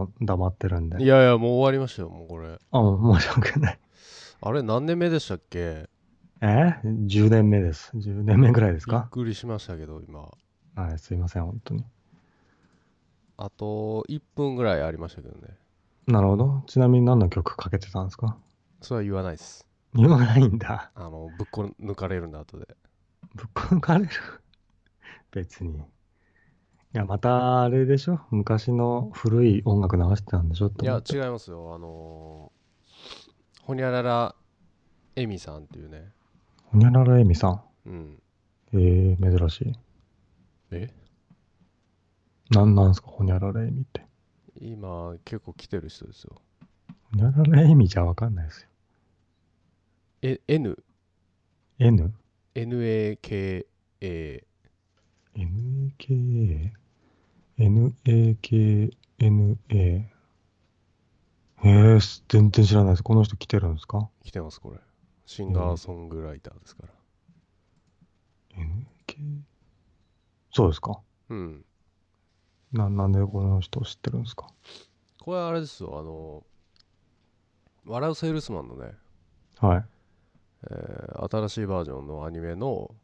も黙ってるんで。いやいや、もう終わりましたよ、もうこれ。あ、もう申し訳ない。あれ、何年目でしたっけ？え ?10 年目です。10年目ぐらいですびっかくりしましたけど、今。はい、すいません、本当に。あと1分ぐらいありましたけどね。なるほど。ちなみに何の曲かけてたんですか？それは言わないです。言わないんだ。あの、ぶっこ抜かれるんだ、後で。ぶっこ抜かれる？別に。いや、またあれでしょ？昔の古い音楽流してたんでしょ？いや違いますよ。あのー、ほにゃららえみさんっていうね。ほにゃららえみさん？うん。えー、珍しい。え？なんなんすか、ほにゃららえみって。今、結構来てる人ですよ。ほにゃららえみじゃわかんないですよ。え、N、N? NAKA。NAKNA? へえ、全然知らないです。この人来てるんですか？来てます、これ。シンガーソングライターですから。?NK? そうですか？うん。な、なんでこの人知ってるんですか？これはあれですよ、あの、笑うセールスマンのね、はい。えー新しいバージョンのアニメの、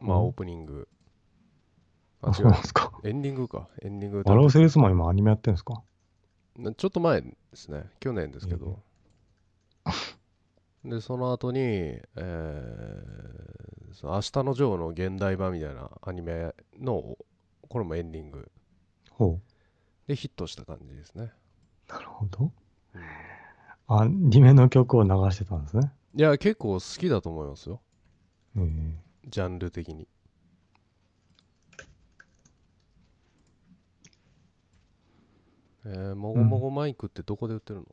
まあ、うんオープニング。あ、そうなん。ですか。エンディングか。エンディング笑うセールスマン今アニメやってんですか？なちょっと前ですね。去年ですけど。で、その後に、えー、その明日のジョーの現代版みたいなアニメの、これもエンディングほでヒットした感じですね。う。なるほど。うんアニメの曲を流してたんですね。いや、結構好きだと思いますよ。えージャンル的に。えー、もごもごマイクってどこで売ってるの、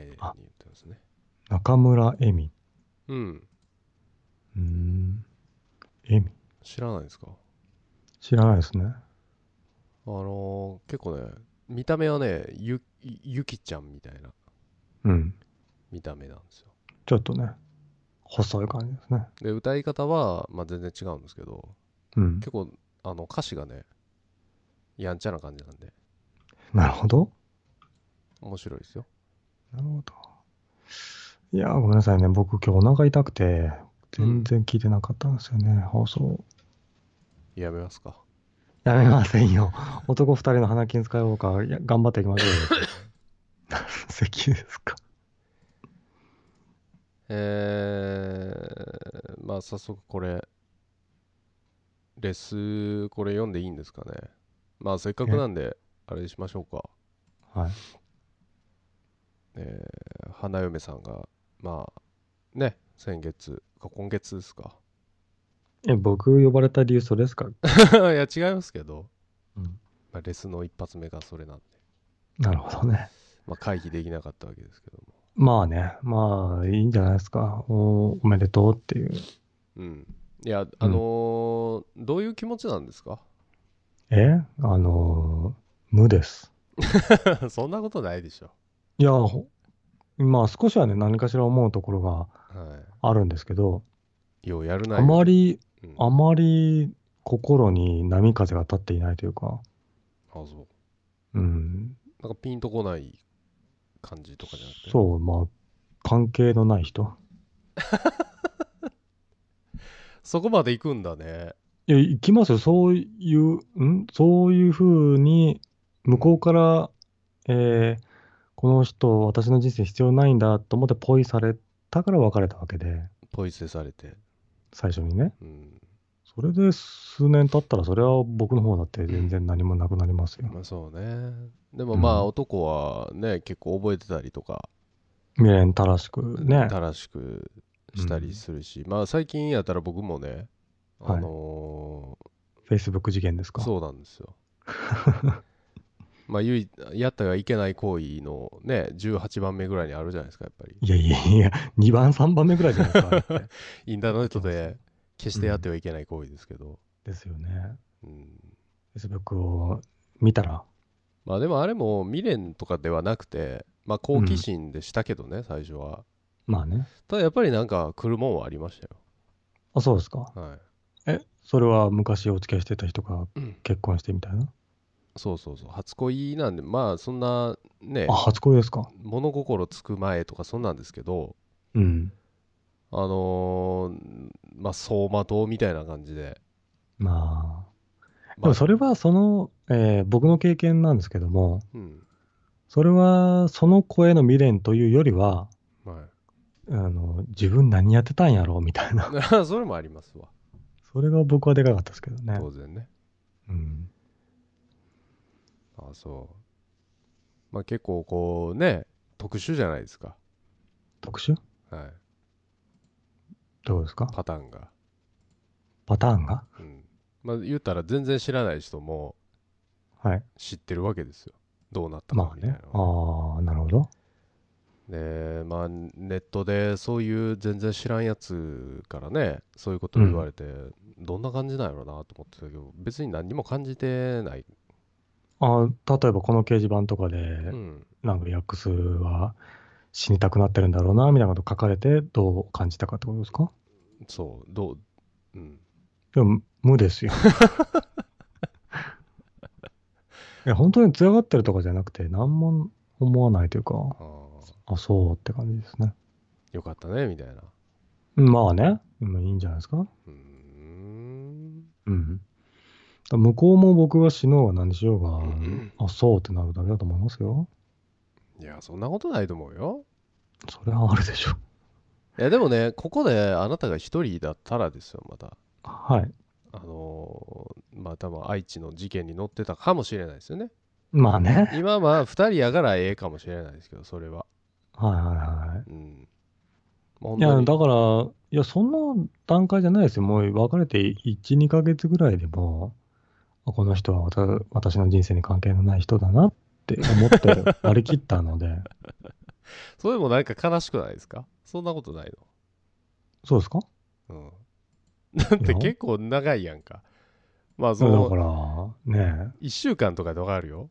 栄に売ってますね。中村恵美。うん。うーん。恵美。知らないですか？知らないですね。あのー結構ね、見た目はね、ゆ、ゆきちゃんみたいなうん。見た目なんですよ。ちょっとね、細い感じですね。で、歌い方は、まあ、全然違うんですけど、うん。結構、あの、歌詞がね、やんちゃな感じなんで、なるほど。面白いですよ。なるほど。いやー、ごめんなさいね。僕今日お腹痛くて、全然聞いてなかったんですよね、放送。やめますか。やめませんよ。男二人の花金使おうか、いや頑張っていきましょうよ。何席ですか。えー、まあ、早速これ、レス、これ読んでいいんですかね。まあ、せっかくなんで、あれしましょうか。はい。えー花嫁さんが、まあ、ね、先月、か今月ですか？え、僕呼ばれた理由それですか、いや、違いますけど、うん、まあ、レスの一発目がそれなんで、なるほどね。まあ、回避できなかったわけですけども。まあね、まあいいんじゃないですか。おおめでとうっていう。うん。いや、あのーどういう気持ちなんですか？えあのー無です。そんなことないでしょ。いや、ほまあ少しはね、何かしら思うところがはあるんですけど、い。ようやるなあよ。まり、うんあまり心に波風が立っていないというか、あ、そう。うん、なんかピンとこない感じとかじゃなくて？そう、まあ、関係のない人。そこまで行くんだね。いや、行きますよ。そういう、ん？そういうふうに、向こうから、えーこの人、私の人生必要ないんだと思ってポイされたから別れたわけで、ポイ捨てされて。最初にね。うん。それで数年経ったら、それは僕の方だって全然何もなくなりますよ。まあそうね。でもまあうん男はね、結構覚えてたりとか、未練たらしくね。正しくしたりするし、まあ最近やったら僕もね、はいあの Facebook 事件ですか？ーそうなんですよ。まあやったがいけない行為のね、18番目ぐらいにあるじゃないですか、やっぱり。いやいやいや、2番、3番目ぐらいじゃないですか。インターネットで決してやってはいけない行為ですけど。ですよね。うん、Facebook を見たら、まあでもあれも未練とかではなくて、まあ好奇心でしたけどね、最初は。まあね。ただやっぱりなんか来るもんはありましたよ。あ、そうですか。はい。え、それは昔お付き合いしてた人がうん結婚してみたいな？そうそうそう初恋なんでまあそんなねあ、初恋ですか？物心つく前とかそんなんですけどうん。あのーまあ走馬灯みたいな感じでまあ。でまあもそれはその、えー僕の経験なんですけども、うんそれはその声の未練というよりは、はあの、自分何やってたんやろうみたいな。い それもありますわそれが僕はでかかったですけどね。当然ね。うん。あそう。まあ結構こうね特殊じゃないですか。特殊？はい。どうですか？パターンが。パターンが？うん。まあ言ったら全然知らない人もはい。知ってるわけですよ。どうなったまあねかみたいな。のああ、なるほど。でまあネットでそういう全然知らんやつからねそういうこと言われて、どんな感じなんやろうなと思ってたけど別に何にも感じてない、ああ、例えばこの掲示板とかで、うん、なんかヤックスは死にたくなってるんだろうな、みたいなこと書かれて、どう感じたかってことですか？そうどううん。いや、無ですよ。いや、本当に強がってるとかじゃなくて、何も思わないというか、あーあ、そうって感じですね。よかったねみたいなまあね、まあいいんじゃないですか。うーんうん。だ向こうも僕が死のうが何しようが、んあ、そうってなるだけだと思いますよ。いやそんなことないと思うよそれはあるでしょ。いやでもねここであなたが一人だったらですよまたはい。あのーまあ多分愛知の事件に載ってたかもしれないですよねまあね。今まあ2人やからええかもしれないですけどそれははいはいはい。うん。まあ本いや、当に。だから、いや、そんな段階じゃないですよ。もう別れて1、2ヶ月ぐらいでも、あこの人はわた私の人生に関係のない人だなって思って 割り切ったので、それもなんか悲しくないですか？そんなことないそうですか？のうん。だって結構長いやんか。まあそだかのら、ね1週間とかでわかるよ。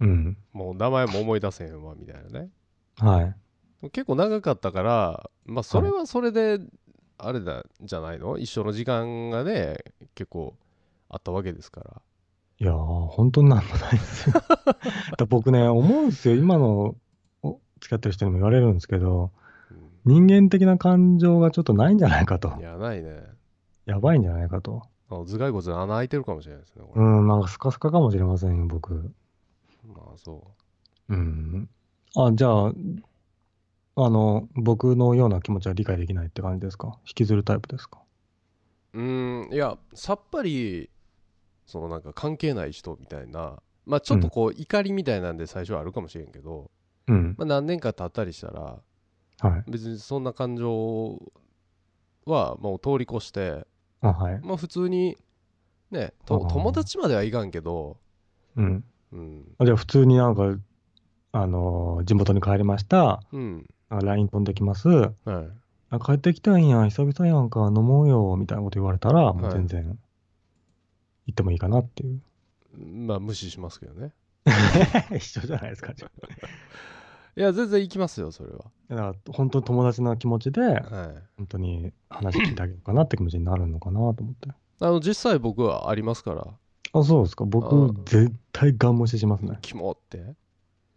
え、うん。もう名前も思い出せへんわみたいなね。はい。結構長かったからまあそれはそれであれだじゃないの？一緒の時間がね結構あったわけですからいやー、本当になんもないですよ。僕ね、思うんですよ。今のお付き合ってる人にも言われるんですけど、う人間的な感情がちょっとないんじゃないかとんい。やないねやばいんじゃないかと。頭蓋骨に穴開いてるかもしれないですねうん、なんかスカスカかもしれませんよ、僕。まあそうん。あ、じゃあ、あの、僕のような気持ちは理解できないって感じですか？引きずるタイプですか？うんいやさっぱりそのなんか関係ない人みたいなまあちょっとこう怒りみたいなんで最初はあるかもしれんけど、うん。まあ、何年か経ったりしたらはい。別にそんな感情はもう通り越してあ、はい。まあ普通にねと友達まではいかんけどうん。うんあじゃあ、普通になんか、あのー地元に帰りました。うんあ LINE 飛んできます。はいあ帰ってきたんや、久々やんか、飲もうよ、みたいなこと言われたら、もうはい全然、行ってもいいかなっていう。まあ無視しますけどね 一緒じゃないですか、いや全然行きますよそれはあ。だから、本当に友達な気持ちで、はい本当に話聞いてあげようかなって気持ちになるのかなと思って。あの実際僕はありますからあ、そうですか。あ僕、絶対ガン無視しますね。キモって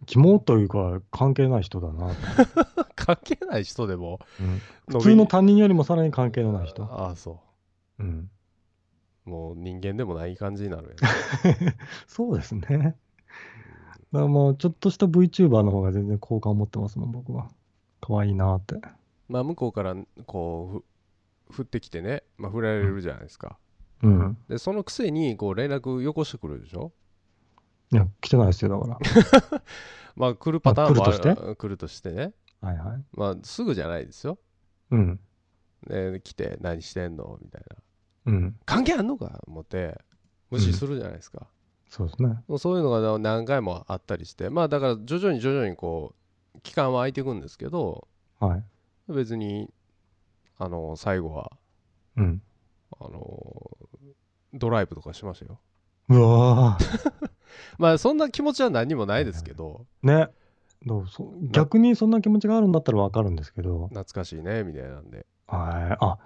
キモというか、関係ない人だなと。関係ない人でも？うん普通の他人よりもさらに関係のない人。ああそうん。うもう人間でもない感じになるやん そうですね。だからもう、ちょっとした VTuber の方が全然好感を持ってますもん、僕は。可愛いなって。まあ向こうからこうふ降ってきてね、まあ、振られるじゃないですかうん。でそのくせにこう連絡よこしてくるでしょ？いや、来てないですよ、だか まあ来るパターンもああ来るとる来るとしてねら。はいはい。まあすぐじゃないですようん。で来て何してんの？みたいなうん。関係あんのか思って無視するじゃないですか、そうですね。そういうのが何回もあったりしてまあだから徐々に徐々にこう期間は空いていくんですけどはい。別にあの最後はうん。あのドライブとかしましたようわー。まあそんな気持ちは何にもないですけどね。どうそ逆にそんな気持ちがあるんだったらわかるんですけど、懐かしいねみたいなんではい。あ、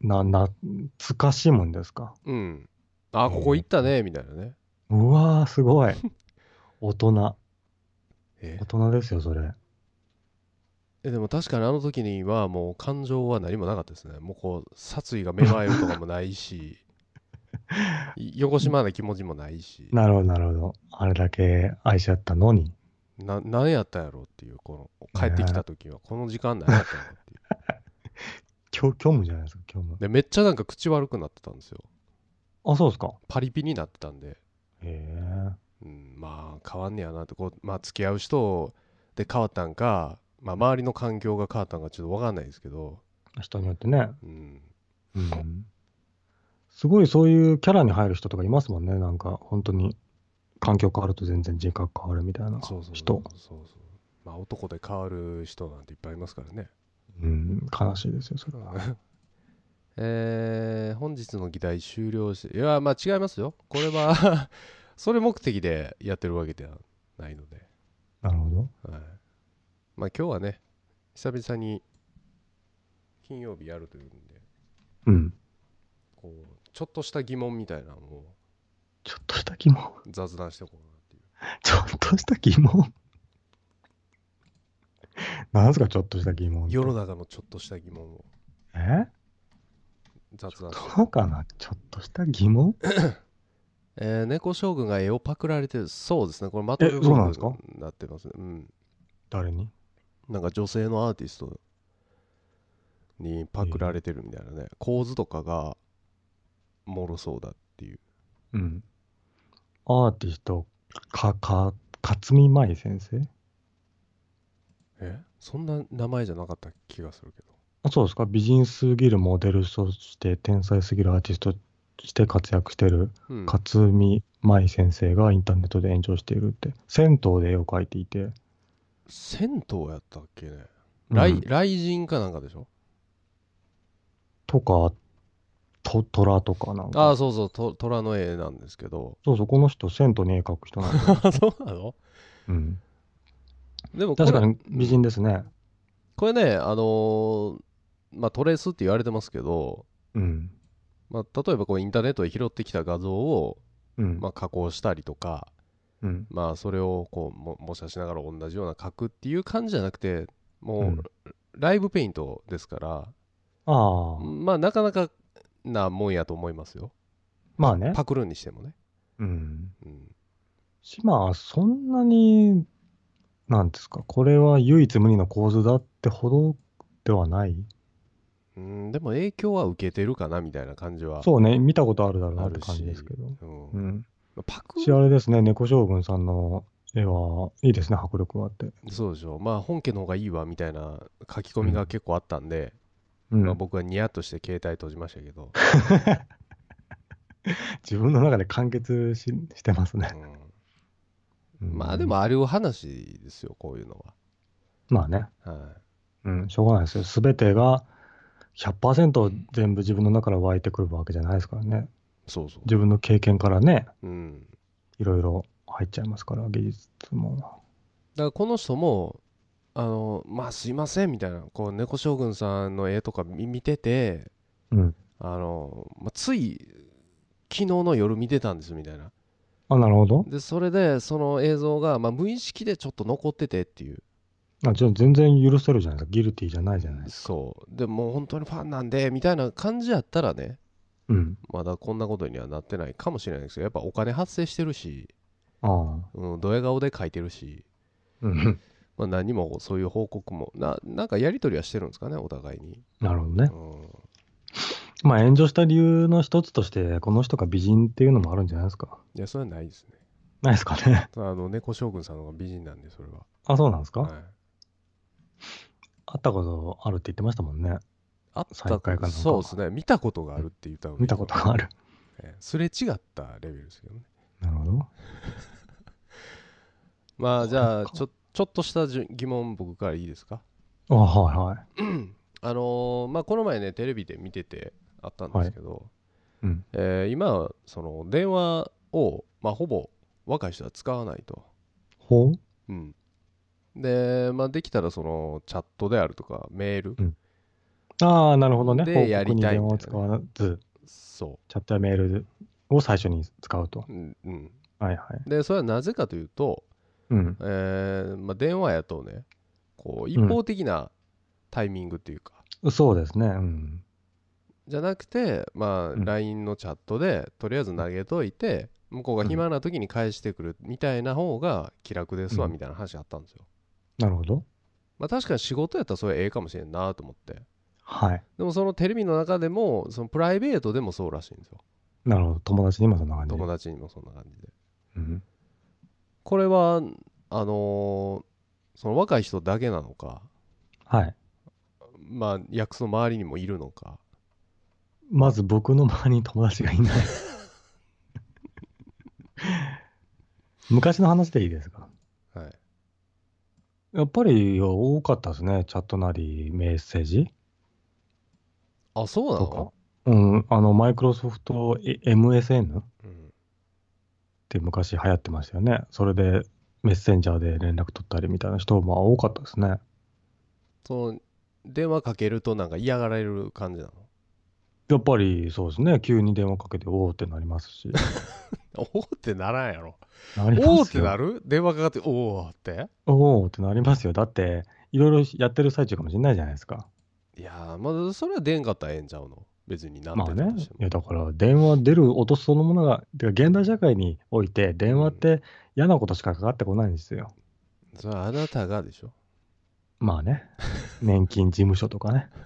な、な、懐かしいもんですか。うんあここ行ったねみたいなねうわー、すごい。大人。え？大人ですよ、それ。えでも確かにあの時にはもう感情は何もなかったですねもうこう殺意が芽生えるとかもないし い汚しまな気持ちもないしなるほど、なるほど。あれだけ愛し合ったのに。な何やったんやろうっていうこの帰ってきた時は この時間何やったんやろうっていう虚虚無じゃないですか、虚無。でめっちゃなんか口悪くなってたんですよあ、そうですか。パリピになってたんで、へえ。うん、まあ変わんねやなってこう、まあ、付き合う人で変わったんか、まあ、周りの環境が変わったんかちょっと分かんないですけど、人によってね。うん、うん。すごいそういうキャラに入る人とかいますもんね。なんか、本当に、環境変わると全然人格変わるみたいなそうそう人。そうそうまあ男で変わる人なんていっぱいいますからねうん、悲しいですよ、それは。えー本日の議題終了していやまあ違いますよこれは それ目的でやってるわけではないので、なるほど。はい、まあ今日はね久々に金曜日やるというんでうん。こうちょっとした疑問みたいなのをちょっとした疑問？雑談しておこうかなっていう。ちょっとした疑問？なんすか、ちょっとした疑問って？世の中のちょっとした疑問を。え？雑談して。そうかなちょっとした疑問？えー猫将軍が絵をパクられてる。そうですね。これマトルえそうなんですか？になってますね。うん。誰に？なんか女性のアーティストにパクられてるみたいなね。構図とかがもろそうだっていう。うん。アーティスト、か、か、勝見舞先生？え？そんな名前じゃなかった気がするけど。あそうですか？美人すぎるモデルとして天才すぎるアーティストとして活躍してるうん。勝見舞先生がインターネットで炎上しているって銭湯で絵を描いていて。銭湯やったっけね。うん。雷雷神かなんかでしょ？とかと虎とかなんあか。あそうそうと虎の絵なんですけど。そうそうこの人銭湯に絵描く人なんで そうなの？うん、でもこれ確かに美人ですね。これねあのーまあトレースって言われてますけどうん。まあ、例えばこうインターネットで拾ってきた画像を、うん、まあ、加工したりとか、うん。まあ、それをこうも模写しながら同じような描くっていう感じじゃなくてもう、うん。ライブペイントですからああまあなかなかなもんやと思いますよ。まあね。パクるにしてもね、うん。うん、しまあそんなになんですか？これは唯一無二の構図だってほどではない？うんでも影響は受けてるかなみたいな感じは。そうね見たことあるだろうなってあるし感じですけど。うん。うん。パクしあれですね猫将軍さんの絵はいいですね迫力があって。そうでしょまあ本家の方がいいわみたいな書き込みが結構あったんで、うんまあ、僕はニヤッとして携帯閉じましたけど、自分の中で完結ししてますね、うん。うん。まあでもある話ですよこういうのまあね。は、はい、うん。しょうがないですよ。全てが100%全部自分の中から湧いてくるわけじゃないですからね。そうそう。自分の経験からね。うん。いろいろ入っちゃいますから技術も。だからこの人もあのまあすいませんみたいなこう猫将軍さんの絵とか見見ててうん。あの、まあ、つい昨日の夜見てたんですみたいな。あなるほど。でそれでその映像が、まあ、無意識でちょっと残っててっていう。あじゃあ全然許せるじゃないですか。ギルティじゃないじゃないですか。そう。でもう本当にファンなんでみたいな感じやったらねうん。まだこんなことにはなってないかもしれないですけどやっぱお金発生してるし、ああ。うん、ドヤ顔で描いてるし、うんまあ、何もそういう報告もななんかやり取りはしてるんですかねお互いに、なるほどね。うん、まあ炎上した理由の一つとしてこの人が美人っていうのもあるんじゃないですか。いやそれはないですね。ないですかね。あの猫将軍さんの方が美人なんでそれは、あそうなんですか、はい、会ったことあるって言ってましたもんね。あったかそうですね。見たことがあるって言った方がいい見たことがある。ええ。すれ違ったレベルですけどね。なるほど。まあじゃあちょちょっとしたじゅ疑問僕からいいですか？あはいはい。あのーまあこの前ねテレビで見ててあったんですけど、うん。えー今はその電話を、まあ、ほぼ若い人は使わないと、ほう？うん、で、まあ、できたらそのチャットであるとかメール、ああなるほどね。でやりたい電話を使わずそチャットやメールを最初に使うと。う、うんうん、はいはい。でそれはなぜかというと、うん。えーまあ、電話やとねこう一方的なタイミングっていうか、そうですね。うん。じゃなくて、まあ、うん LINE のチャットでとりあえず投げといて向こうが暇な時に返してくるみたいな方が気楽ですわうんみたいな話あったんですよ、なるほど。まあ確かに仕事やったらそれええかもしれんなと思ってはい。でもそのテレビの中でもそのプライベートでもそうらしいんですよなるほど。友達にもそんな感じ。友達にもそんな感じでうん。これはあのーその若い人だけなのかはい。まあ役所の周りにもいるのかまず僕の周りに友達がいない。昔の話でいいですか？はいやっぱり多かったですね。チャットなりメッセージあそうなとかの。うん。あの、マイクロソフト MSN っうんて昔流行ってましたよね。それでメッセンジャーで連絡取ったりみたいな人も多かったですね。その電話かけるとなんか嫌がられる感じなの？やっぱりそうですね。急に電話かけておーってなりますし。おおってならんやろなりますよおおってなる？電話かかっておおって？おーってなりますよ。だって、いろいろやってる最中かもしれないじゃないですか。いやーまあそれは出んかったらええんちゃうの？別になんまあねいや、だから、電話出る音そのものが、てか現代社会において、電話って嫌なことしかかかってこないんですよ。それはあなたがでしょまあね。年金事務所とかね。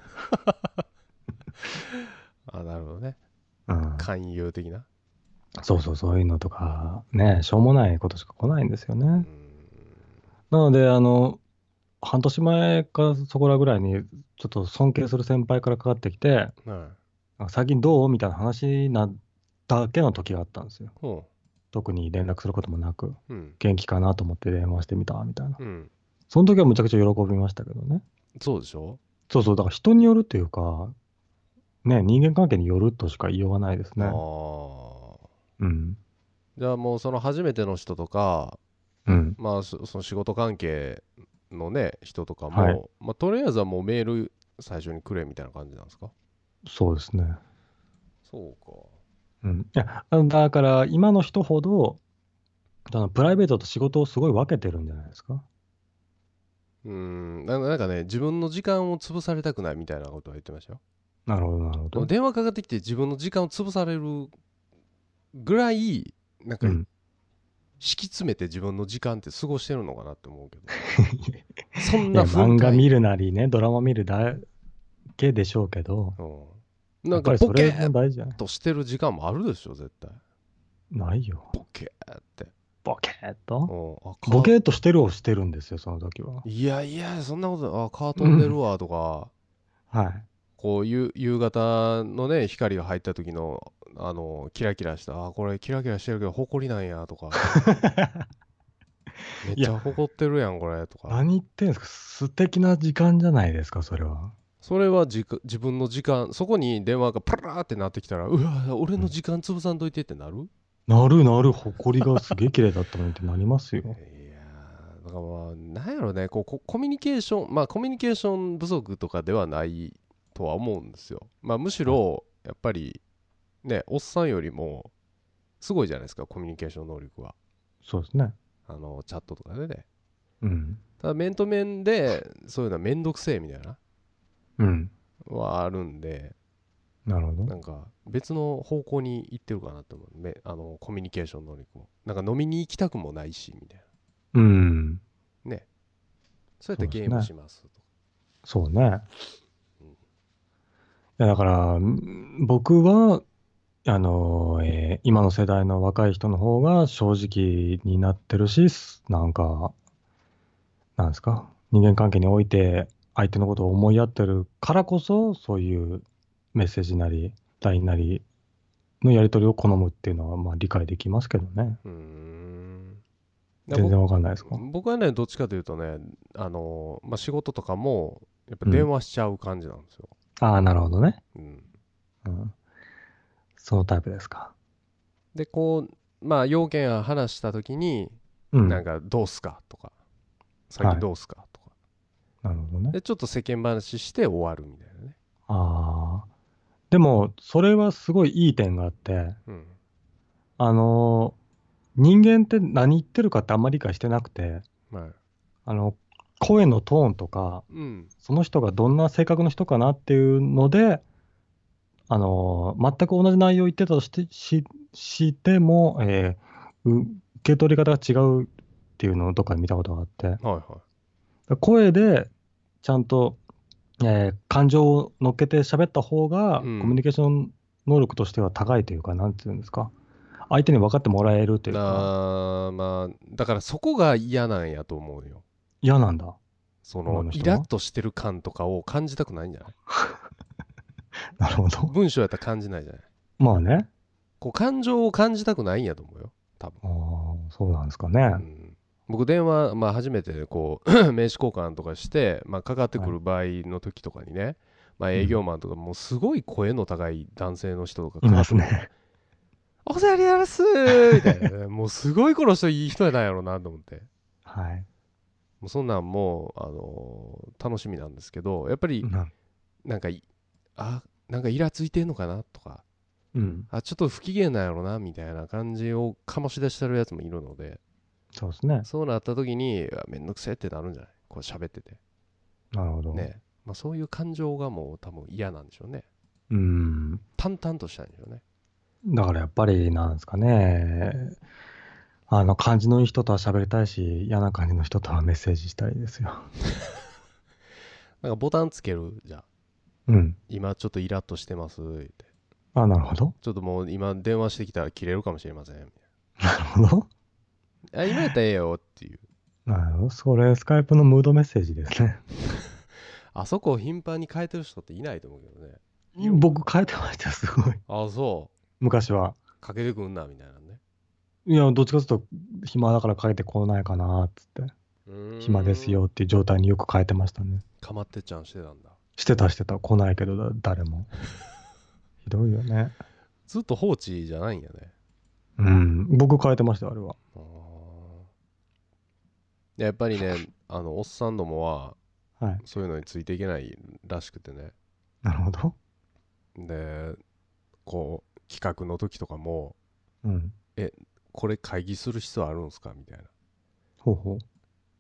あなるほどねうん。勧誘的なそうそう、そういうのとか、ね、しょうもないことしか来ないんですよね。うんなので、あの、半年前かそこらぐらいに、ちょっと尊敬する先輩からかかってきて、は最近どう？みたいな話になったけの時があったんですよ。特に連絡することもなく、ううん元気かなと思って電話してみた、みたいな。うんその時はむちゃくちゃ喜びましたけどね。そうでしょ？そうそう、だから人によるっていうか、ね、人間関係によるとしか言いようがないですあね。あうん。じゃあもうその初めての人とかうん。まあそその仕事関係のね人とかも、はいまあ、とりあえずはもうメール最初にくれみたいな感じなんですかそうですね。そうかうん。いや、だから今の人ほど、あのプライベートと仕事をすごい分けてるんじゃないですか？うんなんかなんかね自分の時間を潰されたくないみたいなことは言ってましたよなるほど、なるほど。電話かかってきて自分の時間を潰されるぐらいなんかうん。敷き詰めて自分の時間って過ごしてるのかなって思うけど そんなる、漫画見るなりね、ドラマ見るだけでしょうけど、うん、なんかボケっとしてる時間もあるでしょ絶対。ないよ。ボケーって、ボケーっうとボケーっとしてるをしてるんですよ、その時は。いやいやそんなことあカー飛んでるわとか、はい。こう夕夕方のね光が入った時のあのキラキラしたあこれキラキラしてるけど埃なんやとか。めっちゃ誇ってるやんこれとか。何言ってんすか？素敵な時間じゃないですか、それは。それは自分の時間そこに電話がパラーってなってきたらうわ俺の時間潰さんといてってなる、なるなる、誇りがすげえ綺麗だったのにってなりますよ。いやーだからまあなんやろねこうこコミュニケーションまあコミュニケーション不足とかではないとは思うんですよまあむしろやっぱりねおっさんよりもすごいじゃないですかコミュニケーション能力はそうですね。あのチャットとかでねうん。ただ面と面でそういうのは面倒くせえみたいなうん。はあるんでなるほど。な。んか別の方向に行ってるかなと思う。めあのコミュニケーション能力も。なんか飲みに行きたくもないしみたいうん。なね。そうやってゲームしますと。そうね。うん。いや、だから、ん僕は、あの、えー今の世代の若い人の方が正直になってるし、すなんか、なんですか、人間関係において相手のことを思いやってるからこそ、そういうメッセージなり、LINE なりのやり取りを好むっていうのは、まあ理解できますけどね。うーん全然わかんないですか？僕僕はねどっちかというとねあの、まあ、仕事とかもやっぱ電話しちゃう感じなんですよ、ああ、なるほどね。うんうん。そのタイプですか。でこうまあ要件話した時に、うん。なんかどうすかとか最近どうすか？なるほどね。でちょっと世間話して終わるみたいなね。ああ。でも、それはすごいいい点があって、うん。あのー人間って何言ってるかってあんまり理解してなくて、はい。あの、声のトーンとか、うん。その人がどんな性格の人かなっていうので、あの全く同じ内容を言ってたとしてししても、えーう受け取り方が違うっていうのをどっかで見たことがあって、はいはい。声でちゃんと、えー感情を乗っけて喋った方が、うん。コミュニケーション能力としては高いというか、なんていうんですか、相手に分かってもらえるというか、あーまあだからそこが嫌なんやと思うよ。嫌なんだ。その今のイラッとしてる感とかを感じたくないんじゃない？なるほど。文章やったら感じないじゃない？まあね。こう感情を感じたくないんやと思うよ多分。ああ、そうなんですかね。うん僕電話、まあ、初めてこう 名刺交換とかして、まあ、かかってくる場合の時とかにね、まあ、営業マンとかもうすごい声の高い男性の人とかいますね。お世話になります みたいなね。もうすごいこの人いい人やなんやろうなと思って。はい。もうそんなんもう、あのー楽しみなんですけどやっぱりななんかいあなんかイラついてんのかなとかうん。あちょっと不機嫌なんやろなみたいな感じを醸し出してるやつもいるのでそうですね。そうなった時にめんどくせえってなるんじゃない？こう喋っててなるほど。ねまあ、そういう感情がもう多分嫌なんでしょうねうん。淡々としたいんでしょうねだからやっぱりなんですかね。あの、感じのいい人とは喋りたいし、嫌な感じの人とはメッセージしたいですよ。なんかボタンつけるじゃあうん。今ちょっとイラッとしてますってあ、なるほど。ちょっともう今電話してきたら切れるかもしれませんみなるほど。あ今やったらええよっていうなるほど。それ、スカイプのムードメッセージですね。あそこを頻繁に変えてる人っていないと思うけどね僕変えてましたよ、すごい。あそ昔は。うかけてくんなみたいなねいや、どっちかというと、暇だから変えてこないかな、つって。暇ですよっていう状態によく変えてましたね。かまってっちゃんしてたんだしてたしてた。来ないけど、だ誰も。ひどいよね。ずっと放置じゃないんやねうん。僕変えてましたよ、あれは。やっぱりね あのおっさんどもははい。そういうのについていけないらしくてねなるほど。でこう企画の時とかもうん。これ会議する必要あるんですか？みたいなほうほう。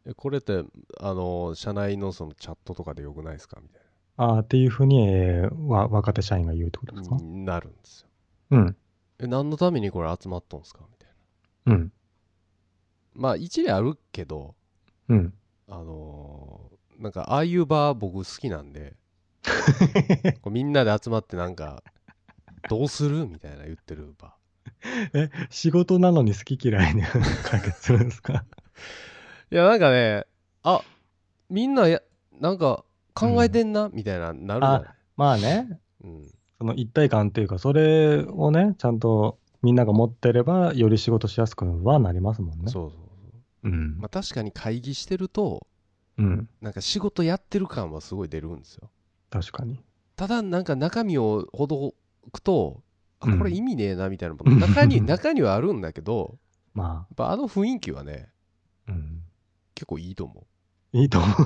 えこれってあの社内のそのチャットとかでよくないですか？みたいああ、っていうふうに、えーわ若手社員が言うってことですか？ななるんですようん。え何のためにこれ集まっとんすか？みたいなうん。まあ一理あるけどうん。あのーなんかああいう場僕好きなんで こうみんなで集まってなんかどうするみたいな言ってる場え、仕事なのに好き嫌いに 解決するんですか？いやなんかねあみんなやなんか考えてんな、みたいななるじゃない、まあね、うん、その一体感っていうか、それをね、ちゃんとみんなが持ってれば、より仕事しやすくはなりますもんね。そうそう。そううんまあ確かに会議してるとうん。なんか仕事やってる感はすごい出るんですよ確かに。ただなんか中身をほどくとあうんこれ意味ねえなみたいなもの中に 中にはあるんだけどまやっぱあの雰囲気はねあ、うん。結構いいと思ういいと思う。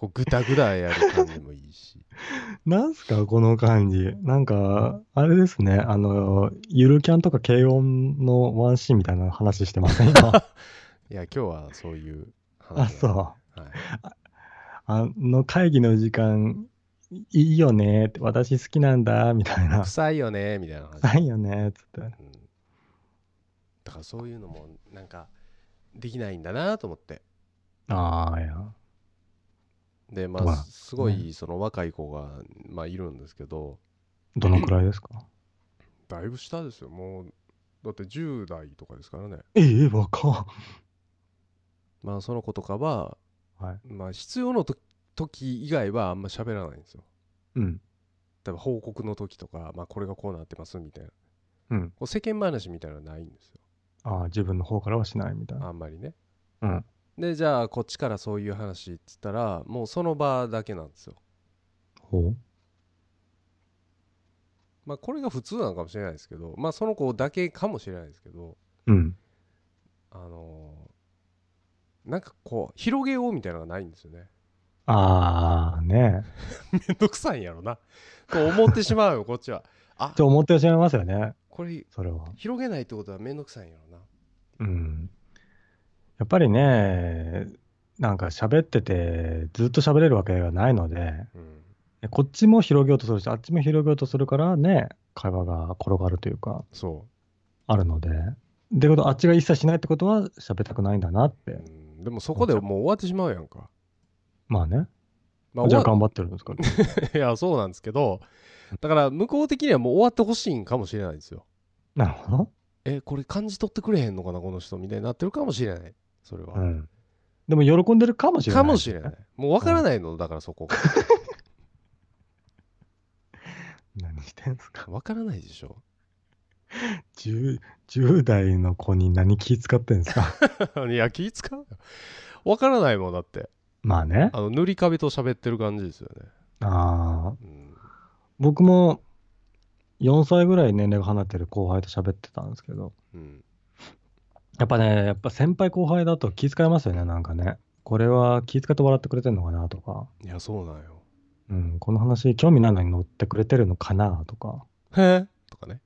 こうグダグダやる感じもいいしなんすか、この感じ。なんか、あれですね、あの、ゆるキャンとか軽音のワンシーンみたいな話してません、今。いや今日はそういう話あ、そう。はい、あの会議の時間、いいよねって、私好きなんだ、みたいな。臭いよねみたいな話、ないよね、つって。うん、だからそういうのもなんかできないんだなと思ってああ、いや。でまあまあすごいその若い子が、まあ、いるんですけど。どのくらいですか？だいぶ下ですよ。もうだって10代とかですからね。ええ若っ。まあその子とかは、はい。まあ、必要のと時以外はあんま喋らないんですよ。うん。例えば報告の時とか、まあ、これがこうなってますみたいな。うん。こう世間話みたいなのはないんですよ。ああ、自分の方からはしないみたいな。あんまりね。うん。でじゃあこっちからそういう話っつったらもうその場だけなんですよほまあこれが普通なのかもしれないですけどまあその子だけかもしれないですけどう。うん。あのーなんかこう広げようみたいなのがないんですよねああ、ね めんどくさいんやろなと思ってしまうよ こっちはあと思ってしまいますよね。ここれそれは。広げないってことはめんどくさいんやろなうん。やっぱりね、なんか喋ってて、ずっと喋れるわけがないので、うんこっちも広げようとするし、あっちも広げようとするからね、会話が転がるというか、そあるので。でことあっちが一切しないってことは喋りたくないんだなっう、て。うん、でもそこでもう終わってしまうやんか、まあね。まあ、じゃあ頑張ってるんですか？ら。いやそうなんですけどだから向こう的にはもう終わってほしいんかもしれないですよなるほど。えこれ感じ取ってくれへんのかなこの人みたいになってるかもしれないそれは、うん。でも喜んでるかもしれない。かもしれない。もう分からないの、だからそこ。が 何してんすか？分からないでしょ。10, 10代の子に何気使ってんすか？いや気使うよ。分からないもんだって。まあね。あの塗り壁と喋ってる感じですよね、ああ。うん、僕も4歳ぐらい年齢が離れてる後輩と喋ってたんですけど、うん、やっぱね、やっぱ先輩後輩だと気遣いますよね、なんかね。これは気遣って笑ってくれてんのかなとか、いやそうなんよ。うん、この話興味ないのに乗ってくれてるのかなとか、へえ。とかね。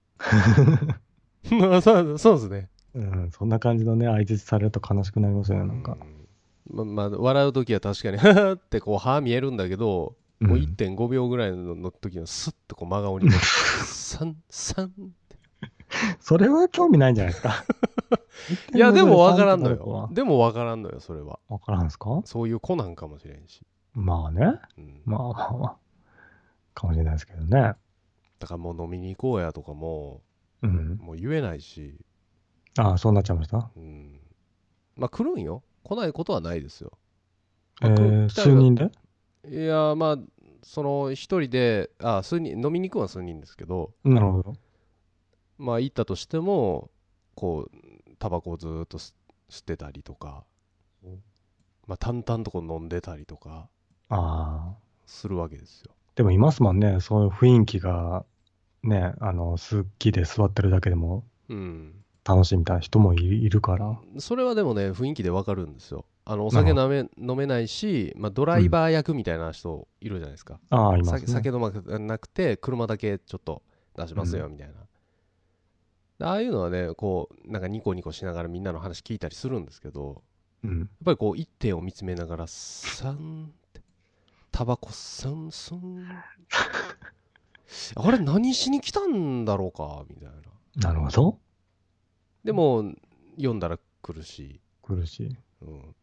ま あそうそうですね。うん、そんな感じのね、相槌されると悲しくなりますよね、なんか。うんままあ笑う時は確かにってこう歯見えるんだけど、うん。もう1.5秒ぐらいのの時のスッとこう真顔にサンサン それは興味ないんじゃないですか。いやでも分からんの1.5秒よでも分からんのよそれはわからんすか？そういう子なんかもしれんし、まあね。うんまあまあまあ。かもしれないですけどね。だからもう飲みに行こうやとかもうん。もう言えないし、ああ、そうなっちゃいました？うん、まあ来るんよ来ないことはないですよえまあー、来たら数人で？いやまあその一人であ数人飲みに行くのは数人ですけどなるほど。まあ行ったとしてもこうタバコをずーっと吸吸ってたりとかおまあ淡々とこう飲んでたりとかああ。するわけですよでもいますもんね。そういう雰囲気が、ね、あの、好きで座ってるだけでもうん楽しいみたいな人もいいるから。それはでもね雰囲気でわかるんですよあのお酒飲め飲めないし、まあ、ドライバー役みたいな人いるじゃないですか、ああ、います酒ね。酒飲まなくて車だけちょっと出しますよみたいな、ああいうのはねこうなんかニコニコしながらみんなの話聞いたりするんですけどうん。やっぱりこう一点を見つめながらサンってタバコスンスンあれ何しに来たんだろうかみたいな。なるほど。でも読んだら来るし、苦し。い。うん、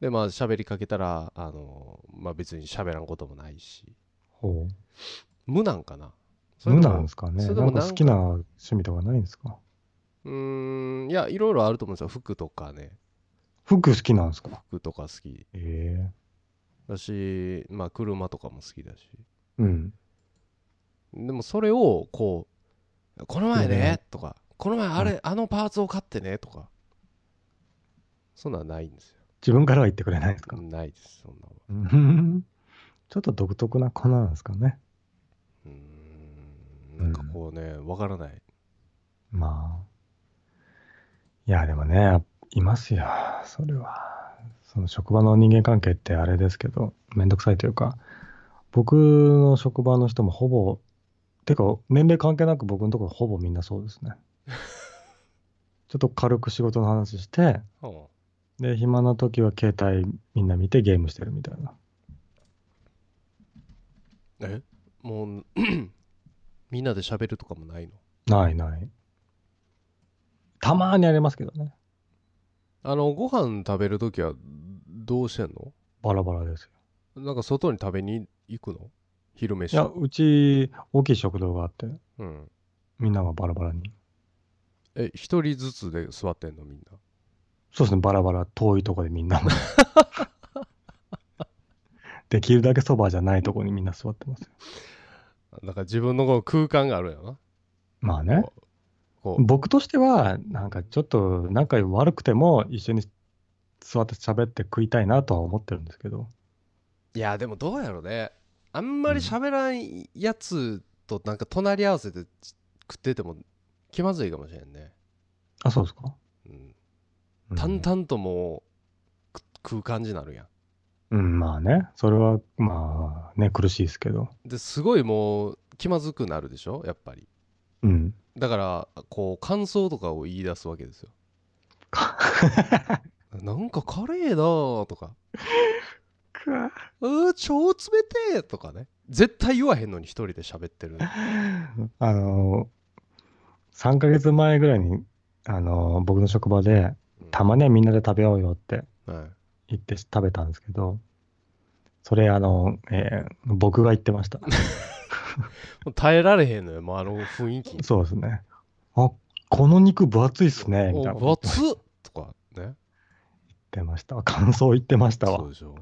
でまあ喋りかけたらあの、まあ、別に喋らんこともないし。ほ無なんかな無なんですかね。なんか好きな趣味とかないんですか？うーんいやいろいろあると思うんですよ。服とかね。服好きなんですか？服とか好き。ええ。だしまあ車とかも好きだし。うん。でもそれをこうこの前うん。ねとかこの前あれ、あのパーツを買ってねとか。そんなんないんですよ。自分からは言ってくれないですか？ないですそんな。ちょっと独特な子なんですかね。なんかこうねわからないまあ。いや、でもね、いますよ。それは。その職場の人間関係ってあれですけど、めんどくさいというか、僕の職場の人もほぼ、てか、年齢関係なく僕のところほぼみんなそうですね。ちょっと軽く仕事の話して、で、暇な時は携帯みんな見てゲームしてるみたいな。え？もうみんなで喋るとかもないの？ないない。たまーにありますけどね。あのご飯食べるときはどうしてんの？バラバラですよ。なんか外に食べに行くの？昼飯いや、うち、大きい食堂があって、うんみんながバラバラに。え一人ずつで座ってんの？みんなそうですね、バラバラ、遠いとこでみんなも。できるだけそばじゃないとこにみんな座ってますよ。なんか自分のこの空間があるよな。まあね。こう僕としては、なんかちょっと仲悪くても一緒に座って喋って食いたいなとは思ってるんですけど。いやでもどうやろね。あんまり喋らんやつとなんか隣り合わせて食ってても気まずいかもしれんね、あ、そうですか、うん、うん。淡々ともうく食う感じになるやんうん、まあね。それは、まあね、苦しいですけど。ですごいもう気まずくなるでしょ？やっぱり。うん。だからこう感想とかを言い出すわけですよ。なんかカレーだーとか。くわうー超冷てーとかね。絶対言わへんのに一人で喋ってる。あの、3ヶ月前ぐらいに、あの、僕の職場で、たまにはみんなで食べようよって。はい言って食べたんですけど、それ、あの、えー僕が言ってました。耐えられへんのよもうあの雰囲気そうですね。あ、この肉分厚いっすね、みたいなおこと言っとかねてました。感想言ってましたわそう。でしょ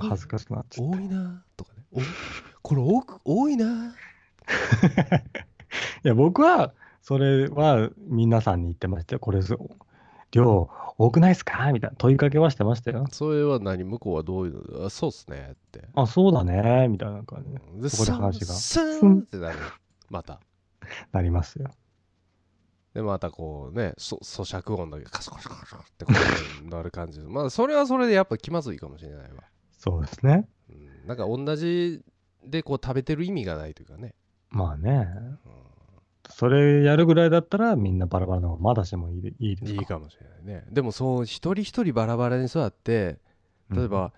恥ずかしくなっちゃっ多いなとかねおこれ多く多いなた。いや、僕は、それは皆さんに言ってましたよ。これ、量多くないっすか？みたいな問いかけはしてましたよ。それは何？向こうはどういうの？あそうっすねって。あ、そうだね、みたいな感じにでそこで話が。スンってなる。また。なりますよ。でまたこうねそ咀嚼音だけカシャカシャカシャってこうなる感じまあそれはそれでやっぱ気まずいかもしれないわ、そうですね。うん、なんか同じでこう食べてる意味がないというかね、まあね。うんそれやるぐらいだったらみんなバラバラの方がまだしもいいでいいですか？いいかもしれないね。でもそう一人一人バラバラに座って例えば、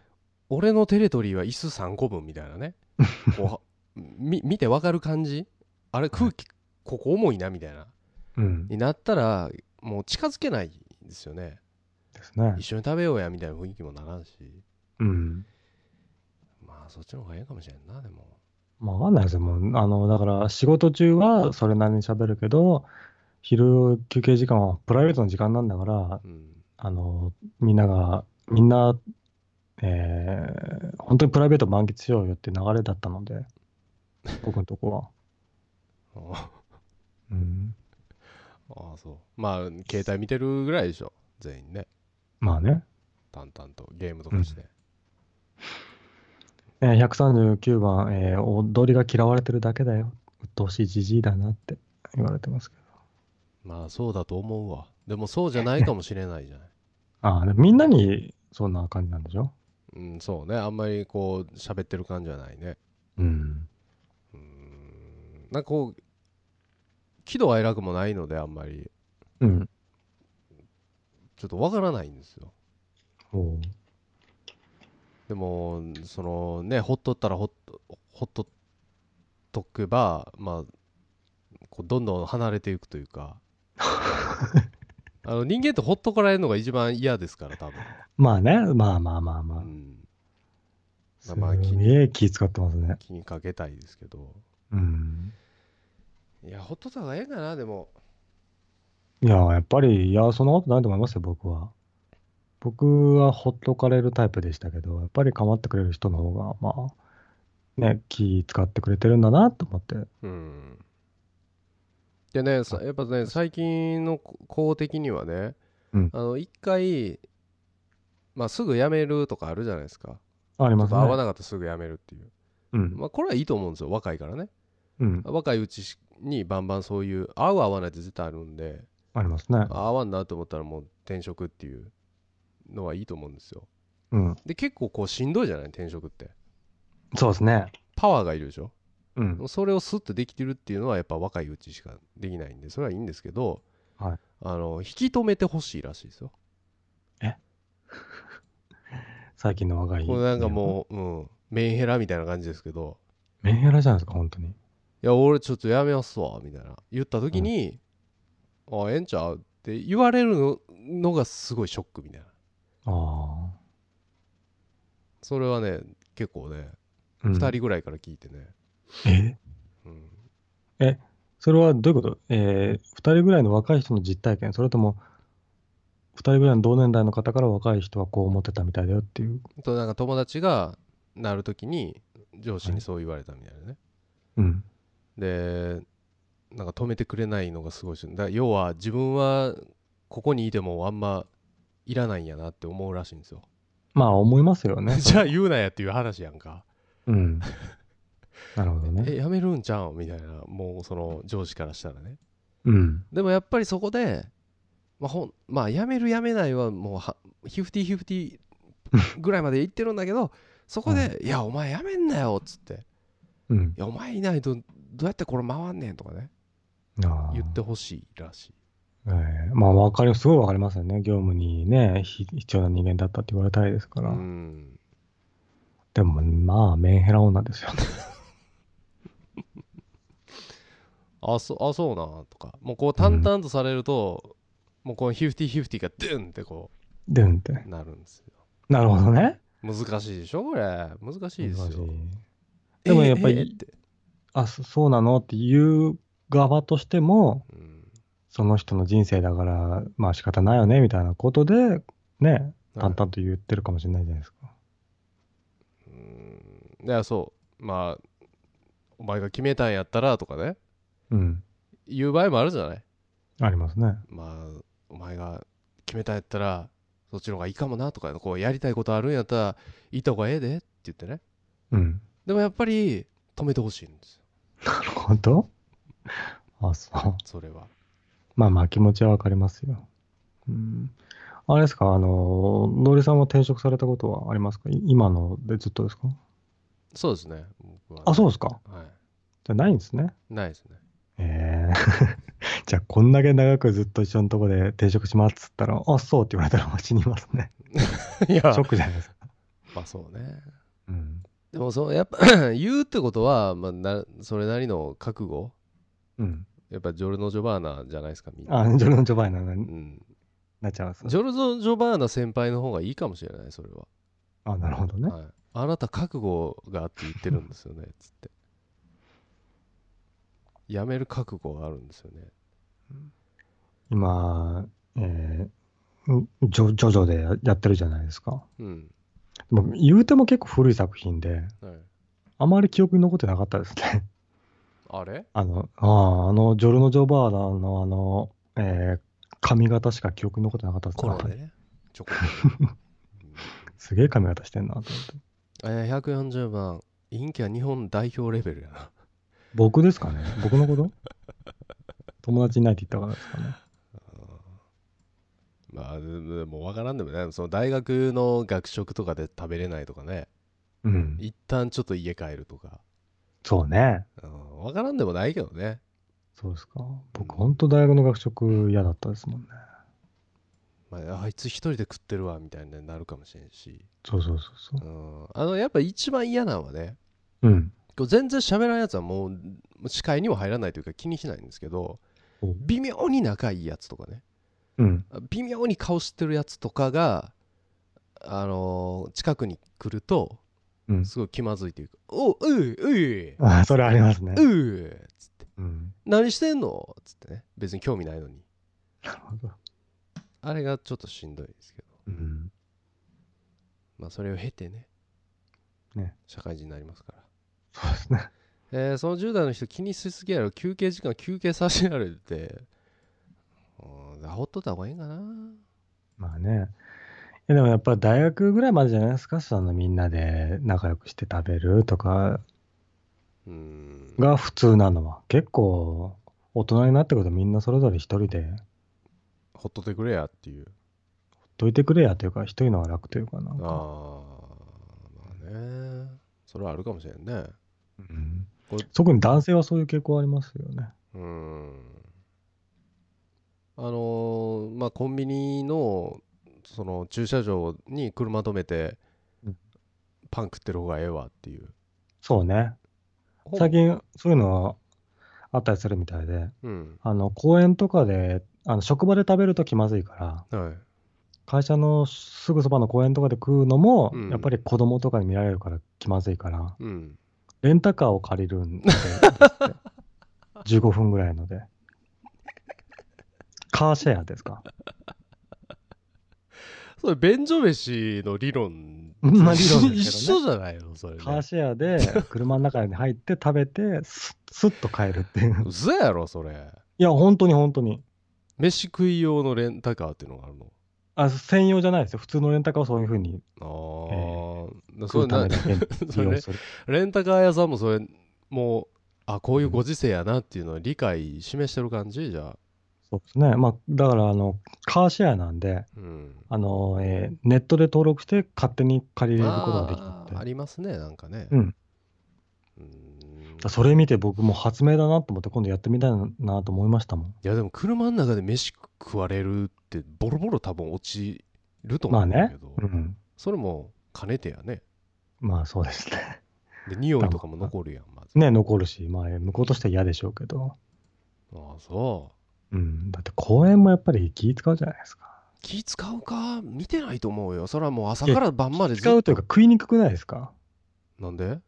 俺のテレトリーは椅子3個分みたいなね。こうみ見てわかる感じ？あれ空気ここ重いなみたいな。うん、うんになったらもう近づけないんですよね。ですね。一。緒に食べようやみたいな雰囲気もならんし。うん。まあそっちの方がええかもしれんなでもまあわかんないですよ。もう、あの、だから仕事中はそれなりに喋るけど、昼休憩時間はプライベートの時間なんだから、うんあの、みんなが、みんな、えー、本当にプライベート満喫しようよって流れだったので、僕のとこは。あうん。あそうまあ携帯見てるぐらいでしょ全員ねまあね。淡々とゲームとかして、えー139番、えー踊りが嫌われてるだけだよ。鬱陶しいじじいだなって言われてますけど。まあそうだと思うわ。でもそうじゃないかもしれないじゃない。ああ、みんなにそんな感じなんでしょ？うんそうね。あんまりこう喋ってる感じはないね。うん。うん。なんかこう喜怒哀楽もないのであんまり。うん。ちょっとわからないんですよ。おうでもそのねほっとったらほっとほっとっとけばまあこうどんどん離れていくというか あの人間ってほっとかれるのが一番嫌ですから多分、まあね、まあまあまあまあ。うん、すまあ気に気使ってますね。気にかけたいですけどうん。いやほっとった方がええかなでもいや、やっぱり、いや、そんなことないと思いますよ、僕は。僕はほっとかれるタイプでしたけど、やっぱり構ってくれる人の方が、まあ、ね、気使ってくれてるんだなと思って。うんでねさやっぱね最近の子的にはね、うんあの一回まあすぐ辞めるとかあるじゃないですかありますね。合わなかったらすぐ辞めるっていううん。まあこれはいいと思うんですよ若いからねうん。若いうちにバンバンそういう合う合わないって絶対あるんでありますね。合わんなと思ったらもう転職っていうのはいいと思うんですようん。で結構こうしんどいじゃない？転職ってそうですね。パワーがいるでしょ？うん。それをスッとできてるっていうのはやっぱ若いうちしかできないんでそれはいいんですけど、はいあの引き止めてほしいらしいですよ 最近の若い。これなんかもう、うん、メンヘラみたいな感じですけどう。メンヘラじゃないですか、本当に。いや俺ちょっとやめますわみたいな言った時に、あええんちゃう？って言われるののがすごいショックみたいなあそれはね結構ね、あ。うん。2人ぐらいから聞いてね、え？うん、それはどういうこと？えー、二人ぐらいの若い人の実体験、それとも、二人ぐらいの同年代の方から若い人はこう思ってたみたいだよっていう？となんか友達がなる時に上司にそう言われたみたいなね、うん。でなんか止めてくれないのがすごいしだから要は自分はここにいてもあんまいらないんやなって思うらしいんですよまあ、思いますよね。じゃあ言うなやっていう話やんかうん。なるほどね。えやめるんちゃうん？みたいなもうその上司からしたらねうん。でもやっぱりそこでまあほんまあやめるやめないはもうはフィフティフィフティぐらいまでいってるんだけどそこで「いやお前やめんなよ」っつってうん「い。やお前いないとどうやってこれ回んねん」とかね言ってほしいらしい。ええまあ、わかり、すごいわかりますよね。業務にね、ひ必要な人間だったって言われたいですから。うん。でも、まあ、メンヘラ女ですよね。あ、そう、あ、そうな、とか。もうこう淡々とされると、もうこのヒフティヒフティがドゥンってこでんって。うなるんですよ。なるほどね。難しいでしょこれ。難しいですよ。でもやっぱりええってあ、そそうなのっていう側としても、うんその人の人生だから、まあ仕方ないよね、みたいなことで、ね、はい淡々と言ってるかもしれないじゃないですか。うん。いや、そう。まあ、お前が決めたんやったらとかね、うん。言う場合もあるじゃない？ありますね。まあ、お前が決めたんやったら、そっちの方がいいかもなとか、こうやりたいことあるんやったら、行った方がええでって言ってね。うん。でもやっぱり、止めてほしいんですよ。なるほど。あ、そう。それは。まあまあ気持ちはわかりますよ。うん。あれですか、あの、のりさんは転職されたことはありますか？い今のでずっとですか？そうですね。僕は。あ、そうですか？はじゃないんですね？い。ないですね。ええ じゃあ、こんだけ長くずっと一緒のとこで転職しますっつったら、あ、そうって言われたら死にますね。いやショックじゃないですか。まあそうね。うん。でもそう、やっぱ 言うってことは、まあな、それなりの覚悟。うん。やっぱジョルノ・ジョバーナじゃないですか、みんな。あ、ジョルノ・ジョバイナにうん。なっちゃいます。ジョルノ・ジョバーナ先輩の方がいいかもしれない、それは。あ、なるほどね。はい。あなた覚悟があって言ってるんですよね、つって。辞める覚悟があるんですよね。今、えー、ジョジョジョでややってるじゃないですか。うん。でも言うても結構古い作品で、はい。あまり記憶に残ってなかったですね。あれ？あの、ああ、あの、ジョルノ・ジョバーナのあの、えー髪型しか記憶に残ってなかったですコロナで？ね。ちょこっと すげえ髪型してんなと思って。えー、140番、陰キャ日本代表レベルやな。僕ですかね？僕のこと？友達いないって言ったからですかね。まあ、ででも分からんでもね、その大学の学食とかで食べれないとかね、うん。一旦ちょっと家帰るとか、そうね。うん、分からんでもないけどね。そうですか。僕、ほんと大学の学食嫌だったですもんね。まあ、あいつ一人で食ってるわみたいになるかもしれんし、そうそうそうそうん、あのやっぱ一番嫌なのはね、う。うん。こう全然喋らんやつはもう視界にも入らないというか気にしないんですけどお微妙に仲いいやつとかねうん。微妙に顔知ってるやつとかが、あのー近くに来るとうん。すごい気まずいというか「おうういういあ、それありますね。うい」っつってうん。「何してんの?」っつってね別に興味ないのになるほど。あれがちょっとしんどいですけどうん。まあそれを経てねね社会人になりますからそうですね。えーその10代の人気にしすぎやろ休憩時間休憩させられてうんほっとった方がいいんかなまあね。でもやっぱり大学ぐらいまでじゃないですか、そのみんなで仲良くして食べるとか。うん。が普通なのは。結構大人になってくるとみんなそれぞれ一人で。ほっとってくれやっていう。どいてくれやというか、一人の方が楽というかなんああか。まあね。それはあるかもしれんね。うん。これ特に男性はそういう傾向ありますよね。うん。あのーまあコンビニのその駐車場に車止めてうん。パン食ってる方がええわっていう。そうね。最近そういうのはあったりするみたいで、うん。あの公園とかで、あの職場で食べると気まずいから、はい。会社のすぐそばの公園とかで食うのも、うん。やっぱり子供とかに見られるから気まずいから、うん。レンタカーを借りるんで、15分ぐらいので。カーシェアですか？それ便所飯の理論まあ理論ね。一緒じゃないの？それね。カーシェアで車の中に入って食べて、スッスッと帰るっていう。嘘やろそれ。いや、本当に本当に。飯食い用のレンタカーっていうのがあるの？あ専用じゃないですよ。普通のレンタカーをそういうふうに。ああ、食そうれな それ利用する。レンタカー屋さんもそれもうあこういうご時世やなっていうのを理解示してる感じ？じゃあそうですね。まあ、だから、あの、カーシェアなんで、うんあの、えーネットで登録して勝手に借りれることができるあって。りますねなんかねうん。うーんそれ見て僕も発明だなと思って今度やってみたいなと思いましたもん。いやでも車の中で飯食われるってボロボロ多分落ちると思まあねうんだけど、。うん。それも兼ねてやねまあそうですね。で匂いとかも残るやんまずね、残るし、まあ向こうとしては嫌でしょうけど。ああそうん。だって公園もやっぱり気使うじゃないですか。う気使うか？見てないと思うよそれはもう朝から晩までずっ使うというか食いにくくないですか？なんで？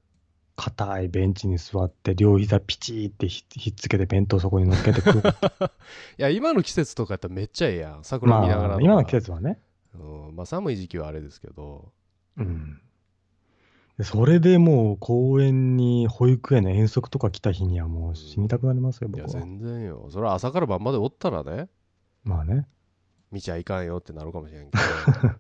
硬いベンチに座って両膝ピチーってひひっつけて弁当そこに乗っけて食う。いや今の季節とかやったらめっちゃええやん桜見ながらまあ今の季節はね。うん、まあ寒い時期はあれですけどうん。でそれでもう公園に保育園の遠足とか来た日にはもう死にたくなりますよ、いや僕は。全然よそれは朝から晩までおったらねまあね。見ちゃいかんよってなるかもしれんけど だか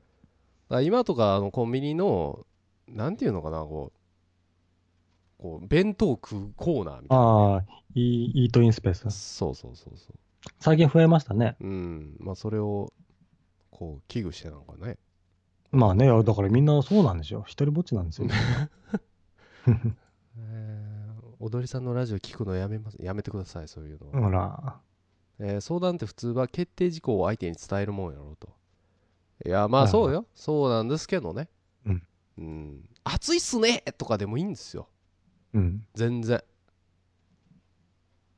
ら今とかあのコンビニのなんていうのかなこうこう弁当食うコーナーみたいなああ、イイートインスペース。そうそうそうそ最近増えましたね。ううんまあそれをこう危惧してなのかねまあね、だからみんなそうなんですよ。一人ぼっちなんですよ。えー踊りさんのラジオ聞くのやめます。やめてくださいそういうのは、ほら。えー相談って普通は決定事項を相手に伝えるもんやろうと。いやまあそうよ。そうなんですけどね。うん、うん、暑いっすね！とかでもいいんですよ。うん。全然。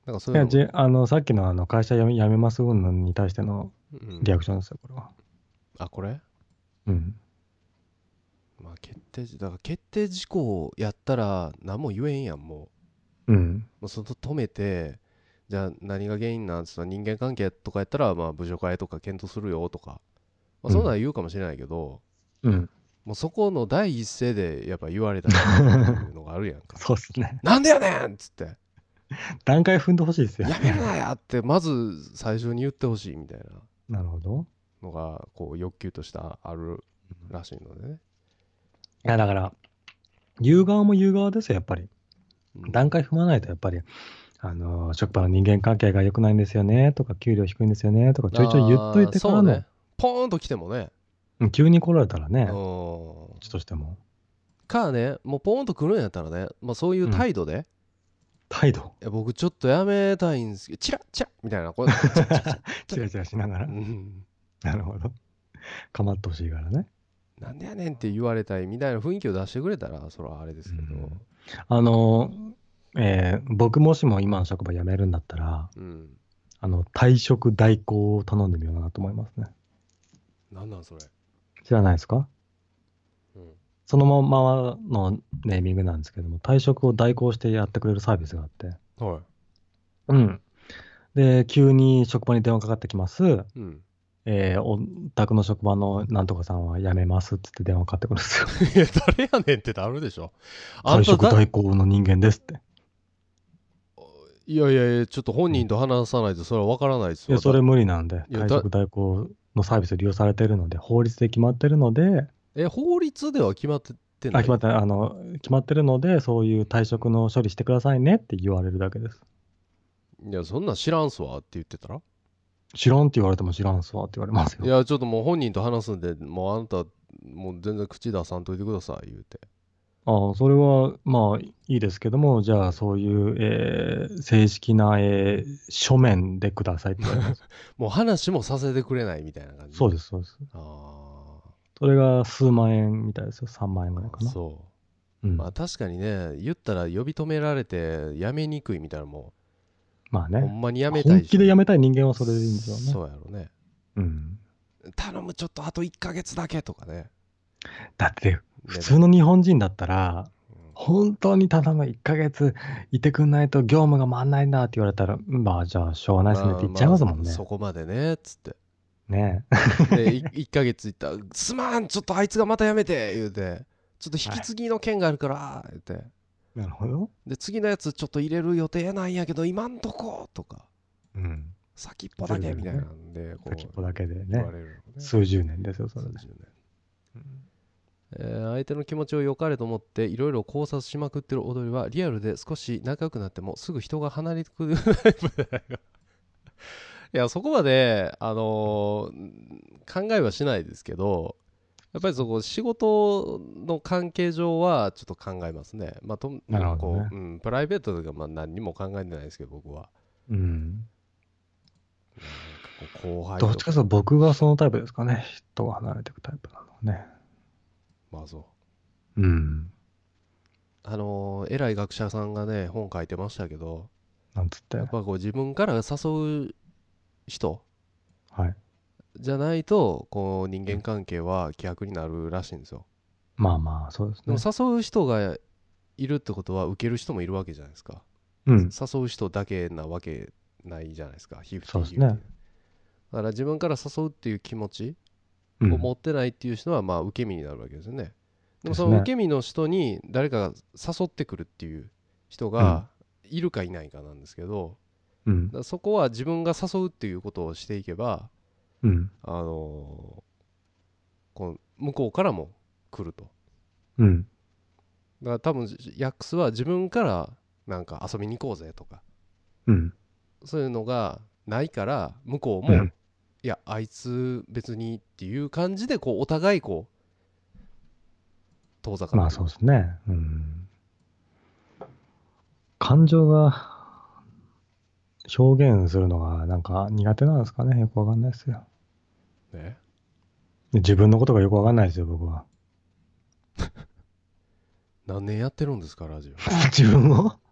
なんかそういや、いうのじあの、さっきのあの会社辞め辞めますに対してのうん。リアクションですよ、これは。あこれ？うん。まあ決定事だから決定事項やったら何も言えんやんもうん。うもうその止めてじゃあ何が原因なんつったら人間関係とかやったらまあ部署変えとか検討するよとか、まあ、そんなん言うかもしれないけど、うん。もうそこの第一声でやっぱ言われたりっていうのがあるやんかそうっすね。なんでやねんっつって段階踏んでほしいですよ。やめるなやってまず最初に言ってほしいみたいななるほど。のがこう欲求としてあるらしいのでね、いや、だから、言う側も言う側ですよ、やっぱり。うん。段階踏まないと、やっぱり、あの、職場の人間関係が良くないんですよね、とか、給料低いんですよね、とか、ちょいちょい言っといてからね。ポーンと来てもね、うん急に来られたらね、うん。こっちとしても、かねもうポーンと来るんやったらね、まあ、そういう態度で、態度、いや僕ちょっとやめたいんですけどチラッチラッみたいなこう チラッチラしながら。う、ん。なるほど。かまってほしいからね。なんでやねんって言われたいみたいな雰囲気を出してくれたらそれはあれですけど、うん。あの、えー僕もしも今の職場辞めるんだったら、うん、あの、退職代行を頼んでみようかなと思いますね。なんなんそれ、知らないですか？うん、そのままのネーミングなんですけども、退職を代行してやってくれるサービスがあって、はい。うん。で、急に職場に電話かかってきます。うん、えーお宅の職場のなんとかさんは辞めますっつって電話かかってくるんですよ。いや誰やねんってなるでしょあ退職代行の人間ですって。いやいやいやちょっと本人と話さないとそれは分からないですよいや、それ無理なんで、いやだ退職代行のサービスを利用されてるので、法律で決まってるので、え法律では決まってってない？あ決まってあの決まってるので、そういう退職の処理してくださいねって言われるだけです。いやそんなん知らんすわって言ってたら？知らんって言われても知らんすわって言われますいよ。やちょっともう本人と話すんでもうあなたもう全然口出さんといてください言うてああそれはまあいいですけども、じゃあそういう、えー正式な、えー書面でくださいって言われます。もう話もさせてくれないみたいな感じでそうです、そうです。あそれが数万円みたいですよ、3万円ぐらいかな。あそうう、ん、まあ確かにね言ったら呼び止められて辞めにくいみたいなのもまあね。ほんまに辞めたい本気で辞めたい人間はそれでいいんですよね。そうやろね。うん、頼むちょっとあと1ヶ月だけとかね。だって、ね。普通の日本人だったら、うん。本当に頼む、1ヶ月いてくんないと業務が回んないなって言われたら、まあじゃあしょうがないですねって言っちゃいますもんね。あそこまでねっつって。ね。で1ヶ月いったら「すまんちょっとあいつがまた辞めて」言うて「ちょっと引き継ぎの件があるから」言うてなるほど。で次のやつちょっと入れる予定なんやけど今んとことかうん。先っぽだけみたいなんでこう先っぽだけでねね数十年ですよ、それで。数十年えー相手の気持ちを良かれと思っていろいろ考察しまくってる踊りはリアルで少し仲良くなってもすぐ人が離れてくるタイプだよいやそこまで、あのー考えはしないですけどやっぱりそこ仕事の関係上はちょっと考えますね。まあ、となるほどねこううん、プライベートとかまあ何にも考えてないですけど僕は。うん。後輩とどっちかというと僕がそのタイプですかね。人が離れていくタイプなのはね。まあそう。うん。あのー偉い学者さんがね本書いてましたけどなんつって。やっぱこう自分から誘う人はい。じゃないとこう人間関係は希薄になるらしいんですよ。まあまあ、そうですでもね。誘う人がいるってことは受ける人もいるわけじゃないですか。うん。誘う人だけなわけないじゃないですか。皮膚そうですね。だから自分から誘うっていう気持ちうん。を持ってないっていう人はまあ受け身になるわけですよね。でもですねその受け身の人に誰かが誘ってくるっていう人がいるかいないかなんですけど、うん。だか。らそこは自分が誘うっていうことをしていけば、うん。あのーこの向こうからも来るとうん。だから多分ヤックスは自分からなんか遊びに行こうぜとかうん。そういうのがないから向こうも、うんいやあいつ別にっていう感じでこうお互いこう遠ざかってまあそうですね。うん。感情が表現するのがなんか苦手なんですかね。よくわかんないですよ。ねで自分のことがよくわかんないですよ、僕は。何年やってるんですかラジオ？自分を？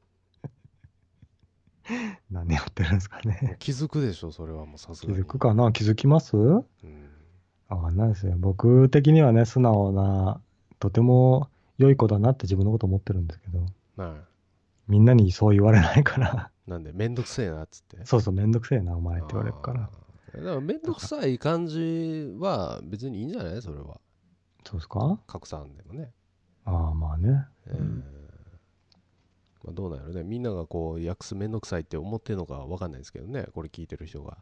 何やってるんですかね。気づくでしょそれはもうさすがに。気づくかな？気づきます？わうん。かんないですよ。僕的にはね、素直な、とても良い子だなって自分のこと思ってるんですけど、はい。みんなにそう言われないから、なんで？めんどくせえなっつって。そうそう、めんどくせえな、お前って言われるから。だからめんどくさい感じは別にいいんじゃない？それは。そうですか？拡散でもね、ああ、まあね。えーまあ、どうなんやろね。みんながこう訳すめんどくさいって思ってるのかわかんないですけどね。これ聞いてる人が。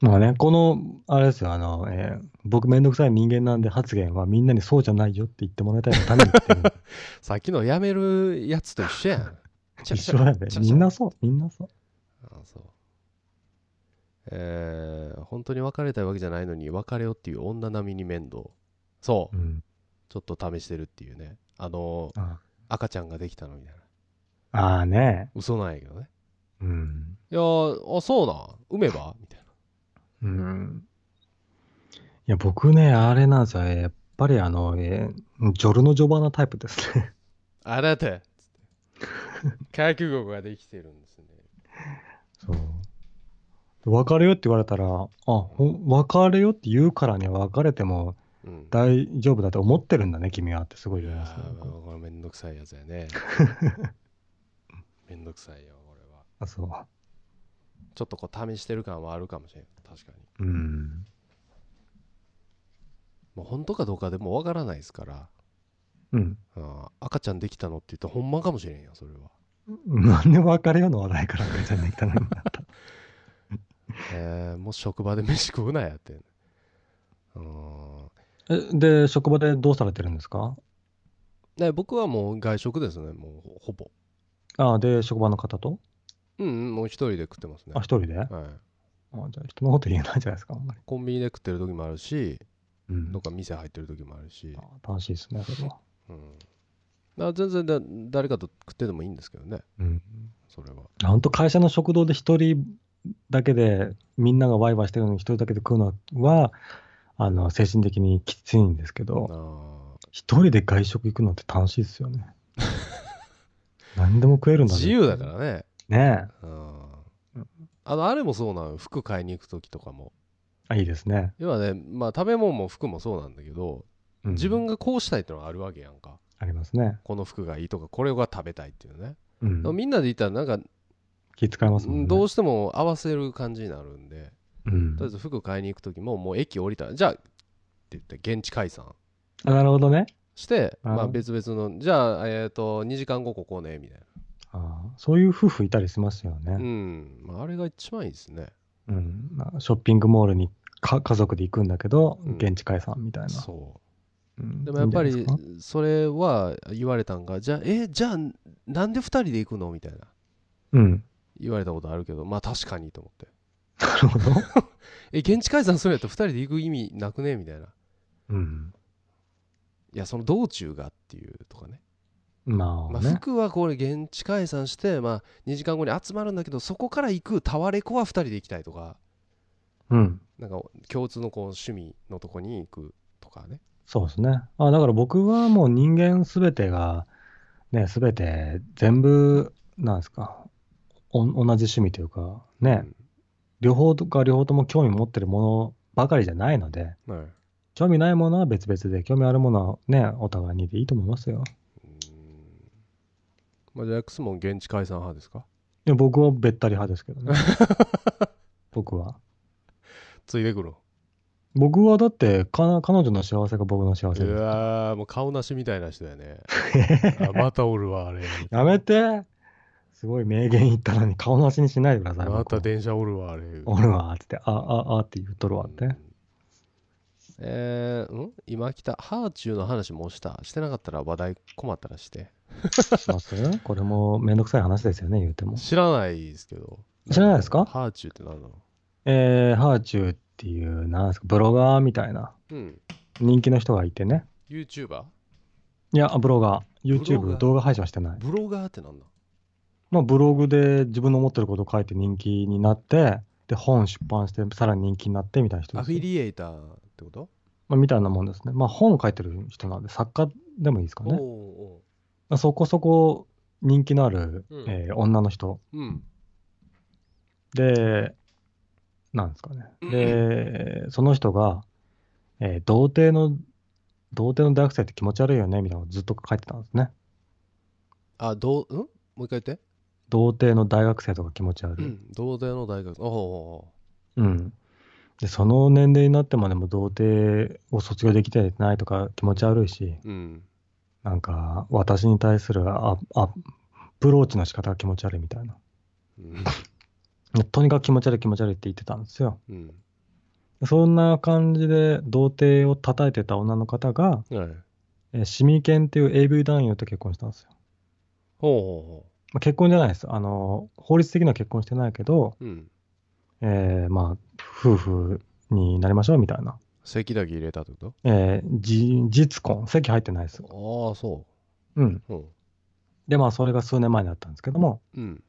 まあね、この、あれですよ、あの、えー僕めんどくさい人間なんで発言はみんなにそうじゃないよって言ってもらいたいのために。さっきのやめるやつと一緒やん。一緒だよね。みんなそう、みんなそう。あそうえー、本当に別れたいわけじゃないのに別れよっていう女並みに面倒そううん。ちょっと試してるっていうねあのあ赤ちゃんができたのみたいなああね。嘘なんやけどねうん。いやーあそうなん産めば？みたいうん。いや、僕ね、あれなんですよ。えーやっぱりあの、えージョルノ・ジョバナタイプですね。なあなたつって覚悟ができてるんですねそう。別れよって言われたら、あ、別れよって言うからには別れてもうん大丈夫だと思ってるんだね、君はってすごい言いますね。ーこれめんどくさいやつやね めんどくさいよこれはあ、そう。ちょっとこう試してる感はあるかもしれん確かにうん。もう本当かどうかでもわからないですからうん。あー赤ちゃんできたのって言ったらほんまかもしれんよそれはなんで別れようの話題から赤ちゃんできたのになった。えー、もう職場で飯食うなやって。うん。えで、職場でどうされてるんですか？ね僕はもう外食ですね。もうほぼ。あで、職場の方と？うんうんもう一人で食ってますね。あ、一人で？あはい、じゃあ人のこと言えないじゃないですか、あんまり。コンビニで食ってる時もあるしうん。どっか店入ってる時もあるし、あ楽しいですね、それは。うん、全然だ誰かと食ってでもいいんですけどね。うん。それは。本当会社の食堂で一人だけで、みんながワイワイしてるのに一人だけで食うのは、あの、精神的にきついんですけど、あ一人で外食行くのって楽しいですよね。何でも食えるんだね。自由だからねねうんあのあれもそうなのよ服買いに行く時とかもえ。あ、いいですね。要はねまあ食べ物も服もそうなんだけど、うん自分がこうしたいってのがあるわけやんかありますね。この服がいいとかこれが食べたいっていうね、うんみんなで行ったらなんか、気使いますもんね。どうしても合わせる感じになるんで。うん。とりあえず服買いに行く時ももう駅降りたらじゃあって言って現地解散。あなるほどね。してまあ別々のじゃあえっ、と2時間後ここねみたいああそういう夫婦いたりしますよなうね。ん、まあ、あれが一番いいですね。うん。まあショッピングモールにか家族で行くんだけど、うん。現地解散みたいな。そう。うん。でもやっぱりそれは言われたんがじゃあえじゃあなんで2人で行くの？みたいな。うん。言われたことあるけどまあ確かにと思ってなるほど。え現地解散するんやったら2人で行く意味なくねみたいなうん。いやその道中がっていうとかねまあ、まあね。服はこれ現地解散して、まあ、2時間後に集まるんだけどそこから行くタワレコは2人で行きたいとかうん。なんか共通のこう趣味のとこに行くとかねそうですね。あ、だから僕はもう人間すべてが、ね、すべて全部、なんですか、お同じ趣味というか、ね、両方とか両方とも興味持ってるものばかりじゃないので、うんはい興味ないものは別々で、興味あるものはね、お互いにでいいと思いますよ。まあ、じゃあ X も現地解散派ですか？いや僕はべったり派ですけどね。僕は。ついてくる僕はだってか、彼女の幸せが僕の幸せうです。わーもう顔なしみたいな人やね あまたおるわあれやめてすごい名言言ったのに顔なしにしないでください。また電車おるわあれ。おるわ、つって、あ、あ、あって言っとるわって。えー、ん？今来た？ハーチューの話もした？してなかったら話題困ったらして。します？これもめんどくさい話ですよね、言うても。知らないですけど。知らないですか？ハーチューって何なのえー、ハーチューっていう、なんですか、ブロガーみたいな。うん。人気の人がいてね。YouTuber? いや、ブロガー。YouTube ー？動画配信はしてない。ブロガーってなんだ？まあ、ブログで自分の思ってることを書いて人気になって、で、本出版して、さらに人気になってみたいな人ですよアフィリエイターってこと？まあ、みたいなもんですね。まあ、本書いてる人なんで、作家でもいいですかね。おまあ、そこそこ人気のある、うん。えー女の人。ううん。で、なんですかね。で、その人が、えー童貞の、童貞の大学生って気持ち悪いよねみたいなのをずっと書いてたんですね。あどううん？もう一回言って童貞の大学生とか気持ち悪い。うん童貞の大学おうおうん。で、その年齢になってまでも童貞を卒業できてないとか気持ち悪いし、うんなんか私に対するアアプローチの仕方が気持ち悪いみたいな。うんで とにかく気持ち悪い気持ち悪いって言ってたんですよ。うんそんな感じで童貞を叩いてた女の方が、はいえーシミケンっていう AV 男優と結婚したんですよ。ほうほまあ、結婚じゃないです。あの、法律的には結婚してないけど、うんえーまあ、夫婦になりましょうみたいな。席だけ入れたってこえーじ実婚、籍入ってないです。とああそうん。ううんで、まあ、それが数年前にあったんですけども、うん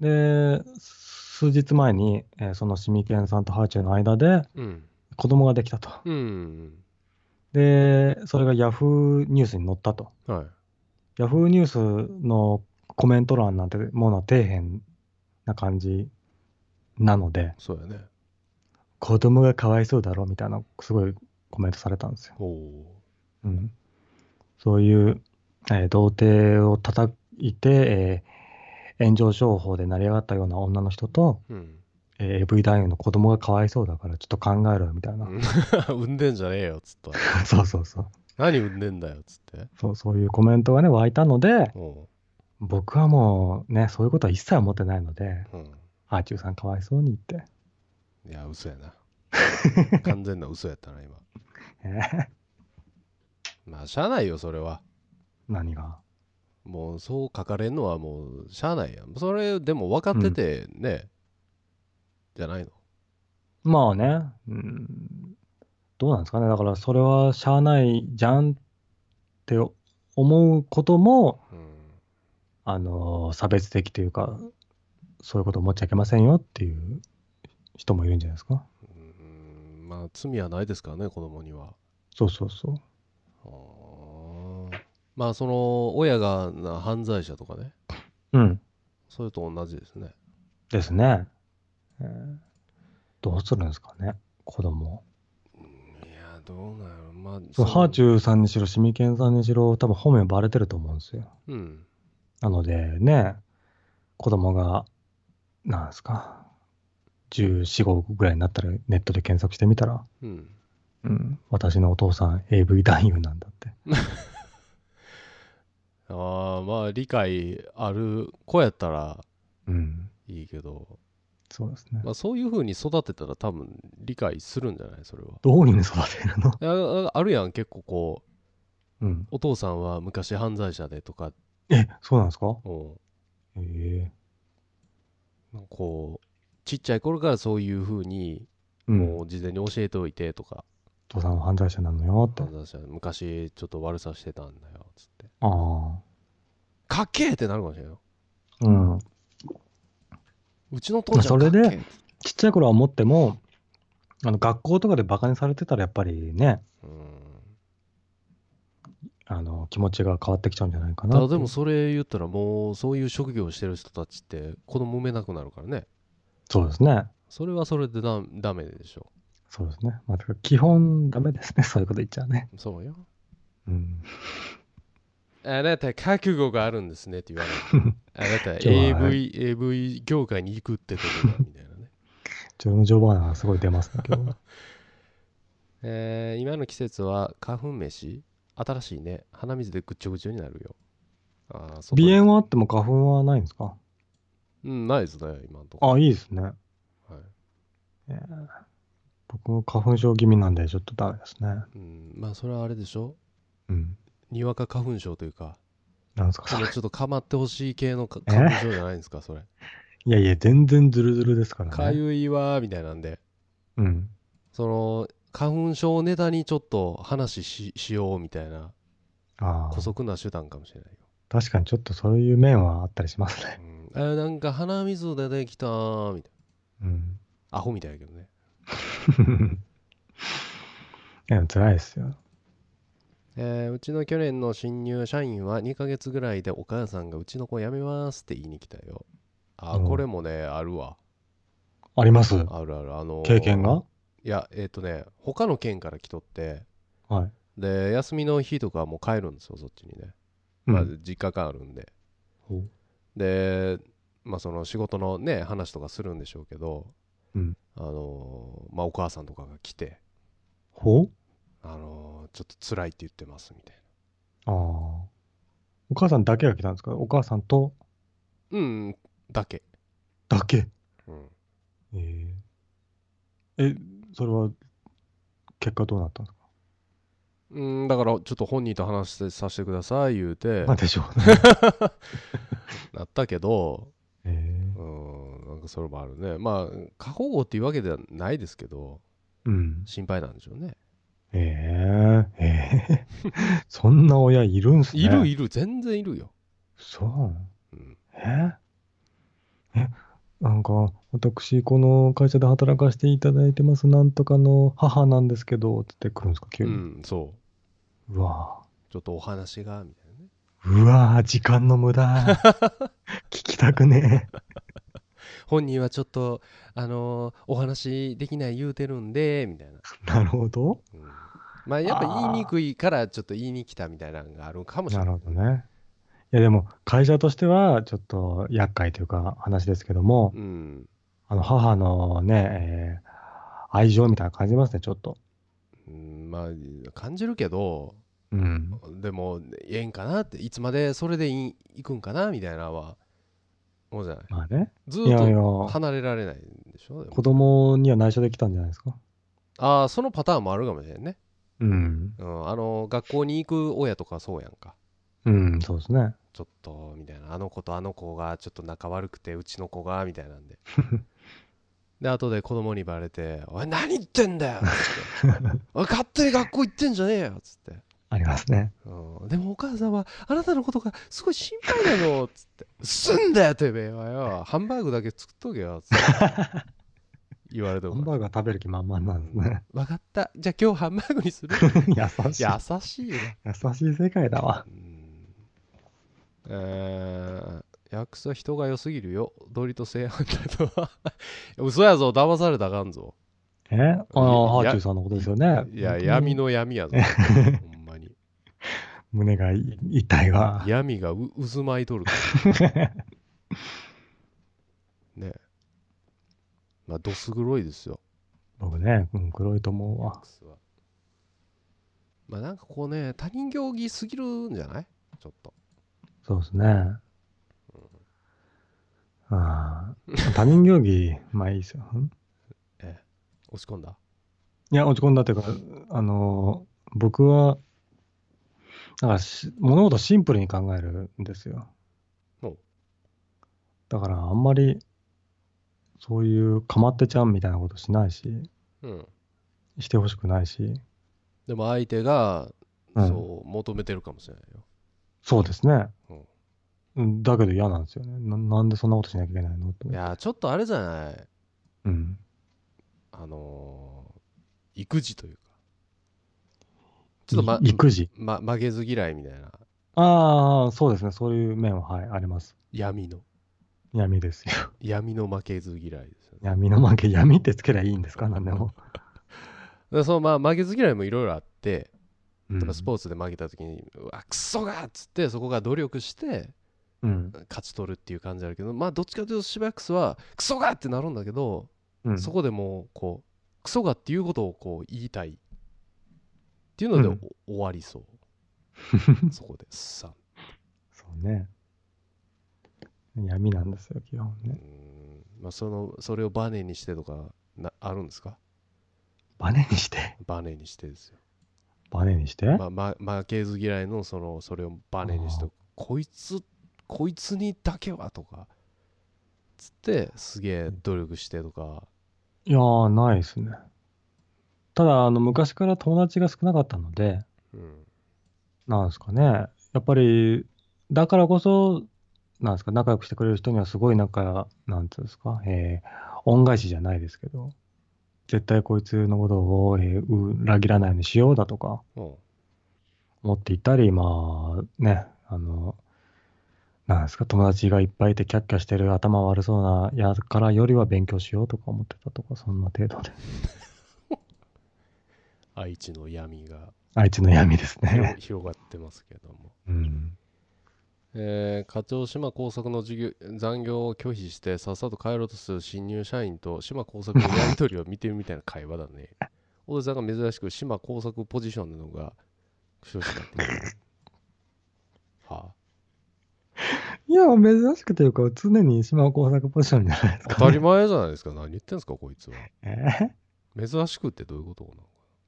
で、数日前に、えーそのシミケンさんとハーチューの間でうん子供ができたと。うんで、それがヤフーニュースに載ったと。はいヤフーニュースのコメント欄なんてものは底辺な感じなので、そうやね。子供がかわいそうだろみたいな、すごいコメントされたんですよ。ほう。ん、そういう、えー童貞を叩いて、えー炎上商法で成り上がったような女の人と、ううん。えー AV 男優の子供がかわいそうだからちょっと考えろよみたいな。産んでんじゃねえよっつった そうそうそう。何産んでんだよっつって。そうそういうコメントがね、湧いたので、お僕はもうね、そういうことは一切思ってないので、ううん。ハーチューさんかわいそうに言って。いや嘘やな。完全な嘘やったな今。え？ーまあしゃあないよそれは。何が？もうそう書かれんのはもうしゃあないやん。それでも分かっててね、じゃないの？まあね、うん、どうなんですかね。だからそれはしゃあないじゃんって思うことも、うんあの、差別的というか、そういうこと思っちゃいけませんよっていう人もいるんじゃないですか。うんまあ罪はないですからね子供にはそうそうそう。あーまあその親がな犯罪者とかねうん。それと同じですねですね。えーどうするんですかね、子供。いやどうなんやろまあハーチュューさんにしろ、シミケンさんにしろ、多分本名バレてると思うんですよ。うんなのでね、子供が、なんですか、14、5ぐらいになったらネットで検索してみたら、うんうん、私のお父さん AV 男優なんだって。ああまあ理解ある子やったらうん、いいけど、そうですね。まあ、そういう風に育てたら多分理解するんじゃない？それはどうに育てるの？ああるやん結構こううん。お父さんは昔犯罪者でとかえ、そうなんですか？うん。ええ。こうちっちゃい頃からそういう風にうん。もう事前に教えておいてとか、父さんは犯罪者なのよって。私は昔ちょっと悪さしてたんだよつって。あかっけえってなるかもしれないよ。あ。うん。うちの父ちゃんそれでかっけえちっちゃい頃は思っても、あの学校とかでバカにされてたらやっぱりね、うんあの気持ちが変わってきちゃうんじゃないかたなっていう。だでもそれ言ったらもうそういう職業をしてる人たちって子供産めなくなるからねそうですね。それはそれでだダメでしょそうですね。まあ、基本ダメですね。そういうこと言っちゃうね。そうようん。あなた覚悟があるんですねって言わない あなた AV, AV 業界に行くってことだみたいなね自分の情報がすごい出ますね、今日は。えー今の季節は花粉飯？新しいね鼻水でぐっちょぐちょになるよあー外鼻炎はあっても花粉はないんですか？うんないですね今のところあ、いいですね。はいえー僕、花粉症気味なんで、ちょっとダメですね。うん、まあそれはあれでしょ？うん。にわか花粉症というかなんですか、それ。ちょっとかまってほしい系のかえ？花粉症じゃないんですかそれいやいや、全然ズルズルですからね。かゆいわーみたいなんでうん。その花粉症をネタにちょっと話ししようみたいなああ。姑息な手段かもしれないよ、確かにちょっとそういう面はあったりしますね。うん、あなんか鼻水出てきたーみたいうん。なアホみたいやけどね。いや、辛いですよ。えーうちの去年の新入社員は2ヶ月ぐらいでお母さんがうちの子辞めますって言いに来たよ。あうん。これもねあるわ。あります。あるある。あのー経験が？いやえっ、とね他の県から来とってはい。で休みの日とかはもう帰るんですよそっちにね、うん。まあ、実家があるんで。ほう。でまあその仕事のね話とかするんでしょうけど、うん。あのーまあお母さんとかが来てほう？あのーちょっと辛いって言ってますみたいああ。お母さんだけが来たんですか？お母さんと？なうんだけ。だけ？うん。えええ、それは、結果どうなったんですか。うんだからちょっと本人と話してさせてください言うて。なんでしょうね。なったけど。ええうんなんかそれもあるね。まあ過保護っていうわけではないですけど。うん。心配なんでしょうね。ええええ そんな親いるんすね。いるいる。全然いるよ、そう。うん、ええなんか、私、この会社で働かせていただいてます、なんとかの母なんですけど、つって来るんですか、急うに。ん、そううわちょっとお話がみたいなねぁうわぁ時間の無駄。聞きたくね本人はちょっとあのーお話できない言うてるんでみたいな、え。なるほど。うんまあやっぱ言いにくいからちょっと言いに来たみたいなのがあるかもしれないなるほどね。いや、でも、会社としては、ちょっと厄介というか、話ですけども、うん、あの、母のね、えー愛情みたいなの感じますね、ちょっと。うん、まあ感じるけどうん。でもええんかなっていつまでそれでいいくんかなみたいなのは思うじゃない？まあね。ずっと、離れられないんでしょ？でも子供には内緒できたんじゃないですか？ああそのパターンもあるかもしれんね、うん。うん、あの学校に行く親とかそうやんかうん、そうですね。ちょっとみたいな。あの子とあの子がちょっと仲悪くてうちの子がみたいなんで。で後で子供にバレて「おい何言ってんだよ」つって「おい勝手に学校行ってんじゃねえよ」つって、ありますね。うん、でもお母さんはあなたのことがすごい心配なのつって「すんだよてめえはよ。ハンバーグだけ作っとけよ」つって。言われても。ハンバーガー食べる気満々なんですね。分かった。じゃあ今日ハンバーグにする？優しい。優しいね優しい世界だわ。うんえー、役者人が良すぎるよ。ドリと正反対とは。嘘やぞ、騙されたらあかんぞ。え？あの、ハーチューさんのことですよね。いや、闇。の闇やぞ。ほんまに。胸がい痛いわ。闇がう渦巻いとる。ねえ。まあ、どす黒いですよ。僕ね、うん、黒いと思うわ。はまあ、なんかこうね、他人行儀すぎるんじゃない？ちょっと。そうですね。ああ他人行儀、まあいいですよ。ん？ええ。押し込んだ？いや、落ち込んだというか、あの、僕は、だからし物事シンプルに考えるんですよ。だからあんまり、そういうかまってちゃんみたいなことしないし、うん。してほしくないし、でも相手がうんそう求めてるかもしれないよ、そうですねうん。うんだけど嫌なんですよね。ななんでそんなことしなきゃいけないの？いやーちょっとあれじゃないうん。あのー育児というかちょっとまい育児？ま負けず嫌いみたいなああ、そうですね。そういう面は、はい、あります。闇の闇ですよ。闇の負けず嫌いですよね闇の負け、闇ってつけりゃいいんですか？なんでも。でそのまあ負けず嫌いもいろいろあってうんスポーツで負けた時に、うわクソがっつってそこが努力してうん。勝ち取るっていう感じあるけどまあどっちかというとシバックスはクソがってなるんだけど、うん。そこでもうこうクソがっていうことをこう言いたいっていうので、うんお終わりそう そこでさそうね。闇なんですよ、基本ね。んまあそのそれをバネにしてとかなあるんですか？バネにして？バネにしてですよ、バネにして、まあ、ま負けず嫌いのそのそれをバネにしてこいつこいつにだけはとかつってすげえ努力してとかいやー、ないですね。ただ、あの、昔から友達が少なかったので、うんなんですかね。やっぱり、だからこそ、なんですか、仲良くしてくれる人にはすごいなんか、なんていうんですか、えー恩返しじゃないですけど、絶対こいつのことを、えー裏切らないようにしようだとかうん思っていたり、まあね、あの、なんですか、友達がいっぱいいてキャッキャしてる頭悪そうなやからよりは勉強しようとか思ってたとか、そんな程度で。愛知の闇があいつの闇です広ね。広がってますけども、うん。えー課長島工作の授業残業を拒否してさっさと帰ろうとする新入社員と島工作のやり取りを見てるみたいな会話だね 大出さんが珍しく島工作ポジションなのが少子になっている はあいや、珍しくというか、常に島工作ポジションじゃないですか、当たり前じゃないですか何言ってんすかこいつはえ？珍しくってどういうことなのー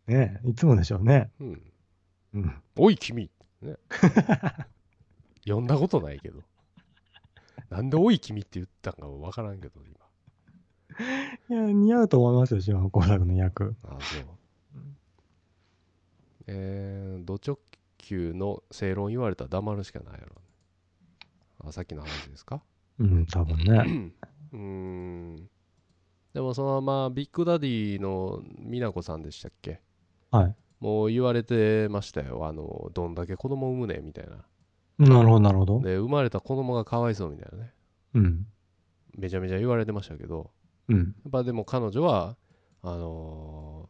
ねえいつもでしょうね。うんうん。おい君ね 呼んだことないけどなんでおい君って言ったんかわからんけど今いや、似合うと思いますよ、島工作の役。あそう。えー、ド直球の正論言われたら黙るしかないやろ、ね。あ、さっきの話ですか？うん、多分ね。うーん。でもそのまあ、ビッグダディの美奈子さんでしたっけ？はい。もう言われてましたよ。あの、どんだけ子供産むねみたいな。なるほど、なるほど。で、生まれた子供がかわいそうみたいなね。うん。めちゃめちゃ言われてましたけど、うん。やっぱでも彼女は、あの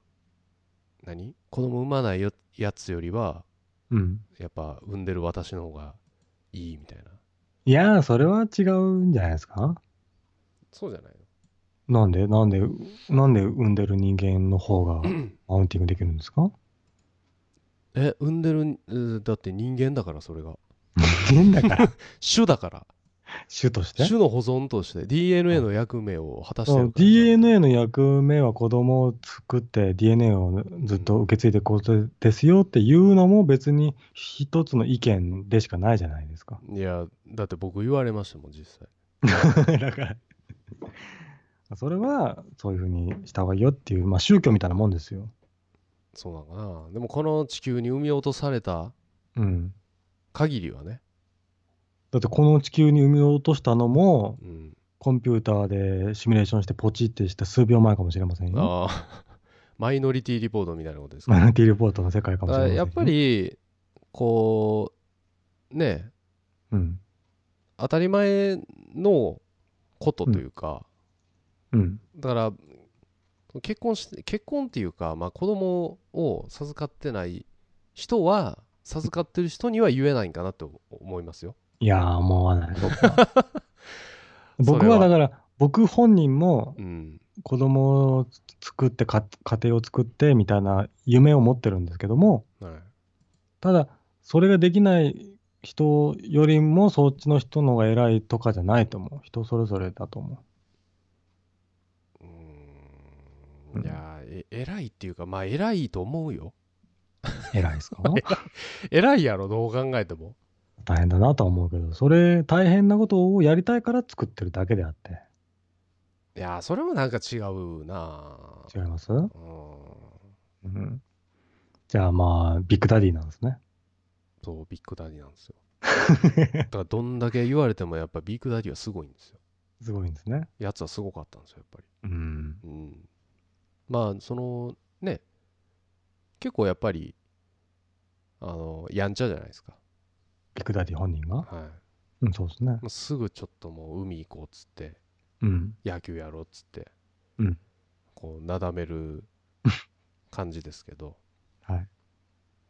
ー何？子供産まないよやつよりは、うん。やっぱ産んでる私の方がいいみたいな。いやー、それは違うんじゃないですか？そうじゃないなんで、なんで、なんで産んでる人間の方がの マウンティングできるんですか？え、産んでる、えーだって人間だからそれが。人間だから、種だから。種として？種の保存として DNA の役目を果たしてるから DNA の役目は子供を作って DNA をずっと受け継いでいくことですよっていうのも別に一つの意見でしかないじゃないですか。いや、だって僕言われましたもん、実際。だから、それはそういうふうにした方がいいよっていう、まあ宗教みたいなもんですよ。そうなのかな。でもこの地球に産み落とされたうん。限りはね。だってこの地球に産み落としたのもうん。コンピューターでシミュレーションしてポチってした数秒前かもしれませんよ。マイノリティリポートみたいなことですか？マナティリポートの世界かもしれませんよ。だからやっぱ、り、こう、ね、うん。当たり前のことというか、うん。だから結婚して結婚っていうか、まあ、子供を授かってない人は授かってる人には言えないんかなと思いますよ。いやー、思わない、僕は。僕ははだから、僕本人もうん、子供を作ってか、家庭を作ってみたいな夢を持ってるんですけども、はい、ただ、それができない人よりもそっちの人の方が偉いとかじゃないと思う。人それぞれだと思うーんいやーえ偉いっていうかまあ偉いと思うよ。う。偉いですか？偉いやろどう考えても。大変だなとは思うけど、それ大変なことをやりたいから作ってるだけであって。いやーそれもなんか違うな、違います？うんうん。じゃあまあ、ビッグダディなんですね。そうビッグダディなんですよ だからどんだけ言われてもやっぱビッグダディはすごいんですよすごいんですね。やつはすごかったんですよやっぱりうん。うんまあそのね結構やっぱりあのやんちゃじゃないですかビッグダディ本人が？はいうん、そうですね。もうすぐちょっともう海行こうっつってうん。野球やろうっつって、うんこうなだめる 感じですけどはい。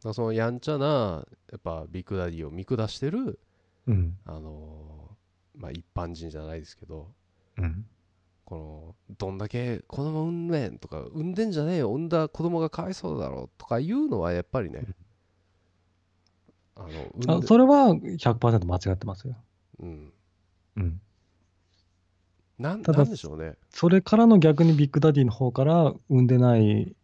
だそのやんちゃなやっぱビッグダディを見下してるうん。あのーまあ一般人じゃないですけどうん。このどんだけ子供産んねんとか産んでんじゃねえよ産んだ子供がかわいそうだろとかいうのはやっぱりねあのあ、でそれは100%間違ってますよ。うんうん。なんただなんでしょうねそれからの逆にビッグダディの方から産んでない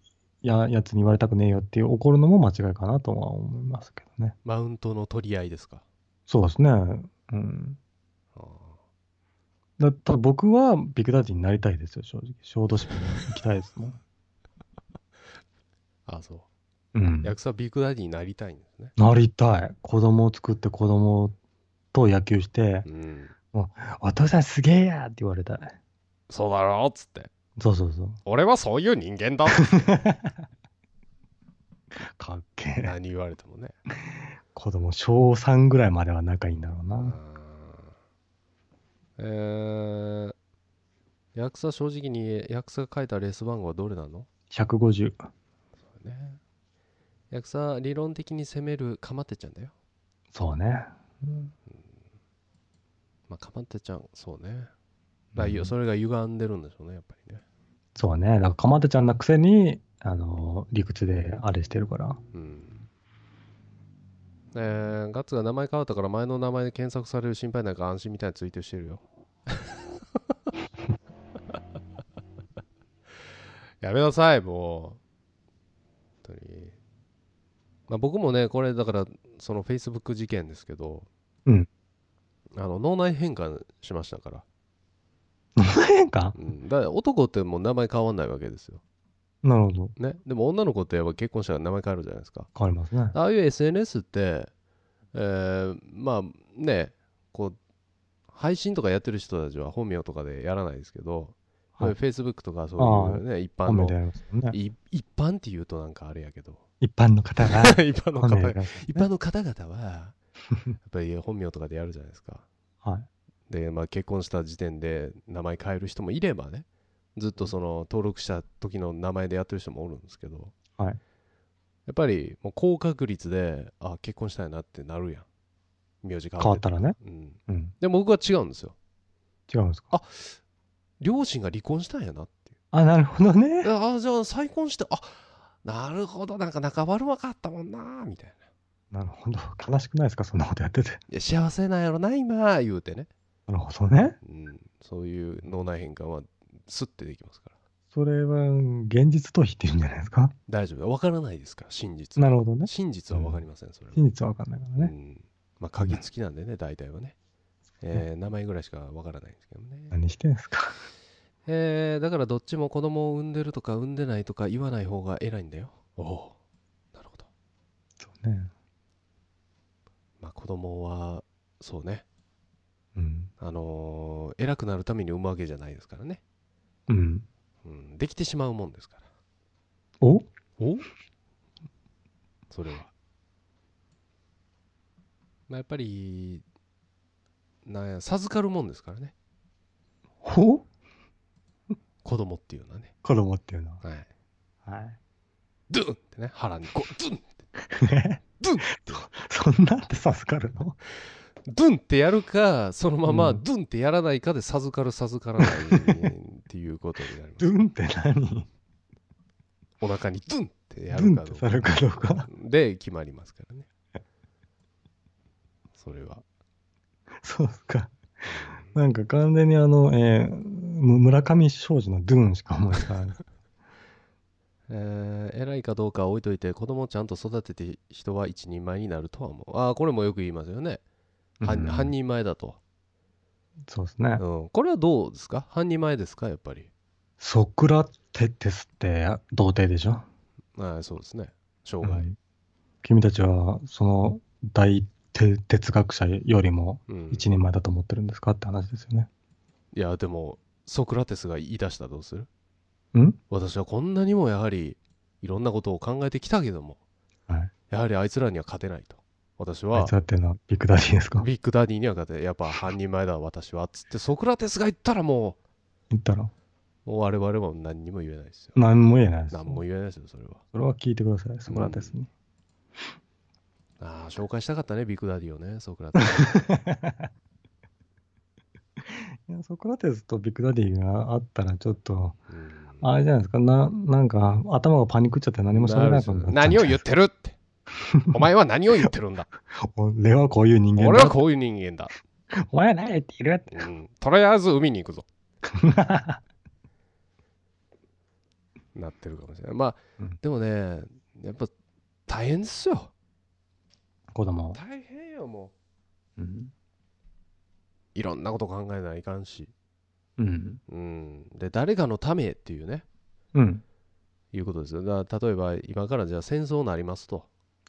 ややつに言われたくねえよっていう怒るのも間違いかなとは思いますけどね。マウントの取り合いですか？そうですね。うん。あーだただ僕はビッグダディになりたいですよ、正直。小豆島に行きたいですもん。あそううん。ヤクザビッグダディになりたいんですねなりたい。子供を作って子供と野球してう、んお父さんすげえやって言われたい。そうだろっつってそうそうそう。俺はそういう人間だ かっけえ。何言われてもね子供小3ぐらいまでは仲いいんだろうな。うんえー、ヤクザ正直にヤクザが書いたレース番号はどれなの？150。ねヤクザ理論的に攻めるかまってちゃんだよ。そうね。まあかまってちゃんそうね。だからうんそれが歪んでるんでしょうねやっぱりね。そうね。だからかまってちゃんなくせに、あの、理屈であれしてるから。うん。えー、ガッツが名前変わったから前の名前で検索される心配なんか安心みたいなツイートしてるよ。やめなさいもうまあ僕もねこれだからその Facebook 事件ですけどうん。あの脳内変換しましたから、変かうん、だから男ってもう名前変わんないわけですよ。なるほど。ね。でも女の子ってやっぱ結婚したら名前変えるじゃないですか。変わりますね。ああいう SNS って、えーまあね、こう、配信とかやってる人たちは本名とかでやらないですけど、はい。Facebook とかそういうね、一般の。一般って言うとなんかあれやけど、一般の方が 一般の方、ります一般の方々は、やっぱり本名とかでやるじゃないですか。はい。で、まあ結婚した時点で名前変える人もいればね、ずっとその登録した時の名前でやってる人もおるんですけど、はいやっぱりもう高確率で、あ、結婚したいなってなるやん。名字変変わってわったらね。うん、うん。で僕は違うんですよ違うんですか？両親が離婚したんやなっていあ、なるほどね。うあじゃあ再婚してあなるほどなんか仲悪かったもんなみたいな。なるほど。悲しくないですか？そんなことやってて。いや幸せなんやろな今言うてね、なるほどね。うん、そういう脳内変換はスッてできますから。それは、現実逃避って言うんじゃないですか？大丈夫。分からないですから真実なるほどね。真実は分かりませんそれは、真実はわかんないからね。うん、まあ鍵付きなんでね大体はね、えー名前ぐらいしか分からないんですけどね、何してんすか？えーだからどっちも子供を産んでるとか産んでないとか言わない方が偉いんだよ。おおなるほど。そうね。まあ子供はそうね。うん。あのー偉くなるために産むわけじゃないですからね、うん。うん、できてしまうもんですから。お？お？それは、まあ、やっぱりなんや授かるもんですからね。ほ子供っていうのはね。子供っていうのは。はい。はい。ドゥンってね腹にこうドゥンって。ドゥンそんなんで授かるの？ドゥンってやるかそのままうん。ドゥンってやらないかで授かる授からないっていうことになります。ドゥンって何？お腹にドゥンってやるかどうか。ってされるかどうか？で決まりますからね。それは。そうか。なんか完全にあの、えー、む村上庄司のドゥンしか思いつかない。えー偉いかどうかは置いといて子供をちゃんと育てて人は一人前になるとは思う。ああこれもよく言いますよね、はうん。半人前だと、そうですね。うん、これはどうですか？半人前ですか？やっぱり。ソクラテテスって童貞でしょ？ああそうですね。生涯、うん。君たちは、その大て哲学者よりもうん。一人前だと思ってるんですか？って話ですよね。いやでもソクラテスが言い出したらどうする？ん？私はこんなにもやはりいろんなことを考えてきたけどもはい。やはりあいつらには勝てないと。私はあいつらっていうのはビッグダディですか？ビッグダディには勝てやっぱ半人前だ私はつってソクラテスが言ったらも言ったら、うもう我々も何にも言えないですよ。何も言えないです。何も言えないですよそれは。それは聞いてください、ソクラテスに。ああ紹介したかったねビッグダディをねソクラテス ソクラテスとビッグダディがあったら、ちょっと、うん。あれじゃないですか、ななんか頭がパニックっちゃって何も喋れなくなっちゃう何を言ってるって。お前は何を言ってるんだ。俺はこういう人間だ。俺はこういう人間だ、お前は何言っているって。うん、とりあえず海に行くぞ。なってるかもしれない。まあ、うん。でもねやっぱ大変ですよ。子供。大変よもうん。ういろんなこと考えないかんし、うん。うん、で誰かのためっていうねうん。いうことですよだから例えば今からじゃあ戦争になりますと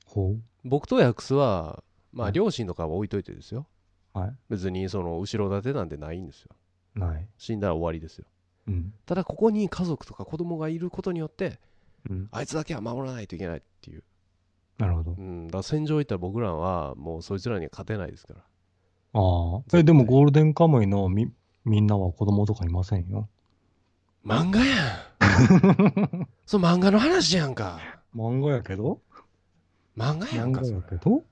ほ僕とヤックスはまあはい両親とかは置いといてですよう。はい。別にその後ろ盾なんてないんですよない。死んだら終わりですようん。ただここに家族とか子供がいることによってうん。あいつだけは守らないといけないっていう、なるほどう。ん、だから戦場行ったら僕らはもうそいつらには勝てないですからああ。え、でもゴールデンカムイのみみんなは子供とかいませんよ？漫画やん。そう漫画の話やんか。漫画やけど？漫画やん漫画かそれやけど？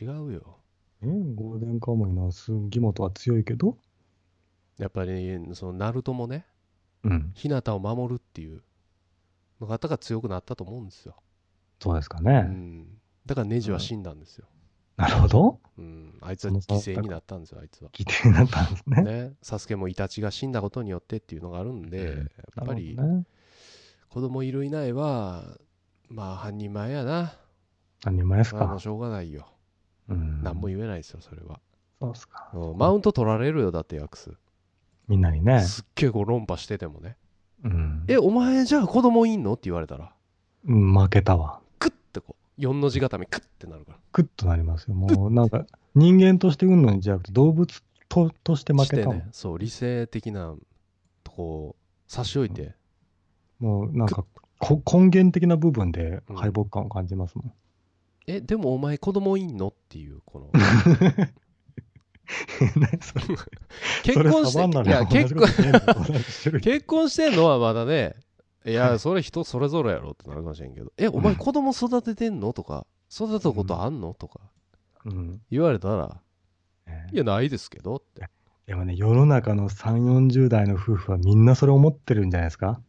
違うよ。えゴールデンカムイの杉本は強いけど？やっぱりそのナルトもねうん。日向を守るっていうのがあったから強くなったと思うんですよ、そうですかうね。ん、だからネジは死んだんですよ、なるほど。うん、あいつは犠牲になったんですよあいつは規定になったんですね。ねサスケもイタチが死んだことによってっていうのがあるんで、うんやっぱりね。子供いるいないはまあ半人前やな何人前ですかもうしょうがないよ、うん。何も言えないですよそれは、そうですか。うんマウント取られるよだってヤクスみんなにね。すっげえこう論破しててもねうん。えお前じゃあ子供いんの？って言われたらうん負けたわ。クッてこう4の字固めクッてなるから。クッとなりますよ。もうなんか人間としてうんのにじゃなくて動物ととして負けたもん。してね。そう理性的なとこを差し置いて、もうなんかこ根源的な部分でうん。敗北感を感じますもん。えでもお前子供いんの？っていうこの。結婚していや結婚 結婚してんのはまだねいやそれ人それぞれやろってなるかもしれんけど。えお前子供育ててんの？とか。育てたことあんの？とか。うん。言われたらねいやないですけどって。でもね、世の中の3、40代の夫婦はみんなそれ思ってるんじゃないですか？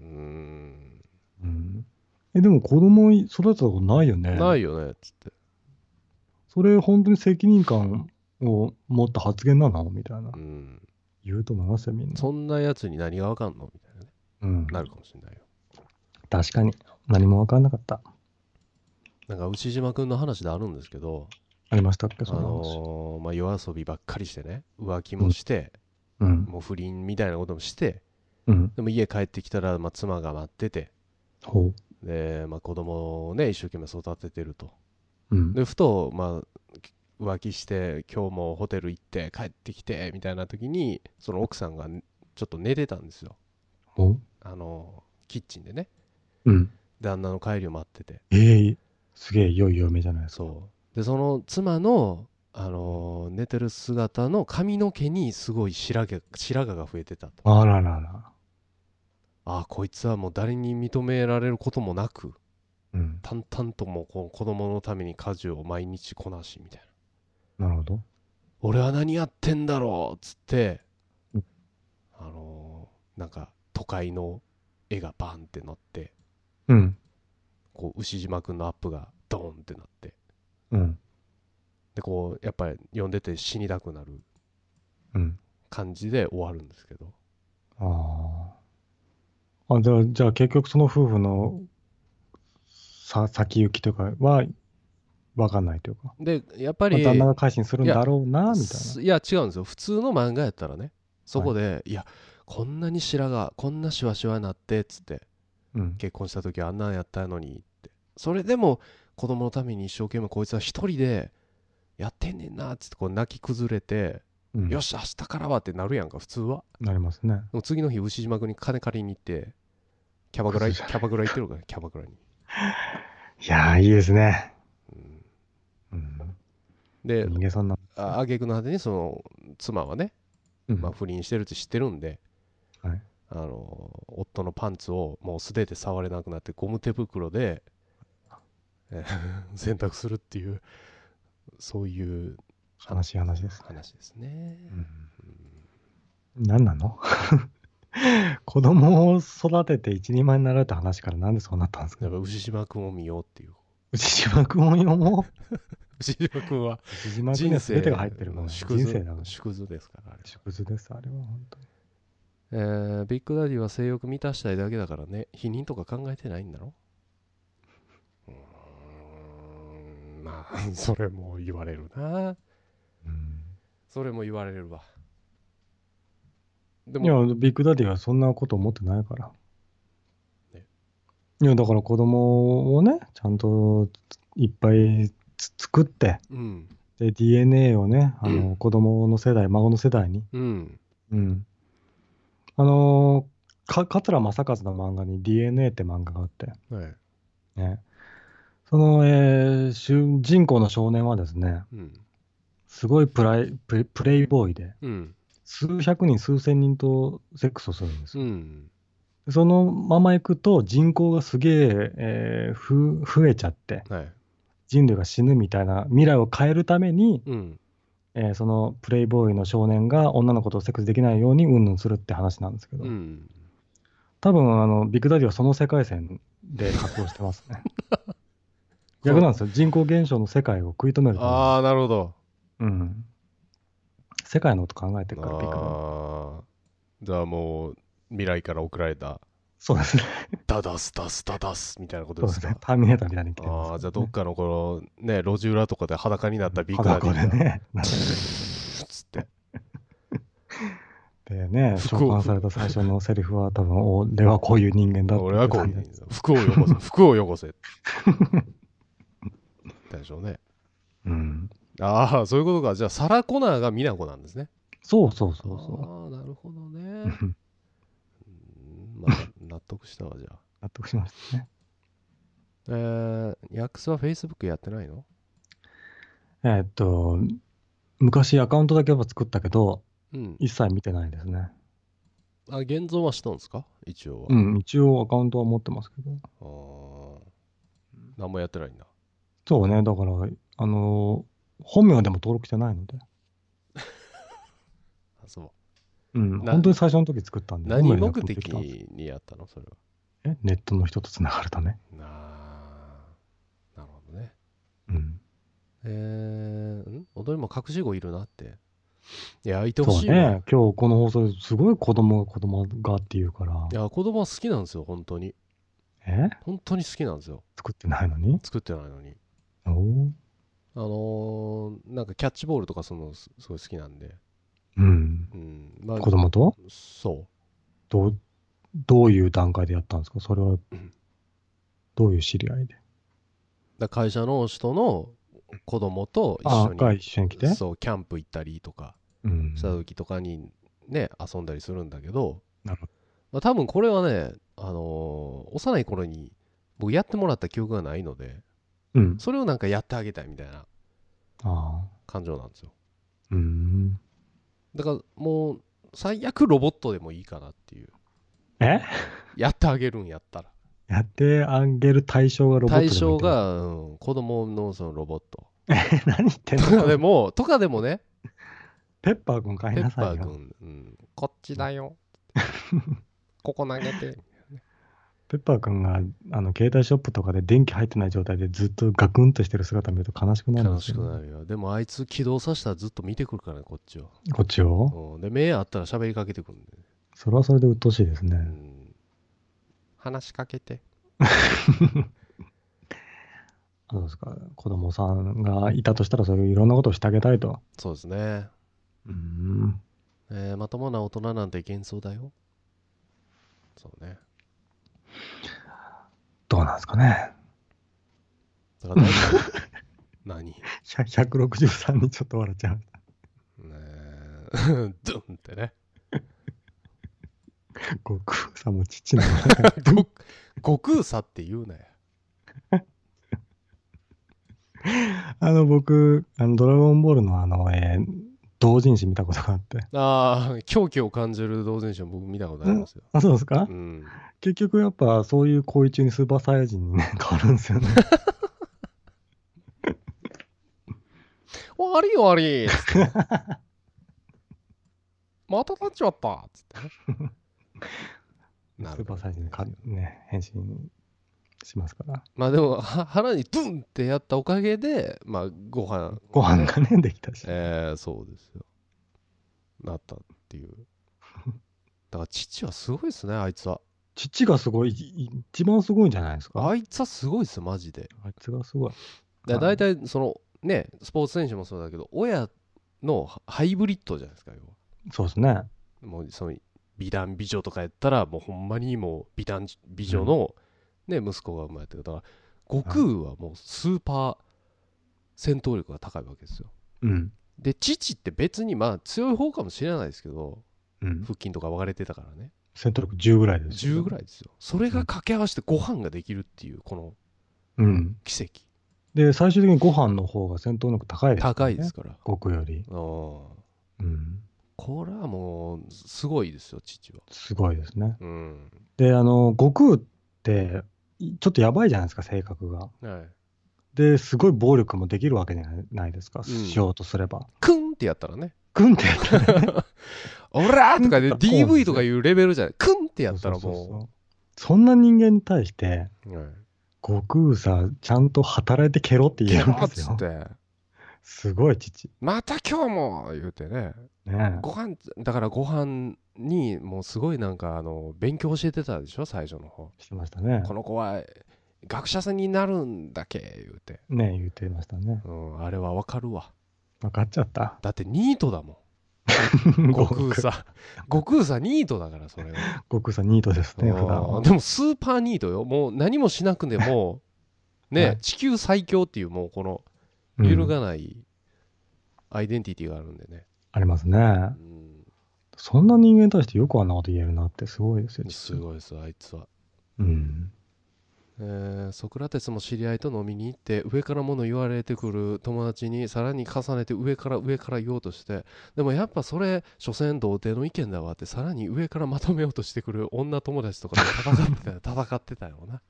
うーん。うん。え、でも子供育てたことないよね？ないよねっつって。それ本当に責任感を持った発言なの？みたいな。う。ん。言うと思いますよ、みんな。そんなやつに何がわかんの？みたいなねうん。なるかもしれないよ確かに。何も分かんなかった。なんか内島君の話であるんですけどありましたっけ、あその話。のーまあ夜遊びばっかりしてね浮気もして、うん。もう不倫みたいなこともしてうん。でも家帰ってきたら、まあ、妻が待っててほで、まあ、子供をね一生懸命育ててるとう。うん。でふと、まあ、浮気して今日もホテル行って帰ってきてみたいな時にその奥さんがちょっと寝てたんですよ。あのキッチンでねうん。旦那の帰りを待っててええすげえ良い嫁じゃないですか。そうでその妻の、あの寝てる姿の髪の毛にすごい白毛白髪が増えてたとあららら。ああこいつはもう誰に認められることもなくうん。淡々ともうこう子供のために家事を毎日こなしみたいななるほど。俺は何やってんだろうっつってうんあのーなんか都会の絵がバンって載ってうん。こう牛島くんのアップがドーンってなってうん。でこうやっぱり読んでて死にたくなるうん。感じで終わるんですけどああ。あ、じゃあ、じゃあ結局その夫婦のさ先行きとかは分かんないというか。でやっぱりまあ旦那が改心するんだろうな、みたいすいや違うんですよ普通の漫画やったらねそこで、い、やこんなに白髪こんなシワシワになってっつってな。うん。結婚した時はあんなんやったのにってそれでも子供のために一生懸命こいつは一人でやってんねんなっつってこう泣き崩れて、うんよし明日からはってなるやんか普通はなりますね。でも次の日牛島君に金借りに行ってキャバクラ キャバクラ行ってるからキャバクラに、いやー、いいですね。うんうん。で人間そんな。あ挙句の果てにその妻はね、うんまあ、不倫してるって知ってるんで、はいあの夫のパンツをもう素手で触れなくなってゴム手袋で、えー 洗濯するっていうそういう悲しい話です。話ですね、うん。何なの？子供を育てて一人前になられた話からなんでそうなったんですか？やっぱ牛島君を見ようっていう内島君を読もう？牛島君 は人生は全てが入ってるから。の縮図人生だ。縮図ですからあれ縮図です、あれは本当に。えービッグダディは性欲満たしたいだけだからね。否認とか考えてないんだろ？うーんまあ それも言われるな。うん。それも言われるわ。でいやも、ビッグダディはそんなこと思ってないから。ね。いや、だから子供をね、ちゃんといっぱいつ作って、うん。で、DNA をね、あうの、子供の世代、孫の世代に、うん。うん。あのーか、桂正和の漫画に DNA って漫画があって、はい。ね。その、えー主人公の少年はですね、うん。すごいプライプレイボーイで、うん。数百人、数千人とセックスをするんですよ。うん。そのまま行くと人口がすげええーふ増えちゃって、はい。人類が死ぬみたいな未来を変えるために、うんえーそのプレイボーイの少年が女の子とセックスできないようにうんぬんするって話なんですけど、うん多分あのビッグダディはその世界線で活動してますね。逆なんですよ。人口減少の世界を食い止めるああなるほどうん。世界のこと考えてるから、ビッグダディは。ああじゃあもう未来から送られたそうですね。ダダスダスダダスみたいなことそうでかですすね。ターミネーターみたいに来てます、ああじゃあどっかのこのね路地裏とかで裸になったビッグダ裸ディがでね。つって。でね、召服を。喚された最初のセリフは多分、俺はこういう人間だって俺はこういう感じ服を汚せ服を汚せ。でしょうね。うん。ああそういうことか。じゃあサラ・コナーがミナコなんですね。そうそうそうそああなるほどねまあ 納得したわじゃあ納得しましたね。えー、ヤックスは Facebook やってないの？えーっと、昔アカウントだけは作ったけど、うん一切見てないですね。あ現像はしたんですか？一応は、うん、一応アカウントは持ってますけど。あー何もやってないんだそうね、だから、あのー本名でも登録してないので。あそうん、な本当に最初の時作ったんうで。何目的にやったの？それは。えネットの人とつながるため？なあ。なるほどね。うん。えー、ん？踊りも隠し子いるなって。いやいてほしいわ。ね、今日この放送ですごい子供が子供がって言うから。い、や子供は好きなんですよ本当に。え？本当に好きなんですよ。作ってないのに？作ってないのに。おー。あのー、なんかキャッチボールとかそのすすごい好きなんでうん。うんまあ子供と？そうどう、どういう段階でやったんですか？それはうん、どういう知り合いで？だ会社の人の子供と一緒に一緒に来て？そうキャンプ行ったりとかうん。した時とかにね遊んだりするんだけど、なるほど。まあ、多分これはね、あのー幼い頃に僕やってもらった記憶がないのでうん。それをなんかやってあげたいみたいなああ。感情なんですようん。だからもう最悪ロボットでもいいかなっていう。え？やってあげるんやったら。やってあげる対象がロボット対象、が、うん、子供のそのロボット。何言ってんとかのでもとかでもね。ペッパーくん買いペなさいよ。ッパーくん、うん、こっちだよ。ここ投げてペッパーくんが、あの、携帯ショップとかで電気入ってない状態でずっとガクンとしてる姿見ると悲しくなるん悲しくなるよ。でもあいつ起動させたらずっと見てくるからねこっちを、こっちを？うん、で目あったら喋りかけてくるんで、それはそれで鬱陶しいですね。うん、話しかけて。そうですか。子供さんがいたとしたら、そういういろんなことをしてあげたいと。そうですね、うん。えーまともな大人なんて幻想だよ。そうねどうなんですかね。だから何？ね163にちょっと笑っちゃいました。え。ドンってね。悟空さんも父なの。ご悟空さって言うなよ。あの、僕、あの、ドラゴンボールのあの、えー同人誌見たことがあって。ああ狂気を感じる同人誌を僕見たことありますよ、あ、そうですか、うん、結局やっぱそういう行為中にスーパーサイヤ人にね、変わるんですよね。終わり終わり。っつってまた立っちまった。っつってね。スーパーサイヤ人にか、ね、変身しますから。まあでもは腹にドゥンってやったおかげでまあご飯。ご飯がね、できたし。えー、そうですよ。なったっていう。だから父はすごいですねあいつは父がすごい、い一番すごいんじゃないですか？あいつはすごいですよマジであいつがすごい。だはい大体そのねスポーツ選手もそうだけど親のハイブリッドじゃないですか要はそうですね。もうその美男美女とかやったらもうほんまにもう美男美女の、ね息子が生まれてるだから悟空はもうスーパー戦闘力が高いわけですようん。で父って別にまあ強い方かもしれないですけどうん。腹筋とか分かれてたからね戦闘力10ぐらいですよ。10ぐらいですよそれが掛け合わせてご飯ができるっていうこのうん。奇跡で、最終的にご飯の方が戦闘力高いです、ね。高いです。から悟空より。うんうん。これはもうすごいですよ父はすごいですね。うんで、あの、悟空って、いちょっとやばいじゃないですか、性格が。はいで、すごい暴力もできるわけじゃないですか、うんしようとすれば。クンってやったらねグンってやったらね オラーとかで DV とかいうレベルじゃない。クンってやったらそうそんな人間に対して、うはい。悟空さ、ちゃんと働いて蹴ろって言えるんっですよ。つって。すごい父。また今日も言うてね。ねご飯だからご飯にもうすごいなんかあの勉強教えてたでしょ最初の方。してましたね。この子は学者さんになるんだけ言うて、ね言ってましたね。うん、あれはわかるわ。分かっちゃった。だってニートだもん 悟空さ悟空さニートだからそれは。悟空さんニートですね、普段。でもスーパーニートよ。もう何もしなくてもね、はい。地球最強っていうもうこのうん。揺るがないアイデンティティがあるんでね、ありますね。うん。そんな人間に対してよくあんなこと言えるなってすごいですよ、父すごいですあいつは、うん。えーソクラテスも知り合いと飲みに行って上から物言われてくる友達にさらに重ねて上から上から言おうとしてでもやっぱそれ所詮童貞の意見だわってさらに上からまとめようとしてくる女友達とかと戦ってたよ戦ってたよな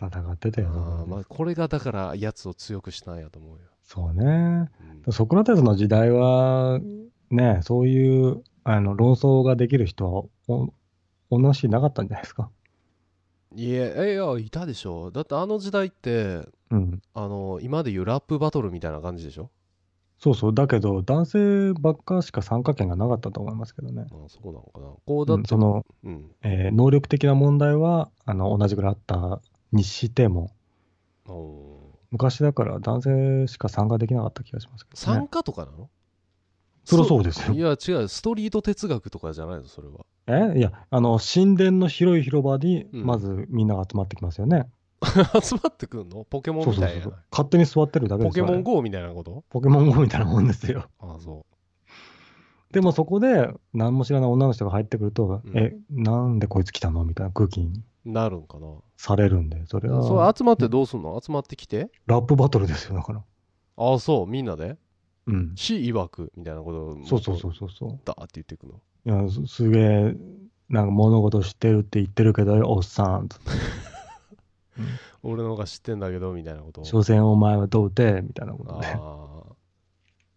戦ってたよ。あーまあ、これがだからやつを強くしたんやと思うよ、そうね。うんソクラテスの時代は、ね、そういうあの論争ができる人はお、おのしなかったんじゃないですか。いやいやいたでしょだってあの時代ってうん。あの今でいうラップバトルみたいな感じでしょ？そうそう。だけど、男性ばっかしか参加権がなかったと思いますけどね。あそうなのかなこうだって、うんその、うんえー能力的な問題はあの同じぐらいあったにしても、おー昔だから男性しか参加できなかった気がしますけど、参ね。加とかなの？そりゃそうですよ。いや違う。ストリート哲学とかじゃないの？それは。え？いや、あの、神殿の広い広場に、うん。まずみんなが集まってきますよね。集まってくんの？ポケモンそうそうみたいな。そうそう。勝手に座ってるだけですよ。ポケモン GO みたいなこと？ポケモン GO みたいなもんですよ。ああそでもそこで何も知らない女の人が入ってくると、うん。え、なんでこいつ来たの？みたいな空気に。うなるんかな。されるんで、それは。それ集まってどうすんの？集まってきて？ラップバトルですよ、だから。ああそう。みんなで？うん。死曰くみたいなことをそうそうそうそうそう。ダーって言っていくのいやすすげえ、なんか物事知ってるって言ってるけど、おっさん、俺の方が知ってんだけどみたいなことを所詮お前はどうてみたいなことで。ああ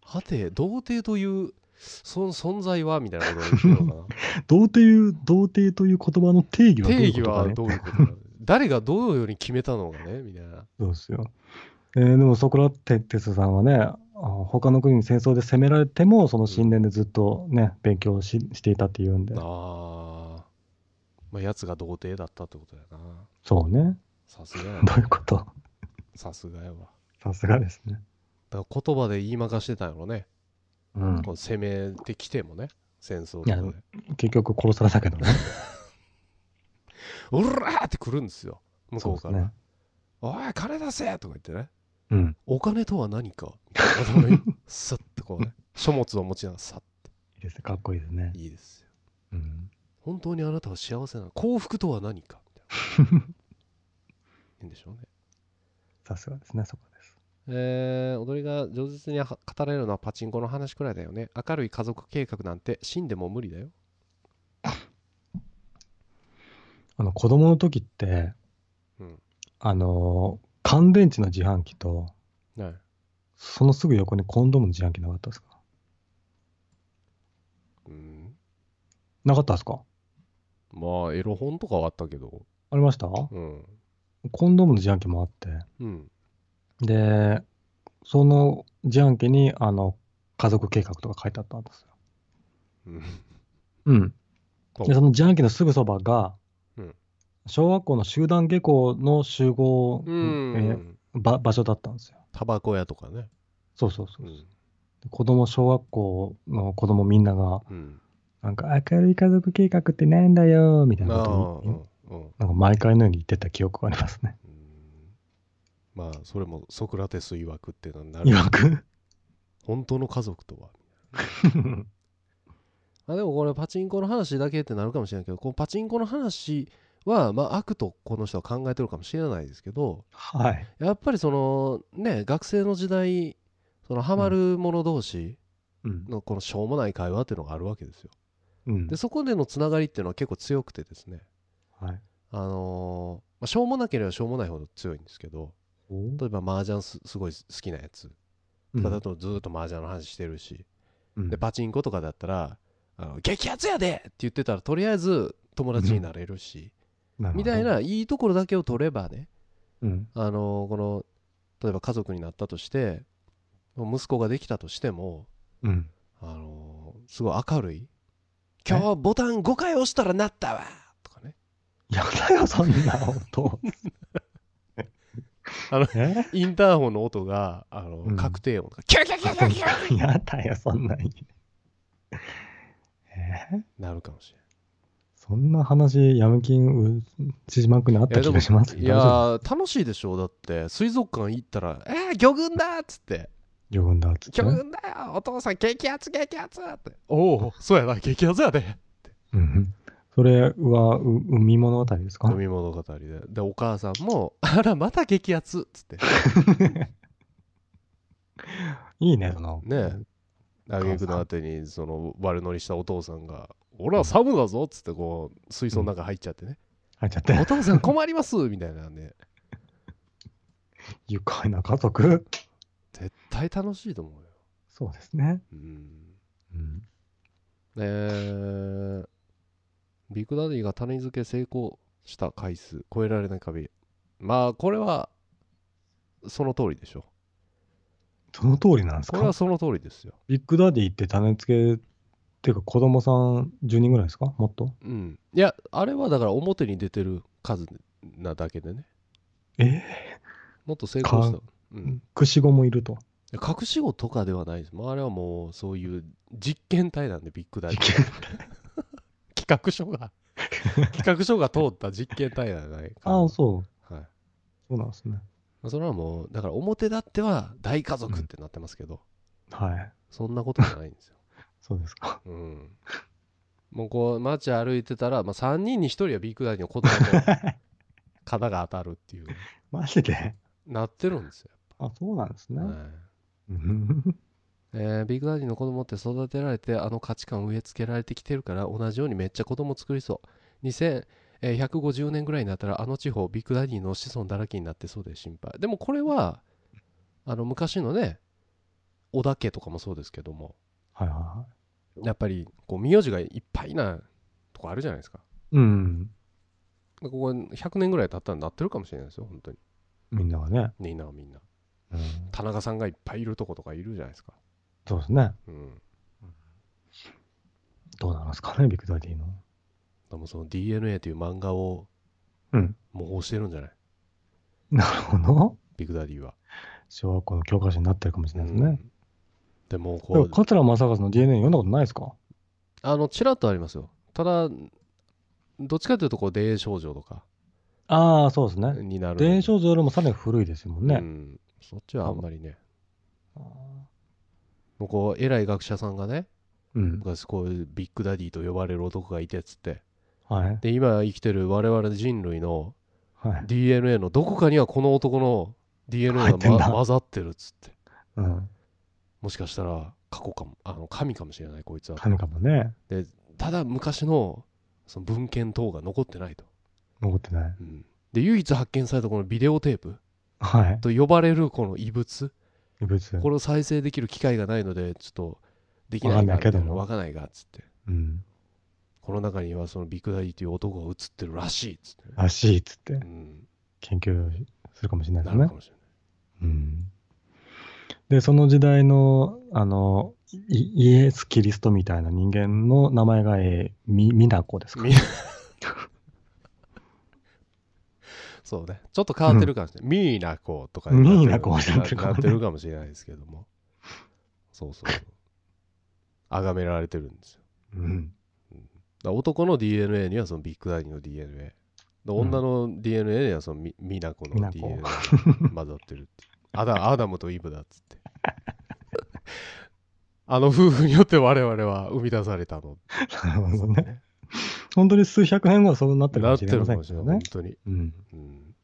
はて童貞というその存在はみたいなことを言ってるのか 童貞いう、童貞という言葉の定義なはどうい定義はうことかね。どういうことか誰がどのように決めたのかねみたいなそうですよ。えーでもソクラテスさんはね、あ他の国に戦争で攻められても、その神殿でずっとね、勉強ししていたっていうんで、ああまあやつが童貞だったってことだよな。そうね。さすがやどういうこと？さすがやわ。さすがですね。だから言葉で言いまかしてたんやろね、うん。こ。う攻めてきてもね戦争で。結局殺されたけどね。うらーって来るんですよ。向こうから、ね。おい金出せとか言ってねうん。お金とは何か？みたいな頭にスッとこうね。書物を持ちながらさっいいですね。かっこいいですね。いいですよ。うん。本当にあなたは幸せなの。幸福とは何か？みたいな。いいんでしょうね。さすがですね、そこです。えー踊りが上手には語れるのはパチンコの話くらいだよね。明るい家族計画なんて死んでも無理だよ。あの、子供の時って、うん。あのー乾電池の自販機と、はい。そのすぐ横にコンドームの自販機なかったですか？うん。なかったですか？まあエロ本とかはあったけど。ありました？うん。コンドームの自販機もあって。うん。で、その自販機に、あの、家族計画とか書いてあったんですよ。うん。うん。で、その自販機のすぐそばが、うん小学校の集団下校の集合、うん、えーば場所だったんですよ。タバコ屋とかねそうそうそうう。んで子供、小学校の子供みんなが、うんなんか、明るい家族計画ってなんだよ、みたいなことなんか毎回のように言ってた記憶がありますね。うんまあそれもソクラテス曰くっていうのになるいわく？本当の家族とは？あでもこれパチンコの話だけってなるかもしれないけどこのパチンコの話はまあ悪とこの人は考えてるかもしれないですけどはい。やっぱりそのね学生の時代そのハマる者同士うん。のこのしょうもない会話っていうのがあるわけですようんで。そこでのつながりっていうのは結構強くてですねはい。あのーまあ、しょうもなければしょうもないほど強いんですけどお例えば麻雀すすごい好きなやつうんとかだとずーっと麻雀の話してるし、うんでパチンコとかだったらあの激アツやでって言ってたらとりあえず友達になれるし、みたいな。いいところだけを取ればねうん。あのこの例えば家族になったとして息子ができたとしてもうん。あのすごい明るい今日ボタン5回押したらなったわとかねやだよ、そんな音。あのえ？インターホンの音があの、うん確定音とかキャキャキャキャキャやだよ、そんなに。え？なるかもしれないそんな話、ヤムキン、う千島君にあった気がします？いやー楽しいでしょ？だって水族館行ったら「えー、魚群だ!」っつって。魚群だっつって？魚群だよお父さん激アツ激アツって。おおそうやな激アツやでうん。それは、う海物語ですか？飲み物語で。でお母さんも「あらまた激アツ」っつって。いいね、その。ねあげくのあてにその悪乗りしたお父さんが「俺はサムだぞ」っつってこう水槽の中入っちゃってね「入っちゃって。お。父さん困ります」みたいなんで。愉快な家族？絶対楽しいと思うよ。そうですね。うん。うん。えー、ビッグダディが種付け成功した回数超えられない壁。まあこれはその通りでしょ。その通りなんですか？これはその通りですよ。ビッグダディって種付けっていうか子供さん10人ぐらいですか？もっと？うん。いやあれはだから表に出てる数なだけでね。え？もっと成功した。かうん。串子もいると？隠し子とかではないです。もうあれはもうそういう実験体なんでビッグダディ。実験企画書が。企画書が通った実験体なんじゃないかなああ、そう。はい。そうなんですね。まあそれはもうだから表立っては大家族ってなってますけど、はい。そんなことじゃないんですよ、そうですか。うん、もうこう街歩いてたら、まあ、3人に1人はビッグダディの子供と 肩が当たるっていう。マジで？なってるんですよ、あ、そうなんですね。はい。う んえービッグダディの子供って育てられてあの価値観を植え付けられてきてるから同じようにめっちゃ子供作りそう。2150年ぐらいになったらあの地方ビッグダディの子孫だらけになってそうで心配。でもこれはあの昔のね織田家とかもそうですけどもはいはいはやっぱりこう名字がいっぱいなとこあるじゃないですかい。うん。ここ100年ぐらい経ったらなってるかもしれないですよ本当にみんながね。みんなはみんなうん、田中さんがいっぱいいるとことかいるじゃないですかそうですね。うんどうなんですかね、ビッグダディの。でもその DNA という漫画をうん。模倣してるんじゃない？なるほど。ビッグダディは小学校の教科書になってるかもしれないですね。うんでもこう桂正和の DNA 読んだことないですか？あのちらっとありますよただどっちかというとこう電影少女とかああ、そうですね。になる電影少女よりもさらに古いですもんね。うん、そっちはあんまりねもうこう偉い学者さんがねうん。昔こういうビッグダディと呼ばれる男がいてっつってはい。で今生きてる我々人類のはい。DNA のどこかにはこの男の DNA が、ま、混ざってるっつってうん。もしかしたら過去かもあの神かもしれないこいつは神かもね。ただ昔のその文献等が残ってないと、残ってない。うんで唯一発見されたこのビデオテープはい。と呼ばれるこの異物異物。これを再生できる機会がないのでちょっとできないわかみたわかんないがっつってうん。この中にはそのビッグダディという男が映ってるらしいっつってね、らしいっつってうん、研究するかもしれないですねなるか。もしれないうん。で、その時代の、あの、イイエス・キリストみたいな人間の名前が、えー、ミミナコですかみそうね。ちょっと変わってるかもしれない。ミーナコとかにミーナコなになってるかもしれないですけども。そうそうそう。崇められてるんですよ。うん。男の DNA にはそのビッグダディの DNA。で女の DNA にはそのミミナコの DNA が混ざってるっていう。アダアダムとイブだっつって。あの夫婦によって我々は生み出されたの。なるほどね。本当に数百年後はそうなってるかもしれませんけどね本。当に。うん。うん。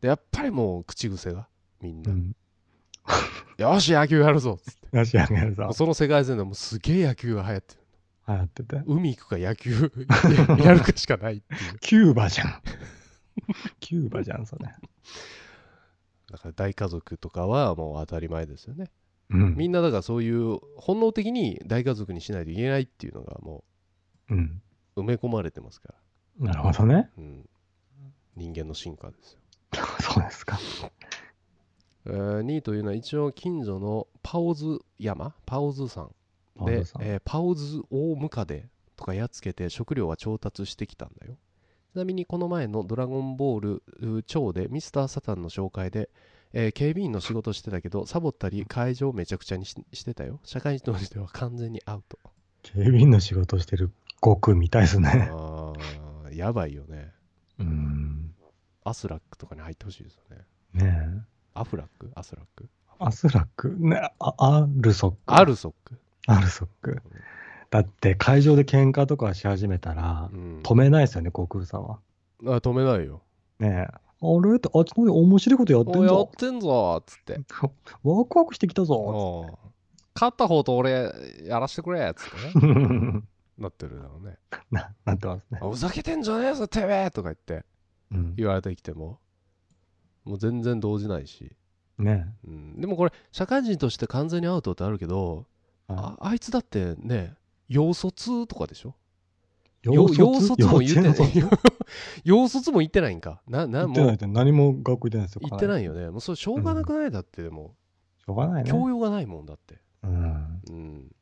で、やっぱりもう口癖がみんな。うん。よし、野球やるぞっつって。よし、あげるぞ。その世界線でもうすげえ野球が流行ってる。流行ってて。海行くか野球 やるかしかないっていう。キューバじゃん。キューバじゃん、それ。だから大家族とかはもう当たり前ですよね。うん。みんなだからそういう本能的に大家族にしないといけないっていうのがもう埋め込まれてますから。なるほどね。うん。人間の進化ですよ。そうですか。えー、2位というのは一応近所のパオズ山パオズ山でパオズ、山えーパオズ大ムカデとかやっつけて食料は調達してきたんだよちなみにこの前の「ドラゴンボールう超」でミスター・サタンの紹介で、えー警備員の仕事してたけどサボったり会場をめちゃくちゃにししてたよ社会人としては完全にアウト警備員の仕事してる悟空みたいですね。あーやばいよねうん。アスラックとかに入ってほしいですよねねえ。アフラック？アスラック？アスラック、ね、あアルソック。アルソック、アルソック。だって会場で喧嘩とかし始めたらう、ん、止めないですよね、悟空さんは。あ止めないよねえ。あれって、あっちの方で面白いことやってんぞ、おやってんぞっつって ワクワクしてきたぞ。おう勝った方と俺やらしてくれっつってね なってるだろうねな、なってますね。あふざけてんじゃねえぞてめえとか言ってうん。言われてきてももう全然動じないし、ねうん、でもこれ社会人として完全にアウトってあるけどえ。ああいつだってね要卒とかでしょ？幼要卒も言ってない。幼稚園の卒も言ってないんか？なな言ってなもいうって何も学校行ってないですよ。。言ってないいよね。もうそれしょうがなくない？だってでもしょうがないね。教養がないもんだって。うん。うん。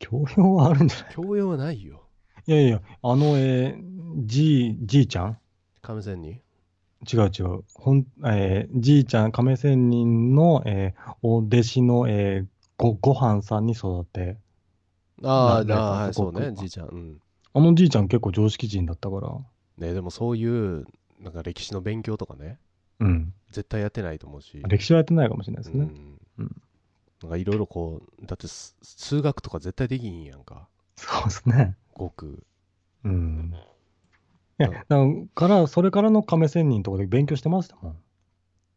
教養はあるんじゃない？教養はないよ。いやいや、あの、えー、じい、じいちゃん？亀仙人？違う違う。ほん、えー、じいちゃん、亀仙人の、えー、お弟子の、えー、ご、ごはんさんに育て、あなあはいそうねじいちゃんうんあのじいちゃん結構常識人だったから、ねでもそういうなんか歴史の勉強とかねうん。絶対やってないと思うし歴史はやってないかもしれないですね。うんうんなんかいろいろこうだってす数学とか絶対できひんやんかそうですね。ごくうん。いや、だから、それからの亀仙人とかで勉強してましたもん。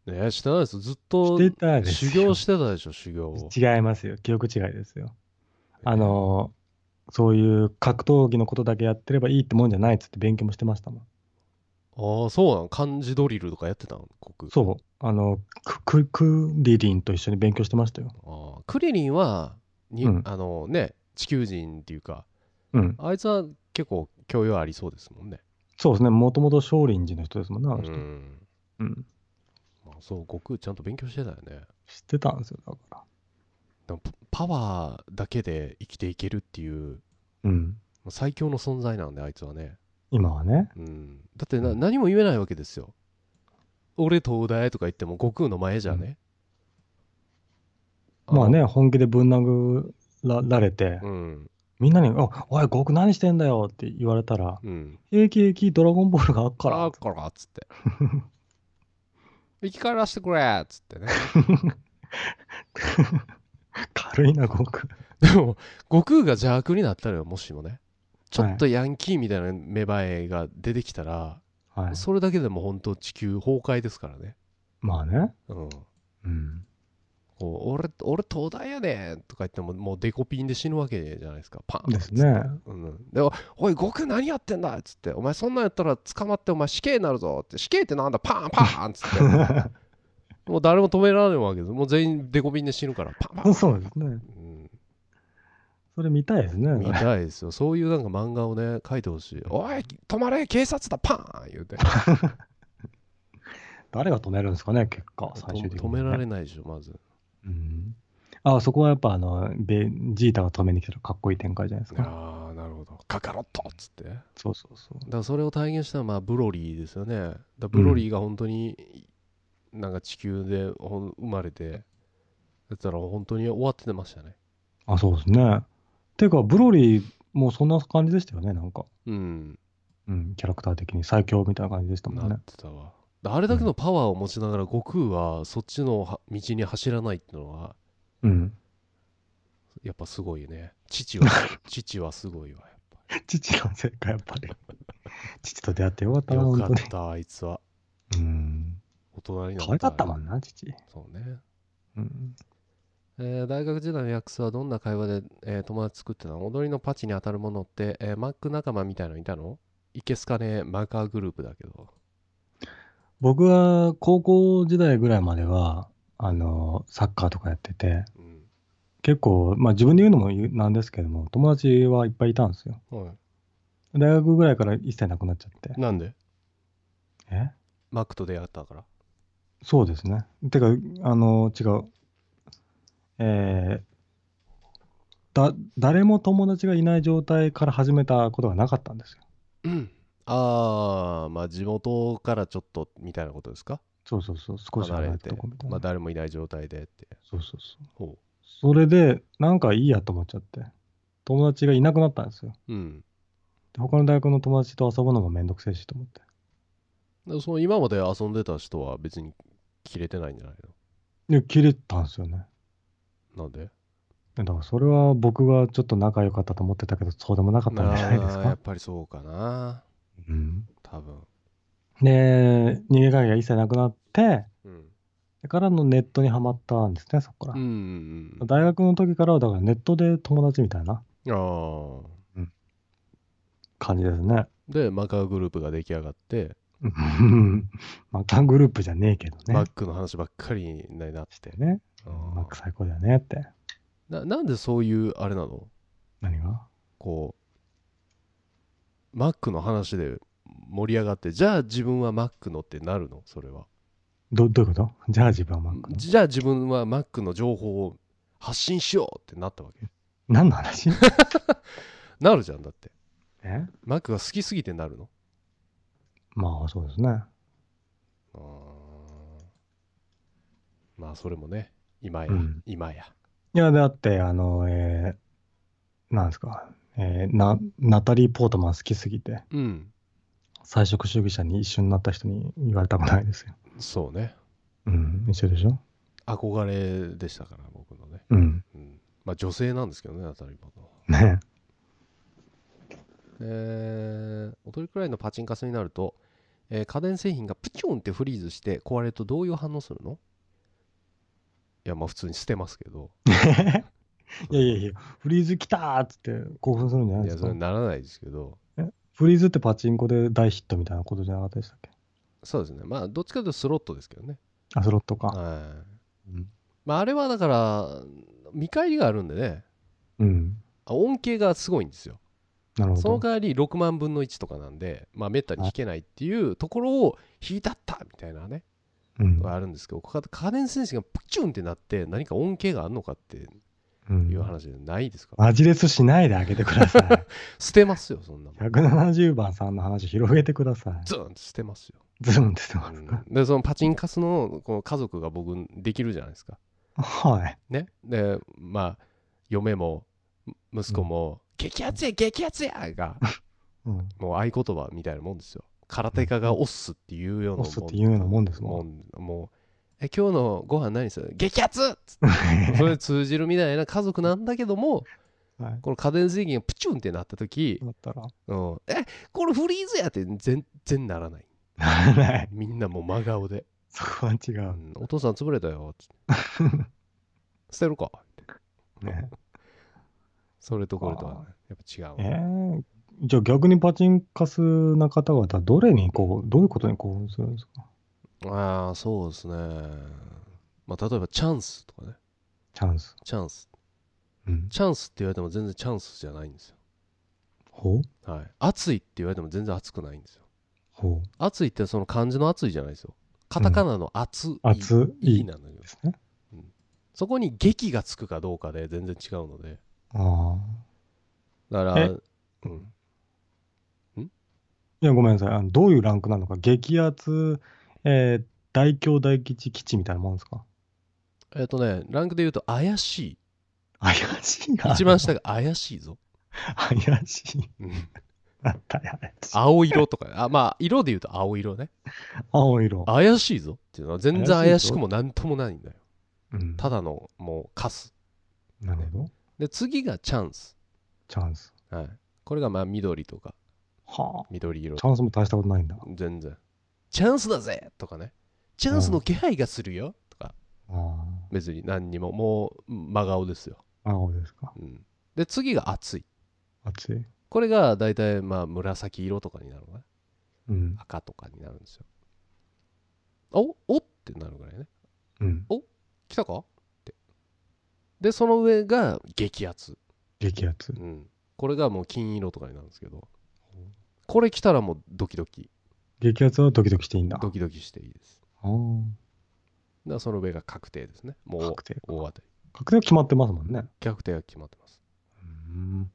ねしてないですずっと修行してたでしょ修行違いますよ。記憶違いですよ。あの、そういう格闘技のことだけやってればいいってもんじゃないっつって勉強もしてましたもん。ああそうなの漢字ドリルとかやってたのごくそう。あの、クククリリンと一緒に勉強してましたよ。ああクリリンはに、うんあのね地球人っていうかうん。あいつは結構教養ありそうですもんねそうですね。もともと少林寺の人ですもんね、あのう人。んうん。まあそう悟空ちゃんと勉強してたよね知ってたんですよ、だかでもパパワーだけで生きていけるっていうら。うん。最強の存在なんであいつはね、今はね。うん、だってな、うん何も言えないわけですよ俺東大とか言っても悟空の前じゃね、まあね、本気でぶん殴らられて、うんみんなに、あおい、悟空何してんだよって言われたら、うん平気平気ドラゴンボールがあっからあっ。からっつって 生き返らせてくれっつってね 軽いな、悟空。でも悟空が邪悪になったらよもしもね。ちょっとヤンキーみたいな芽生えが出てきたら、はい。それだけでも本当地球崩壊ですからね。まあね。うん。うん。こう俺俺東大やねんとか言ってももうデコピンで死ぬわけじゃないですか。パンですね。うん、でおおい悟空何やってんだっつって。お前そんなんやったら捕まってお前死刑になるぞって。死刑ってなんだ？パンパンっつって もう誰も止められないわけです。もう全員デコピンで死ぬからパンパン、そうですね。うん、それ見たいですね。見たいですよ。そういうなんか漫画をね書いてほしい。おい止まれ警察だパン言うて。誰が止めるんですかね、結果、最終的に、止められないでしょまず。うん。あ、そこはやっぱ、あの、ベジータが止めに来たらかっこいい展開じゃないですか。ああなるほど。カカロットっつって。だかそうそう。そう。らそれを体現したのはまあブロリーですよね。だブロリーが本当になんか地球で生まれてだったら本当に終わってましたねあ、そうですね。ていうか、ブロリーもそんな感じでしたよね、なんか。うんうん、キャラクター的に最強みたいな感じでしたもんなっね。てたわあれだけのパワーを持ちながら悟空はそっちのは道に走らないっていうのはうん。やっぱすごいね父は 父はすごいわやっ父のせいか、やっぱり。父と出会ってよかったよ。かったあいつはうん。大人になった可愛かったもんな、父。そうね。うん。えー大学時代のヤクスはどんな会話で、えー友達作ってたの？踊りのパチに当たるものって、えーマック仲間みたいのいたの？いけすかねマーカーグループだけど。僕は高校時代ぐらいまでは、あの、サッカーとかやってて、うん結構、まあ自分で言うのもなんですけども、友達はいっぱいいたんですよ。は大学ぐらいから一切なくなっちゃって。い、。なんで？え？マックと出会ったからそうですね。てか、あの、違う。えー、だ、誰も友達がいない状態から始めたことがなかったんですよ。うんああまあ地元からちょっとみたいなことですか？そうそうそう、少し離れたとこみたいな。まあ誰もいない状態でってそうそうそう。ほそれで、なんかいいやと思っちゃって、友達がいなくなったんですよ。ううんで他の大学の友達と遊ぶのもめんどくせえしと思って。でその今まで遊んでた人は別に切れてないんじゃないで、切れたんですよね。のなんで？だからそれは僕がちょっと仲良かったと思ってたけど、そうでもなかったんじゃないですか？やっぱりそうかなうん。多分で、逃げ影が一切なくなって、うんそれからのネットにはまったんですね、そこから。うんうんうん大学の時からは、だからネットで友達みたいなああ感じですね。でマカーグループが出来上がって、うんマッカングループじゃねえけどね。マックの話ばっかりになって。ね。マック最高だよねって。ななんでそういうあれなの？何が？こうマックの話で盛り上がってじゃあ自分はマックのってなるの？それは。どどういうこと？じゃあ自分はマックの？じゃあ自分はマックの情報を発信しようってなったわけ。何の話？なるじゃんだって。え？マックが好きすぎてなるの？まあそうですね。あー。まあそれもね今や、うん。今や。いや、だって、あの、えー、なんですか、えー、な、ナタリー・ポートマン好きすぎて、うん。菜食主義者に一緒になった人に言われたくないですよ。そうね。うん、一緒でしょ。憧れでしたから僕のね、うん。うん、まあ女性なんですけどね当たり前のねえー、踊りくらいのパチンカスになると、えー家電製品がプチュンってフリーズして壊れるとどういう反応するの？いやまあ普通に捨てますけど。いやいやいや、フリーズ来たーっつって興奮するんじゃないいやそれですか。ならないですけど。フリーズってパチンコで大ヒットみたいなことじゃなかったでしたっけ？そうですね。まあどっちかというとスロットですけどね。あ、スロットか。はい。うん。まああれはだから見返りがあるんでね。うん。あ恩恵がすごいんですよなるほど。その代わり6万分の1とかなんでまあめったに引けないっていうところを引いたったみたいなねうんがあるんですけどここ家電選手がプチュンってなって何か恩恵があるのかってうんいう話じゃないですか、マジレスしないであげてください。捨てますよそんなもん170番さんの話広げてください。ズーンって捨てますよ、ズーンって言ってまうすか？んでそのパチンカスのこの家族が僕できるじゃないですかはい。ねでまあ嫁も息子も、激アツや激アツやが うん。もう合言葉みたいなもんですよ。空手家が押すっていうようなもん押すっていうようなもんですももんもうえ今日のご飯何する激アツ それ通じるみたいな家族なんだけどもはい。この家電制限がプチュンってなった時、だったら、うん、えこれフリーズやって全然なら ない。みんなもう真顔で、そこは違う。う。ん。お父さん潰れたよ捨てるか。ね。それとこれとは。ねやっぱ違うえー、じゃあ逆にパチンカスな方々はどれにこう、どういうことにこうするんですか？ああそうですね。まあ例えばチャンスとかね。チャンス。チャンス。うん。チャンスって言われても全然チャンスじゃないんですよ。ほう？はい。熱いって言われても全然熱くないんですよ。ほう。熱いってその漢字の熱いじゃないですよ。カタカナの熱い、熱い。いいなのよですね。そこに劇がつくかどうかで全然違うのでああ。だからえ？うんいや、ごめんなさい。あのどういうランクなのか？激アツ、えー、大京大吉基地みたいなもんですか？えっ、とねランクで言うと怪し怪しいいな。一番下が怪しいぞ、怪しい。うんあった怪しい。青色とかあまあ色で言うと青色ね青色。怪しいぞっていうのは全然怪しくもなんともないんだようん。ただのもうカスなるほど。で次がチャンス。チャンス。はい。これがまあ緑とか。はあ。緑色。チャンスも大したことないんだ。全然。チャンスだぜとかね。チャンスの気配がするよ。とか。あ別に何にも。もう真顔ですよ、あ。青ですか。うん、で次が熱い。熱い？これが大体まあ紫色とかになるのかな。うん。赤とかになるんですよ。おおってなるぐらいね。うん。来たか？でその上が激アツ、激アツ。う。ん、これがもう金色とかになるんですけど。これ来たらもうドキドキ。激アツはドキドキしていいんだ。ドキドキしていいです。ああ。だその上が確定ですね。もう確定か。大当たり。確定は決まってますもんね。確定は決まってます。うん。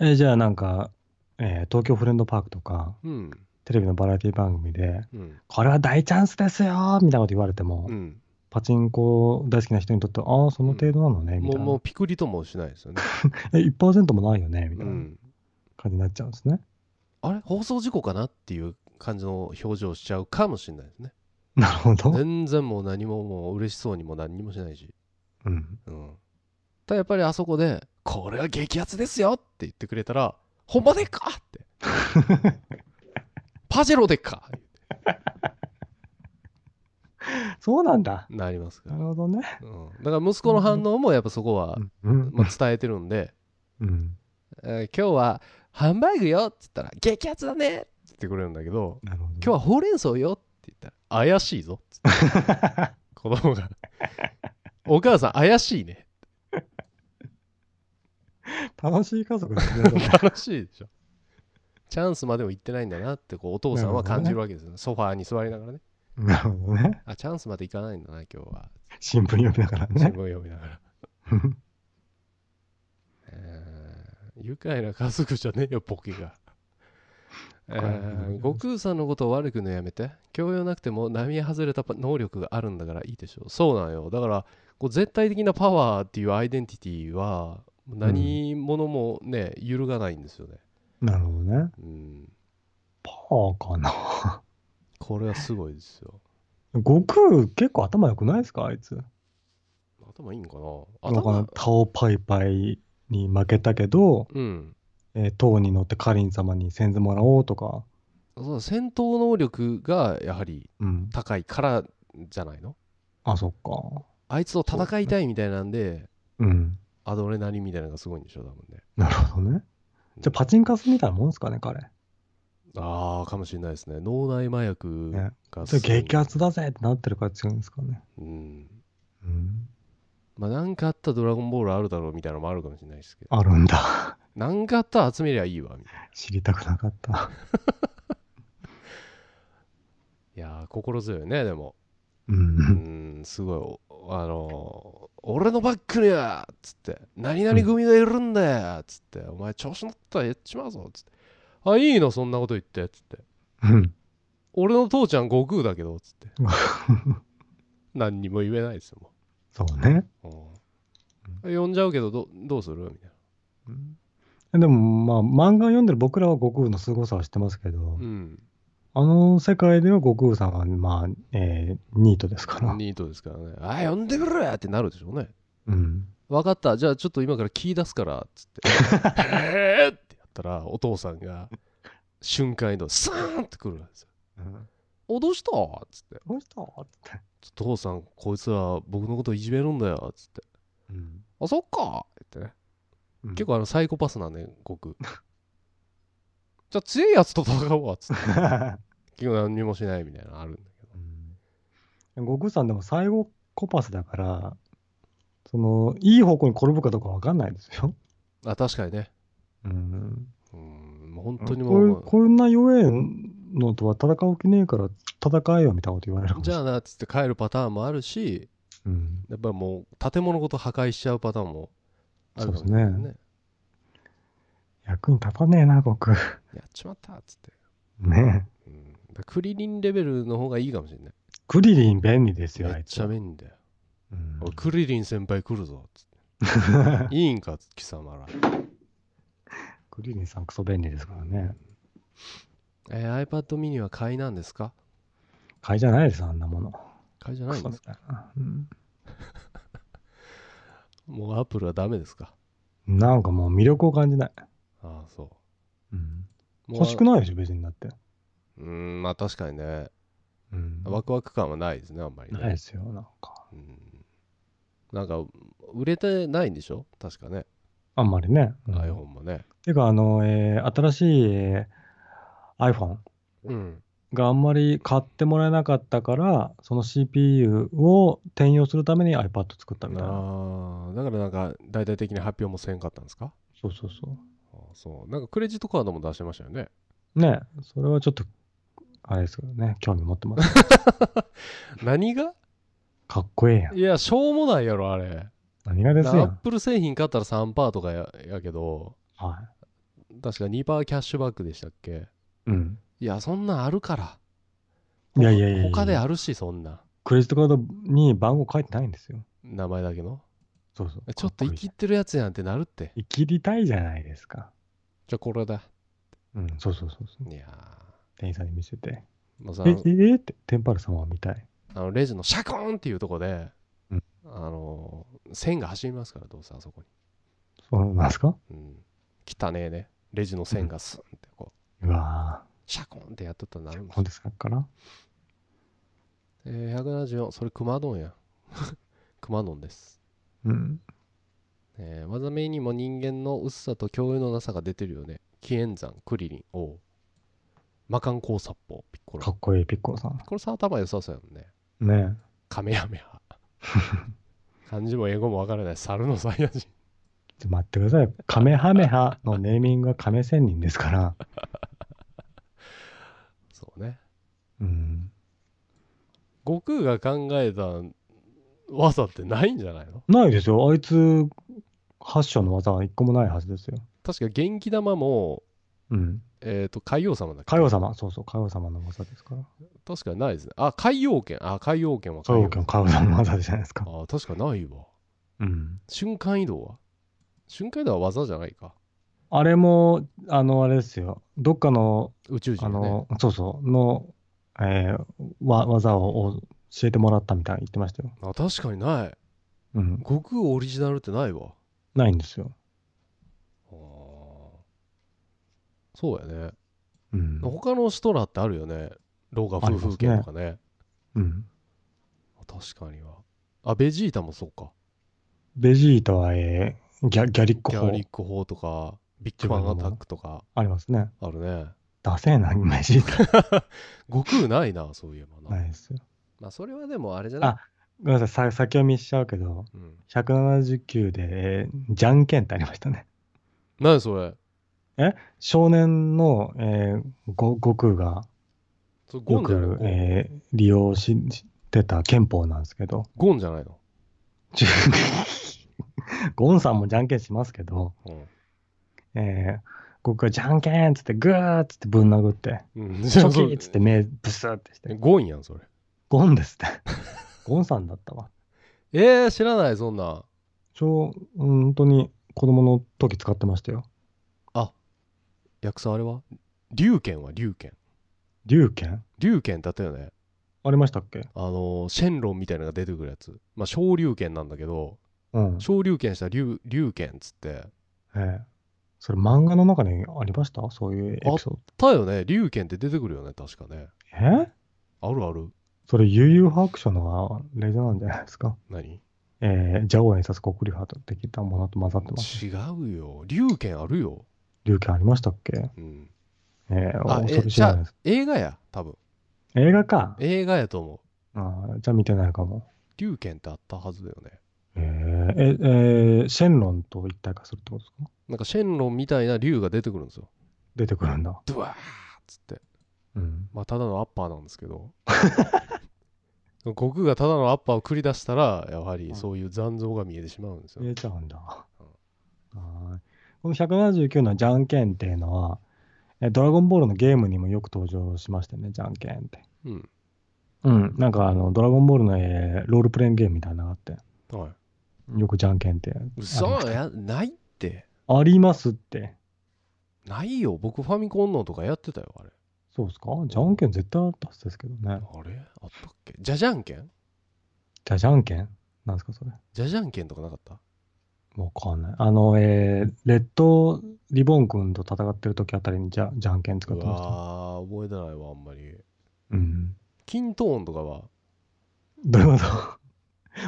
えーじゃあなんか、えー東京フレンドパークとか、うん。テレビのバラエティ番組で、うん。これは大チャンスですよーみたいなこと言われても、うんパチンコ大好きな人にとっては、ああ、その程度なのね、みたいな。もうもうピクリともしないですよね、え、1%もないよね、みたいなうん、感じになっちゃうんですね。あれ？放送事故かなっていう感じの表情しちゃうかもしれないですねなるほど。全然もう何ももう嬉しそうにも何にもしないしうん。うんただやっぱりあそこで「これは激アツですよ!」って言ってくれたら「ほんまでっか!」って「パジェロでっか! そうなんだ。」なりますから、なるほどね。うん、だから息子の反応もやっぱそこは、うん。まあ、伝えてるんでうん。「えー今日はハンバーグよ」って言ったら「激アツだね!」って言ってくれるんだけどなるほど。今日はほうれん草よって言ったら怪しいぞっつって 子供がお母さん怪しいね楽しい家族ですね。それ楽しいでしょチャンスまでも行ってないんだなってこうお父さんは感じるわけですよ、ソファーに座りながらねなるほどね。あチャンスまで行かないんだな今日は。新聞読みながら新聞ね。読みながら、えー愉快な家族じゃねえよボケが。えー悟空さんのことを悪く言うのやめて。教養なくても並外れたパ能力があるんだからいいでしょそうなんよ。だからこう絶対的なパワーっていうアイデンティティは何者もね、揺るがないんですよね、なるほどね。うん、パワーかな。これはすごいですよ悟空結構頭良くないですかあいつ？頭いいんかな？頭かタオパイパイに負けたけど、うんえー塔に乗ってカリン様に先祖もらおうとか。そう戦闘能力がやはりうん。高いからじゃないの？あ、そっか。あいつと戦いたいみたいなんでうん。アドレナリンみたいなのがすごいんでしょ多分ねなるほどね。じゃあパチンカスみたいなもんですかね、彼。ああかもしれないですね脳内麻薬ねがそれすごい激アツだぜってなってるから違うんですかね。うんうん。まあなんかあったらドラゴンボールあるだろうみたいなのもあるかもしれないですけどあるんだ。なんかあったら集めりゃいいわみたいな知りたくなかった。いやー心強いねでもう。うんんすごいおあのー俺のバッグにはっつって何々組がいるんだよっつってお前調子乗ったらやっちまうぞっつってあいいの？そんなこと言ってっつってうん。俺の父ちゃん悟空だけどっつって 何にも言えないですよもそうね。う、うん呼んじゃうけどどどうする？みたいうんでも、まあ、漫画読んでる僕らは悟空の凄さは知ってますけど、うん。あの世界では悟空さんは、まあ、えーニートですから。ニートですからね。ああ、呼んでくれってなるでしょうね。うん。分かった。じゃあちょっと今から気出すから、つって。へーってやったら、お父さんが瞬間移動、スーンってくるんですよ。お、どうした？つって。どうした？って。父さん、こいつら僕のこといじめるんだよ、つって。うん。あ、そっかってね。結構あのサイコパスなんで、悟空。じゃあ強いやつと戦おうわ、つって。結構何にもしないみたいなのあるんだけど。うん悟空さんでも最後コパスだから、その、いい方向に転ぶかどうかわかんないですよ。あ、確かにね。うん。うん、もう本当にもう、こんな弱えのとは戦う気ねえから戦えよみたいなこと言われる。じゃあな、つって帰るパターンもあるし、うん。やっぱりもう建物ごと破壊しちゃうパターンもあるかもしれそうですないね。役に立たねえな、悟空。やっちまったっつって。ねえ。うん、クリリンレベルの方がいいかもしれない。クリリン便利ですよ、あいつは。めっちゃ便利だよ。うんクリリン先輩来るぞっつって。いいんか、貴様ら。クリリンさんクソ便利ですからね。えー iPad mini は買いなんですか？買いじゃないです、あんなもの。買いじゃないんですかうん もうアップルはダメですか？なんかもう魅力を感じない。ああ、そうんう。もう欲しくないでしょ、別にだって。うーん、まあ確かにね。うんワクワク感はないですね、あんまりね。ないですよ、なんか。うんなんか、売れてないんでしょ？確かね。あんまりね。うん iPhone もね。てか、あの、えー新しい、えー iPhone うん。があんまり買ってもらえなかったから、その CPU を転用するために iPad 作ったみたいな。ああ、だからなんか、大々的に発表もせんかったんですか？そうそうそああそう。なんかクレジットカードも出してましたよね。う。ねそれはちょっと、あれですけどね、興味持ってます。何が？かっこええやん。いや、しょうもないやろ、あれ。何がですアッ。プル製品買ったら3%とかややけど、は確か2%キャッシュバックでしたっけ？い。うん。いや、そんなんあるから。いやいやいやいや他であるし、そんな。クレジットカードに番号書いてないんですよ。名前だけの？そうそう。ちょっと生きってるやつやんってなるって。生きりたいじゃないですか。じゃあこれだ。うん、そうそうそうそう。いや店員さんに見せて。ーもうさえ、え、えって、テンパルさんは見たい。あのレジのシャコーンっていうとこで、うんあの線が走りますからどうせあそこそうなんですか？に、うん、汚ねえね。レジの線がスンってこう。うわシャコーンってやっとったらなるんぁ、です。本ですか？からえー、174それクマドンやクマドンです、うん。えー、技名にも人間の薄さと共有のなさが出てるよね。紀元山クリリンおう魔漢光殺法ピッコロ。かっこいいピッコロさん。これさ頭良さそうやもんね。ね。カメハメハ漢字も英語も分からない猿のサイヤ人ちょっと待ってください。カメハメハのネーミングはカメ仙人ですから。そうねうん。悟空が考えた技ってないんじゃないの？ないですよ。あいつ、発祥の技は一個もないはずですよ。確か元気玉もうん。えっ、と海王様だっけ？海王様、そうそう、海王様の技ですから。確かにないですねあ海王拳あ海王拳は海王王拳海王様の技じゃないですか。あ確かないわうん。瞬間移動は？瞬間移動は技じゃないかあれも、あの、あれですよ。どっかの、宇宙人ねの、そうそう、の、えーわ技を教えてもらったみたいに言ってましたよ。あ確かにないうん。悟空オリジナルってないわないんですよ。あーそうやね。うん。他の人らってあるよね。老婆夫婦剣とかね。うん。確かには。あベジータもそうか。ベジータは、えーギャギャリック法。ギャリック砲とかビッグバンアタックとか。ありますね。あるね。ダセえな、ベジータ。悟空ないなそういえばな、ないですよ。まあそれはでもあれじゃない？あごめんなさい、さ先読みしちゃうけど、うん、179で、えーじゃんけんってありましたね。何それ？少年の、えーご悟空がよく、えー利用ししてた憲法なんですけど、ゴンじゃないの、ち ゴンさんもじゃんけんしますけど、うん。えー、悟空がじゃんけんっつってグーっつってぶん殴って、うん、チョキっつって目ブスってして、ゴンやんそれ。ゴンですって。ゴンさんだったわ。えー、知らないそんな。ちょ、本当に子供の時使ってましたよ。訳すあれは？龍剣は龍剣龍剣龍剣だったよね。ありましたっけ？あのシェンロンみたいなのが出てくるやつ。まあ昇龍剣なんだけどうん。昇龍剣したら龍龍剣っつって。ええ。それ漫画の中にありました？そういうエピソード。だよね。龍剣って出てくるよね確かね。え？あるある。それ悠々白書のレジャーなんじゃないですか？何？えー、ジャオ演札国流派とできたものと混ざってます。違うよ。龍剣あるよ龍剣ありましたっけ？うん。えー、あおそれえじゃあ知らないです。映画や多分。映画か？映画やと思う。あーじゃあ見てないかも。龍剣ってあったはずだよね。えー、え、えー、シェンロンと一体化するってことですか？なんかシェンロンみたいな龍が出てくるんですよ。出てくるんだ。ドゥワーっつって。うん。まあただのアッパーなんですけど。悟空がただのアッパーを繰り出したらやはりそういう残像が見えてしまうんですよ、見えちゃうんだ。うん。はいこの179のじゃんけんっていうのは、えドラゴンボールのゲームにもよく登場しましたよね、じゃんけんって。うん。うん。なんかあの、ドラゴンボールの、えーロールプレイングゲームみたいなのがあって、はい。よくじゃんけんって。嘘やないって。ありますって。ないよ。僕ファミコンのとかやってたよあれ。そうですか？じゃんけん絶対あったはずですけどね。あれ？あったっけ？じゃじゃんけん？じゃじゃんけん？なんですかそれ。じゃじゃんけんとかなかった？わかんない。あの、えー、レッドリボン君と戦ってる時あたりにじゃじゃんけん使うってました？わー覚えてないわあんまりうん。キントーンとかは？どういう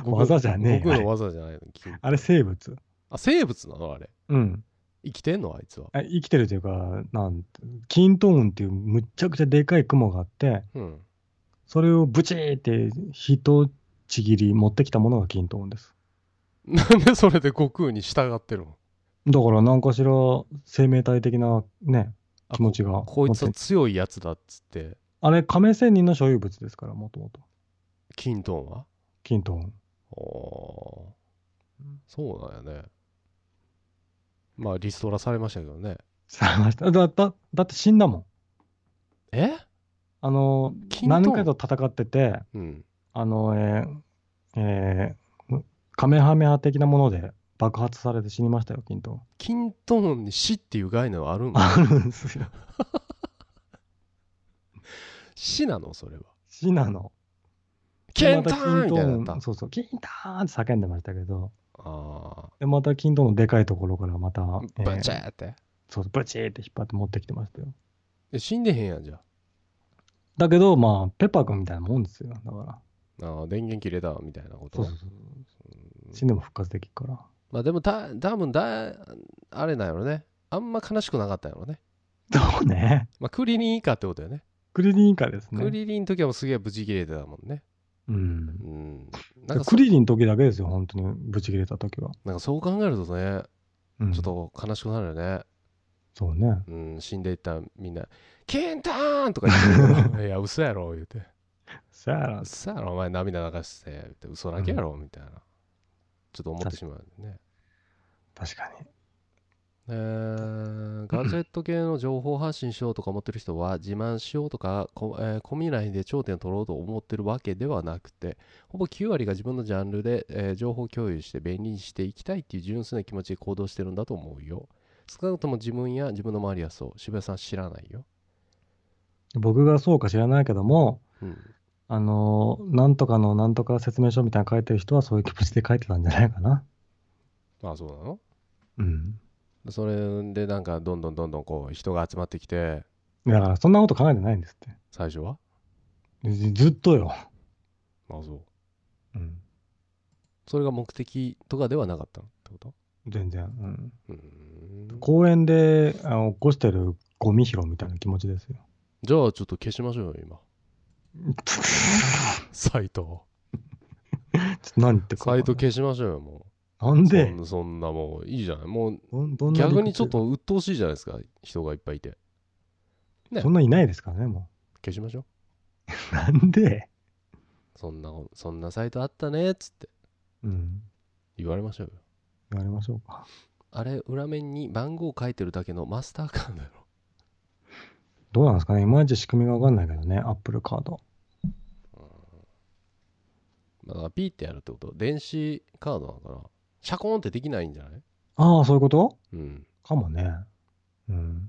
こと？技じゃねえよ悟空の技じゃないのあれ生物？あ生物なの？あれうん。生きてんの？あいつはあ生きてるというか、なんてキントーンっていうむっちゃくちゃでかい雲があって、うんそれをブチーって一ちぎり持ってきたものがキントーンです。なんでそれで悟空に従ってるの？だから何かしら生命体的なね、あ気持ちがここいつは強いやつだっつって。あれ、亀仙人の所有物ですから、もともと。キントーンは？キントー。ン。おそうなんやね。まあリストラされましたけどね。されました。だ、だ、だって死んだもん。え？あの、何回と戦ってて、うん。あの、えーえーカメハメハ的なもので爆発されて死にましたよ、キントーン。キントーンに死っていう概念はあるんあるんですよ。死なの？それは死なの。キントンそうそう、キンターンって叫んでましたけど、あで、またキントーンのでかいところからまた、あえーバチャーって？そう、ブチーって引っ張って持ってきてましたよ。え死んでへんやんじゃだけど、まあ、ペッパーくんみたいなもんですよ。だから。ああ電源切れたみたいなことそうそうそう。死んでも復活できるから。まあでもた多分だあれなんやろねあんま悲しくなかったんやろねそうね。まあクリリン以下ってことよねクリリン以下ですね。クリリンの時はもうすげえブチ切れてたもんねうん。うんなんかそクリリンの時だけですよ、本当にブチ切れた時は。なんかそう考えるとねうん、ちょっと悲しくなるよねそうね。うん死んでいったみんな「ケンターン!」とか言って「いや嘘やろ」言うてさやら「嘘やろお前涙流して」言って嘘だけやろみたいなちょっと思ってしまうね。確かに。えーガジェット系の情報発信しようとか思ってる人は自慢しようとかこ、えーコミュ内で頂点を取ろうと思ってるわけではなくてほぼ9割が自分のジャンルで、えー情報共有して便利にしていきたいっていう純粋な気持ちで行動してるんだと思うよ。少なくとも自分や自分の周りはそう。渋谷さん知らないよ。僕がそうか知らないけども、うんあのー、なんとかのなんとか説明書みたいなの書いてる人はそういう気持ちで書いてたんじゃないかな。ああそうなの？うん。それでなんかどんどんどんどんこう人が集まってきてだから、そんなこと考えてないんですって。最初は？ずずっとよ。ああそううん。それが目的とかではなかったのってこと？全然。うん。うーん公園であの起こしてるゴミ拾いみたいな気持ちですよ。じゃあちょっと消しましょうよ今サイトを。何言ってサイト消しましょうよもなんうそでんなそんなもういいじゃないもう逆にちょっと鬱陶しいじゃないですか人がいっぱいいて。ね。そんないないですからね、も消しましょう。う。なんで？そんなそんなサイトあったねっつって。うん。言われましょうよ。やりましょうか。あれ裏面に番号書いてるだけのマスターカードやろどうなんですかね。いまいち仕組みがわかんないけどね、アップルカード。まあだからピーってやるってこと。電子カードなのかなシャコーンってできないんじゃない？ああ、そういうこと？うん。かもね。うん。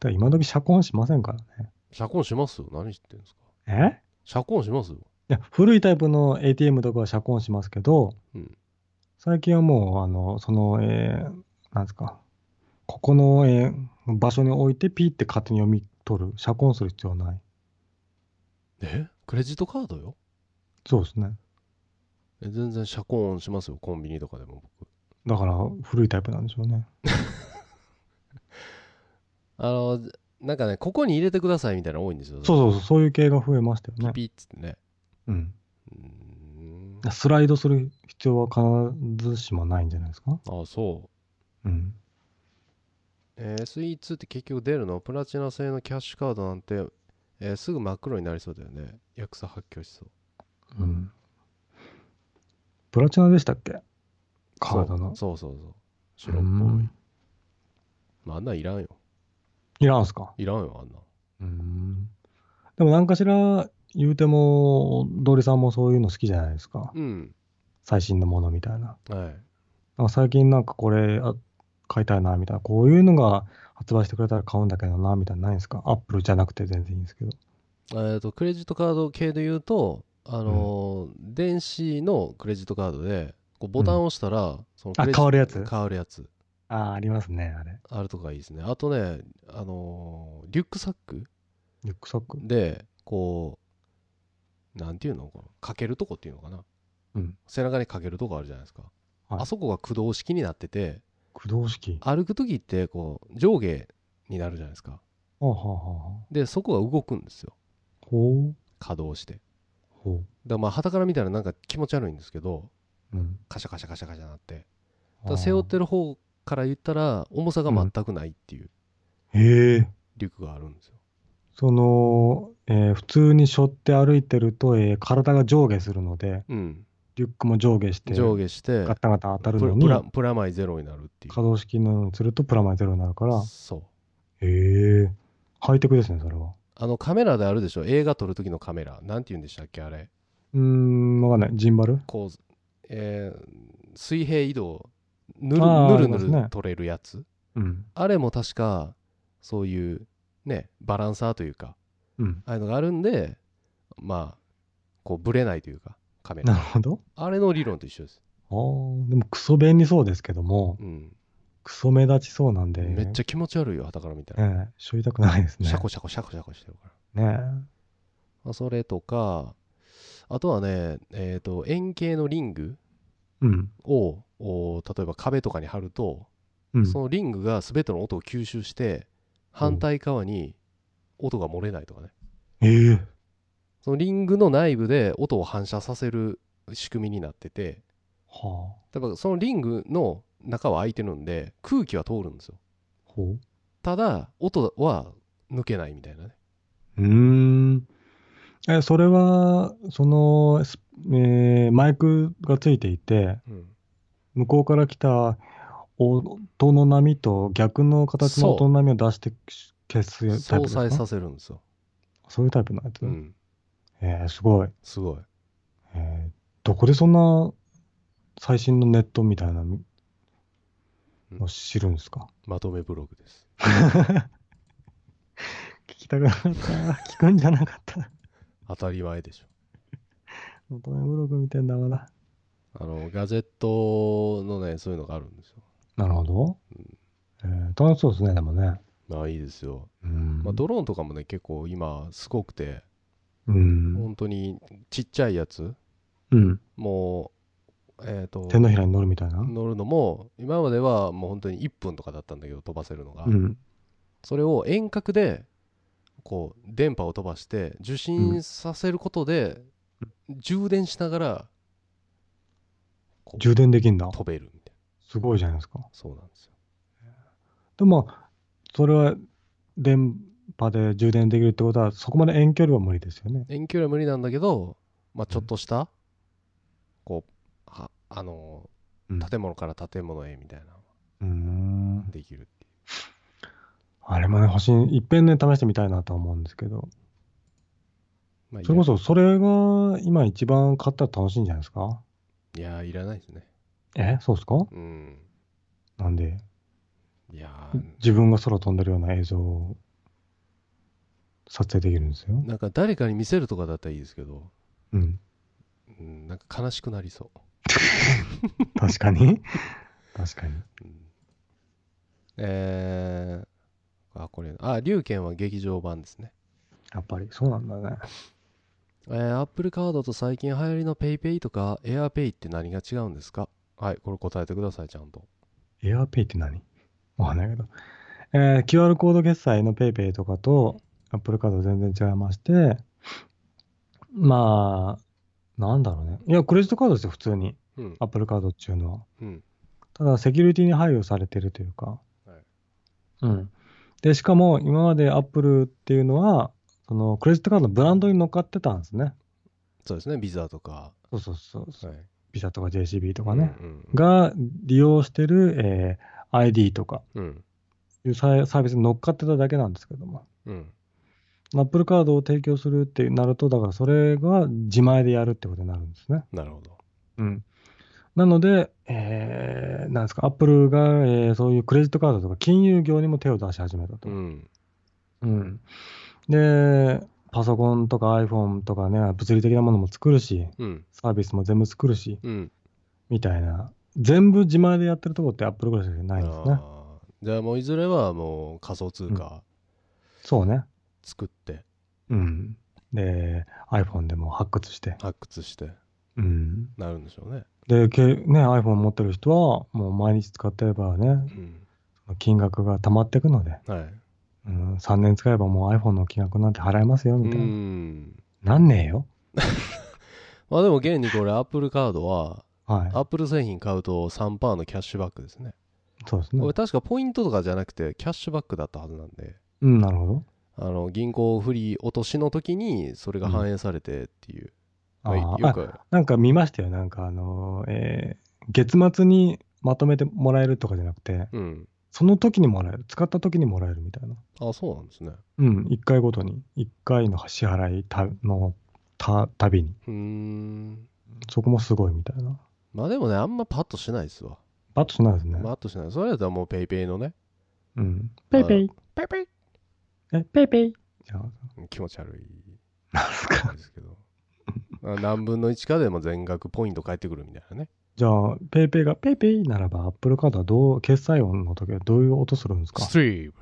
だ今時シャコンしませんからね。シャコンします？何言ってんですか？え？シャコンします？いや、古いタイプの ATM とかはシャコンしますけど、うん。最近はもう、あの、その、えー、なんですか、ここの、えー場所に置いてピーって勝手に読み取る。シャコンする必要はない。え？クレジットカードよ？そうですね。え全然シャコンしますよコンビニとかでも僕だから、古いタイプなんでしょうね。あのなんかねここに入れてくださいみたいなの多いんですよそうそうそう、そういう系が増えましたよね。ピピッつってねうん。うーんスライドする必要は必ずしもないんじゃないですか？あそううん。えー SE2 って結局出るの？プラチナ製のキャッシュカードなんて、えーすぐ真っ黒になりそうだよね。薬さ発狂しそう。うん。プラチナでしたっけ？カードの？そうそうそう。白っぽい。うんまああんなんいらんよ。いらんすか？いらんよあんなん。うん。でも何かしら言うても、ドリさんもそういうの好きじゃないですか。うん。最新のものみたいな。はい。最近なんかこれあ買いたいなみたいな、こういうのが発売してくれたら買うんだけどなみたいな。のないんですか？アップルじゃなくて全然いいんですけど。えー、とクレジットカード系で言うと、あのー電子のクレジットカードでこうボタンを押したら、そのあクレジ変わるやつ？変わるやつ。ああ、ありますね、あれ。あるとかいいですね。あとね、あのーリュックサック？リュックサック？でこうなんていうのこのかけるとこっていうのかな？うん。背中にかけるとこあるじゃないですか、はい。あそこが駆動式になってて駆動式。歩く時ってこう上下になるじゃないですかはあ、はあはあはあ、でそこが動くんですよほう。稼働してほだからまあ旗から見たらなんか気持ち悪いんですけどう。うん。カシャカシャカシャカシャなってだ背負ってる方から言ったら重さが全くないっていうへえ。リュックがあるんですよ、その、えー普通に背負って歩いてると、えー体が上下するので、うん、リュックも上下して、上下してガタガタ当たるプのに、ラプラプラマイゼロになるっていう。可動式のにするとプラマイゼロになるから、そう。へえ。ハイテクですね、それは。あのカメラであるでしょ映画撮る時のカメラ。なんて言うんでしたっけあれ。うーん、わかんない。ジンバル？こう、えー水平移動。ぬるぬるぬありますね。る撮れるやつ。うん。あれも確かそういうねバランサーというかうん。ああいうのがあるんでまあこうブレないというかカメラなるほど。あれの理論と一緒です、あーでもクソ便利そうですけども、うん、クソ目立ちそうなんで、めっちゃ気持ち悪いよ旗から見たら、ねえ、しょいたくないですね。シャコシャコシャコシャコしてるから、ねまあ、それとかあとはねえっ、と円形のリングえ。うん。をお例えば壁とかに貼るとうん。そのリングが全ての音を吸収して反対側に音が漏れないとかねええそのリングの内部で音を反射させる仕組みになっててはあ。例えばそのリングの中は空いてるんで空気は通るんですよ。ほただ音は抜けないみたいなね。う。ん。え、それは、その、スえーマイクがついていて、うん。向こうから来た音の波と逆の形の音の波を出して消すタイプ相ですか？殺させるんですよ、そういうタイプのやつ、うん、えーすごい。すごいえーどこでそんな最新のネットみたいなみの知るんですか、まとめブログです 聞きたくなかった。聞くんじゃなかった。当たり前でしょまとめブログみたいなまだ。あのガジェットのねそういうのがあるんですよなるほど。えー楽しそうですね、でもね。まあいいですよ、うん。まあ、ドローンとかもね結構今すごくてうん。本当にちっちゃいやつ？うん。もうえっ、と手のひらに乗るみたいな？乗るのも今まではもう本当に1分とかだったんだけど飛ばせるのが、うん。それを遠隔でこう電波を飛ばして受信させることで、充電しながら充電できんだ。飛べるみたいなすごいじゃないですか。そうなんですよでも、まあそれは電波で充電できるってことは、そこまで遠距離は無理ですよね。遠距離は無理なんだけど、まあ、ちょっとした、こうはあのうん。建物から建物へみたいな。のうーん。が。できるっていう。あれもね、欲しい。いっぺんね、試してみたいなとは思うんですけど。まあ、それこそ、それが今一番買ったら楽しいんじゃないですか？いやいらないですね。え？そうですか？うん。なんで、いやー。自分が空飛んでるような映像を撮影できるんですよ。なんか誰かに見せるとかだったらいいですけど、うん。うん、なんか悲しくなりそ 確かに。確かに。う、うん、えー、あこれあ龍拳は劇場版ですねやっぱりそうなんだね。えー、アップルカードと最近流行りの PayPay とか AirPay って何が違うんですか？はいこれ答えてくださいちゃんとエアペイって何？わかんないけど。えー QR コード決済の PayPay とかと Apple カード全然違いまして、まあ、なんだろうね。いや、クレジットカードですよ、普通に。うん、Apple カードっていうのは。うん、ただ、セキュリティに配慮されてるというか。はいうん。で、しかも、今まで Apple っていうのは、その、クレジットカードのブランドに乗っかってたんですね。そうですねビザとか、そうそうそうそう。はい、ビザとか JCB とかね。うんうんが利用してる、えー ID とかうんいうサーサービスに乗っかってただけなんですけども。うん、Apple カードを提供するってなると、だからそれが自前でやるってことになるんですね。なるほどうん。なので、えー、なんですか、Apple が、えーそういうクレジットカードとか金融業にも手を出し始めたと。うんうん。で、パソコンとか iPhone とかね、物理的なものも作るし、うんサービスも全部作るし、うんみたいな。全部自前でやってるところって Apple ぐらいしかないんですね。じゃあもういずれはもう仮想通貨そうね。作ってうん。で、iPhone でも発掘して。発掘してうん。なるんでしょうね、で、けね、iPhone 持ってる人は、もう毎日使ってればね、うん、金額が溜まっていくので、はいうん、3年使えばもう iPhone の金額なんて払えますよ、うみたいな。んなんねえよ。まあでも現にこれ Apple カードははい。Apple 製品買うと3%のキャッシュバックですねそうですねこれ。確かポイントとかじゃなくてキャッシュバックだったはずなんでうん、なるほど。あの銀行振り落としの時にそれが反映されてっていう、まああーよくなんか見ましたよ。なんかあのーえー月末にまとめてもらえるとかじゃなくて、うんその時にもらえる。使った時にもらえるみたいな。あそうなんですねうん、1回ごとに。1回の支払いたのたたびに。うーんそこもすごいみたいな。まあでもねあんまパッとしないですわパッとしないですね。パッとしないそれだったらもう PayPay のねうん。ペイペイ。ペイペイえ、ペイペイ。じゃあ、気持ち悪い。なんすか？ですけどあ何分の1かでも全額ポイント返ってくるみたいなね。じゃあ、ペイペイがペイペイならば、アップルカードはどう、決済音の時はどういう音するんですか？ストリーム。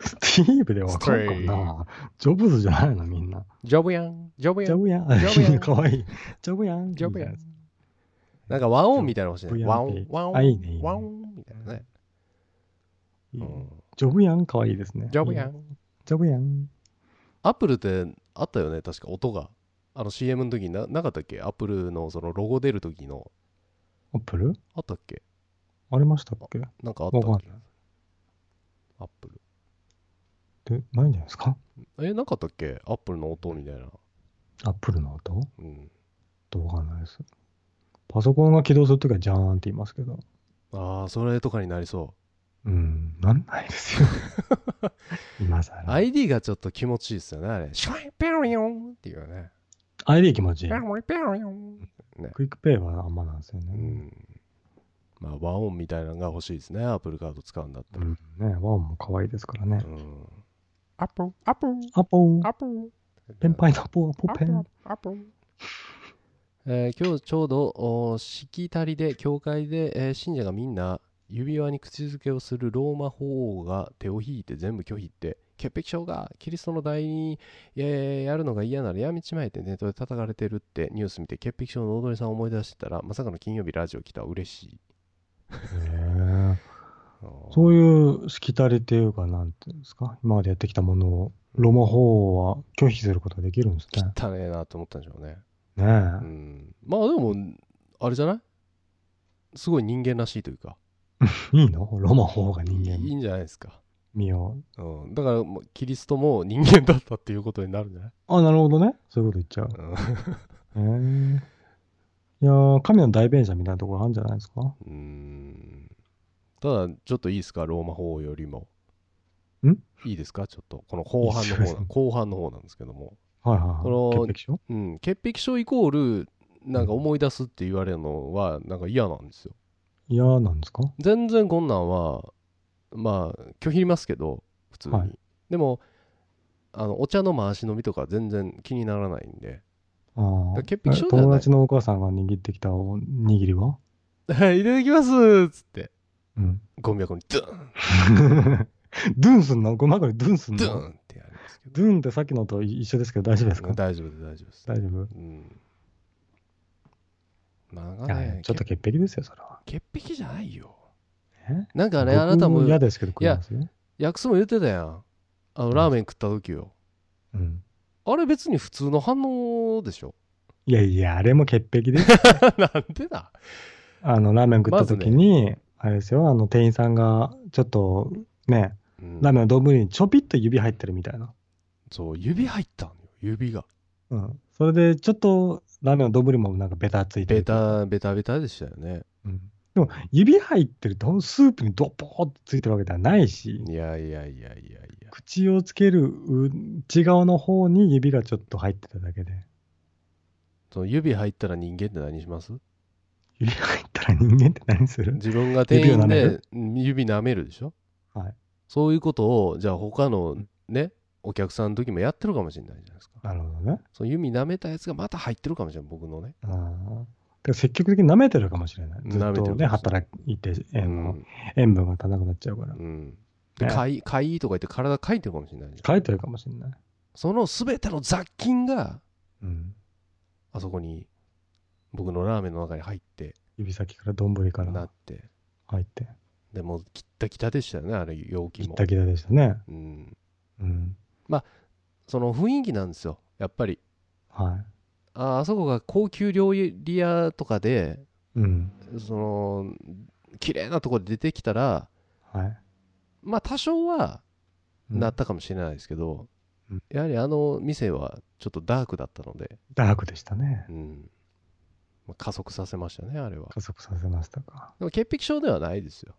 スティーブでわかるかな。ジョブズじゃないのみんな。ジョブやんジョブやんジョブやん。ジョブやんかわい。い。ジョブやん。ジョブやんなんか和音みたいなの欲しいね。ワンってワン。ワン。みたいなね、ゃないうん。ジョブやんかわいいですね。ジョブやんいいねジョブやん。アップルってあったよね確か音が。あの CM の時にななかったっけ？アップルのそのロゴ出る時の。アップル？あったっけ？ありましたっけ？なんかあったっけ？アップル。で、ないんじゃないですか？えなかったっけ？アップルの音みたいな。アップルの音？うん。とわかんないです。パソコンが起動するときはジャーンって言いますけど。ああそれとかになりそうん、なんないですよ。今更。う ID がちょっと気持ちいいですよねあれ。シュワイペリオン。っていうね。ID 気持ちいい。ペ。リペリオン。クイックペイはあんまなんですようね。ん。まあ和音みたいなのが欲しいですねアップルカード使うんだったら。うん、ね、ワンも可愛いですからね。うん。アップルアップルアポ。ー、アップルペンパイナポー、アポペン。アップルえー今日ちょうどおしきたりで教会で、えー信者がみんな指輪に口づけをするローマ法王が手を引いて全部拒否って潔癖症がキリストの代に、えーやるのが嫌ならやめちまえってネットで叩かれてるってニュース見て潔癖症の踊りさんを思い出してたらまさかの金曜日ラジオ来た嬉しい。へーあーそういうしきたりっていうか、なんていうんですか、今までやってきたものを、ロマ法は拒否することができるんですね。汚ねえなと思ったんでしょうね。ねうん。まあでもあれじゃない？すごい人間らしいというか。え。いいの？ロマ法が人間。いいんじゃないですか。見よう。ん、だからもうキリストも人間だったっていうことになるんじゃない、う。あ、なるほどね。そういうこと言っちゃう。え。いやー神の代弁者みたいなところあるんじゃないですか？うーん。ただちょっといいですか？ローマ法よりも。ん？いいですか？ちょっとこの後半の方な後半の方なんですけども、はいはいはい。この潔癖症？うん、潔癖症イコールなんか思い出すって言われるのはなんか嫌なんですよ嫌なんですか？全然こんなんはまあ拒否りますけど普通に、はい。でもあのお茶の回し飲みとか全然気にならないんで。ああ。潔癖症友達のお母さんが握ってきたおにぎりは？は いいただきますーっつって。うん。ゴミ箱にドゥン。ドゥンすんの？ごまかりドゥンすんの？ドゥンってやるんですけど。ドゥンってさっきのと一緒ですけど大丈夫ですか？大丈夫です大丈夫です。大丈夫。うん。まあねちょっと潔癖ですよ、それは。潔癖じゃないよえ？なんかねあなたも僕嫌ですけど食いますよ。ヤクスも言ってたやんあのラーメン食った時ようん。あれ別に普通の反応でしょ？いやいや、あれも潔癖です。なんでだ？あの、ラーメン食った時まに、あれですよ、あの、店員さんが、ちょっと、ね、うんラーメンの丼にちょぴっと指入ってるみたいな。そう指入ったのよ指がうん。それで、ちょっと、ラーメンの丼もなんかベタついてる。ベタベタベタでしたよねうん。でも、指入ってると、スープにドポーってついてるわけではないし、いやいやいやいやいや口をつける内側の方に指がちょっと入ってただけで。その指入ったら人間って何します？指入ったら人間って何する？自分が店員で指舐める？でしょ？はい。そういうことをじゃあ他のねお客さんの時もやってるかもしれないじゃないですかなるほどね。その指舐めたやつがまた入ってるかもしれない僕のねああ。で積極的に舐めてるかもしれない。ずっとね、働いて、えーのうん、塩分が足らなくなっちゃうから。うん、でねかいかいとか言って体かいてるかもしれないじゃん書いてるかもしれない。その全ての雑菌がうん。あそこに僕のラーメンの中に入って指先から丼からなって入って。でもうきったきたでしたよねあれ容器もギッタギタでしたね。うん、うん。その雰囲気なんですよやっぱりはああそこが高級料理屋とかでい。うん。その綺麗なところで出てきたらはい。まあ多少はうんなったかもしれないですけど、うんやはりあの店はちょっとダークだったので、ダークでしたね。うんまあ加速させましたねあれは加速させましたか。でも潔癖症ではないですよ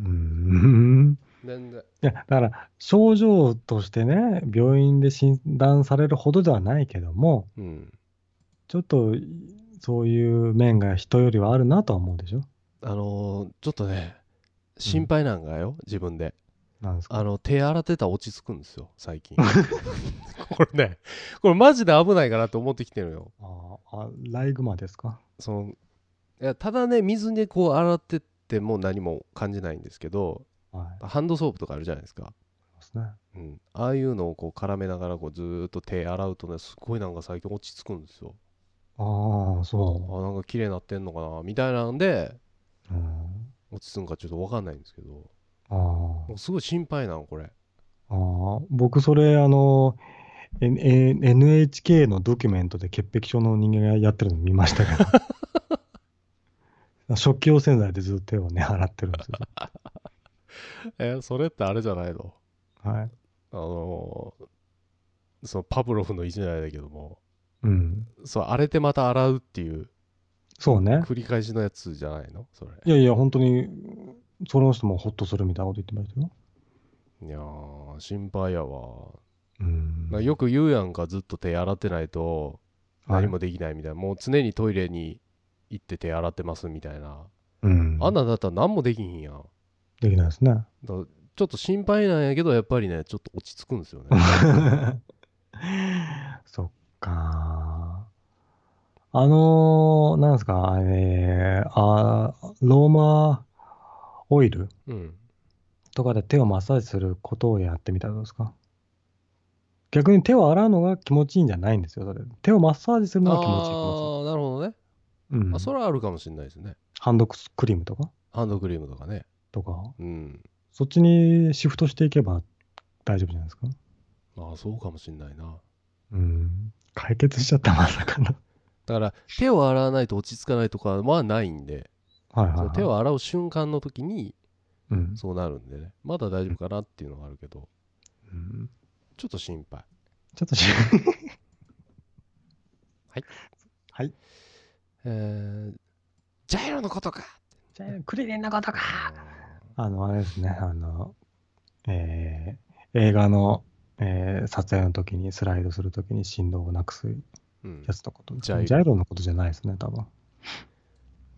うーん。全然いや、だから、症状としてね、病院で診断されるほどではないけども、うんちょっと、そういう面が人よりはあるなとは思うでしょ？あのーちょっとね心配なんがよ、自分で。なんですか？あの手洗ってたら落ち着くんですよ最近。これねこれマジで危ないかなと思ってきてるよ。ああ、ライグマですか？そのいやただね水でこう洗ってっても何も感じないんですけどはい。あハンドソープとかあるじゃないですか、りますね。うん、ああいうのをこう絡めながらこうずーっと手洗うとねすごいなんか最近落ち着くんですよああ、そあなんか綺麗になってんのかな？みたいなんでう。うん。落ち着くんかちょっと分かんないんですけどああすごい心配なのこれああ、僕それ、あの、N N- NHK のドキュメントで潔癖症の人間がやってるの見ましたけど。食器用洗剤でずっと手をね、洗ってるんですよ。えそれってあれじゃないの？はい。あのーそのパブロフのいじられだけどもうん。そう荒れてまた洗うっていうそうね。繰り返しのやつじゃないの？それいやいや、本当に、その人もホッとするみたいなこと言ってましたよ。いやー心配やわうんよく言うやんかずっと手洗ってないとはい何もできないみたいな、もう常にトイレに行って手洗ってますみたいな、うん。あんなんだったら何もできひんやんできないですね。だちょっと心配なんやけどやっぱりねちょっと落ち着くんですよねそっ か。あのー、なんですか、えー、あーローマオイル？うん。とかで手をマッサージすることをやってみたらどうですか？逆に手を洗うのが気持ちいいんじゃないんですよ、それ。手をマッサージするのが気持ちいい気持なるほどね、うん。あそれはあるかもしれないですね。ハンドクリームとか？ハンドクリームとかね。とか、うん。そっちにシフトしていけば大丈夫じゃないですか？ああそうかもしれないな。うん。解決しちゃった、まさかの。だから手を洗わないと落ち着かないとかはないんで、はいはい、はい。その手を洗う瞬間の時にうん。そうなるんでねまだ大丈夫かなっていうのがあるけどうんちょっと心配ちょっとし、はい。はい。えー、ジャイロのことかじゃあ、クリリンのことか。あの、あれですね、あの、えー映画の、えー撮影の時にスライドする時に振動をなくすうんやつのこと。ですジャイロ。ジャイロのことじゃないですね、多分。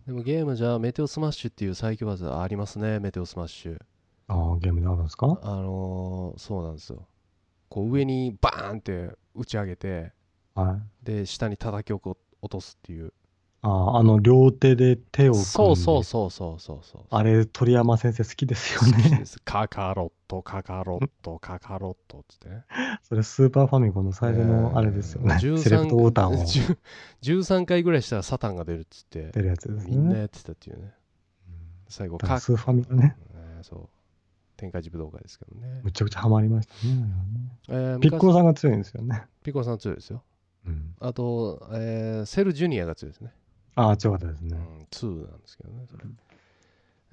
でもゲームじゃメテオスマッシュっていう最強技ありますねメテオスマッシュ。ああ、ゲームであるんですか？あのーそうなんですよ。こう上にバーンって打ち上げてはい。で下に叩き落とすっていうああ、あの、両手で手を組んで。そうそうそうそうそうそうあれ、鳥山先生好きですよ好きねで。すカカロットカカロットカカロットっつってねそれ、スーパーファミコンの最初のあれですよね。えーセレクトボタンを10 13回ぐらいしたらサタンが出るっつって出るやつですね。みんなやってたっていうね最後カスーファミがね、えーそう天下寺武道会ですけどねむちゃくちゃハマりましたね。えーピッコロ昔さんが強いんですよね。ピッコロさん強いですようん、あと、えーセルジュニアが強いですねああ、強かったですね。うん、2なんですけどねそれ、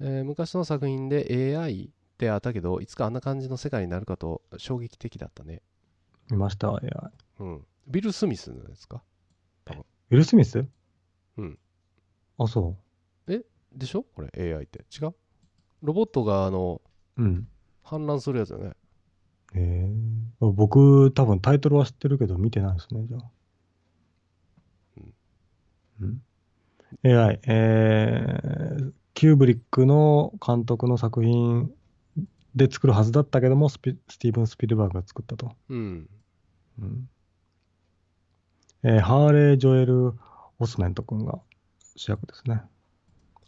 えー昔の作品で AI であったけどいつかあんな感じの世界になるかと衝撃的だったね見ましたわ。いや、うんビル・スミスのですか？ウィル・スミスうん。あ、そでしょ？これ AI って違う？ロボットがあのう。うん。反乱するやつだねへえ。僕、多分タイトルは知ってるけど、見てないですね、じゃあ。うん。AI、えー、キューブリックの監督の作品で作るはずだったけども、スピスティーブン・スピルバーグが作ったと。うんうんえーハーレー・ジョエル・オスメント君が主役ですね。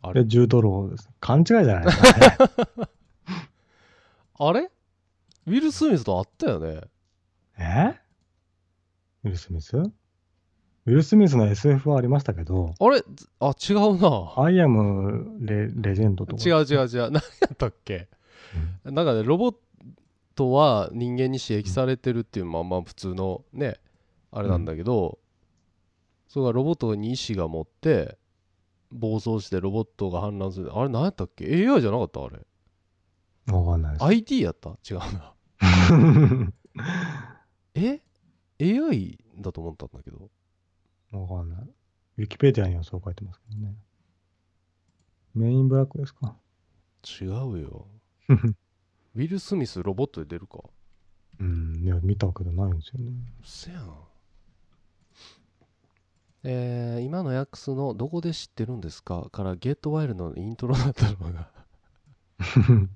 あれ？で、ジュードローです。勘違いじゃない？ですかね。あれ？ウィル・スミスと会ったよね え？ウィル・スミスウィル・スミスの SF はありましたけど、あれ？ずあ違うな。アイアムレ・レジェンドとか。違う違う違う。何やったっけ？なんかねロボットは人間に刺激されてるっていうまあまあ普通のねあれなんだけど、それがロボットに意志が持って暴走してロボットが反乱する。あれ何やったっけ？AI じゃなかった？あれ。わかんないです。IT やった？違うな。え？AI だと思ったんだけどわかんない。ウィキペディアにはそう書いてますけどね。メインブラックですか？違うよ ウィル・スミスロボットで出るか？うん、いや、見たわけじゃないんですよね。せやんえー今のヤックスの「どこで知ってるんですか?」から「ゲットワイルド」のイントロだったのが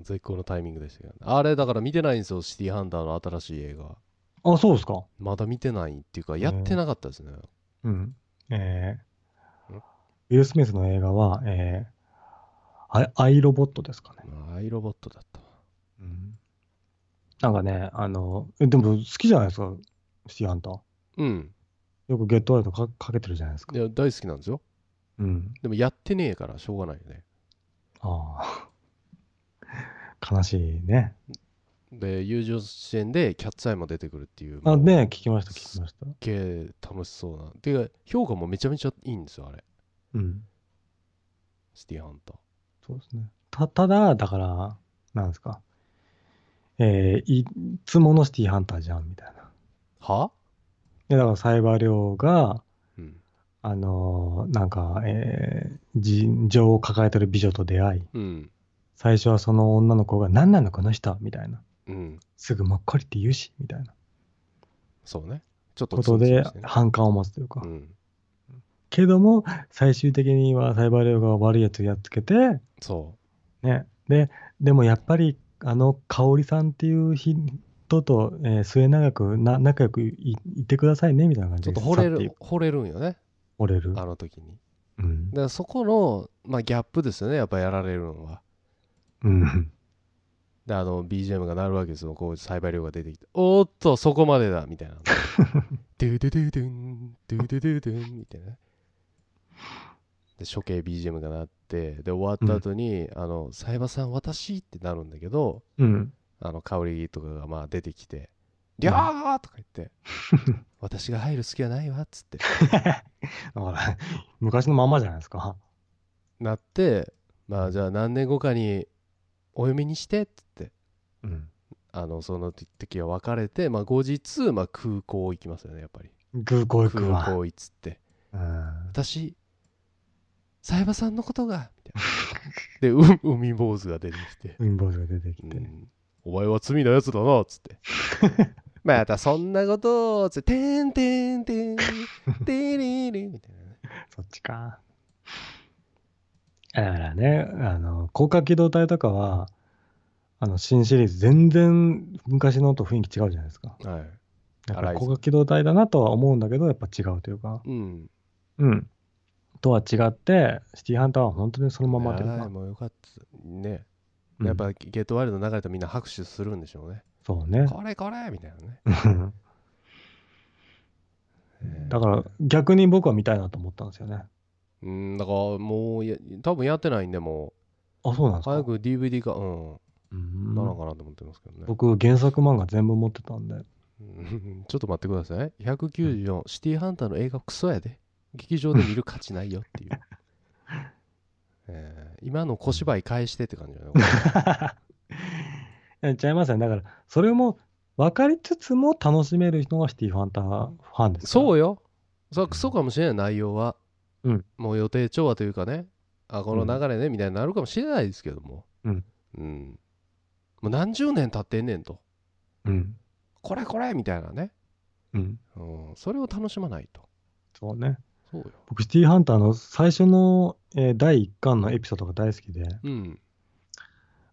絶好のタイミングでしたけどねあれだから見てないんですよシティハンターの新しい映画あ、そうですか。まだ見てないっていうかやってなかったですねうん。えーん、ウィル・スミスの映画は、えー、アイアイロボットですかね。まあアイロボットだったわうん。なんかね、あの、えでも好きじゃないですか、シティハンター。うんよくゲットワイルドかかけてるじゃないですかい。や大好きなんですようん。でもやってねえからしょうがないよねああ。悲しいね。で友情支援でキャッツアイも出てくるっていうあ、ね、聞きました、聞きました。すっげえ楽しそうなていうか評価もめちゃめちゃいいんですよあれうん。シティハンターそうですね。た、ただ、だから、なんですか。えー、いつものシティハンターじゃん、みたいな。は？いや、だから、サイバー量が、うんあのーなんか、えー、人情を抱えてる美女と出会い、うん最初はその女の子が、何なのこの人？みたいな。うんすぐもっこりって言うし、みたいなそうねちょっとことで反感を持つというか。うんけども、最終的にはサイバー量が悪いやつをやっつけて、そね。で、でもやっぱり、あの、香織さんっていう人と、えー末永くな仲良くいいてくださいね、みたいな感うちょじで。っと惚れる惚れるんよね惚れる。あの時にうんだ。からそこの、まあ、ギャップですよねやっぱやられるのはうん。であの BGM が鳴るわけですよこう栽培量が出てきておーっとそこまでだみたいな ドゥドゥドゥドゥンドゥドゥドゥドゥンみたいなで処刑 BGM が鳴ってで終わった後に、あのサイバさん私ってなるんだけどうん。あの香りとかがまあ出てきて「りゃー!」とか言って 「私が入る隙はないわ」っつって だから、昔のまんまじゃないですか。なってまあじゃあ何年後かにお嫁にしてってうん。あのその時は別れて、まあ、後日、まあ、空港行きますよねやっぱり空港行く空わ。港行っつってうん。私サイバさんのことがみたいなでう海坊主が出てきて、運坊主が出てきて。うんお前は罪なやつだなっつって またそんなことをつっててんてんてんてりりみたいなねそっちか。だからね、あの、広角機動隊とかは、あの、新シリーズ全然昔のと雰囲気違うじゃないですか。はい。やっぱ荒いですり広角機動隊だなとは思うんだけど、やっぱ違うというか、うん。うん。とは違って、シティハンターは本当にそのままというか、はいもうよかった。ね。うんやっぱゲートワイルド流れたらみんな拍手するんでしょうね。そうね。これこれみたいなね。う んだから逆に僕は見たいなと思ったんですよね。うん、だからもうや、多分やってないんで、もあ、そうなんですか？う早く DVD 化、うん、うんならんかなと思ってますけどね。僕、原作漫画全部持ってたんで。う んちょっと待ってください。194、シティハンターの映画クソやで。劇場で見る価値ないよっていう。えー今の小芝居返してって感じだね。ちゃいますね。だから、それも分かりつつも楽しめる人がシティファンターファンです。そうよ。それはクソかもしれない内容は。うんもう予定調和というかね、あ、この流れね、みたいになるかもしれないですけども。うん。うん。もう何十年経ってんねんと。うん。これこれみたいなね。うん。うん。それを楽しまないと。そうね。そうよ。僕、シティハンターの最初の、えー第1巻のエピソードが大好きで、うん。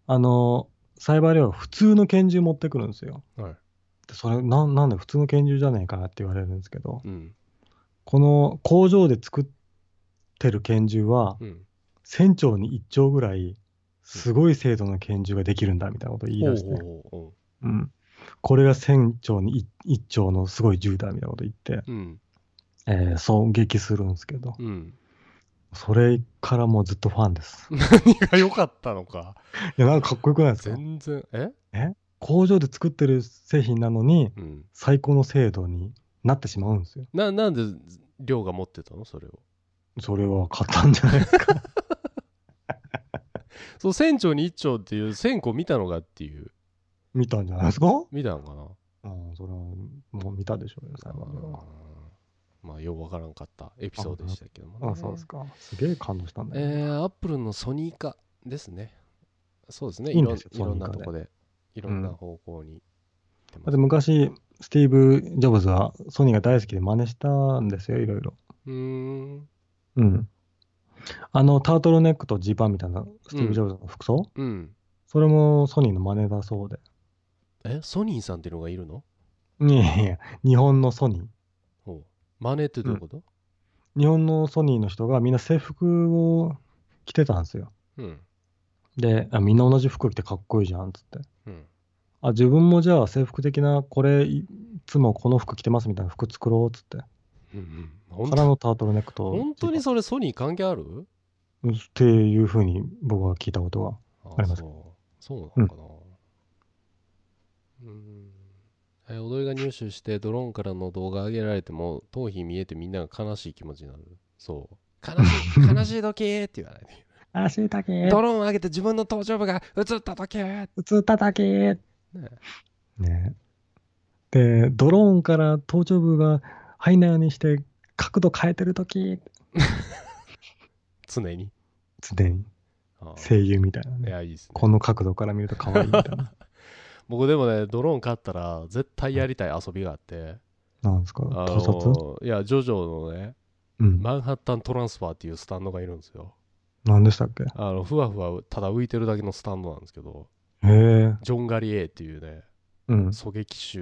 あの、サイバーレオが普通の拳銃持ってくるんですよ。はい。でそれな、なんで普通の拳銃じゃねえかなって言われるんですけど、うん。この工場で作ってる拳銃は、うん。船長に1丁ぐらい、すごい精度の拳銃ができるんだみたいなことを言い出して。これが船長に 1, 丁のすごい銃だみたいなこと言って、ううん。えー狙撃するんですけど、うん。それからもうずっとファンです。何が良かったのか。いや、なんかかっこよくないですか？全然、え？工場で作ってる製品なのに、うん。最高の精度になってしまうんですよ。な、なんで、亮が持ってたの？それを。それは買ったんじゃないですか。そう、船長に一丁っていう線香見たのがっていう。見たんじゃないですか？見たのかな？うん、それはもう見たでしょうよ、最後には。まあ、ようわからんかったエピソードでしたけどもね。あそうですか。すげえ感動したんだよ、えー、アップルのソニー化ですね。そうですね。いいんですよいろんなとこで、いろんな方向に行ってます。だって昔、スティーブ・ジョブズはソニーが大好きで真似したんですよ、いろいろ。うーん。うん。あの、タートルネックとジーパンみたいなスティーブ・ジョブズの服装、うん。それもソニーの真似だそうで。え、ソニーさんっていうのがいるの？いやいや、日本のソニー。ほう。マネってどういうこと？日本のソニーの人がみんな制服を着てたんですよ。うん。で、あみんな同じ服着てかっこいいじゃん、つって。うん。あ、自分もじゃあ制服的な、これ、いつもこの服着てますみたいな服作ろう、つって。うんうん。本かのタートルネックと。本当にそれソニー関係ある？っていうふうに僕は聞いたことが。あります。そう。そうなのかな。うん。え踊りが入手してドローンからの動画上げられても頭皮見えてみんなが悲しい気持ちになる？そう。悲しい 悲しい時？って言わないで。あしいたけドローン上げて自分の頭頂部が映った時？ね映っただけね。で、ドローンから頭頂部が入んないようにして角度変えてるとき、常に。常に。あ声優みたいないね。やいいですね。この角度から見ると可愛いみたいな。僕でもねドローン買ったら絶対やりたい遊びがあって。なんですか？あ盗撮？のいやジョジョのねうん。マンハッタントランスファーっていうスタンドがいるんですよ。何でしたっけ？あのふわふわただ浮いてるだけのスタンドなんですけどへえ。ジョン・ガリエーっていうねうん。狙撃手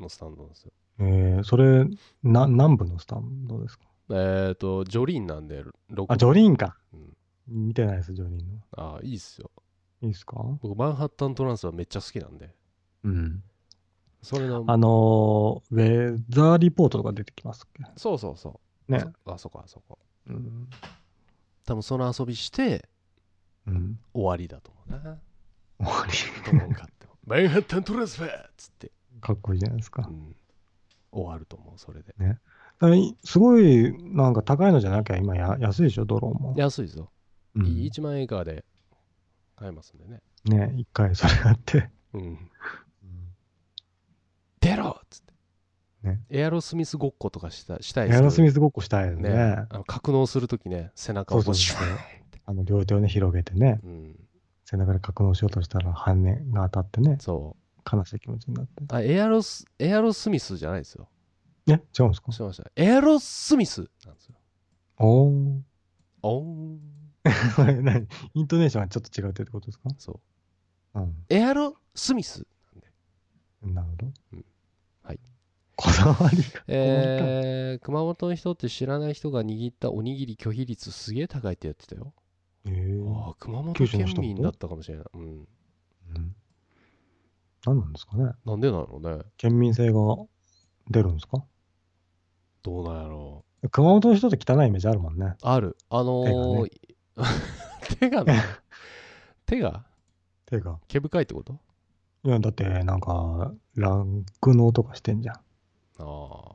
のスタンドなんですよえー、それ、な、南部のスタンドですか？えっ、とジョリーンなんで6あ、ジョリーンか。うん見てないです、ジョリーンの。あいいっすよいいですか？僕マンハッタントランスはめっちゃ好きなんでうん。それのあのー、ウェザーリポートとか出てきますっけ？そうそうそうね。あそこあそこうん。多分その遊びしてうん。終わりだと思うな終わり。ドローン買っても マンハッタントランスファーっつって、かっこいいじゃないですかう。ん、終わると思うそれで。だからいすごい、なんか高いのじゃなきゃ今や安いでしょ、ドローンも。安いですよ、うん。いい1万円以下で買えますんでね。ね、一回それやって。うん。出ろ！っつって、ね。エアロスミスごっことかしたしたいエですけど。アロスミスごっこしたいですね。ね。あの格納するときね背中をそうそうそう。ワーンって。あの両手をね、広げてね、うん、背中で格納しようとしたら羽が当たってね、そ悲しい気持ちになって。うあエアロスエアロスミスじゃないですよ。え、違うんですか？ました。エアロスミスなんですよ。おー。おー。そ れ何？イントネーションがちょっと違うってことですか？そう。うん。エアロスミスなるほど。うん。はい。こだわりが。えー、熊本の人って知らない人が握ったおにぎり拒否率すげえ高いってやってたよ、えー。ああ熊本県民だったかもしれない。うん。うん。何なんですかね。なんでなのね。県民性が出るんですか？どうなんやろ。熊本の人って汚いイメージあるもんね。うある。あのー、手がね。手がていうか、毛深いってこと？いや、だってなんか、酪農とかしてんじゃん。あ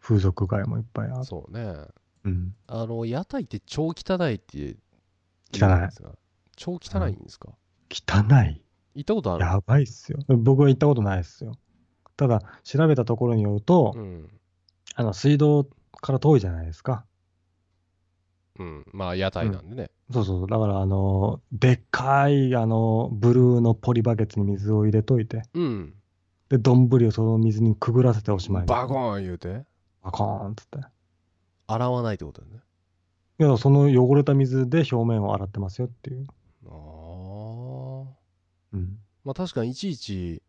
風俗街もいっぱいあある。そうね。うん。あの屋台って超汚いって汚い言うんですが。超汚いんですか、汚い。行ったことある？やばいっすよ。僕は行ったことないっすよ。ただ、調べたところによると、うんあの、水道から遠いじゃないですか。うんまあ屋台なんでね、そうそう。だから、あの、でっかい、あの、ブルーのポリバケツに水を入れといて、うんで、丼をその水にくぐらせておしまい。バコーン言うてバコーンっつって。洗わないってことだよねいや、その汚れた水で表面を洗ってますよっていう。ああうん。まあ確かにいちいち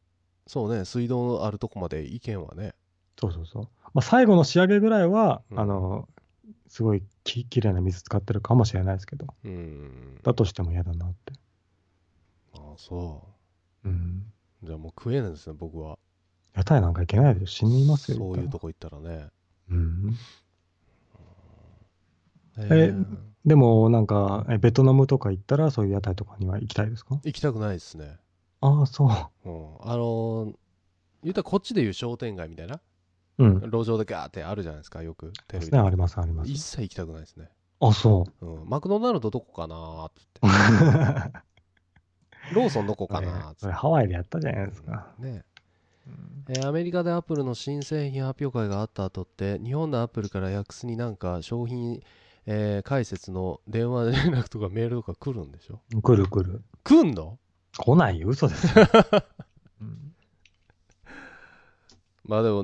そうね水道のあるとこまで意見はねそうそうそう。まあ、最後の仕上げぐらいは、うんあの、すごいききれいな水使ってるかもしれないですけど、うんだとしても嫌だなって。ああそうん。うじゃあもう食えないですね僕は屋台なんか行けないで死にますよ。そういうとこ。こ行ったらねうん。えー。でも、なんか、えベトナムとか行ったら、そういう屋台とかには行きたいですか？行きたくないですね。ああ、そう。うん。あのー言ったらこっちでいう商店街みたいな？うん。路上でガーってあるじゃないですかよく。テレビで。すね、あります、あります。一切行きたくないですね、あ、そう。ん、マクドナルドどこかなーって。ローソンどこかなーって。それハワイでやったじゃないですか。ねうん。えーアメリカでアップルの新製品発表会があった後って日本のアップルからヤクスになんか商品、えー解説の電話連絡とかメールとか来るんでしょ？来る来る。来んの？来ないよ、嘘ですよ。うんまあでも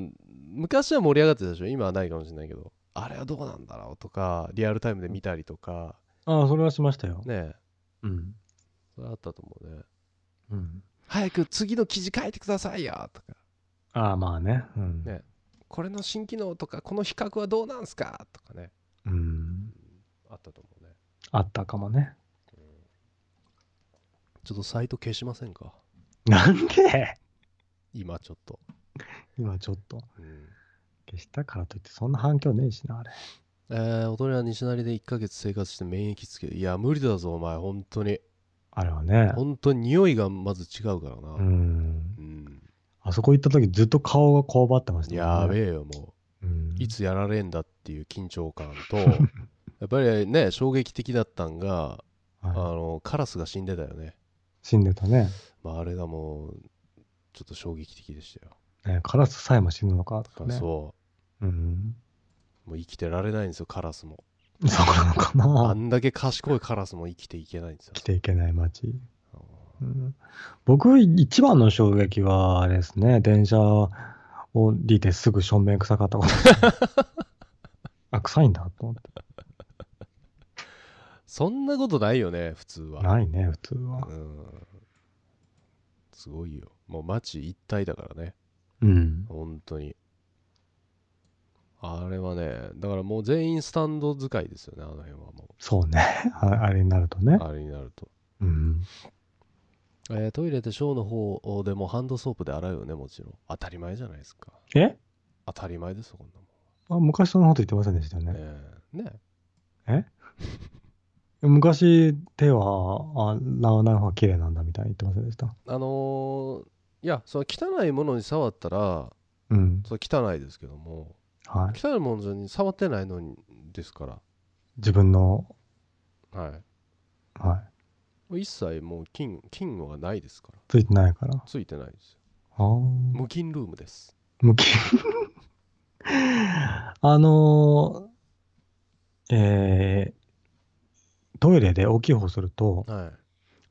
昔は盛り上がってたでしょ？今はないかもしれないけどあれはどうなんだろうとかリアルタイムで見たりとかああ、それはしましたよ。ねうん。それあったと思うねうん。早く次の記事書いてくださいよとかああ、まあね。うん。ねこれの新機能とかこの比較はどうなんすか？とかねうん。あったと思うねあったかもね。ちょっとサイト消しませんか？なんで？今ちょっと、今ちょっと。うん消したからといって、そんな反響ねえしな、あれ。えー、大人は西成で1ヶ月生活して免疫つけるいや無理だぞお前本当にあれはね。本当に匂いがまず違うからなう。うんん、あそこ行った時ずっと顔がこわばってましたね。やべえよもうんういつやられんだっていう緊張感と やっぱりね衝撃的だったんがあはのカラスが死んでたよね、い、死んでたねまあ、あれがもうちょっと衝撃的でしたよ、ね。カラスさえも死ぬのかとかね。。そうん。うもう生きてられないんですよカラスもそうなのかあな。んだけ賢いカラスも生きていけないんですよ来ていけない街。うん、僕、一番の衝撃は、あれですね、電車を降りてすぐ正面臭かったこと。あ、臭いんだと思って。そんなことないよね普通はないね、普通は。うんすごいよもう街一体だからねうん。本当にあれはねだからもう全員スタンド使いですよねあの辺はもそうね。ああれになるとねう。あれになると、うん。えートイレでショーの方でもハンドソープで洗うよねもちろん。当たり前じゃないですか。え？当たり前ですよこんなあ昔そんなこと言ってませんでしたよもんね。ねえ。ね 昔、手は、あ、なない方が綺麗なんだみたいに言ってませんでした？あのーいやその汚いものに触ったらうん。それ汚いですけども。はい。汚いものに触ってないのにですから。自分の、はい。はい。一切もう菌菌はないですから。ついてないから。ついてないです。よああ。無菌ルームです。無菌。あのー、えー、トイレで大きい方すると、は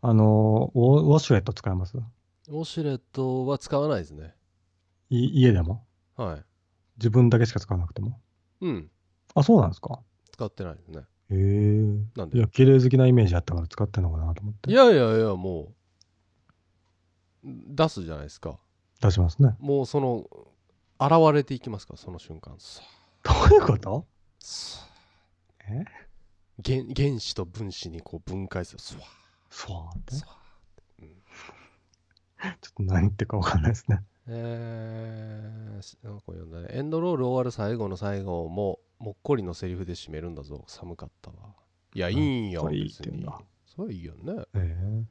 あのー、ウォウォシュレット使います？いウォシュレットは使わないですね。い家でも？はい。自分だけしか使わなくても？うん。あ、そうなんですか？使ってないですねへえ。なんで？いや、綺麗好きなイメージあったから使ってんのかなと思って。いやいやいやもう出すじゃないですか。出しますね。もうその現れていきますか？らその瞬間。さどういうこと？さえ？原原子と分子にこう分解する。スワそうって？ー ちょっと何言ってるかわかんないですね。えー、しなんか読んだね。エンドロール終わる最後の最後ももっこりのセリフで締めるんだぞ。寒かったわ。いやいいんよそれいいっ別に。それいいよね。え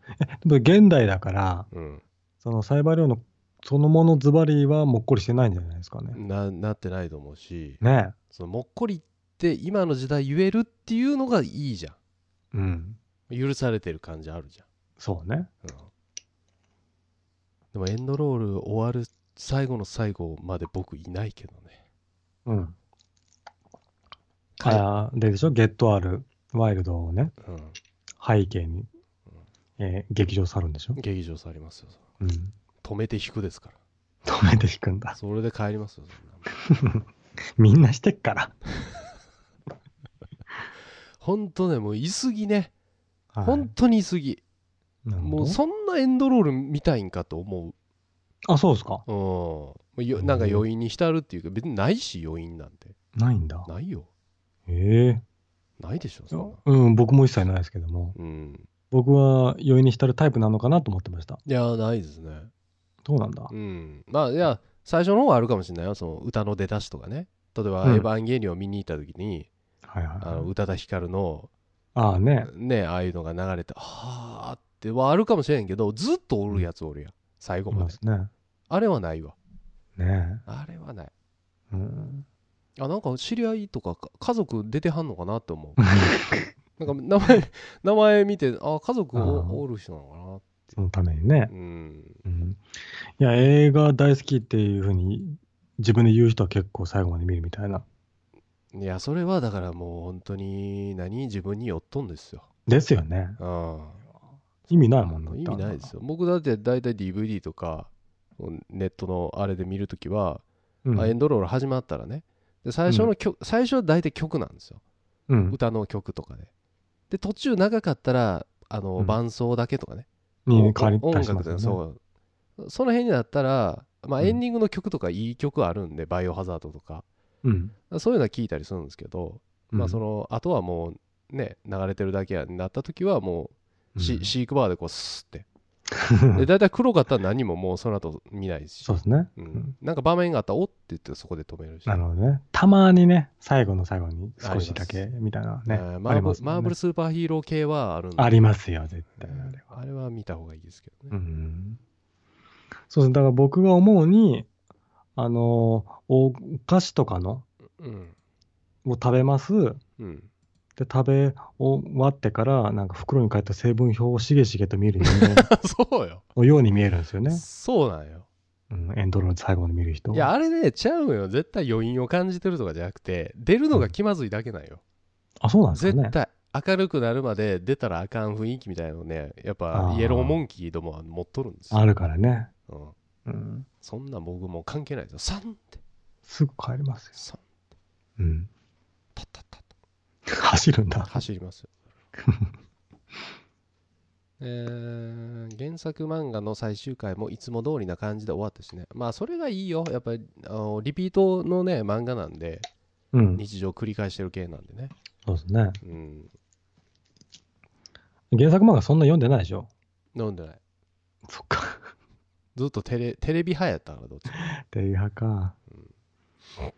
え。も現代だから、うん。そのサイバー量のそのものズバリはもっこりしてないんじゃないですかね。ななってないと思うしね。そのもっこりって今の時代言えるっていうのがいいじゃえ。うん。ん許されてる感じあるじそうね。ゃん、うん、でもエンドロール終わる最後の最後まで僕いないけどね。うん。はいああ、ででしょ？ゲットあるワイルドをね、うん、背景に、えー劇場去るんでしょ？劇場さありますよ。うん。止めて引くですから。止めて引くんだ。それで帰りますよそんな みんなしてっから。ほんとねもういすぎね、はい。ほんとにいすぎ。もうそんなエンドロール見たいんかと思あ、そうですか？ううんなんか余韻に浸るっていうか別にないし余韻なんて。ないんだ。ないよえないでしょえそんなうん、僕も一切ないですけども、うん僕は余韻に浸るタイプなのかなと思ってました。いやないですねそうなんだ？うんまあいや最初の方はあるかもしれないよその歌の出だしとかね例えば「うんエヴァンゲリオン」見に行った時に、はいはい、あのはい。宇多田ヒカルのああね。ねああいうのが流れてはあってはあるかもしれんけどずっとおるやつおるやん最後いまでね。あれはないわねあれはないえ。うん。あなんか知り合いとかか家族出てはんのかなって思う なんか名前名前見てあ家族おおる人なのそのためにねか。なうんうん。いや、映画大好きっていうふうに自分で言う人は結構最後まで見るみたいな。いやそれはだからもう本当に何自分に寄っとんですよですよね。あ意味ないもんあ意味ないですよ僕だって大体 DVD とかネットのあれで見るときは、うん。あエンドロール始まったらねで最初の曲、最初は大体曲なんですよ。うん。歌の曲とかで。で途中長かったらあの、うん。伴奏だけとかね。に変わり音楽すよね。でそう。その辺になったら、まあ、うん。エンディングの曲とかいい曲あるんで、バイオハザードとか。うん。そういうのは聞いたりするんですけど、まあその、のあとはもうね流れてるだけやになった時はもうシ,、うん。シークバーでこうスッてで 大体黒かったら何ももうその後見ないしそうですね。ううんん、なんか場面があったらおって言ってそこで止めるしなるほどね。たまにね、最後の最後に少しだけみたいなね。えーマーブありますもんねマーブルスーパーヒーロー系はあるんでありますよ、絶対うんあれは。あれは見た方がいいですけどうね、ん。そうです。だから僕が思うに、あの、お菓子とかのうんを食べます。うんで、食べ終わってから、なんか袋に書いた成分表をしげしげと見る人間 そうよのように見えるんですよね。そうなんようん、エンドロール最後まで見る人。いやあれねちゃうよ絶対余韻を感じてるとかじゃなくて出るのが気まずいだけなんよ、あ、そうなんですかね。絶対明るくなるまで出たらあかん雰囲気みたいなのをねやっぱイエローモンキーどもは持っとるんですよ、あるからね。うん、うん。そんなん僕もう関係ないですよ。サンって、すぐ帰りますよ。サン、うん。タッタッタッ 走るんだ。走りますよ。えー原作漫画の最終回もいつも通りな感じで終わったしね。まあそれがいいよ。やっぱりあのリピートのね漫画なんでうん。日常繰り返してる系なんでね。そうですね。うん。原作漫画そんな読んでないでしょ？飲んでない。そっか。ずっとテレテレビ派やったからどっちも テレビ派か。うん。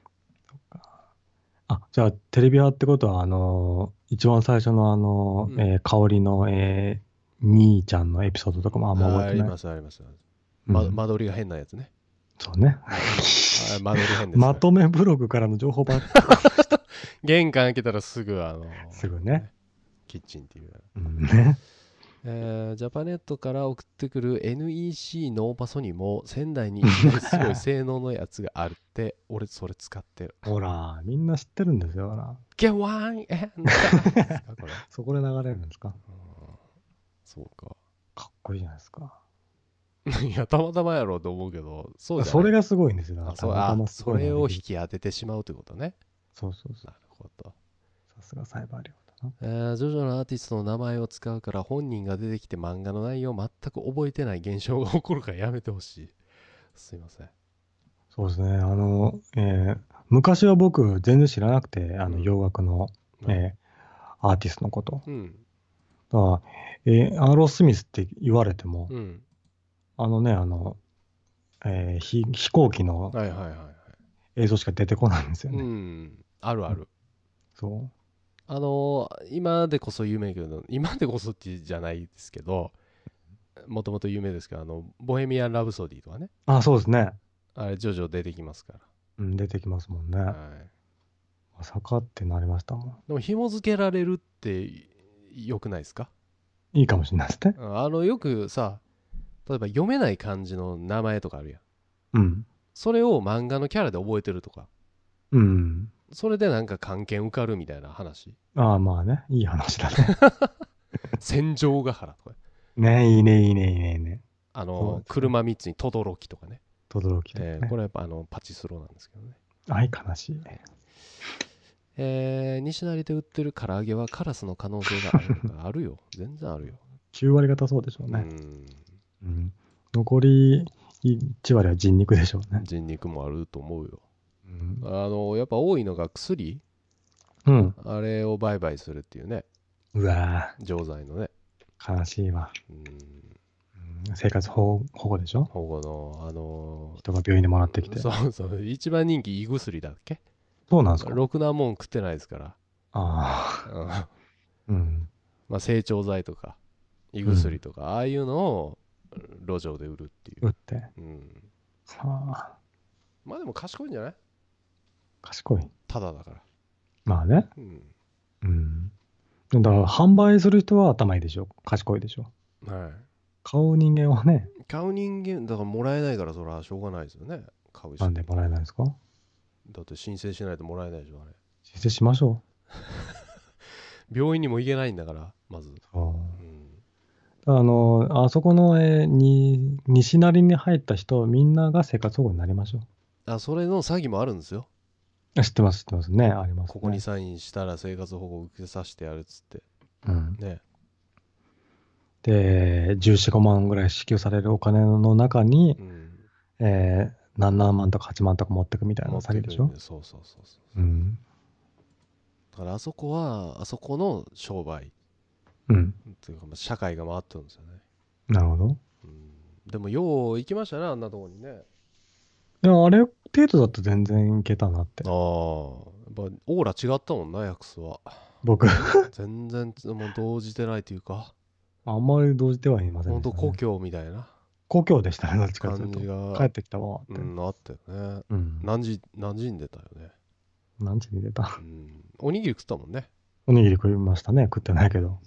あ、じゃあ、テレビ派ってことは、あのー一番最初のあのー、うんえー香りの、えー、兄ちゃんのエピソードとかもあんま覚えてない？ありますあります。うんま間取りが変なやつね。そうね。あ間取り変です、ね。まとめブログからの情報ばっか 玄関開けたらすぐあのすぐね。キッチンっていう。うんね。えージャパネットから送ってくる NEC ノーパソにも仙台にすごい性能のやつがあるって俺それ使ってるほら、みんな知ってるんですよ。ほら。Get one and これそこで流れるんですか？うんそうかかっこいいじゃないですか。いやたまたまやろうと思うけどそうそれがすごいんですよ。だからあそれを引でき当ててしまうということねそうそうそう。なるほどさすがサイバー量。えージョジョのアーティストの名前を使うから本人が出てきて漫画の内容を全く覚えてない現象が起こるからやめてほしい。すいません。そうですね。あの、えー昔は僕全然知らなくて、あのうん。洋楽の、うん。えーアーティストのこと。うん。だから、えーアーロスミスって言われても、うん。あのね、あの、えーひ飛行機のはいはいはいはい。映像しか出てこないんですようね。ん。あるある。そあのー今でこそ有名やけど今でこそってじゃないですけどもともと有名ですけどあのボヘミアン・ラブソディとかねう。あ、そうですね。あれジョジョ出てきますかうん、出てきますもんね。ら、はい、まさかってなりましたもん。でも紐付けられるってよくないですか？いいかもしれないですね。あのよくさ例えば読めない漢字の名前とかあるやんうん。それを漫画のキャラで覚えてるとかうん。それでなんか関係受かるみたいな話？ああ、まあね。いい話だね。戦場ヶ原とかねいいね、いいね、いいね、いいね。あの、車3つに轟とかね、轟きとかね。えーこれはやっぱあのパチスロなんですけどねあい、悲しい。えー西成で売ってる唐揚げはカラスの可能性があるあるよ 全然あるよ、9割方そうでしょうね。うんうん。残り1割は人肉でしょうね。人肉もあると思うようん。あのやっぱ多いのが薬。うん、あれを売買するっていうね。うわ錠剤のね、ぁ、悲しいわ。うん、うん生活保護保護でしょ？保護のあの人が病院でもらってきて。そそうそう。一番人気胃薬だっけ？うなんですか？ろくなもん食ってないですから、あうん。あ。うん。まあ成長剤とか胃薬とか、ああいうのを路上で売るっていう、打って。うん、はあ。まあでも賢いんじゃない？賢い。ただだから、まあね。うんうん。だから、販売する人は頭いいでしょ。賢いでしょ。はい、買う人間はね、買う人間だからもらえないからそれはしょうがないですよね買う人なんでもらえないんですか？だって申請しないともらえないでしょあれ申請しましょ 病院にも行けないんだからまず、う。そううん、あの、あそこの、えーに、西成に入った人、みんなが生活保護になりましょあそれの詐欺もあるんですよう。知ってます、知ってますね。あります、ね。ここにサインしたら生活保護受けさせてやるっつってうん。ねで、14、5万ぐらい支給されるお金の中にう、んえー、何何万とか8万とか持ってくみたいな詐欺でしょ？そうそうそうそううん。だからあそこはあそこの商売うん。いうかまあ社会が回ってるんですよね、なるほど。うん、でもよう行きましたねあんなとこにねいや、あれ程度だと全然いけたなってああ。やっぱオーラ違ったもんなヤクスは僕、全然もう動じてないというかあんまり動じてはいませんほんとでした、ね。故郷みたいな故郷でしたね、どっちかというと感じ。が帰ってきたわって。うん、あったよねうん。何時何時に出たよね、何時に出た？うん、おにぎり食ったもんねおにぎり食いましたね。食ってないけど。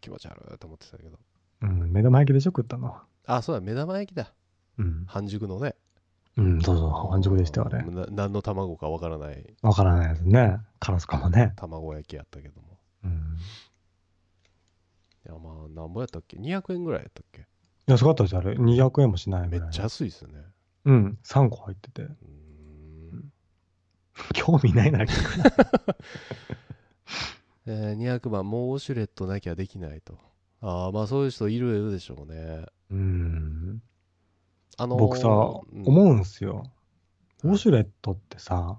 気持ち悪いと思ってたけどうん。目玉焼きでしょ、食ったのは。あそうだ目玉焼きだうん。半熟のねうん、そうそう。半熟でしたよ、あれ。な何の卵かわからないわからないですね。カラスかもね。卵焼きやったけどもうん。いやまあ何ぼやったっけ？200円ぐらいやったっけ？安かったですよ、あれ。200円もしない。めっちゃ安いですよねうん。3個入ってて。うーん 興味ないなら聞くな。えー200番もうウォシュレットなきゃできないとああまあそういう人いるいるでしょうねうん。あのー僕さ、うん思うんすよ。ウォシュレットってさ、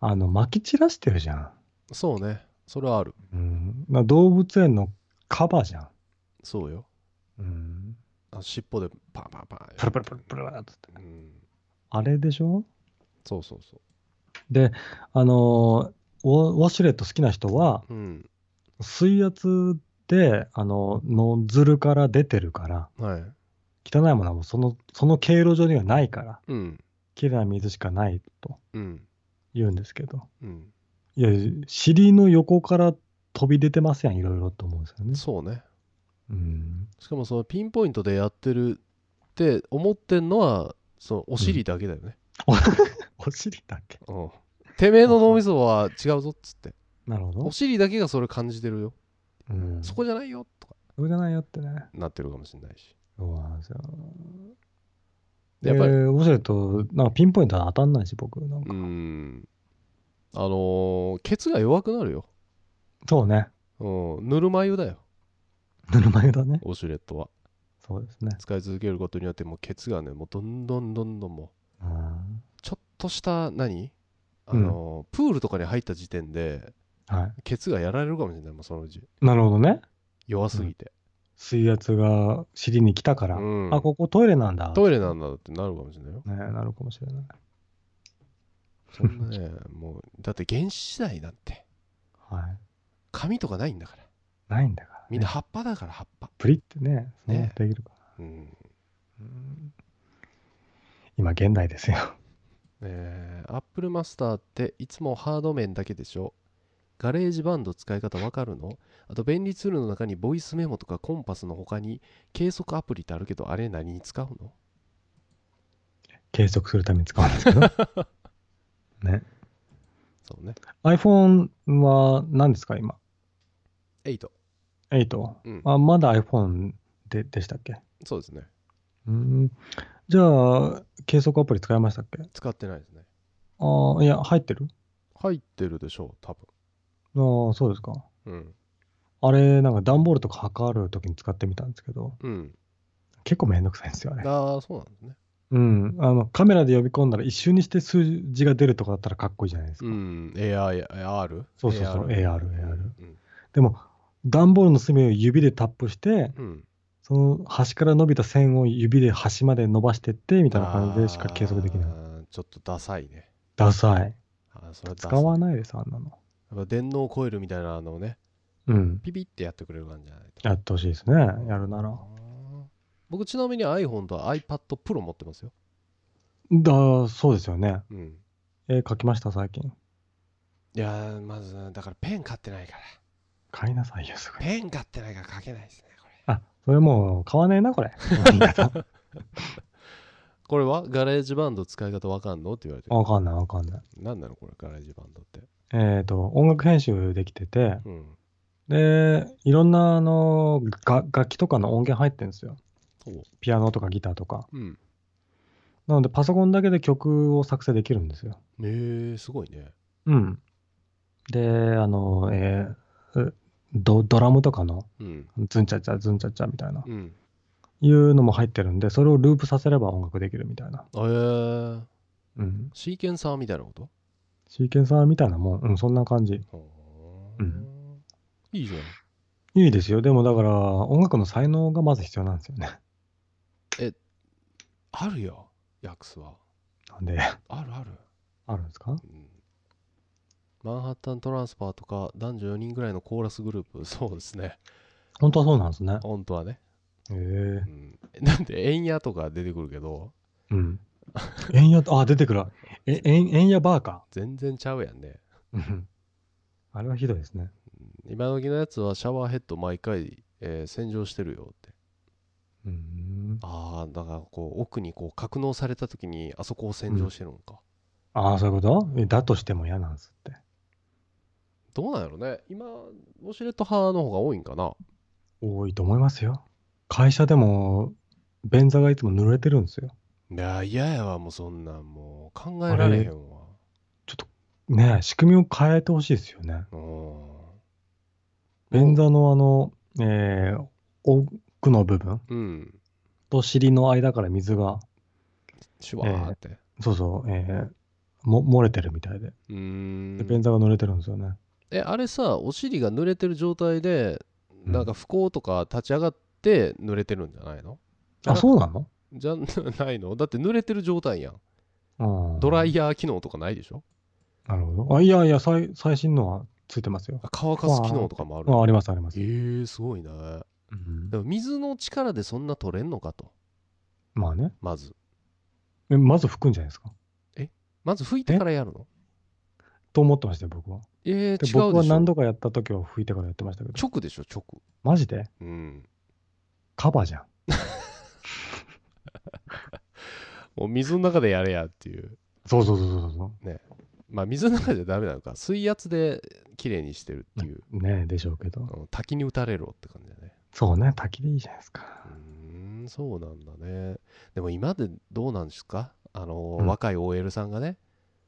あの、撒き散らしてるじゃん。そうねそれはあるうん。な動物園のカバじゃん。そうようん。あ尻尾でパンパンパンプルプルプルプルって。うんあれでしょ？そうそうそで、あのーウォ、ウォシュレット好きな人は、ううん水圧で、あの、ノズルから出てるから、はい汚いものはもうその、その経路上にはないから、うんきれいな水しかないとうん言うんですけど、うんいや、尻の横から飛び出てますやん、いろいろと思うんですよね。そうねうん。しかもそのピンポイントでやってるって思ってんのはそのお尻だけだよね、お尻だけ。うんてめえの脳みそは違うぞっつってなるほどお。尻だけがそれ感じてるよ、うん。そこじゃないよとかそうじゃないよってね。なってるかもしれないしそうなんですよ。やっぱりでウォシュレット、なんかピンポイントは当たんないし、僕。なんうか。んあのーケツが弱くなるよそうね。うん、ぬるま湯だよぬるま湯だね。ウォシュレットはそうですね。使い続けることによってもうケツがねもうどんどんどんどんもううんちょっとした何？あの、プールとかに入った時点ではケツがやられるかもしれないもうそのうちい。なるほどね。弱すぎて、水圧が尻に来たから、うんあ、ここトイレなんだ。トイレなんだってなるかもしれないよね、なるかもしれない。そんなねもうだって原始時代なんてはい。紙とかないんだからないんだから、ね。みんな葉っぱだから葉っぱプリってね、そねうできるから。うんうん今、現代ですよ。えー、アップルマスターっていつもハード面だけでしょ？ガレージバンド使い方わかるの？あと便利ツールの中にボイスメモとかコンパスの他に計測アプリってあるけどあれ何に使うの？計測するために使うんですけど。ね。そうね。iPhone は何ですか、今？8 8。うん。あ、まだ iPhone ででしたっけ？そうですね。うん。じゃあ、計測アプリ使いましたっけ？使ってないですね。ああ、いや、入ってる？入ってるでしょう多ああ、そうですか。分あれ、なんか段ボールとか測るときに使ってみたんですけど、うんうん結構めんどくさいんですよ、あれ。ああそうなんですねうん。あの、カメラで呼び込んだら一瞬にして数字が出るとかだったらかっこいいじゃないですか。うん AR, AR? そうそうそう AR AR うんでも、段ボールの隅を指でタップして、うんその端から伸びた線を指で端まで伸ばしてって、みたいな感じでしか計測できない。ちょっとダサいねダサい。あーそれ使わないです、あんなの。やっぱ電脳コイルみたいなのをねうん。ピピってやってくれる感じじゃないとやってほしいですね。やるなら。僕ちなみに iPhone と iPad Pro 持ってますよだ、そうですよね。うん絵描きました、最近。いやーまずだからペン買ってないから買いなさいよ、すぐに。ペン買ってないから書けないですねこれあ、それもう買わねえな、これ。これはガレージバンド使い方わかんの？って言われてるわかんない、わかんない。何なのこれガレージバンドってえっ、と、音楽編集できてて、うんで、いろんな、あの、が楽器とかの音源入ってるんですよ。ピアノとかギターとか。うんなので、パソコンだけで曲を作成できるんですよ。えー、すごいねうん。で、あの、えーうドドラムとかのうんズンチャチャ、ズンチャチャみたいな、うんいうのも入ってるんで、それをループさせれば音楽できるみたいな。えー、うん。シーケンサーみたいなこと？シーケンサーみたいなもん、うん、そんな感じ。うん。いいじゃん。いいですよ。でもだから、音楽の才能がまず必要なんですよね。あるよ。ヤクスは。なんで、あるある。あるんですか？うん。マンハッタントランスファーとか男女4人ぐらいのコーラスグループ。そうですね。本当はそうなんですね。本当はね、へえうん、なんで円屋とか出てくるけどうん。円や、あ、出てくる。え、円、円やバーか。全然ちゃうやんねうんあれはひどいですね。今時のやつはシャワーヘッド毎回、えー洗浄してるよってうん。ああだからこう奥にこう格納された時にあそこを洗浄してるのか、ああ、そういうこと？えだとしても嫌なんですって。どうなんやろね今ウォシュレット派の方が多いんかな多いと思いますよ。会社でも、便座がいつも濡れてるんですよ。いや嫌やわもうそんなんもう考えられへんわ。ねえ、仕組みを変えてほしいですよね。うん。便座のあの、えー奥の部分うん。と尻の間から水が、シュワーって、そうそう、えーも漏れてるみたいで。うーで、ん便座が濡れてるんですよね。えあれさお尻が濡れてる状態でうん。なんか不幸とか立ち上がって濡れてるんじゃないの？あ、そうなの？じゃ ないの？だって濡れてる状態やんうんドライヤー機能とかないでしょ？なるほど。あ、いやいや、最最新のはついてますよ。あ乾かす機能とかもあるああります、あります。えー、すごいねうんでも水の力でそんな取れんのかとまあね。まずえまず拭くんじゃないですか？まず拭いてからやるの？と思ってましたよ、僕は。えー、違う僕はょ何度かやった時は拭いてからやってましたけど。直でしょ直マジで？うんカバーじゃん。もう水の中でやれやっていう。そうそうそうそうそまあ水の中じゃダメなのか。水圧で綺麗にしてるっていう、う。ねえ、でしょうけど。うん滝に打たれろって感じだね。そうね、滝でいいじゃないですか。うーんそうなんだね。でも今でどうなんですか？あの、うん。若い OL さんがね。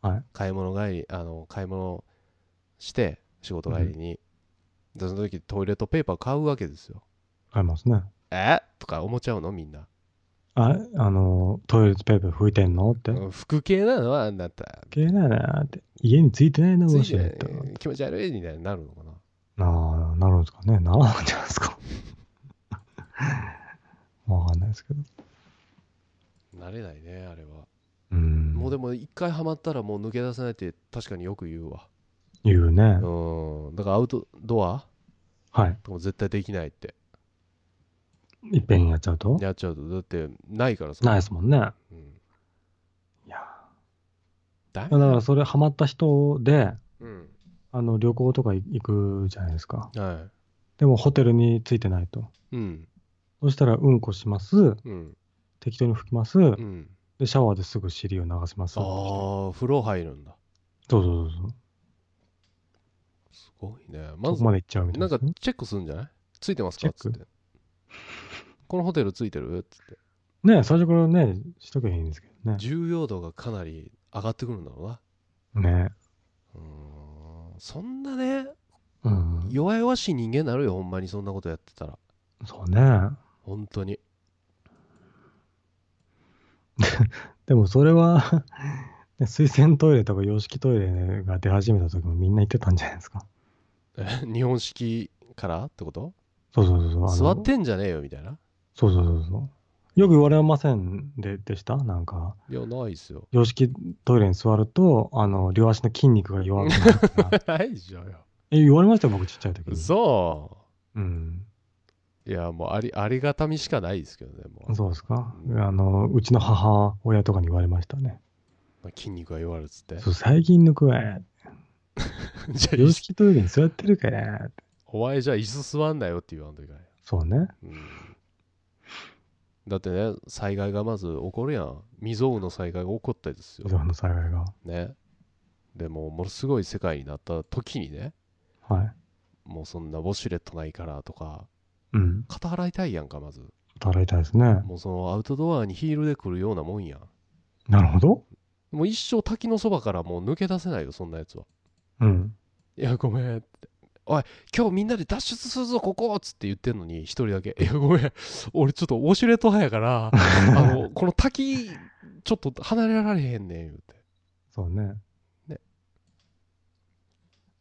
はい。買い物帰りあの買い物して仕事帰りに、でその時トイレットペーパー買うわけですよ。ありますね。え？とか思っちゃうの？みんなあ、あの、トイレットペーパー拭いてんの？って。うん服系なのはあんなったけななって。家についてないのついウォシュレット。て気持ち悪いみたいになるのかななあ、なるんですかね。ならないんじゃないですか。わかんないですけど。なれないねあれは、うん。もうでも一回ハマったらもう抜け出せないって確かによく言うわ言うね。うんだからアウトドア？はい。とかも絶対できないっていっぺんやっちゃうと？やっちゃうとだってないからさないですもんね。うん、いや。だだからそれハマった人で、うんあの、旅行とか行くじゃないですか。はでもホテルについてないと。いうんそしたらうんこします。うん適当に拭きます。うんで、シャワーですぐ尻を流します。ああ風呂入るんだそうそうそうそう。すごいねまずそこまで行っちゃうみたいなんかチェックするんじゃない？ついてますか？っチェック？つってこのホテルついてる？っつってね最初からね、しとけばいいんですけどね。重要度がかなり上がってくるんだろうなね。うーんそんなねうん。弱々しい人間になるよほんまにそんなことやってたらそうね。本当に でもそれは ね、水洗トイレとか洋式トイレが出始めた時もみんな言ってたんじゃないですか。え？日本式からってこと？そうそうそうそう。あの座ってんじゃねえよみたいなそうそうそうそう。よく言われませんででした？なんか、いやないっすよ洋式トイレに座ると、あの、両足の筋肉が弱くなる ないでしょよえ、言われました？よ、僕ちっちゃい時に。そうん。ういやもうありありがたみしかないですけどねもうそうですか？うんあの、うちの母親とかに言われましたね。筋肉が弱るっつってそう、最近抜くわ。じゃあ洋式トイレに座ってるから。お前じゃあ椅子座んなよって言わんといかんよそうね。うんだってね災害がまず起こるやん未曾有の災害が起こったですよその幸いが。ねでもうものすごい世界になった時にねはい。もうそんなウォシュレットないからとかうん。肩洗いたいやんかまず働いたいですね。もうそのアウトドアにヒールで来るようなもんやんなるほど。もう一生滝のそばからもう抜け出せないよそんなやつはうん。いやごめんっておい今日みんなで脱出するぞここっつって言ってんのに一人だけいやごめん俺ちょっとウォシュレット派やから あのこの滝ちょっと離れられへんねん言うてそうね。ね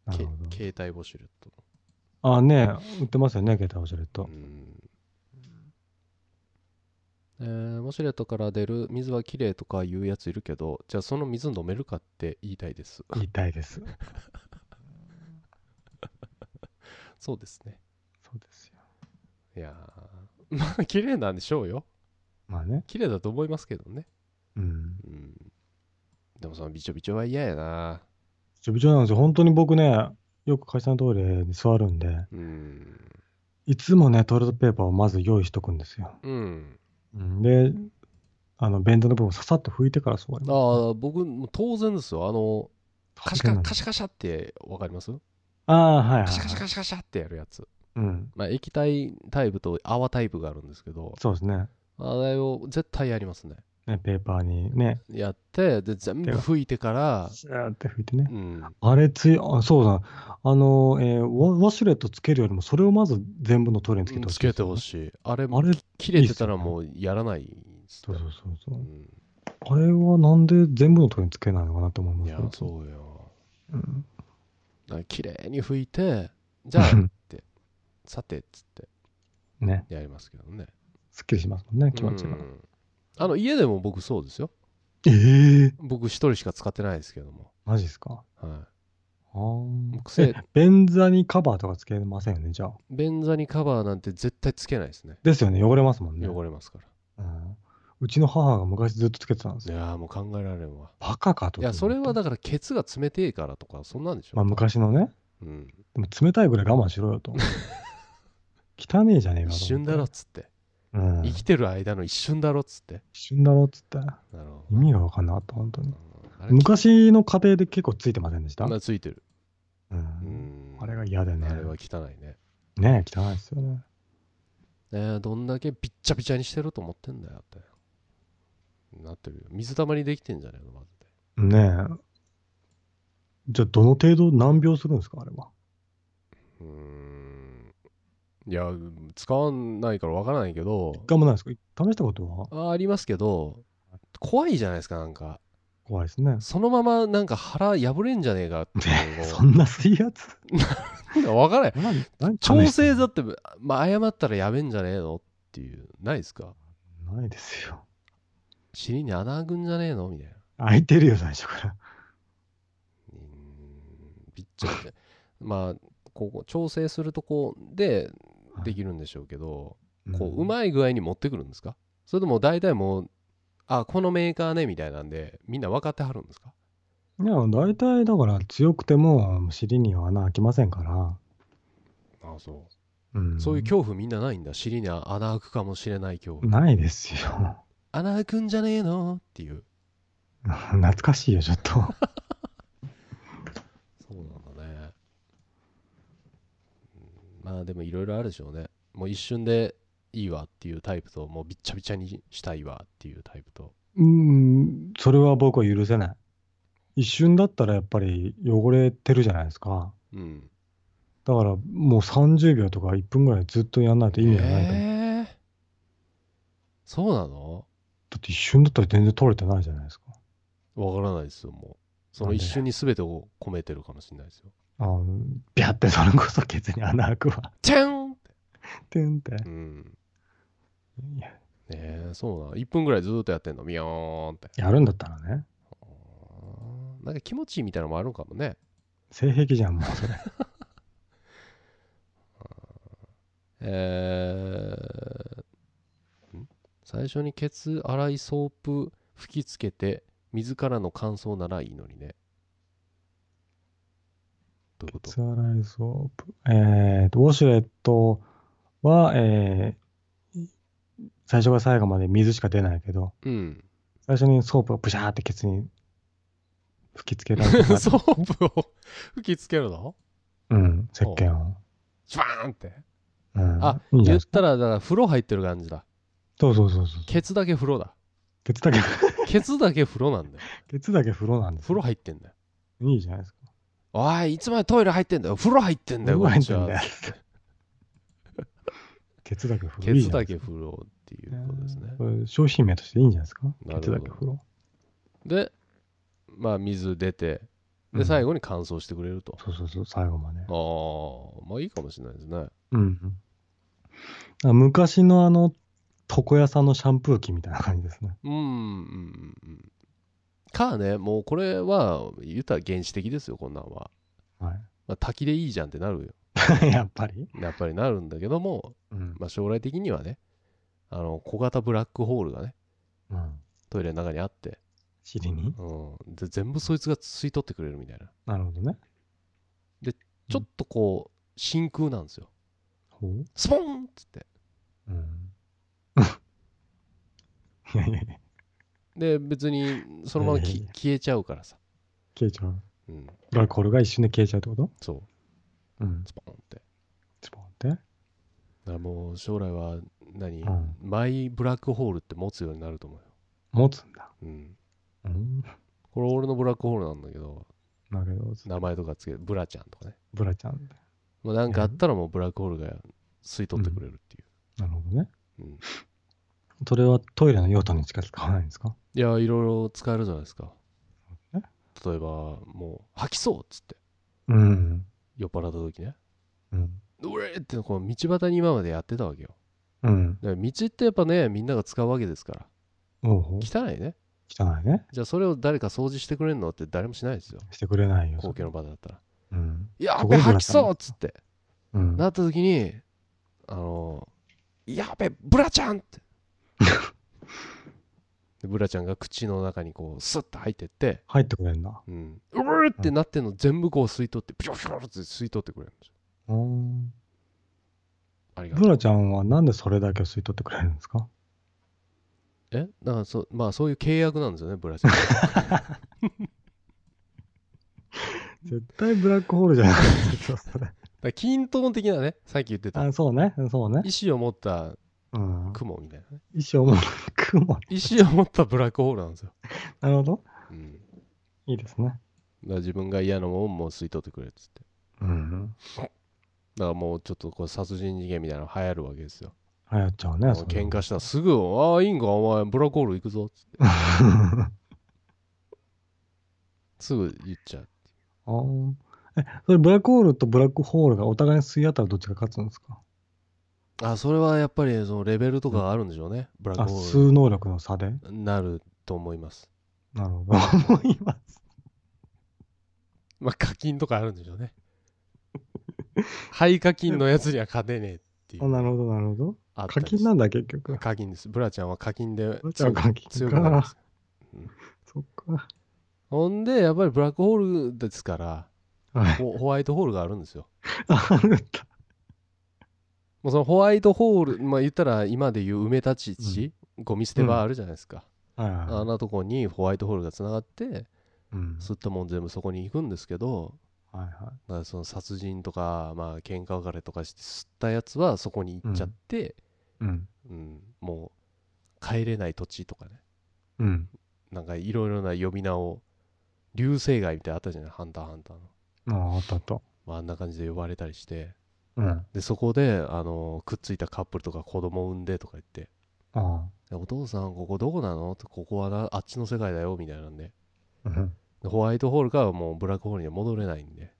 なるほけ携帯ウォシュレットど。あ、ね売ってますよね、携帯ウォシュレットう。んえーウォシュレットから出る水はきれいとか言うやついるけどじゃあその水飲めるかって言いたいです言いたいです。そうですね。そうですよ。いやー。まあ綺麗なんでしょうよ。まあね。綺麗だと思いますけどね。うん。うん。でもそのびちょびちょは嫌やな。びちょびちょなんですよ。本当に僕ね、よく会社のトイレに座るんで、うん。いつもね、トイレットペーパーをまず用意しとくんですよ。うん。うん。で、あの、便座の部分をささっと拭いてから座ります、ああ僕も当然ですよ。あのカシカカシカシャってわかります？ああ、はい。カシャカシャカシャカシャってやるやつうん。まあ液体タイプと泡タイプがあるんですけどそうですね。あれを絶対やりますねね、ペーパーにね、やってで全部拭いてからシャーって拭いてね。うんあれつい、あ、そうだ。あの、えーウォシュレットつけるよりも、それをまず全部のトイレにつけてほしい、つけてほしいあれあれき切れてたらもうやらないねそうそうそうそうう。んあれはなんで全部のトイレにつけないのかなと思いますいやそうようん。綺麗に拭いてじゃあ さてっつって。ね、やりますけどね。すっきりしますもんね、気持ちが。う。んあの家でも僕そうですよ。ええ。僕一人しか使ってないですけども。マジですか？はああ。便座にカバーとかつけませんよね、じゃあ。い便座にカバーなんて絶対つけないですね。ですよね、汚れますもんね。汚れますから。うんうちの母が昔ずっとつけてたんですよ。いやーもう考えられんわバカかと。いやそれはだからケツが冷てえからとかそんなんでしょまあ昔のね。うんでも冷たいぐらい我慢しろよと。汚ねえじゃねえかと思って。一瞬だろっつってうん。生きてる間の一瞬だろっつって一瞬だろっつって。なるほど意味が分かんなかった、本当に。うんあれ？昔の家庭で結構ついてませんでした、まあついてるうんうんあれが嫌でね。あれは汚いねねえ、汚いですよね。ねえどんだけびっちゃびちゃにしてると思ってんだよってなってるよ。水たまりできてんじゃねえのまずで。ねえ。じゃあ、どの程度何秒するんですか、あれは？うーん。いや使わないからわからないけど。一回もないですか？試したことは？あありますけど怖いじゃないですかなんか。怖いですね。そのままなんか腹破れんじゃねえかっていう。そんな水圧？のわからない。調整だって、まあ、謝ったらやべんじゃねえのっていう。ないですか？ないですよ。尻に穴開くんじゃねえの？みたいな。開いてるよ、最初から。うーんびっちゃびちゃ。まあここ調整するとこでできるんでしょうけど、こううい。まい具合に持ってくるんですか？それとも大体もうあこのメーカーねみたいなんでみんな分かってはるんですか？いや、大体だから強くても尻には穴開きませんから。ああそう。うん、そういう恐怖みんなないんだ。尻に穴開くかもしれない恐怖。ないですよ。穴開くんじゃねえの？っていう。懐かしいよ、ちょっと。そうなんだね。うん。まあでもいろいろあるでしょうね。もう一瞬でいいわっていうタイプともうびっちゃびちゃにしたいわっていうタイプと。うん、それは僕は許せない。一瞬だったらやっぱり汚れてるじゃないですか。うん。だからもう30秒とか1分ぐらいずっとやんないと意味がないと思う。えー。そうなの？だって一瞬だったら全然取れてないじゃないですか。わからないですよもう。その一瞬に全てを込めてるかもしれないですよ。あのビャってそれこそケツに穴開くわ。チェン！てんって。うん。いや。ねえそうな1分ぐらいずっとやってんの？ミヨーンって。やるんだったらね。なんか気持ちいいみたいなのもあるのかもね。性癖じゃん、もうそれ。えー。ん最初にケツ洗いソープ吹きつけて水からの乾燥ならいいのにね。どういうこと？ケツ洗いソープ？えーと、ウォシュレットは、えー最初から最後まで水しか出ないけど、うん。最初にソープをブシャーってケツに吹きつけられて ソープを吹きつけるの？うん、石鹸を。シュバーンって。うん、あ。言ったらだから風呂入ってる感じだそうそうそうそう。ケツだけ風呂だケツだけ、ケツだけ風呂なんだよケツだけ風呂なんですよ風呂入ってんだよいいじゃないですか。おいいつまでトイレ入ってんだよ風呂入ってんだよこっちは風呂入ってんだよ ケツだけ風呂。ケツだけ風呂っていうことですね。これ商品名としていいんじゃないですかなるほどケツだけ風呂。でまあ水出てでうん最後に乾燥してくれると、そうそうそう、最後まで。ああまあいいかもしれないですねうん。あ昔のあの、床屋さんのシャンプー機みたいな感じですね。うんうんうんうんかねもうこれは言ったら原始的ですよこんなんは、はまあ、滝でいいじゃんってなるよい。やっぱり？やっぱりなるんだけども、うん。まあ、将来的にはねあの小型ブラックホールがねうん。トイレの中にあって、尻に？うん、で全部そいつが吸い取ってくれるみたいななるほどね。ちょっとこう真空なんですよほうスポンっつってうん。で別にそのままきいやいやいや。消えちゃうからさ、消えちゃう。うん、ブラックホールが一瞬で消えちゃうってこと？そう。うん。スポンって。スポンって？だからもう将来は何、うん。マイブラックホールって持つようになると思うよ、持つんだ。うん、うん。これ俺のブラックホールなんだけど。だけど、名前とかつけてブラちゃんとかね。ブラちゃんで。もうなんかあったらもうブラックホールが吸い取ってくれるっていなるほどね。う、うんそれはトイレの用途にしか使わないんですか？いやいろいろ使えるじゃないですかえ？例えばもう吐きそうっつってうん。酔っ払った時ねうん。うれーってこの道端に今までやってたわけようん。だから道ってやっぱねみんなが使うわけですからおうほう汚いね汚いね。じゃあそれを誰か掃除してくれんのって誰もしないですよしてくれないよ。公共の場だったらうん。やそこでべ吐きそうっつってうん。なった時にあのやべブラちゃんってでブラちゃんが口の中にこうスッと入ってって入ってくれんだ。うんうるってなってんの全部こう吸い取ってピョピョって吸い取ってくれるんですようん。ありがとうブラちゃんはなんでそれだけを吸い取ってくれるんですか？え？だからそまあそういう契約なんですよねブラちゃんだ 絶対ブラックホールじゃないですよ、それ。から均等的なねさっき言ってたあ、そうね。そうね。意志を持ったうん。雲みたいなね雲。意志を持ったブラックホールなんですよ、なるほど。うん、だかいいですね。ら自分が嫌なもんも吸い取ってくれっつってうん。だかからもうちょっとこう殺人事件みたいなの流行るわけですよ。流行っちゃうね。それ喧嘩したらすぐ、ああ、いいんか、お前、ブラックホール行くぞっつって、すぐ言っちゃう。あーえ、それブラックホールとブラックホールがお互いに吸い合ったらどっちが勝つんですか？あ、それはやっぱりそのレベルとかがあるんでしょうね。ブラッあ、クホー吸う能力の差で？なると思います。なるほど。思います。まあ、課金とかあるんでしょうね。廃課金のやつには勝てねえっていう。あなるほど、なるほど。あったりす課金なんだ、結局。課金です。ブラちゃんは課金で強くなるんですよそっか。ほんで、やっぱりブラックホールですから、はい。ホホワイトホールがあるんですよ。あ、あった。もうそのホワイトホール、まあ言ったら今でいう埋め立ち地、ゴミ捨て場あるじゃないですか。はいはいあんなとこにホワイトホールがつながって、うん。吸ったもん全部そこに行くんですけど、はいはい。だからその殺人とか、まあ喧嘩別れとかして吸ったやつはそこに行っちゃって、うん。うんもう帰れない土地とかね、うん。なんかいろいろな呼び名を、流星街みたいなのあったじゃない、ハンターハンターの。ああ、あったあった。まあ、あんな感じで呼ばれたりして、うん。で、そこで、あの、くっついたカップルとか子供を産んでとか言って、あでお父さん、ここどこなの？ってここはなあっちの世界だよ、みたいなんで。あ。うん。でホワイトホールからはもうブラックホールには戻れないんで、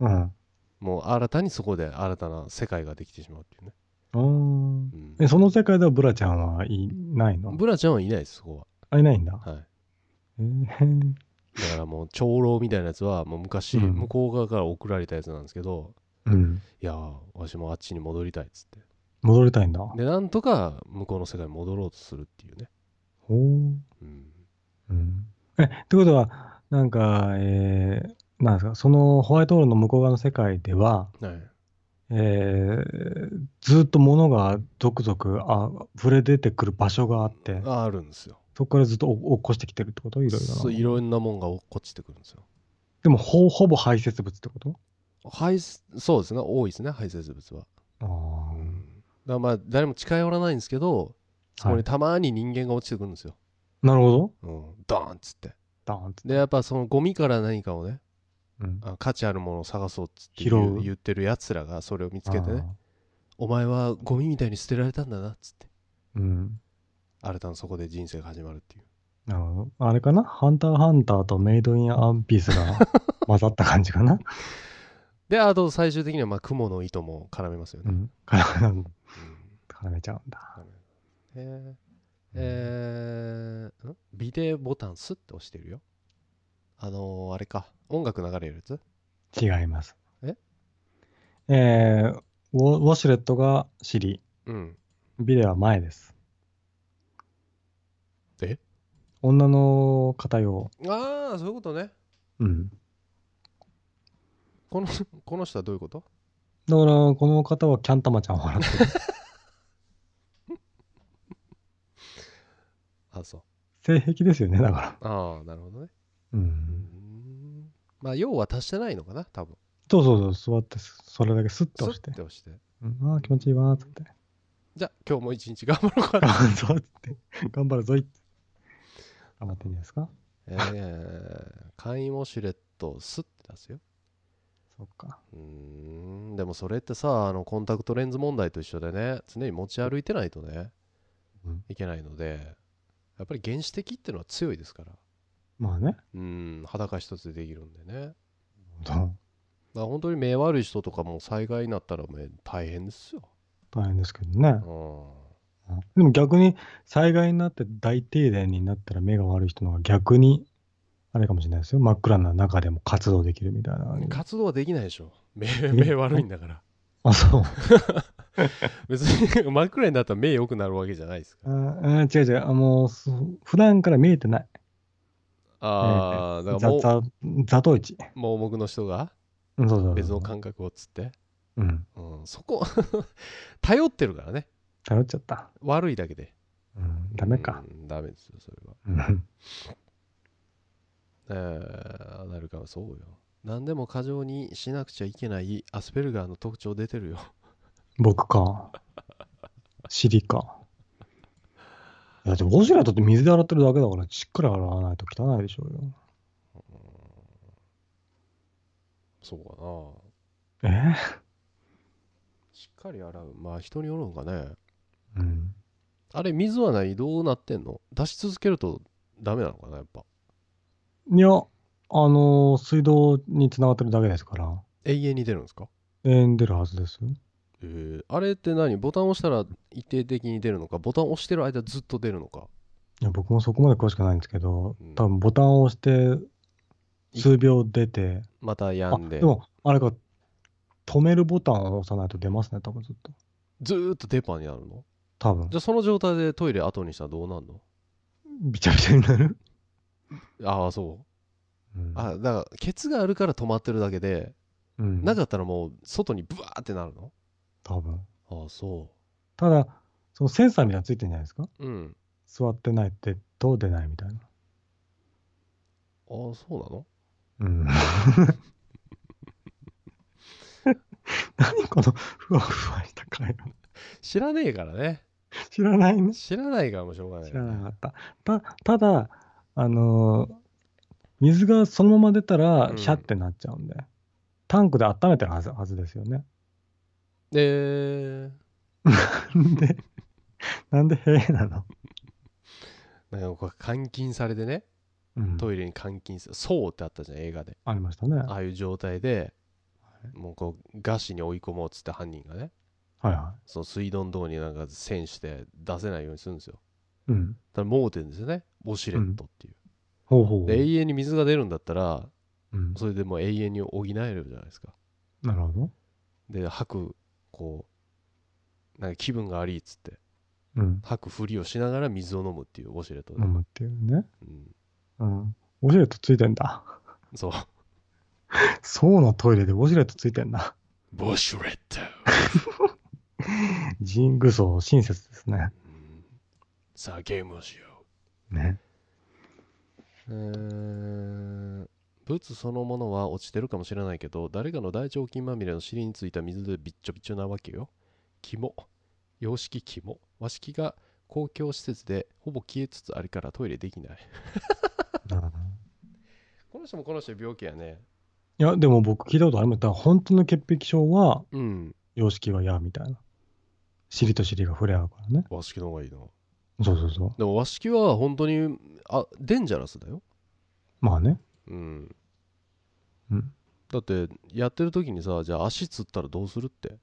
うん。もう新たにそこで新たな世界ができてしまうっていうね。うんえ、その世界ではブラちゃんはいないの？ブラちゃんはいないです、そこあ、いないんだ。は。はい。えー、だからもう長老みたいなやつはもう昔うん向こう側から送られたやつなんですけど、うん。いやーわしもあっちに戻りたいっつって。戻りたいんだ。でなんとか向こうの世界に戻ろうとするっていうね、ほう。うん、うん。え、ってことは、なんか、えー、なんですか、そのホワイトホールの向こう側の世界では、はい、えー、ずっと物が続々あ溢れ出てくる場所があって、ああるんですよ。そこからずっとお落っこしてきてるってこと？いろいろな。ものそういろんなもんが落っこちてくるんですよ。でもほ、ほぼ排泄物ってこと？排そうですね。多いですね排泄物は、ああ、うん、だからまあ誰も近寄らないんですけどそこにたまに人間が落ちてくるんですよ、なるほど。うん、ドーンっつって。ダーンって。でやっぱそのゴミから何かをねうん、あ価値あるものを探そうっつって拾言ってるやつらがそれを見つけてあねお前はゴミみたいに捨てられたんだなっつって。ーうん。新たなそこで人生が始まるっていう。なるほど。あれかな？ハンターハンターとメイドインアンピースが混ざった感じかな？であと最終的にはまあ雲の糸も絡めますよね、うん。絡めちゃうんだ。えー。えーん？ビデボタンスッて押してるよ。あのー、あれか。音楽流れるやつ？違います。え？えー、ウォウォシュレットが尻、うん。ビデオは前です。え？女の方用。ああそういうことね。うん。この この人はどういうこと？だから、この方はキャンタマちゃんを払ってる。あそう性癖ですよね、だから。ああなるほどねう。うんんまあ用は足してないのかな多分そうそうそう、座って、それだけスッと押してスッ。て押してうん、ああ、気持ちいいわ、ーっつって。じゃあ今日も一日頑張ろうかな 頑張って、頑張るぞいって。頑張ってんじゃないですか？えー、簡易ウォシュレットをスッて出すよそっか。うーんでもそれってさあのコンタクトレンズ問題と一緒でね常に持ち歩いてないとね、うん。いけないのでやっぱり原始的っていうのは強いですから。まあね。うん裸一つでできるんでね。だ。から本当に目悪い人とかも災害になったら大変ですよ、大変ですけどね。う。ん、でも逆に災害になって大停電になったら目が悪い人の方が逆にあれかもしれないですよ。真っ暗な中でも活動できるみたいな。活動はできないでしょ目目悪いんだからあ、そう。別に真っ暗になったら目良くなるわけじゃないですかああ違う違う。あもう普段から見えてない。ああだからもうざざざと市。盲目の人が？うんそうそうそう別の感覚をつって、うん。うん、そこ 頼ってるからね頼っちゃった。悪いだけでうん。ダメか。うんダメですよそれはうん。えー、なるかはそうよ。何でも過剰にしなくちゃいけないアスペルガーの特徴出てるよ。僕か。尻か。いや、でもウォシュレットって水で洗ってるだけだから、しっかり洗わないと汚いでしょうよ。そうかな。え？しっかり洗う。まあ人によるんかね。うん。あれ水は何？どうなってんの？出し続けるとダメなのかなやっぱいや、あのー水道につながってるだけですから、永遠に出るんですか？永遠に出るはずです。えー、あれって何？ボタン押したら一定的に出るのか？ボタン押してる間ずっと出るのか？いや、僕もそこまで詳しくないんですけどうん、多分ボタンを押して、数秒出て、またやあ、んで。でも、あれか、止めるボタンを押さないと出ますね、多分ずっと。ずーっと出っ歯になるの？多分。じゃ。あその状態でトイレ後にしたらどうなんの？びちゃびちゃになる？ああそううんあだからケツがあるから止まってるだけで、うん。なかったらもう外にブワーってなるの？多分。ああそただ、そのセンサーみたいなのついてるんじゃないですか？ううん座ってないってと出ないみたいな。ああそうなの？うん。何このふわふわした会話。知らねえからね知らないね。知らないからもうしょうがない知らなかった。たただ、あのー水がそのまま出たらうん、シャってなっちゃうんで、タンクで温めてるはずはずですよね。で で、なんでへえなの、なんか監禁されてねうん、トイレに監禁する。そうってあったじゃん映画で。ありましたね。ああいう状態でもうこう餓死に追い込もうっつって犯人がね。はいはその水道のとこになんか栓して出せないようにするんですよ。い。うん。ただ盲点ですよねウォシュレットっていう、ほうほう。で永遠に水が出るんだったらうん、それでもう永遠に補えるじゃないですかなるほど。で吐くこうなんか気分が悪いっつってうん。吐くふりをしながら水を飲むっていうウォシュレットで、飲むっていうね。うん、うん。ウォシュレットついてんだ。そうそうのトイレでウォシュレットついてんだ。ウォシュレット、ジングソー親切ですね。うんさあゲームをしよね。ううーん物そのものは落ちてるかもしれないけど誰かの大腸菌まみれの尻についた水でびっちょびちょなわけよ。肝。洋式肝。和式が公共施設でほぼ消えつつあるからトイレできない。うんこの人もこの人病気やね。いや、でも僕聞いたことあります。だから本当の潔癖症は、うん。様式は嫌みたいな。尻と尻が触れ合うからね。和式の方がいいなそうそうそう。でも和式は本当にあデンジャラスだよ。まあね。うん。うん。だってやってる時にさじゃあ足つったらどうするって。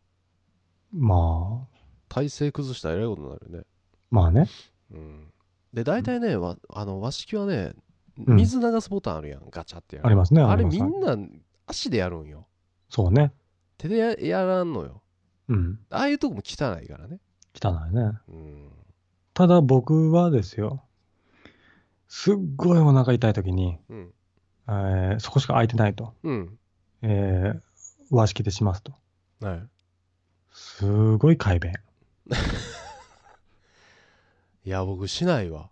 まあ、体勢崩したらえらいことになるよね。まあね。うん。で大体ね、わあの和式はねうん。水流すボタンあるやん、ガチャってやる。ありますねあれみんな足でやるんよ。そうね。手でややらんのよ。うん。ああいうとこも汚いからね。汚いね。うんただ僕はですよ、すっごいお腹痛い時に、うん。えーそこしか空いてないと。うん。えー和式でしますと。はい。すごい快便。いや僕しないわ。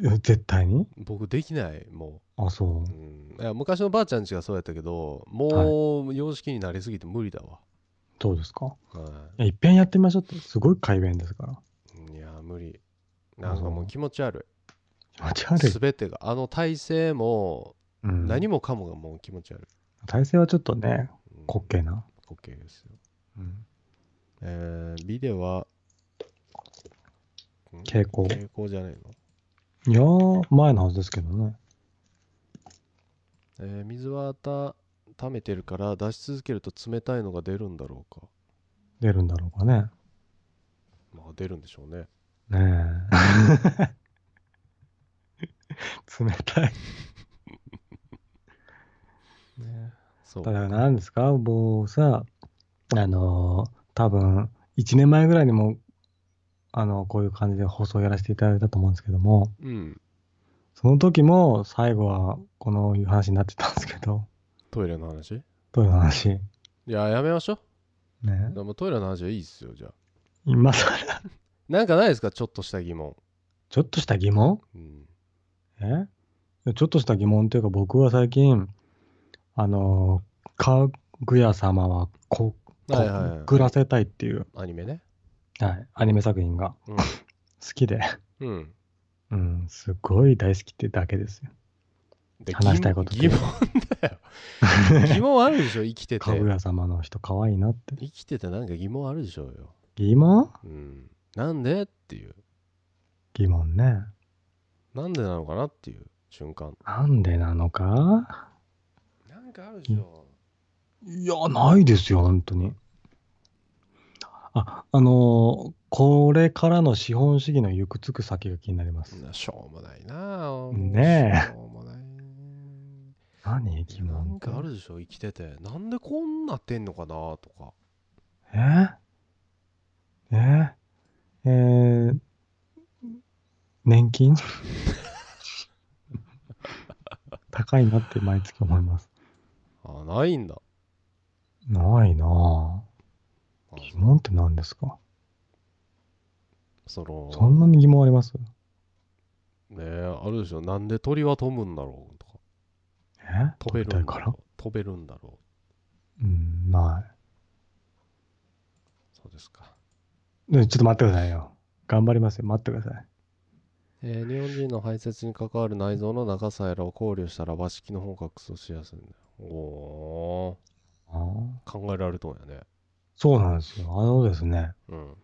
絶対に？僕できないも、あ、そう。うん、いや昔のばあちゃんちがそうやったけどもう様式になりすぎて無理だわ、どうですか。はい。や、いっぺんやってみましょうって。すごい快便ですから。い、いや無理なんかもう気持ち悪気持ち悪い。い全てが。あの体勢もうん、何もかもがもう気持ち悪い、体勢はちょっとね、うん、滑稽な。滑稽ですよ。うん、えー、ビデはん？傾向。傾向じゃないの？いやー、前のはずですけどね。えー水は温めてるから出し続けると冷たいのが出るんだろうか。出るんだろうかね。まあ出るんでしょうねねえ。冷たい。ねそう。だから何ですか？もうさ、あのー多分、1年前ぐらいにも、あの、こういう感じで放送やらせていただいたと思うんですけども、うん。その時も最後はこのいう話になってたんですけど、トイレの話？いどういう話。ねややめましょう。でもトイレの話はいいっすよじゃあ。今更、なんかないですか？ちょっとした疑問。ちょっとした疑問？うん。え？ちょっとした疑問っていうか僕は最近、あのー、かぐや様はこ、こはいはいはい。暮らせたいっていう、アニメね。はい、アニメ作品が。うん。好きで、うん。うん、すごい大好きってだけですよ。で話したいこと。疑問だよ。疑問あるでしょ？生きてて。かぐや様の人可愛いなって。生きててなんか疑問あるでしょうよ。疑問？うんなんで？っていう。疑問ね。なんでなのかなっていう瞬間。なんでなのか？なんかあるでしょ。いや、ないですよ、本当に。あ、あのーこれからの資本主義の行くつく先が気になります。なしょうもないなねえ。しょうもない何疑問なんかあるでしょ生きてて。なんでこんなってんのかなとか。ええ？え？ー、年金？高いなって毎月思います。あないんだ。ないなぁ。あ疑問って何ですか？その。そんなに疑問あります？ねえあるでしょ。なんで鳥は飛ぶんだろうとか。え？飛べるんだろう。飛べるんだろう。ん、なうそうですかちょっと待ってくださいよ。頑張りますよ。待ってください。えー日本人の排泄に関わる内臓の長さやらを考慮したら和式の方がクソしやすいんだよおあ考えられとんやねそうなんですよ。あのですね、うん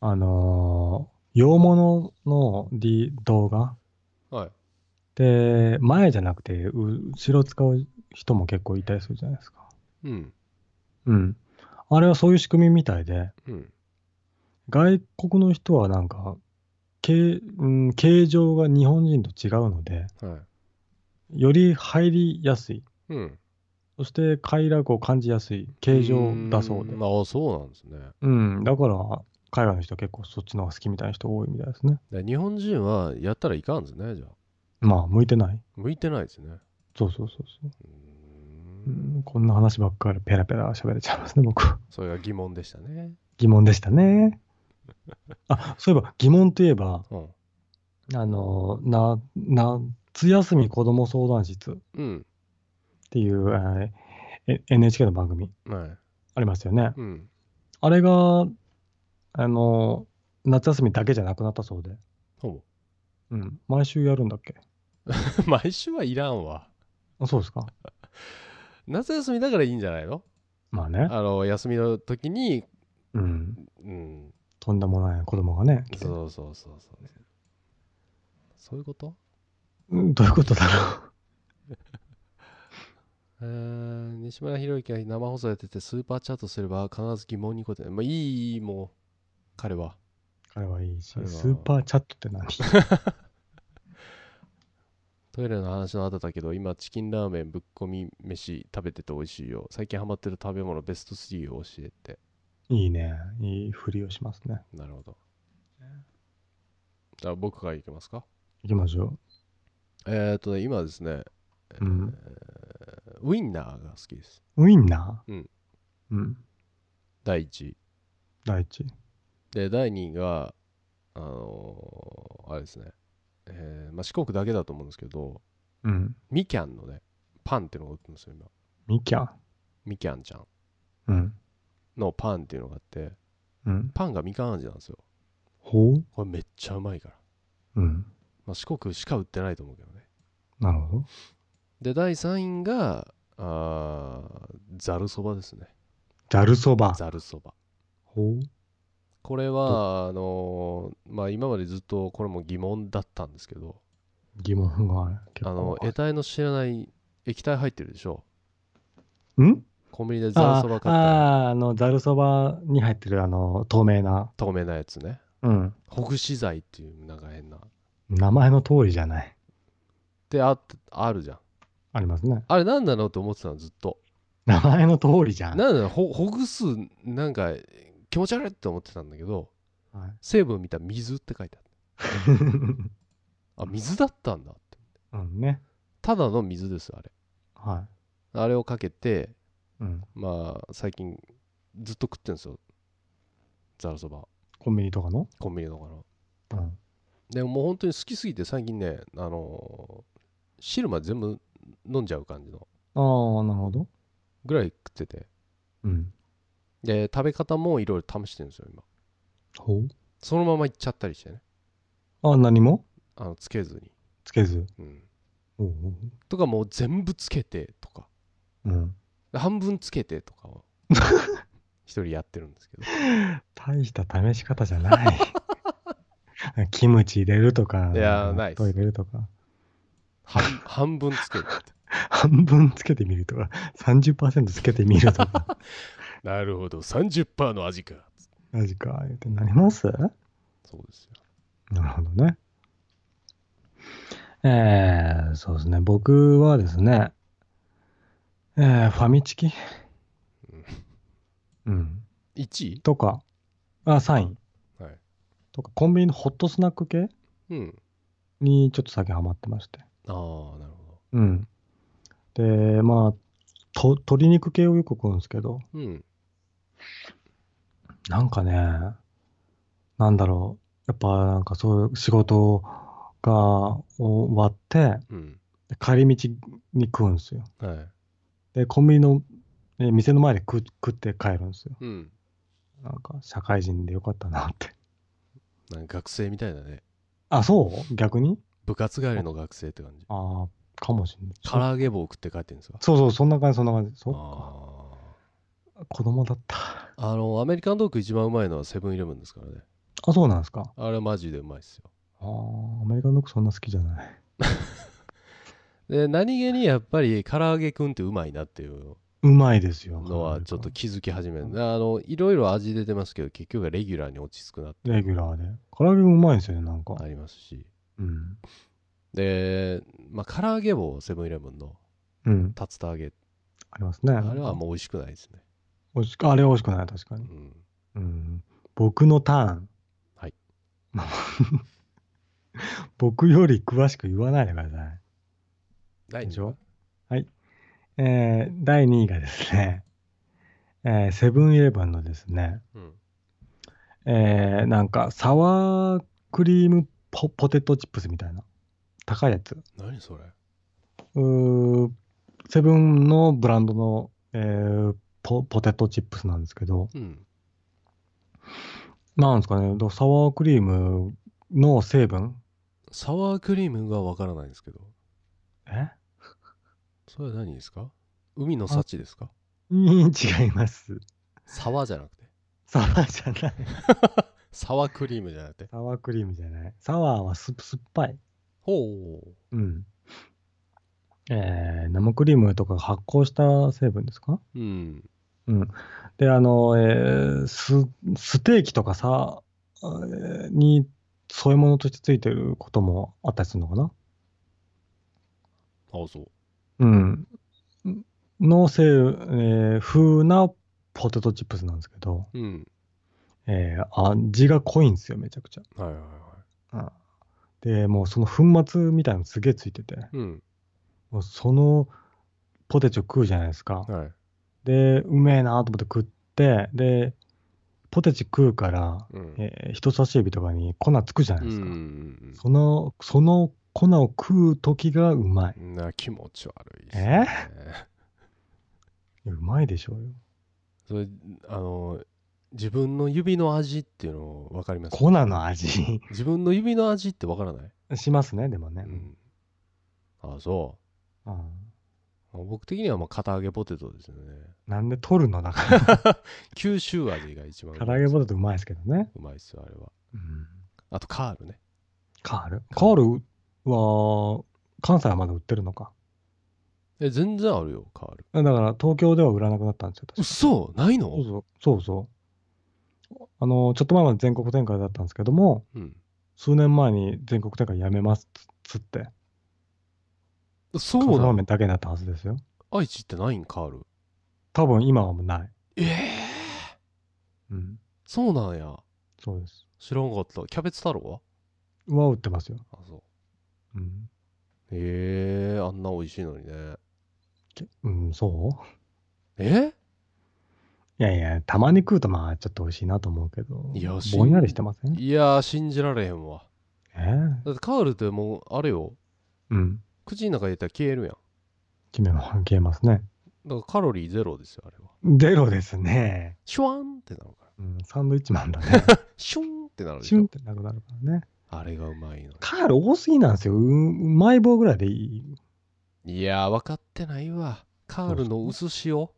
あのー洋物の、D、動画はいで、前じゃなくて、う後ろ使う人も結構いたりするじゃないですか。うんうん。あれはそういう仕組みみたいで、うん外国の人はなんか、形うん、形状が日本人と違うので、はいより入りやすい。うんそして快楽を感じやすい形状だそうで。んああそうなんですねうん。だから、海外の人は結構そっちの方が好きみたいな人多いみたいですね。で日本人はやったらいかんですねじゃあまあ、向いてない。向いてないですねそうそうそうそう。うん、こんな話ばっかりペラペラ喋れちゃいますね、僕。それが疑問でしたね疑問でしたね。あ、そういえば疑問といえば、うんあの、な、夏休み子供相談室っうんていう、えーえ NHK の番組はいありますよね。うんあれが、あの、夏休みだけじゃなくなったそうで。ほうん。毎週やるんだっけ？う 毎週はいらんわあそうですか？夏休みだからいいんじゃないの？まあね。あの休みの時にうん。うんとんでもない子供がね、来て。そうそうそうそうそういうこと？うんどういうことだろ えー西村博之が生放送やっててスーパーチャットすれば必ず疑問に答えまあいいもう彼は。う。彼はいいし、スーパーチャットって何？トイレの話の後だけど今チキンラーメンぶっこみ飯食べてて美味しいよ。最近ハマってる食べ物ベスト3を教えていいね。いいふりをしますね。なるほどじゃあ僕からいきますか？行きましょえー、っとね今ですね、う。うん。ウインナーが好きですウインナー？うん。うん。第1位第一。で第2位があのーあれですね、えーまあ、四国だけだと思うんですけどうん。みきゃんのねパンっていうのが売ってるんですよ今みきゃん。みきゃんちゃんうん。のパンっていうのがあってうん。パンがみかん味なんですよ。ほう。これめっちゃうまいから、うん。まあ、四国しか売ってないと思うけどね。なるほど。で第3位があーざるそばですね。ざるそば。ざるそば。ほう。これはあのーまあ今までずっとこれも疑問だったんですけど。疑問が結あの構。得体の知らない液体入ってるでしょ。ん？コンビニでざるあそば買ったらあー、あの、ざるそばに入ってる、あの、透明な。透明なやつねうん。ほぐし剤っていうなんか変な名前の通りじゃない。であってあるじゃんありますね。あれなんなのって思ってたのずっと名前の通りじゃん。なんだろうほほぐすなんか気持ち悪いって思ってたんだけどはい成分見たら水って書いてあった あ水だったんだってうんね。ただの水ですあれはあれをかけてい。うん。まあ最近ずっと食ってるんですよ。ざるそば。コンビニとかの？コンビニのかなうん。でももう本当に好きすぎて最近ねあのー汁まで全部飲んじゃう感じの。ああ、なるほど。ぐらい食ってて。うん。で食べ方もいろいろ試してるんですよ今。ほう。そのままいっちゃったりしてね。あ、何も？あのつけずに。つけず。うん。とかもう全部つけてとか。うん。半分つけてとかを 一人やってるんですけど。大した試し方じゃない。キムチ入れるとか、いやーない入れるとか、半半分つけて。半分つけてみるとか、30%つけてみるとか、なるほど。30%の味か。マジか、言ってなりますそうですよ。なるほどね。えー、そうですね。僕はですね、えー、ファミチキ？うん。1位？とか、あ、3位。はいとか、コンビニのホットスナック系？うんにちょっと最近ハマってまして。ああなるほうん。で、まあ、と鶏肉系をよく食うんですけど、どうんなんかね、なんだろう。やっぱなんかそういう仕事が終わって、うんで帰り道に食うんですよ。はいで、コンビニの、ね、店の前で食食って帰るんですよ。うんなんか社会人でよかったなって。なんか学生みたいだねあ、そう？逆に？部活帰りの学生って感じああ、かもしれない。唐揚げ棒食って帰ってるんですか？そうそう、そんな感じ、そんな感じ。そっか。あ子供だった。ああのアメリカンドッグ一番うまいのはセブンイレブンですからねあ、そうなんですか。あれマジでうまいっすよああ、アメリカンドッグそんな好きじゃない。で何気にやっぱり唐揚げくんってうまいなっていううまいですよ。のはちょっと気づき始めるあのいろいろ味出てますけど結局はレギュラーに落ち着くなってレギュラーで。唐揚げもうまいんですよね、なんか。ありますしうん。でまあ唐揚げ棒セブンイレブンのうん。竜田揚げありますね。あれはもう美味しくないですね美味しく、あれは美味しくない、確かに。うんうん。僕のターン。はい。僕より詳しく言わないでください。第2でしょ？えー、第2位がですね、えーセブンイレブンのですね、うん。えー、なんか、サワークリームポポテトチップスみたいな。高いやつ。何それ？うーセブンのブランドの、えーポポテトチップスなんですけど、うん。なんですかね、サワークリームの成分？サワークリームがわからないんですけどえ？それは何ですか？海の幸ですか？うん違います。サワーじゃなくて？サワーじゃない。サワークリームじゃなくて？サワークリームじゃない。サワーはす酸っぱい。ほううん。えー、生クリームとか発酵した成分ですか？うんうん。で、あの、えース、ステーキとかさ、えーに、そういうものとしてついてることもあったりするのかな？あそううん。のせい、えー風なポテトチップスなんですけど、うんえー味が濃いんですよ、めちゃくちゃ。はいはいはうんで、もうその粉末みたいなのすげえついてて、いうんもうそのポテチを食うじゃないですか。はいで、うめえなと思って食って、で、ポテチ食うから、うんえー人差し指とかに粉つくじゃないですか。うんその、その粉を食う時がうまい。うんな気持ち悪いですえ？ねいやうまいでしょうよ。それあの自分の指の味っていうの分かります？粉の味？自分の指の味って分からない、しますね、でもね。うん、あそう。んう僕的にはまあ片揚げポテトですよね。なんで取るのだから。九州味が一番う唐まい揚げポテトうまいですけどね。うまいっすよあれは。うん。あとカールね。カール？カール？は、関西はまだ売ってるのか。え全然あるよカールだから東京では売らなくなったんですよ。確か嘘ないの？そうそう。そうそう。あの、ちょっと前まで全国展開だったんですけども、うん数年前に全国展開やめますっつって、そう関西方なの面だけになったはずですよ。愛知ってないんカール多分今はもうない。ええうん。そうなんやそうです。知らんかったキャベツ太郎は？は売ってますよ。あそううん。へえあんな美味しいのにね。けうん、そう？え？いやいや、たまに食うとまあちょっと美味しいなと思うけど、いやぼんやりしてません？いやー信じられへんわ。え？だってカールってもうあれよ。うん。口の中入れたら消えるやん。決めも消えますね。だからカロリーゼロですよあれは。ゼロですね。シュワンってなるから。うん、サンドイッチマンだね。シュンってなるでシュンっしょてなくなるからね。あれがうまいのカール多すぎなんですよ。ううまい棒ぐらいでいい。いやー分かってないわカールの薄塩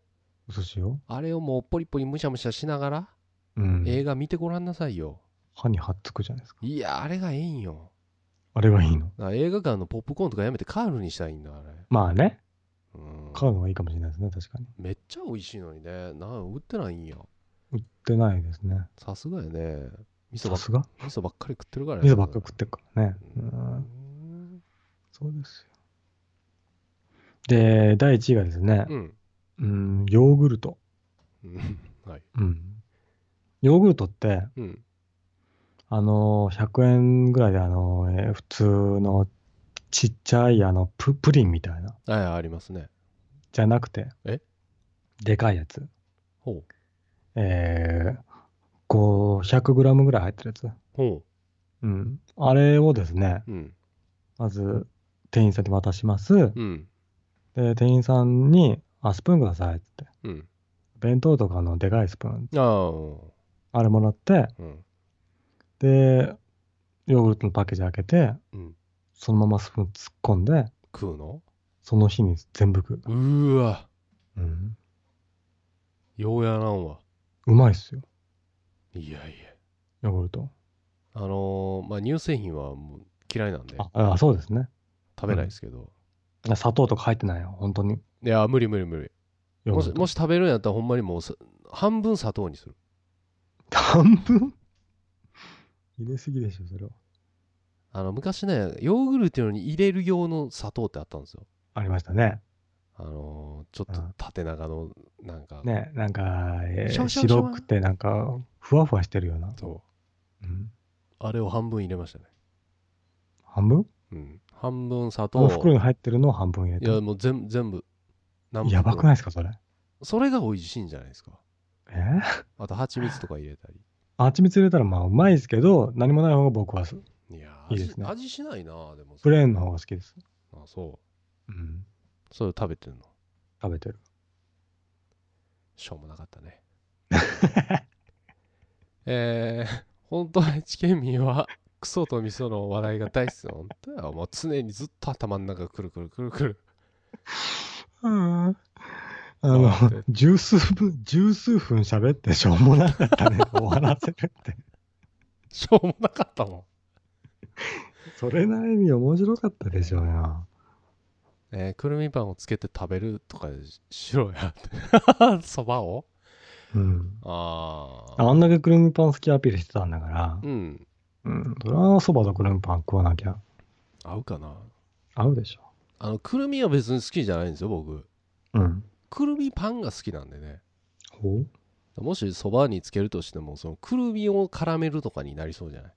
薄塩？あれをもうポリポリむしゃむしゃしながらうん。映画見てごらんなさいよ歯にはっつくじゃないですか。いやあれがええんよあれがいいの？だから映画館のポップコーンとかやめてカールにしたらいいんだあれまあね。うん買うのがいいかもしれないですね、確かに。めっちゃ美味しいのにねなん売ってないんや売ってないですね。さすがやね味噌ばっが？味噌ばっかり食ってるから味噌ばっか食ってるからね。ううん。んそうですよ。で、第1位がですね、うんうん、ヨーグルト。うん はいうん。ヨーグルトって、うんあのー、100円ぐらいで、あのー、えー普通のちっちゃい、あの、プ、プリンみたいな。はいありますねじゃなくて、え？でかいやつ。ほうえー、こう、100グラムぐらい入ってるやつ。ほうん。あれをですね、ううんまず、店員さんに渡します。うんで、店員さんに、あ、スプーンくださいって言って。うん弁当とかのでかいスプーン、あああれもらって、うんで、ヨーグルトのパッケージ開けて、うんそのままスプーン突っ込んで、食うの？その日に全部食う。うーわうん。ようやらんわうまいっすよ、いやいや。ヨーグルト。あのーまあ乳製品はもう嫌いなんで。あ、あそうですね。食べないですけど、砂糖とか入ってないよ、本当に。いや無理無理無理。もしヨーグルト。もし食べるんやったらほんまにもうさ半分砂糖にする。半分？入れすぎでしょ、それは。あの昔ねヨーグルトに入れる用の砂糖ってあったんですよ。ありましたね。あのーちょっと縦長のなんか、ね、なんか、えーシャワシャワシャワ白くてなんか、ふわふわしてるような。そう。うん、あれを半分入れましたね。半分？うん。半分砂あ糖。の袋に入ってるのを半分入れて。いやもう全全部。何やばくないですか、それ？それが美味しいんじゃないですか？え？ー、あと蜂蜜とか入れたり。蜂蜜入れたらまあうまいですけど、何もない方が僕はすいやーいいですね。味味しないなでもプレーンの方が好きです。あそう。うん。それ食べてんの？食べてる。しょうもなかったね えー、本当愛知県民はクソと味噌の話題が大好きな本当やもう常にずっと頭の中くるくるくるくるうん。あの十数分、十数分喋ってしょうもなかったね。終わらせるって。しょうもなかったもそれなりに面白かったでしょうよ。んえー、くるみパンをつけて食べるとかししろやってそばを？うん。あああんだけくるみパン好きアピールしてたんだから、うんうん。それはそばとくるみパン食わなきゃ合うかな？合うでしょ。あのくるみは別に好きじゃないんですよ僕うん。くるみパンが好きなんでねほう？もしそばにつけるとしてもそのくるみを絡めるとかになりそうじゃない？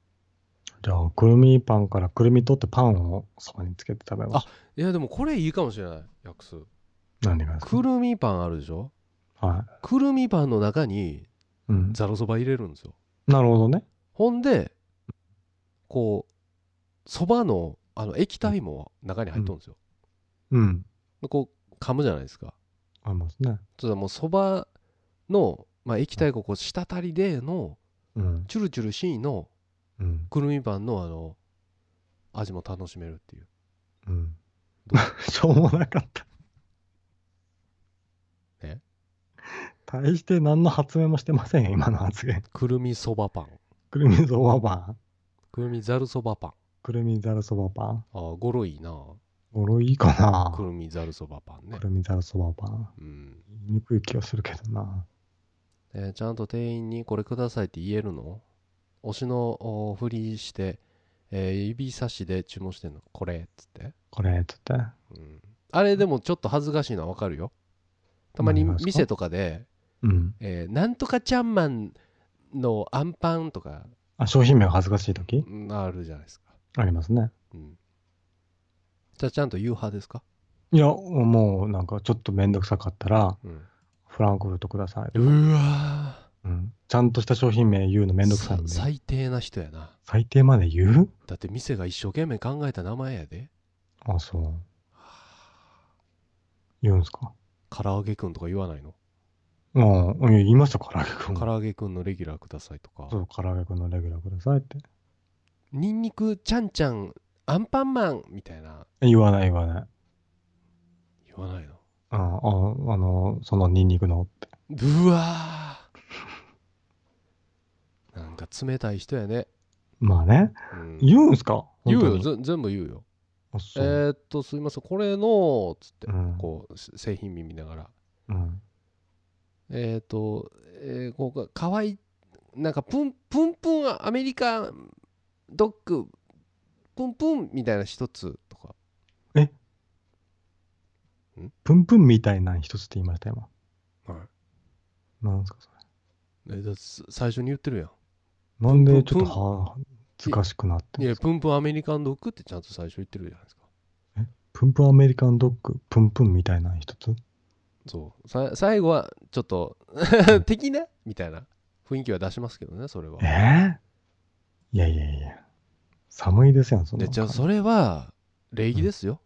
じゃあ、くるみパンからくるみ取ってパンをそばにつけて食べます。いやでもこれいいかもしれない薬数何がですかくるみパンあるでしょはくるみパンの中にい。うん。ざるそば入れるんですよなるほどね。ほんでこうそばのあの液体も中に入っとるんですよ、うん。でこう噛むじゃないですかありますね。そしたらもうそばの、まあ、液体がこう滴りでのうん。チュルチュルしーのうん。くるみパンのあの味も楽しめるっていううんど。しょうもなかった。大して何の発明もしてませんよ、今の発言。くるみそばパンくるみそばパン。くるみざるそばパンくるみざるそばパン。あー語呂いいなおろいいかなくるみざるそばパンねくるみざるそばパン。うん言いにくい気がするけどな。えーちゃんと店員にこれくださいって言えるの？推しのおふりして、えー指差しで注文してんの？これっつって、これ、つって。うん、あれでもちょっと恥ずかしいのはわかるよたまに店とかで、うん。えーなんとかちゃんマンのアンパンとかあ、商品名が恥ずかしいときうんあるじゃないですか、ありますね。うん、じゃあちゃんと言う派ですか、いや、もうなんかちょっとめんどくさかったら、うん、フランクフルトください。うわうん。ちゃんとした商品名言うのめんどくさいんで。最低な人やな最低まで言う？だって店が一生懸命考えた名前やであ、そう。言うんすか？唐揚げくんとか言わないの？うん。いや言いました、唐揚げくん。唐揚げくんのレギュラーくださいとかそう、唐揚げくんのレギュラーくださいって。ニンニクちゃんちゃんアンパンマンみたいな言わない言わない。言わないの？ああ、あの、そのニンニクのって。うわーなんか冷たい人やね、まあね。うん言うんすか？言うよぜ全部言うよ。えー、っとすいませんこれのつってうん。こうし製品見見ながらうん。えー、っと、えー、こうかわいいなんかプンプンプンアメリカンドッグプンプンみたいな一つとか。プンプンみたいな一つって言いました、今。はい。なんですか、そえーだ最初に言ってるやん。れ。なんでちょっとは、難しくなっていやプンプンアメリカンドッグってちゃんと最初言ってるじゃないですか。プンプンアメリカンドッグ、プンプンみたいな一つ？そう。さ最後はちょっと 的な？みたいな雰囲気は出しますけどねそれは。えー、いやいやいや。寒いですよ、そんなじゃあそれは礼儀ですよ、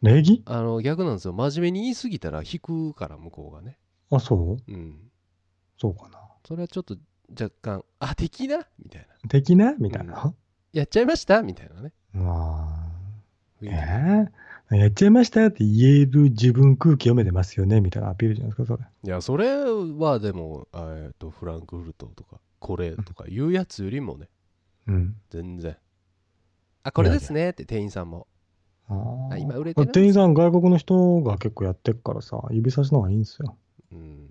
礼儀？あの逆なんですよ。真面目に言い過ぎたら引くから向こうがね。あ、そう？うん。そうかな。それはちょっと若干あ的な？みたいな。的な？みたいな？やっちゃいました？みたいなね。まあ、雰囲気。えー、やっちゃいましたって言える自分空気読めてますよねみたいなアピールじゃないですか、それ。いやそれはでもあえっとフランクフルトとかこれとかいうやつよりもね。うん。全然。あこれですねって店員さんも。あ今売れてる店員さん外国の人が結構やってっからさ、指差しの方がいいんですよ。うん。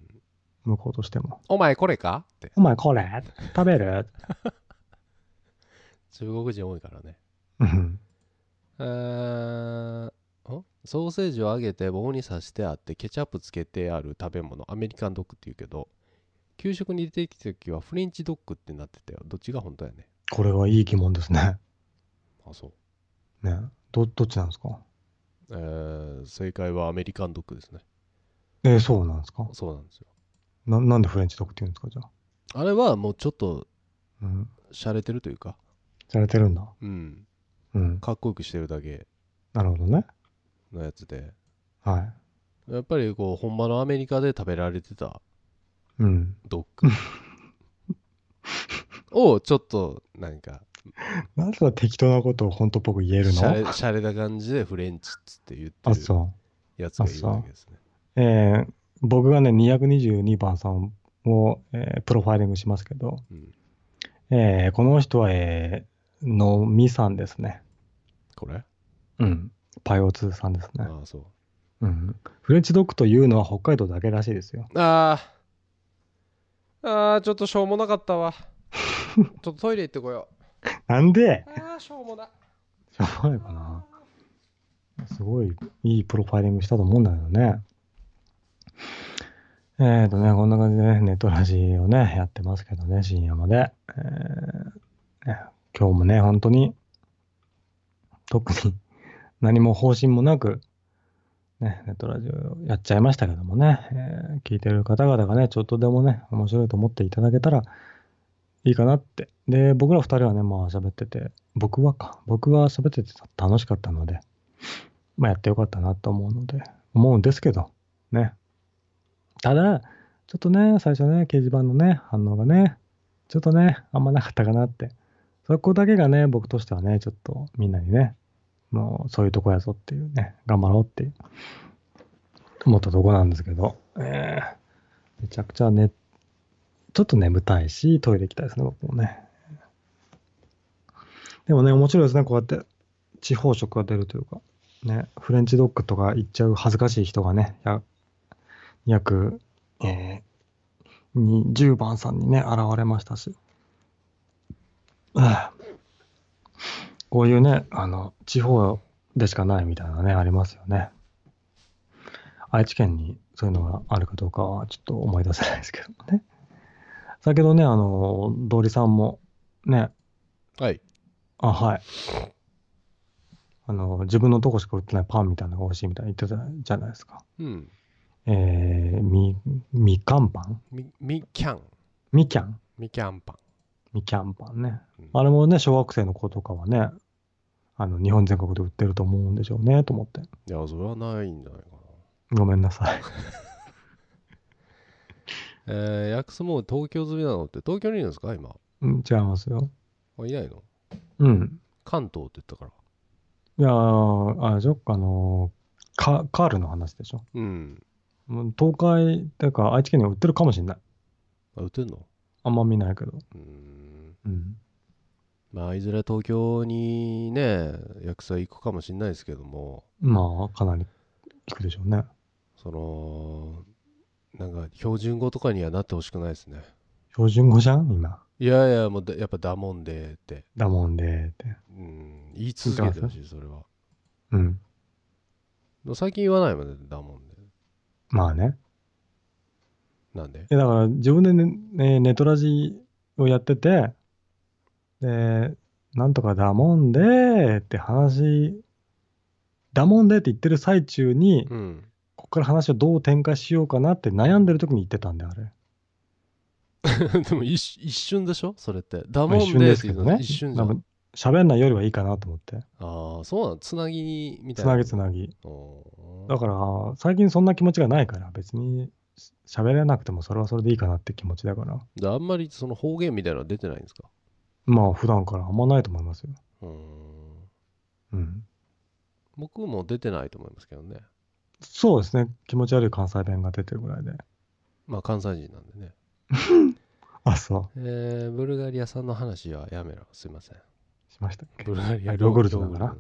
向こうとしても。お前これか？って。お前これ？食べる？中国人多いからね。うんソーセージを揚げて棒に刺してあってケチャップつけてある食べ物アメリカンドッグって言うけど給食に出てきた時はフレンチドッグってなってたよどっちが本当やねこれはいい疑問ですね。あそうねど、どっちなんですか？えー正解はアメリカンドッグですねえーそうなんですか？そうなんですよななんでフレンチドッグって言うんですかじゃあ？あれはもうちょっとうん。洒落てるというかされてるんだ。うんうん。かっこよくしてるだけなるほどね。のやつではい。やっぱりこうほんまのアメリカで食べられてたうん。ドッグ をちょっとなんかなんでそんな適当なことを本当っぽく言えるの？れしゃれた感じでフレンチっつって言ってあ、るそやつがいるわけですね。う。えー僕がね、222番さんを、えープロファイリングしますけど、うん、えーこの人は、えー、のみさんですね。これ？うん。パイオ2さんですね。ああ、そう。うん。フレンチドッグというのは北海道だけらしいですよ。ああ。ああ、ちょっとしょうもなかったわ。ちょっとトイレ行ってこよなんで？う。ああ、しょうもな。しょうがないかな。すごいいいプロファイリングしたと思うんだけどね。えーとね、こんな感じでね、ネットラジをね、やってますけどね、深夜まで。えーね今日もね、本当に、特に何も方針もなく、ね、ネットラジオやっちゃいましたけどもね、えー聞いてる方々がね、ちょっとでもね、面白いと思っていただけたらいいかなって。で、僕ら二人はね、まあ喋ってて、僕はか、僕は喋ってて楽しかったので、まあやってよかったなと思うので、思うんですけど、ね。ただ、ちょっとね、最初ね、掲示板のね、反応がね、ちょっとね、あんまなかったかなって。そこだけがね、僕としてはね、ちょっとみんなにね、もうそういうとこやぞっていうね、頑張ろうって思ったとこなんですけど、えーめちゃくちゃね、ちょっと眠たいし、トイレ行きたいですね、僕もね。でもね、面白いですね、こうやって地方色が出るというか、ね、フレンチドッグとか行っちゃう恥ずかしい人がね、や約、えー、10番さんにね、現れましたし、あこういうね、あの、地方でしかないみたいなね、ありますよね。愛知県にそういうのがあるかどうかはちょっと思い出せないですけどもね。先ほどね、あの、通りさんもね、はい。あ、はい。あの、自分のとこしか売ってないパンみたいなのが美味しいみたいな言ってたじゃないですか。うん。えー、み、みかんパン？み、みキャン。みきゃんみキャンパン。みきゃんパンねうん。あれもね、小学生の子とかはね、あの、日本全国で売ってると思うんでしょうね、と思って。いや、それはないんじゃないかな。ごめんなさい。えー、ヤクスも東京済みなのって東京にいるんですか今？うん、違いますよ。あ、いないの？うん。関東って言ったから。いやー、あれでしょあのカカールの話でしょ。うん。東海っていうか愛知県には売ってるかもしれない。あ、売ってんの？あんま見ないけど。うーん。うん。まあ、いずれ東京にね、役者行くかもしれないですけども、まあ、かなりいくでしょうね。その、なんか標準語とかにはなってほしくないですね。標準語じゃん今？いやいや、もうだやっぱだもんでって、だもんでって。うん、言い続けてほしい、それは。うん。最近言わないもんね、だもんで。まあね。なんで？だから自分でね、ねネトラジをやってて、で、なんとかだもんでって話、だもんでって言ってる最中に、うん。ここから話をどう展開しようかなって悩んでる時に言ってたんで、あれ。でも一一瞬でしょ？それって。だもんでですけどねっていうのは。一瞬じゃん。喋んないよりはいいかなと思って。ああ、そうなのつなぎみたいな。つなぎつなぎ。だから、最近そんな気持ちがないから、別に喋れなくてもそれはそれでいいかなって気持ちだから。じゃああんまりその方言みたいなのは出てないんですか？まあ、普段からあんまないと思いますよ。うーん。うん。僕も出てないと思いますけどね。そうですね。気持ち悪い関西弁が出てるぐらいで。まあ関西人なんでね。あ、そえー、ブルガリアさんの話はやめろ。すいません。う。しましたっけ？ブルガリアあヨーグルトだから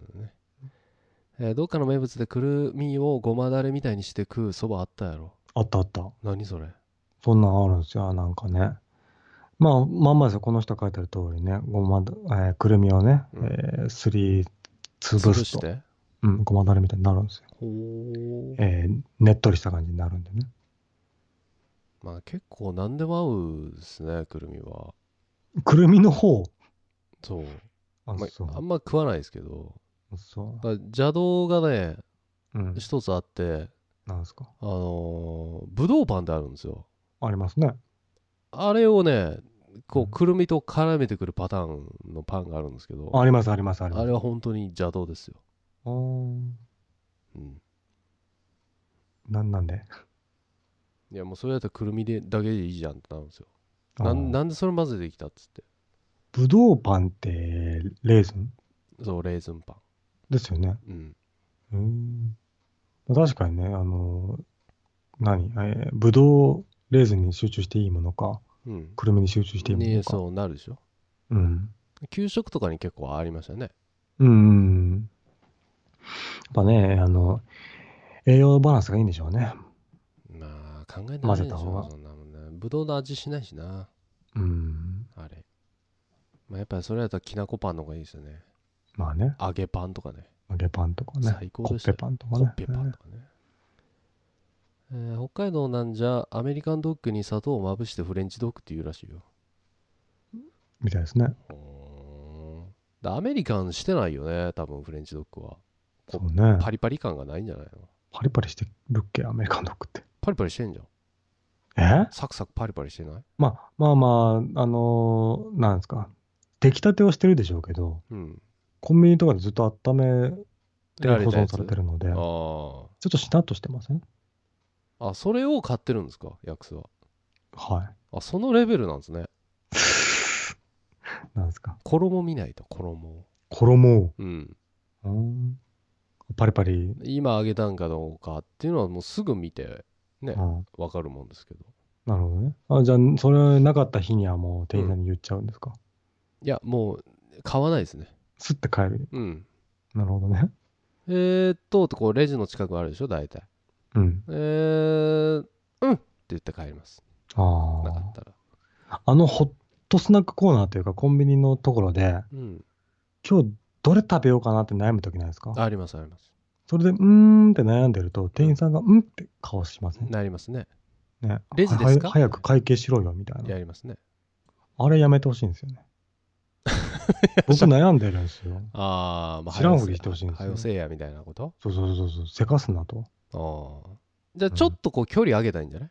えーどっかの名物でくるみをごまだれみたいにして食うそばあったやろ。あったあった。何それ？そんなんあるんですよ、なんかね。まあ、まんまですよ。この人書いてる通りね。ごまだ、えーくるみをね、うんえーすり潰すと。潰して？うん、ごまだれみたいになるんですよ。ほーえーねっとりした感じになるんでね。まあ結構何でも合うですね、くるみは。くるみの方？そう。あ、まあ、あんま食わないですけど、そだから邪道がね、う。うん。一つあって、なんですか？あのー、ぶどうパンってあるんですよ。ありますね。あれをね、こううんくるみと絡めてくるパターンのパンがあるんですけど、あります、あります、あります。あれは本当に邪道ですよ。あーうん。なんなんで？いやもうそれやったらくるみでだけでいいじゃんってなるんですよ。なんなんでそれ混ぜてきたっつって。ぶどうパンって、レーズン？そう、レーズンパン。ですよね。うん。うーん。確かにね、あの、何？えーぶどうレーズンに集中していいものか、うん。くるみに集中していいもねのか。そうなるでしょ？うん。給食とかに結構ありましたね。うんうん。やっぱね、あの、栄養バランスがいいんでしょうね。まあ考えてないでしょがそんなもんね。ぶどうの味しないしな。うん。あれ。まあやっぱりそれやったらきなこパンの方がいいですよね。まあね、揚げパンとかね。揚げパンとかね、最高でしたよペパンとかねコッ。ペパンとかね。えー北海道なんじゃアメリカンドッグに砂糖をまぶしてフレンチドッグって言うらしいよ。みたいですね。だアメリカンしてないよね、多分フレンチドッグは。そうね。パリパリ感がないんじゃないの？パリパリしてるっけ、アメリカンドッグって。パリパリしてんじゃん。え？サクサクパリパリしてない？まあまあまあ、あのーなんですか。出来たてをしてるでしょうけど、うん。コンビニとかでずっと温めて保存されてるので、ちあょっとしなっとしてません？あ。あ、それを買ってるんですか、ヤクスは。はあ、そのレベルなんですね。い。なんですか？衣見ないと、衣を。衣を？うん。うんパリパリ。今揚げたんかどうかっていうのはもうすぐ見てねうんわかるもんですけど。なるほどね。あじゃあ、それなかった日にはもう店員さんに言っちゃうんですか？いや、もう買わないですね。すって帰る。うん。なるほどね。えー、っと、こうレジの近くあるでしょ、大体。うん。えー、うんって言って帰ります。あなかったら。あ。あのホットスナックコーナーというかコンビニのところで、うん。今日どれ食べようかなって悩むときないですか？あります、あります。それで、うーんって悩んでると、店員さんが、うんって顔しません？なりますね。ね。レジですか？は早く会計しろよ、みたいな。やりますね。あれやめてほしいんですよね。僕悩んでるんですよ。あー、まあ、知らんふりしてほしいんですよはよせえやみたいなこと？そうそうそうそう、せかすなと。あー。じゃあちょっとこう距離上げたいんじゃない、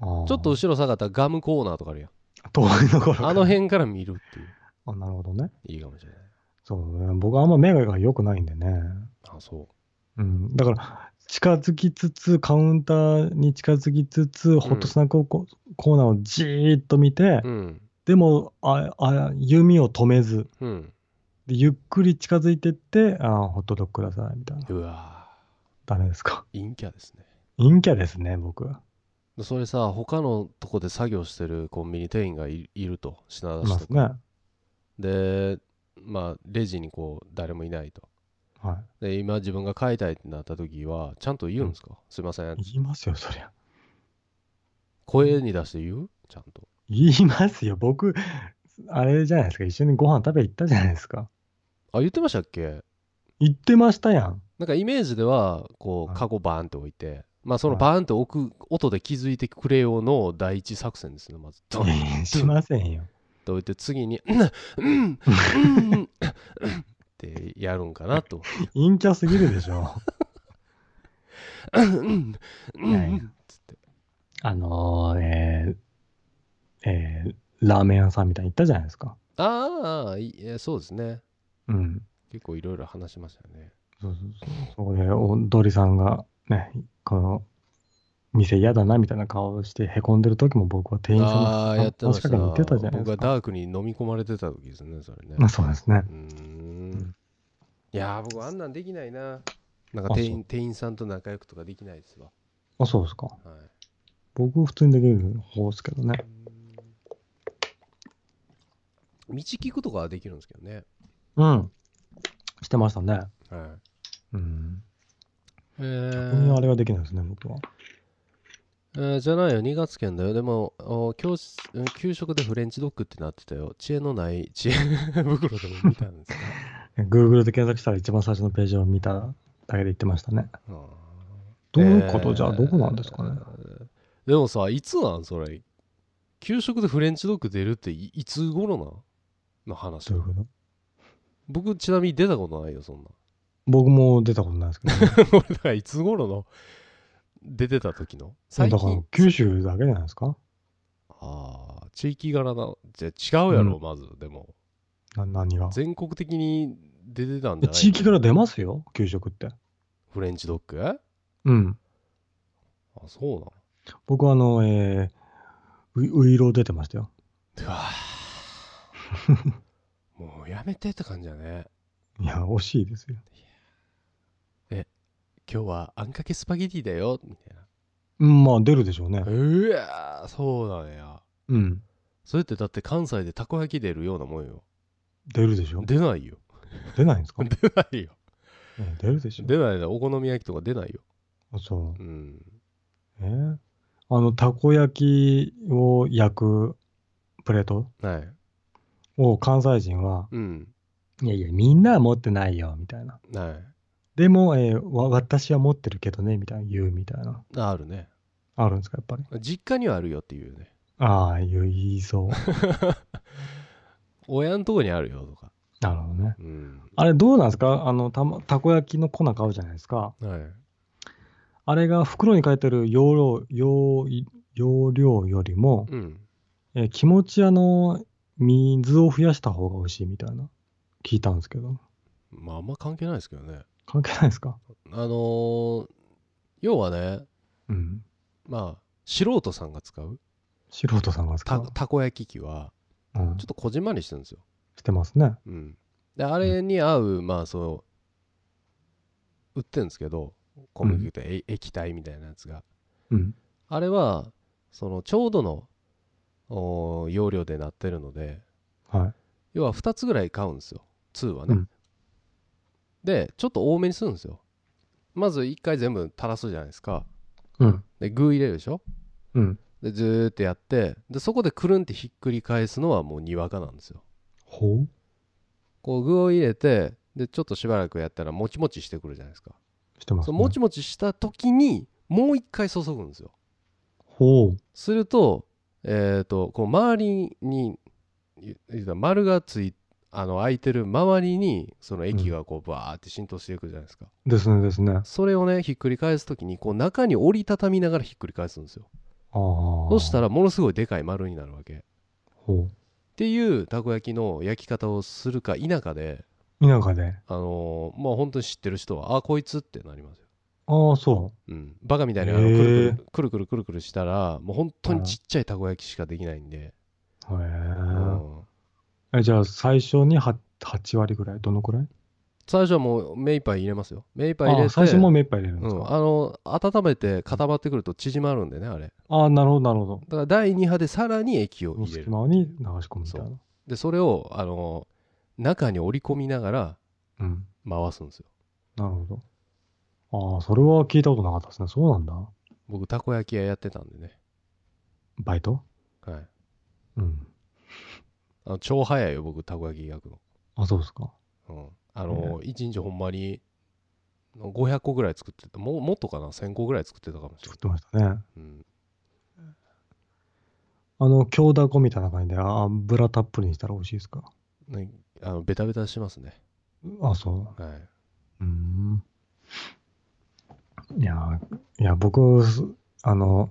あーちょっと後ろ下がったらガムコーナーとかあるやん。遠いところからあの辺から見るっていう。あ、なるほどね。いいかもしれない。そうね。僕はあんま目が良くないんでね。あ、そうん。だから、近づきつつ、カウンターに近づきつつ、ホットスナックココーナーをじーっと見て、う。うん。でもああ、弓を止めず、うん。でゆっくり近づいてって、あホットドッグください、みたいな。うわダメですか？陰キャですね陰キャですね、僕。それさ他のとこで作業してるコンビニ店員がいいると品い出しとかますね。でまあレジにこう誰もいないとはで今自分が買いたいってなった時はちゃんと言うんですか、すいませんい。言いますよ、そりゃ。声に出して言う？ちゃんと言いますよ。僕、あれじゃないですか。一緒にご飯食べ行ったじゃないですか。あ言ってましたっけ？言ってましたやん。なんかイメージではこうはいカゴバーンって置いてまあそのはいバーンって置く音で気づいてくれようの第一作戦ですねまずドンしませんよ。と置いて次に「うんうんうんうん」ってやるんかなと陰キャすぎるでしょ。「うんうんうん」つってあのー、えー、えー、ラーメン屋さんみたいに行ったじゃないですか。ああいいえそうですねうん。結構いろいろ話しましたよねそうそうそう。そこで、おドリさんが、ね、この、店嫌だなみたいな顔をしてへこんでる時も僕は店員さんああやってました話しかけに行ってたじゃない僕はですか。ダークに飲み込まれてた時ですねそれねまあそうですねう。ーんいやー僕あんなんできないななんかあ店員店員さんと仲良くとかできないですわあ、そうですか。はい僕普通にできる方ですけどね。道聞くとかはできるんですけどねうん。してましたね。はいうん。え逆にあれができないですね、僕は。えーじゃないよ2月券だよでもお教室うん給食でフレンチドッグってなってたよ知恵のない知恵袋でも見たんですか？Google で検索したら一番最初のページを見ただけで言ってましたね。どういうこと、えーじゃあどこなんですかね。でもさいつなんそれ？給食でフレンチドッグ出るっていいつ頃なん？の話。どういうこと？僕ちなみに出たことないよそんな。僕も出たことないですけど、ね、俺だからいつ頃の？出てた時の？だ最から近九州だけじゃないですか？ああ地域柄な。じゃあ違うやろ、うん。まずでも。な何が？全国的に出てたんじゃない？地域から出ますよ、給食って。フレンチドッグ？あうん。そうなん。僕はあの、えー、う、ういろう出てましたよ。うわー もうやめてって感じだね。いや、惜しいですよ。今日はあんかけスパゲティだよ。みたいな。うん、まあ出るでしょうね。うわーそうなんや。うん。それってだって関西でたこ焼き出るようなもんよ。出るでしょ。出ないよ。出ないんですか、出ないよ。え出るでしょ。出ないなお好み焼きとか出ないよ。あそう。うん。えー？あの、たこ焼きを焼くプレート？はいを関西人は、うんいやいや、みんなは持ってないよ、みたいな。はいでも、えーわ私は持ってるけどね、みたいな言うみたいな。ああるねあるんですか、やっぱり。実家にはあるよっていうねああ、言いそう。親んとこにあるよとかなるほどね。うんあれ、どうなんですか？あの、たま、たこ焼きの粉買うじゃないですか。はいあれが袋に書いてる容量、容容量よりも、うんえー気持ちあの、水を増やした方が美味しいみたいな、聞いたんですけど。まああんま関係ないですけどね関係ないですか？あのー要はねうん。まあ素人さんが使う素人さんがですかたたこ焼き器はうんちょっ。とこじんまりしてるんですよしてますね。うんであれに合うまあそう売ってるんですけど小麦粉とえ液体みたいなやつがうん。あれはそのちょうどの容量でなってるので。はい。要は2つぐらい買うんですよ。2はね、うん。でちょっと多めにするんですよ。まず1回全部垂らすじゃないですか。うん。で具入れるでしょ。うん。でずーっとやって。でそこでくるんってひっくり返すのはもうにわかなんですよ。ほう。こう具を入れてでちょっとしばらくやったらもちもちしてくるじゃないですか。してます、ね。もちもちした時にもう一回注ぐんですよ。ほう。するとえっ、とこう周りに丸がついあの空いてる周りにその液がこうバーって浸透していくじゃないですか、ですね、ですね。あそれをねひっくり返す時にこう中に折りたたみながらひっくり返すんですよあ。そそしたら、ものすごいでかい丸になるわけっほていうたこ焼きの焼き方をするか否かでう。田舎で。あのーまあ本当に知ってる人はあこいつってなりますよああ、そう。ん、バカみたいにあのくるくるくるくるくるくるしたらもう本当にちっちゃいたこ焼きしかできないんで、う。へうん。え。え、じゃあ、最初に 8, 8割ぐらいどのくらい？最初はもう目いっぱい入れますよ。目いっぱい入れてあ最初も目いっぱい入れるんうん、ですか、あの温めて固まってくると縮まるんでねあれ。ああなるほどなるほど。だから第2波でさらに液を入れる。隙間に流し込むみたいなでそれをあの中に織り込みながらうん。回すんですよ。なるほどああそれは聞いたことなかったですね。そうなんだ。僕たこ焼き屋やってたんでね。バイト？はい。うん。あの超早いよ僕たこ焼き焼くの。あそうですか。うん、あの、一日ほんまに500個ぐらい作ってた。ももっとかな？1000個ぐらい作ってたかもしれ作ってましたね。ない、うん、あの京だこみたいな感じであ油たっぷりにしたら美味しいですか？ねあのベタベタしますね。あそう。はい、うーんいや、いや、僕、すあの、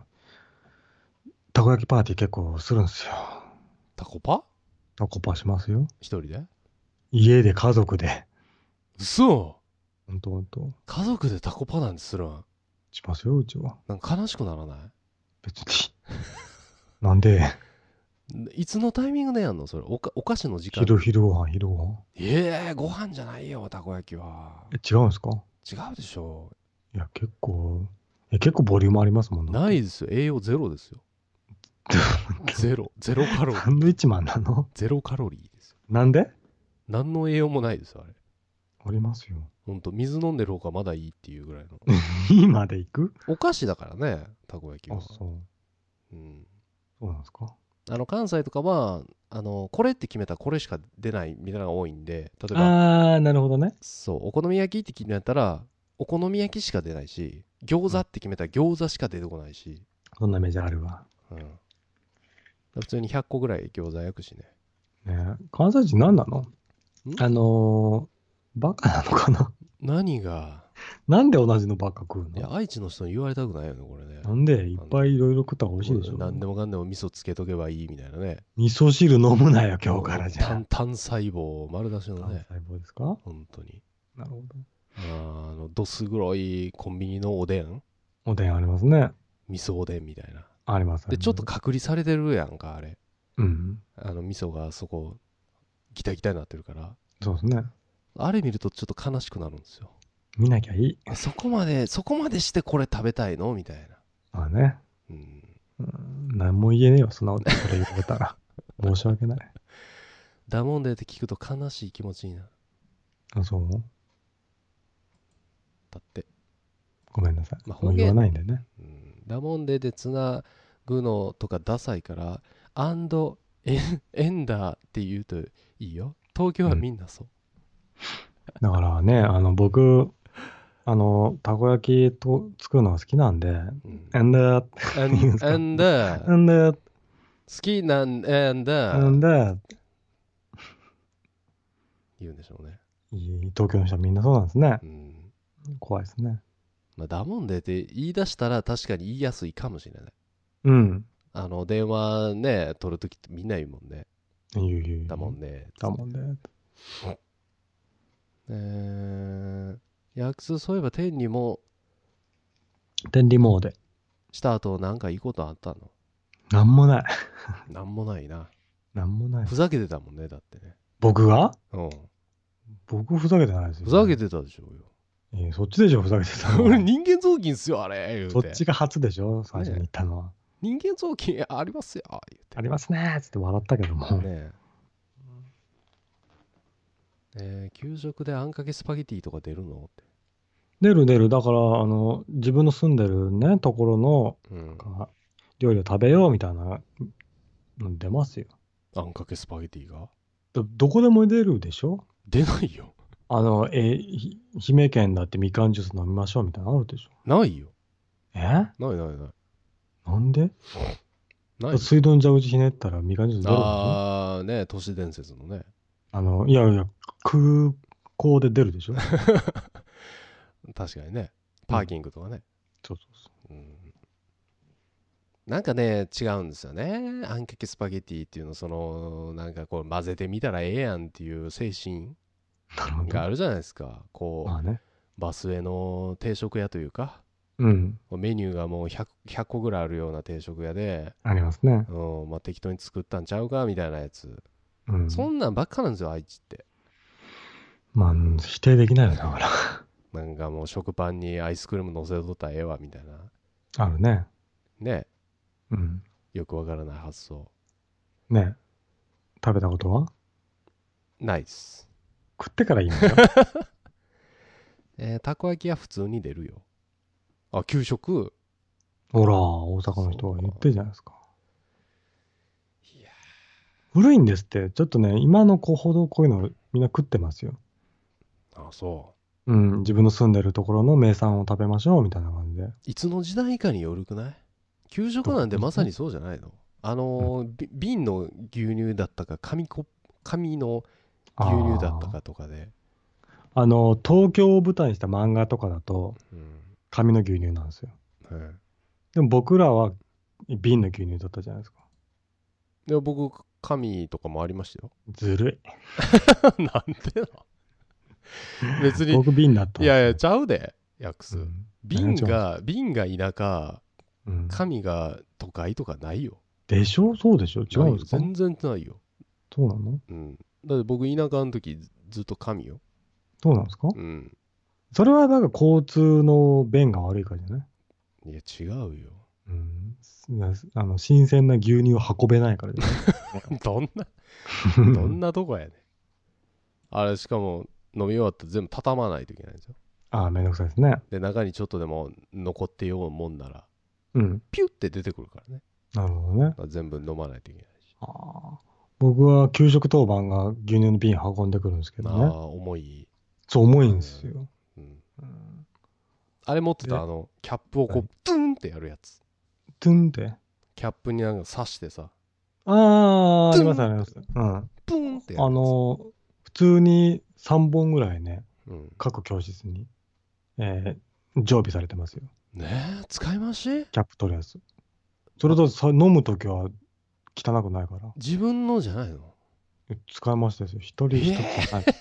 たこ焼きパーティー結構するんですよ。タコパ？タコパしますよ。一人で？家で家族で。嘘ほんとほんと。家族でタコパなんてするん？しますよ、うちは。なんか悲しくならな別に。なんで、いいつのタイミングでやんの？それおかお菓子の時間昼、昼ご飯、昼ご飯。ええご飯じゃないよたこ焼きはえ、違うんですか？違うでしょいや、結構、え、結構ボリュームありますもんね。ないですよ。栄養ゼロですよ。ゼロ。ゼロカロリー。サンドイッチマンなの？ゼロカロリーですよ。なんで？何の栄養もないですよあれ。ありますよ。ほんと水飲んでる方がまだいいっていうぐらいの。今で行く？お菓子だからねたこ焼きは。あ、そう。うん、そうなんですか？あの関西とかはあのこれって決めたらこれしか出ないみたいなのが多いんで例えばあー、なるほどね。そうお好み焼きって決めたらお好み焼きしか出ないし餃子って決めたら餃子しか出てこないし、そんなメジャーあるわ。うん、普通に100個ぐらい餃子焼くしね。ね。関西人何なの？ん？あのー、バカなのかな？何が？なんで同じのばっか食うの？いや愛知の人に言われたくないよねこれね。なんで？いっぱいいろいろ食った方が美味しいでしょ？何でもかんでも味噌つけとけばいいみたいなね。味噌汁飲むなよ、今日からじゃ単単細胞丸出しの単ね細胞ですか？本当に。なるほど。あのどす黒いコンビニのおでん？おでんありますね。味噌おでんみたいなあります。ありますでちょっと隔離されてるやんかあれうん。あの味噌がそこギタギタになってるからそうですね。あれ見るとちょっと悲しくなるんですよ見なきゃいい。そこまでそこまでしてこれ食べたいの？みたいなまあね。うんうん、何も言えねえよ、そんなこと言われたら。申し訳ない。ダモンデって聞くと悲しい気持ちになるあ、そう？だって、ごめんなさい。まあもう言わないんでね。うん、ダモンデでつなぐのとかダサいからアンドエンエンダーって言うといいよ。東京はみんなそう、だからね、あの、僕、あの、たこ焼きと作るのが好きなんで、うん、エンダー、アンアンダーエンダー、好きなんエンダエンーダー、言うんでしょうね、東京の人はみんなそうなんですね。う。ん怖いですね。まあ、ダモンデって言い出したら確かに言いやすいかもしれないうん。あの電話ね取るときってみんな言うもんね言う言う言う。だもんねだもんね。えー、ヤクスそういえば天にも天理モーデ。した後なんかいいことあったの？なんもない。なんもないななんもないふ。ざけてたもんねだってね僕が？うん僕ふざけてないですよ。ふざけてたでしょうよいやそっちでしょ、ふざけてたの。は 俺人間雑巾っすよあれ言うて。そっちが初でしょ、最初に言ったのは。人間雑巾ありますよ言ありますねーっつって笑ったけども。ねえ。えー給食であんかけスパゲティとか出るの？って。出る出る。だから、あの、自分の住んでるね、ところのうん。あ料理を食べようみたいなの出ますよ。あんかけスパゲティが？どどこでも出るでしょ？出ないよあの、えひ愛媛県だってみかんジュース飲みましょうみたいなのあるでしょ。ないよ。え？ないないない。なんで？ない水道に蛇口ひねったらみかんジュース出るの？ああね都市伝説のね。あの、いやいや、空港で出るでしょ。確かにね。パーキングとかね、そうそうそう。ん。なんかね違うんですよね。あんかけスパゲティっていうのそのなんかこう混ぜてみたらええやんっていう精神。う。なるほど。があるじゃないですかこうまあね。バスへの定食屋というかうん。メニューがもう 100, 100個ぐらいあるような定食屋で、ありますね。うんまあ、適当に作ったんちゃうかみたいなやつ、うん。そんなんばっかなんですよ愛知ってまあ、否定できないよね、だから。なんかもう食パンにアイスクリーム乗せとったらええわみたいなあるね。ねうん。よくわからない発想ね食べたことは？ないっす食ってからいいんだよ。えーたこ焼きは普通に出るよあ給食？ほら、大阪の人が言ってるじゃないですか。いや古いんですって。ちょっとね、今の子ほどこういうのみんな食ってますよ。あそうん、自分の住んでるところの名産を食べましょうみたいな感じで。ういつの時代かによるくない？給食なんてまさにそうじゃないの？あのーび瓶の牛乳だったか紙コ紙の牛乳だったかとかで、あの、東京を舞台にした漫画とかだと、うん。紙の牛乳なんですよ。はい。でも僕らは瓶の牛乳だったじゃないですか。で僕紙とかもありましたよ。ずる なんでな別い。に。僕瓶だった。いやいやちゃうでヤックス、うん。瓶が瓶が田舎うん。紙が都会とかないよ。でしょ？そうでしょ？違うんですか全然ないよ、そうなの？うん、だって僕田舎の時ずずっと紙よ、そうなんですか？うん、それはなんか交通の便が悪いからじゃない？いや違うよ。うん。あの、新鮮な牛乳を運べないからじゃない？どんなどんなとこやねん。あれしかも飲み終わったら全部畳まないといけないんですよ。ああ、めんどくさいですね。で中にちょっとでも残ってようもんならうん。ピュッて出てくるからね。なるほどね。だから全部飲まないといけないし。ああ僕は給食当番が牛乳の瓶運んでくるんですけどね。ああ重い、そう重いんですよ。うん、うんあれ持ってたであのキャップをこうトゥンってやるやつトゥンって？キャップになんか刺してさああ、ありますあります。うん。プーンってやるやつあの、普通に3本ぐらいね、うん、各教室に、えー常備されてますよ。ねえ使い回し？キャップ取るやつ。それとさ飲むときは汚くないから。自分のじゃないの？え使いましたですよ。一人一つ、はい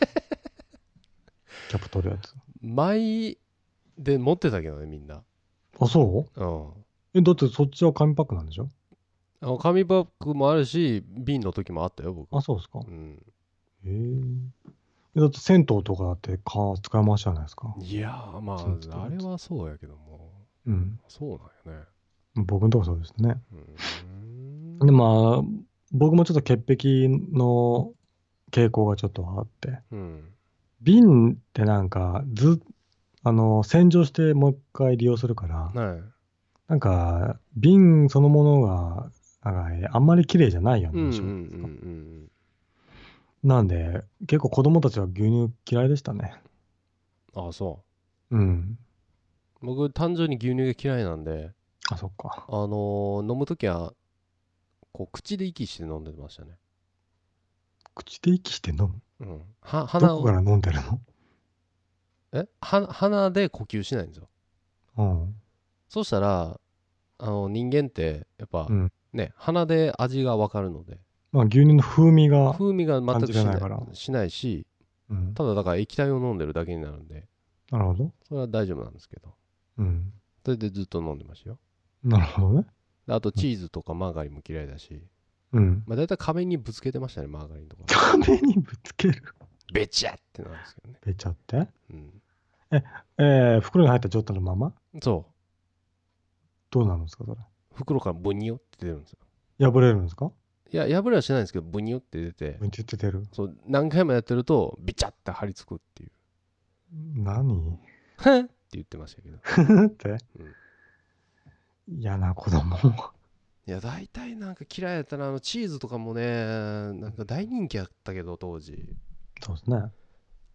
キャップ取るやつ。前で持ってたけどねみんなあ、そう？うんえ、だってそっちは紙パックなんでしょ？あの紙パックもあるし瓶の時もあったよ僕あ、そうですか。うんへえ。えだって銭湯とかだってか使い回しじゃないですか。いやーまああれはそうやけどもうん。そうなんやね僕のとこそうですね。うーんで、まあ、僕もちょっと潔癖の傾向がちょっとあって、うん。瓶ってなんか、ず、あの、洗浄してもう一回利用するから、はい。なんか、瓶そのものが、なんかあんまり綺麗じゃないようなうんうんうんうん。うんなんで、結構子供たちは牛乳嫌いでしたね。あそう。ん。う僕単純に牛乳が嫌いなんで。あ、そっか。あのー飲む時はこう口で息して飲んでましたね口で息して飲む？うんは鼻をどこから飲んでるの？え？は鼻で呼吸しないんですようん。そうしたらあの人間ってやっぱ、うんね鼻で味が分かるのでまあ、牛乳の風味が、風味が全くしない感じれないからしないしうん。ただだから液体を飲んでるだけになるんでなるほど。それは大丈夫なんですけどうん。それでずっと飲んでましたよなるほどね。であとチーズとかマーガリンも嫌いだし、うん。まあ、大体壁にぶつけてましたねマーガリンとか。壁にぶつける？べちゃってなるんですけどね、べちゃって？うん、えー、袋に入った状態のまま？そう。どうなるんですか、それ？袋からブニョって出るんですよ。破れるんですか？いや破れはしないんですけどブニョって出て。うんちって出る。そう何回もやってるとビチャって張り付くっていう。何「はっ!」って言ってましたけど。って、嫌な子供。いや大体なんか嫌いやったなあのチーズとかもねなんか大人気やったけど当時そうですね。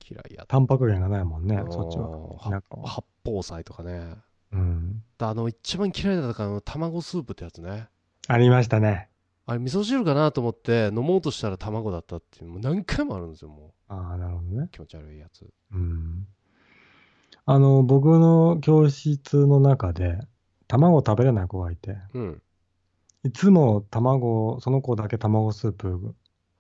嫌いやったタンパク源がないもんねそっちは。八宝菜とかねうん。であの一番嫌いだったかの卵スープってやつねありましたね。あれ味噌汁かなと思って飲もうとしたら卵だったっていうもう何回もあるんですよもああ、なるほどねう。気持ち悪いやつうん。あの、僕の教室の中で、卵食べれない子がいて、うん。いつも卵、その子だけ卵スープ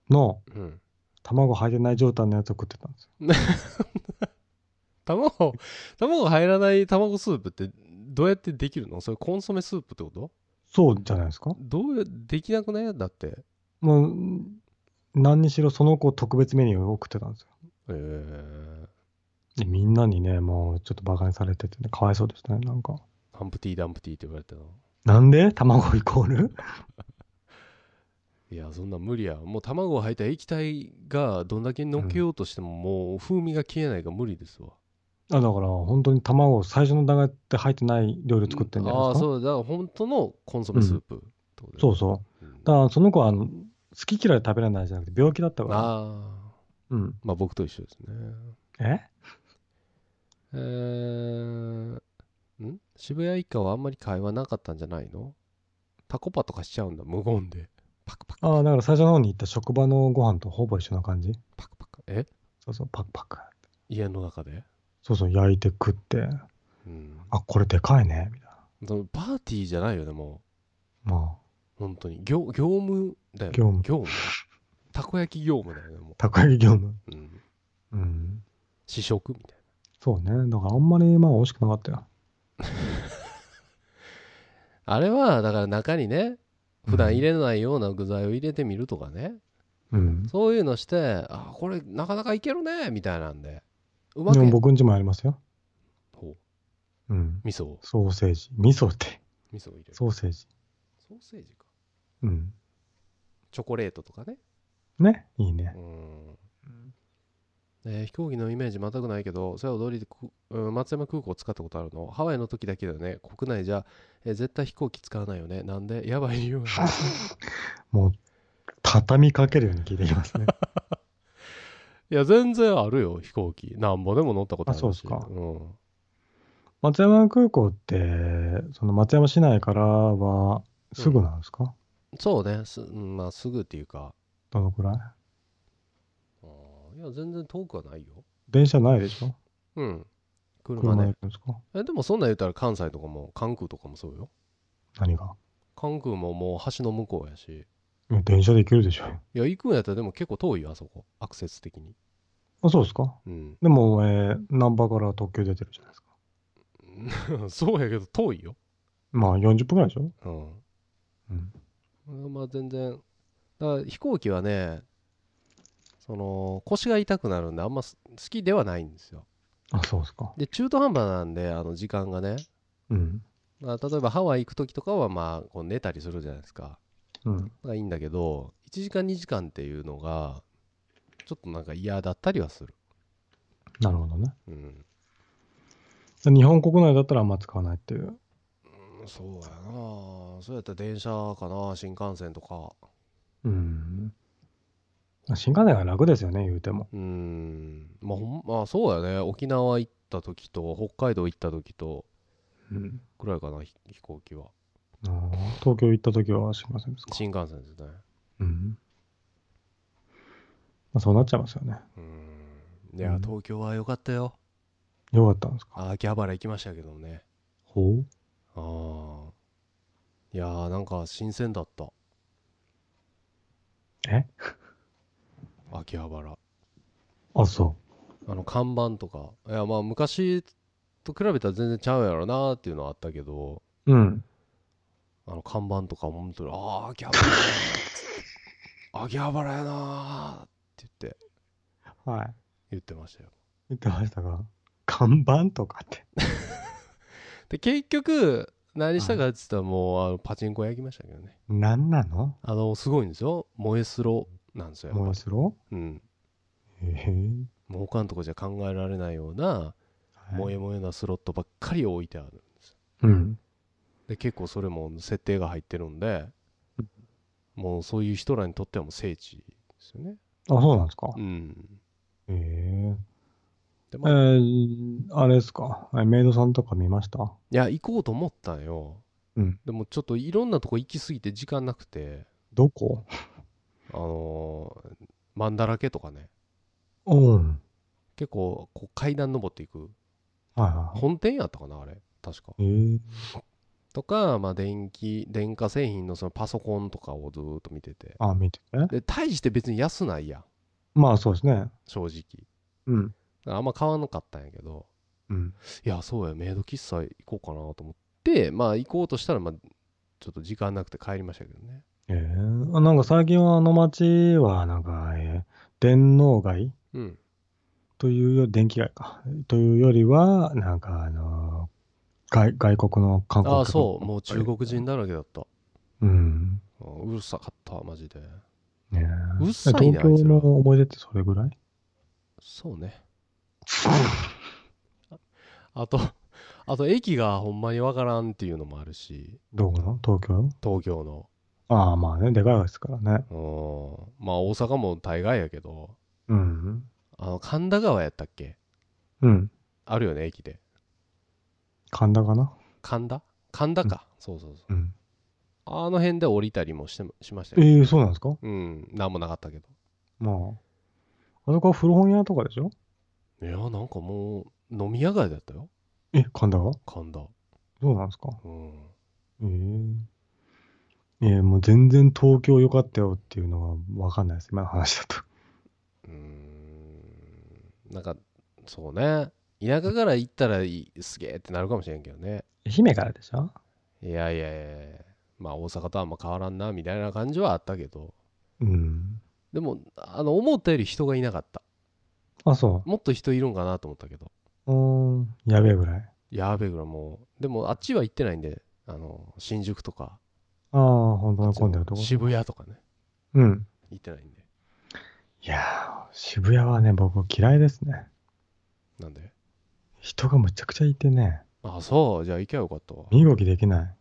のうん。卵入ってない状態のやつを食ってたんですよ。卵卵入らない卵スープってどうやってできるの？それコンソメスープってこと？そうじゃないですか。どうやできなくない？だって。もう、何にしろその子特別メニューを食ってたんですよ。えでみんなにね、もうちょっとバカにされててね、かわいそうでしたね、なんか。ー、ハンプティーダンプティーって言われてたの。なんで？卵イコール？いやそんな無理や。もう卵が入った液体がどんだけのっけようとしてももう風味が消えないから無理ですわ。あ、だから本当に卵、最初の段階って入ってない料理作ってんじゃないああですか？そうだから本当のコンソメスープってことそうそう。う。んだからその子はあの好き嫌いで食べれないじゃなくて病気だったから。ああうん。まあ僕と一緒ですね。え？えー、ん？渋谷一家はあんまり会話なかったんじゃないの？タコパとかしちゃうんだ無言で。パクパク。ああ、だから最初の方に言った職場のご飯とほぼ一緒な感じ？パクパク。え？そうそう、パクパク。家の中で？そうそう、焼いて食って、うん。あ、これでかいね、みたいそのパーティーじゃないよねもう。な。まあ、本当に。業業務だよね。業務。業務。たこ焼き業務だよねもたこ焼き業務。う、うん、うん。試食みたいそうね。だからあんまりまあ美味しくなかったよ。な あれはだから中にね普段入れないような具材を入れてみるとかね、うん。そういうのしてあこれなかなかいけるねみたいなんでうまく僕んちもありますよ。ほうん。う味噌をソーセージ。味噌って。味噌を入れるソーセージ。ソーセージかうん。チョコレートとかねね。いいねう。んえー飛行機のイメージ全くないけどそれは踊りでく、うん、松山空港使ったことあるの。ハワイの時だけだよね。国内じゃ、えー絶対飛行機使わないよね。なんで？やばい理由 もう、畳みかけるように聞いてきますね。いや全然あるよ飛行機。なんぼでも乗ったことあるし。あそうっすか。うん、松山空港って、その松山市内からはすぐなんですか、そうね。す,、うんまあ、すぐっていうか。どのくらい？いや全然遠くはないよ。電車ないでしょ？うん。車車で。ね行くんですか？えでもそんなん言ったら関西とかも関空とかもそうよ。何が？関空ももう橋の向こうやし。いや電車で行けるでしょ。いや行くんやったらでも結構遠いよあそこ。アクセス的に。あ、そうですか？うん。でも、えー、難波から特急出てるじゃないですか。そうやけど遠いよ。まあ40分ぐらいでしょ？うん。うん。まあ全然。だから飛行機はねその腰が痛くなるんであんま好きではないんですよあ、そうですか。で中途半端なんであの時間がねうん。まあ例えばハワイ行く時とかはまあこう寝たりするじゃないですかうん。がいいんだけど1時間2時間っていうのがちょっとなんか嫌だったりはするなるほどね。うんで日本国内だったらあんま使わないっていう。うんそうやなそうやったら電車かな新幹線とかうん。まあ新幹線が楽ですよね、言うても。うん。まあほんまあそうやね。沖縄行った時と北海道行った時とうん。ぐらいかなひ飛行機は。あー東京行った時は新幹線ですか。新幹線ですね。うん。まあ、そうなっちゃいますよね。うん。いやうん。東京は良かったよ。よかったんですか？あ秋葉原行きましたけどね。ほう？ああいやーなんか新鮮だった。え？秋葉原。あ、そあの看板とか。いやまあ昔と比べたら全然ちゃうやろなっていうのはあったけど。う。うん。あの看板とか本当にああ秋葉原。秋葉原やなーって言って。はい。言ってましたよ。言ってましたが、看板とかって。で結局何したかって言ったらもうあのパチンコ焼きましたけどね。何なの？あのすごいんですよ。燃えスロなんですよやっぱ燃えすろうんへえ。もう他のとこじゃ考えられないようなはい萌え萌えなスロットばっかり置いてあるんですうん。で結構それも設定が入ってるんでもうそういう人らにとってはもう聖地ですよねあ、そうなんですか？うんへえ。えでまあー、あれですか？えメイドさんとか見ました？いや行こうと思ったんようん。でもちょっといろんなとこ行き過ぎて時間なくてどこ？あのー、マンだらけとかねうん。結構こう階段登っていくはいはいはい。本店やったかなあれ確かえー、とか、まあ、電気電化製品のそのパソコンとかをずーっと見ててあ、見てて。で大して別に安ないやんまあそうですね。正直うん。あんま買わなかったんやけどうん。いやそうやメイド喫茶行こうかなと思ってまあ行こうとしたらまあちょっと時間なくて帰りましたけどねえー、あなんか最近はあの街は、なんか、えー、電脳街？うんというよ、電気街か。というよりは、なんかあの、外外国の観光ああ、客そう、もう中国人だらけだった。うん。うるさかった、マジで。ねえうっさいね東京のあいつら思い出ってそれぐらい？そうね。あと、あと駅がほんまにわからんっていうのもあるし、どこの？東京？東京の。ああ、まあね、でかいですからね。うん。まあ大阪も大概やけど、うん。あの、神田川やったっけ？うん。あるよね、駅で。神田かな？神田？神田か。そうそうそう。うん。あの辺で降りたりもしてしましたよ。ええそうなんですか？うん。なんもなかったけど。まあ。あそこは古本屋とかでしょ？いや、なんかもう、飲み屋街だったよ。え、神田が？神田。そうなんですか？うん。ええええもう全然東京良かったよっていうのがわかんないです、今の話だと。うーん。なんか、そうね。田舎から行ったらいいすげえってなるかもしれんけどね。愛媛からでしょ？いやいやいやまあ大阪とあんま変わらんな、みたいな感じはあったけど。うん。でも、あの、思ったより人がいなかった。あ、そもっと人いるんかなと思ったけど。う。うーん。やべえぐらい。やべえぐらいもう。でも、あっちは行ってないんで、あの、新宿とか、ああ、本当に混んでるとこ。渋谷とかね、うん。行ってないんで。いやー、渋谷はね、僕嫌いですね。なんで？人がむちゃくちゃいてね、あ、そう。じゃあ行けばよかったわ。身動きできない。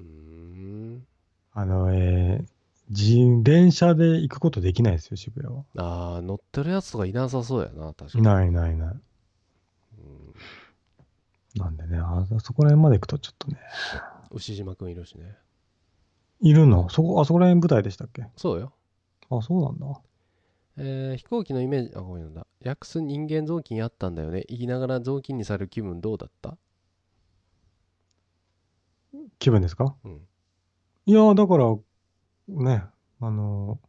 うーん。あの、えー、自転車で行くことできないですよ、渋谷は。あー乗ってるやつとかいなさそうやな、確かに。いないいないいない。うんなんでね、あそこら辺まで行くとちょっとね。牛島くんいるしね。いるの？そこ、あそこら辺舞台でしたっけ？そうよ。あ、そうなんだ。えー飛行機のイメージ、あ、ごめんなんだ。訳す人間雑巾あったんだよね。言いながら雑巾にされる気分どうだった？気分ですか？うん。いやー、だから、ね、あのー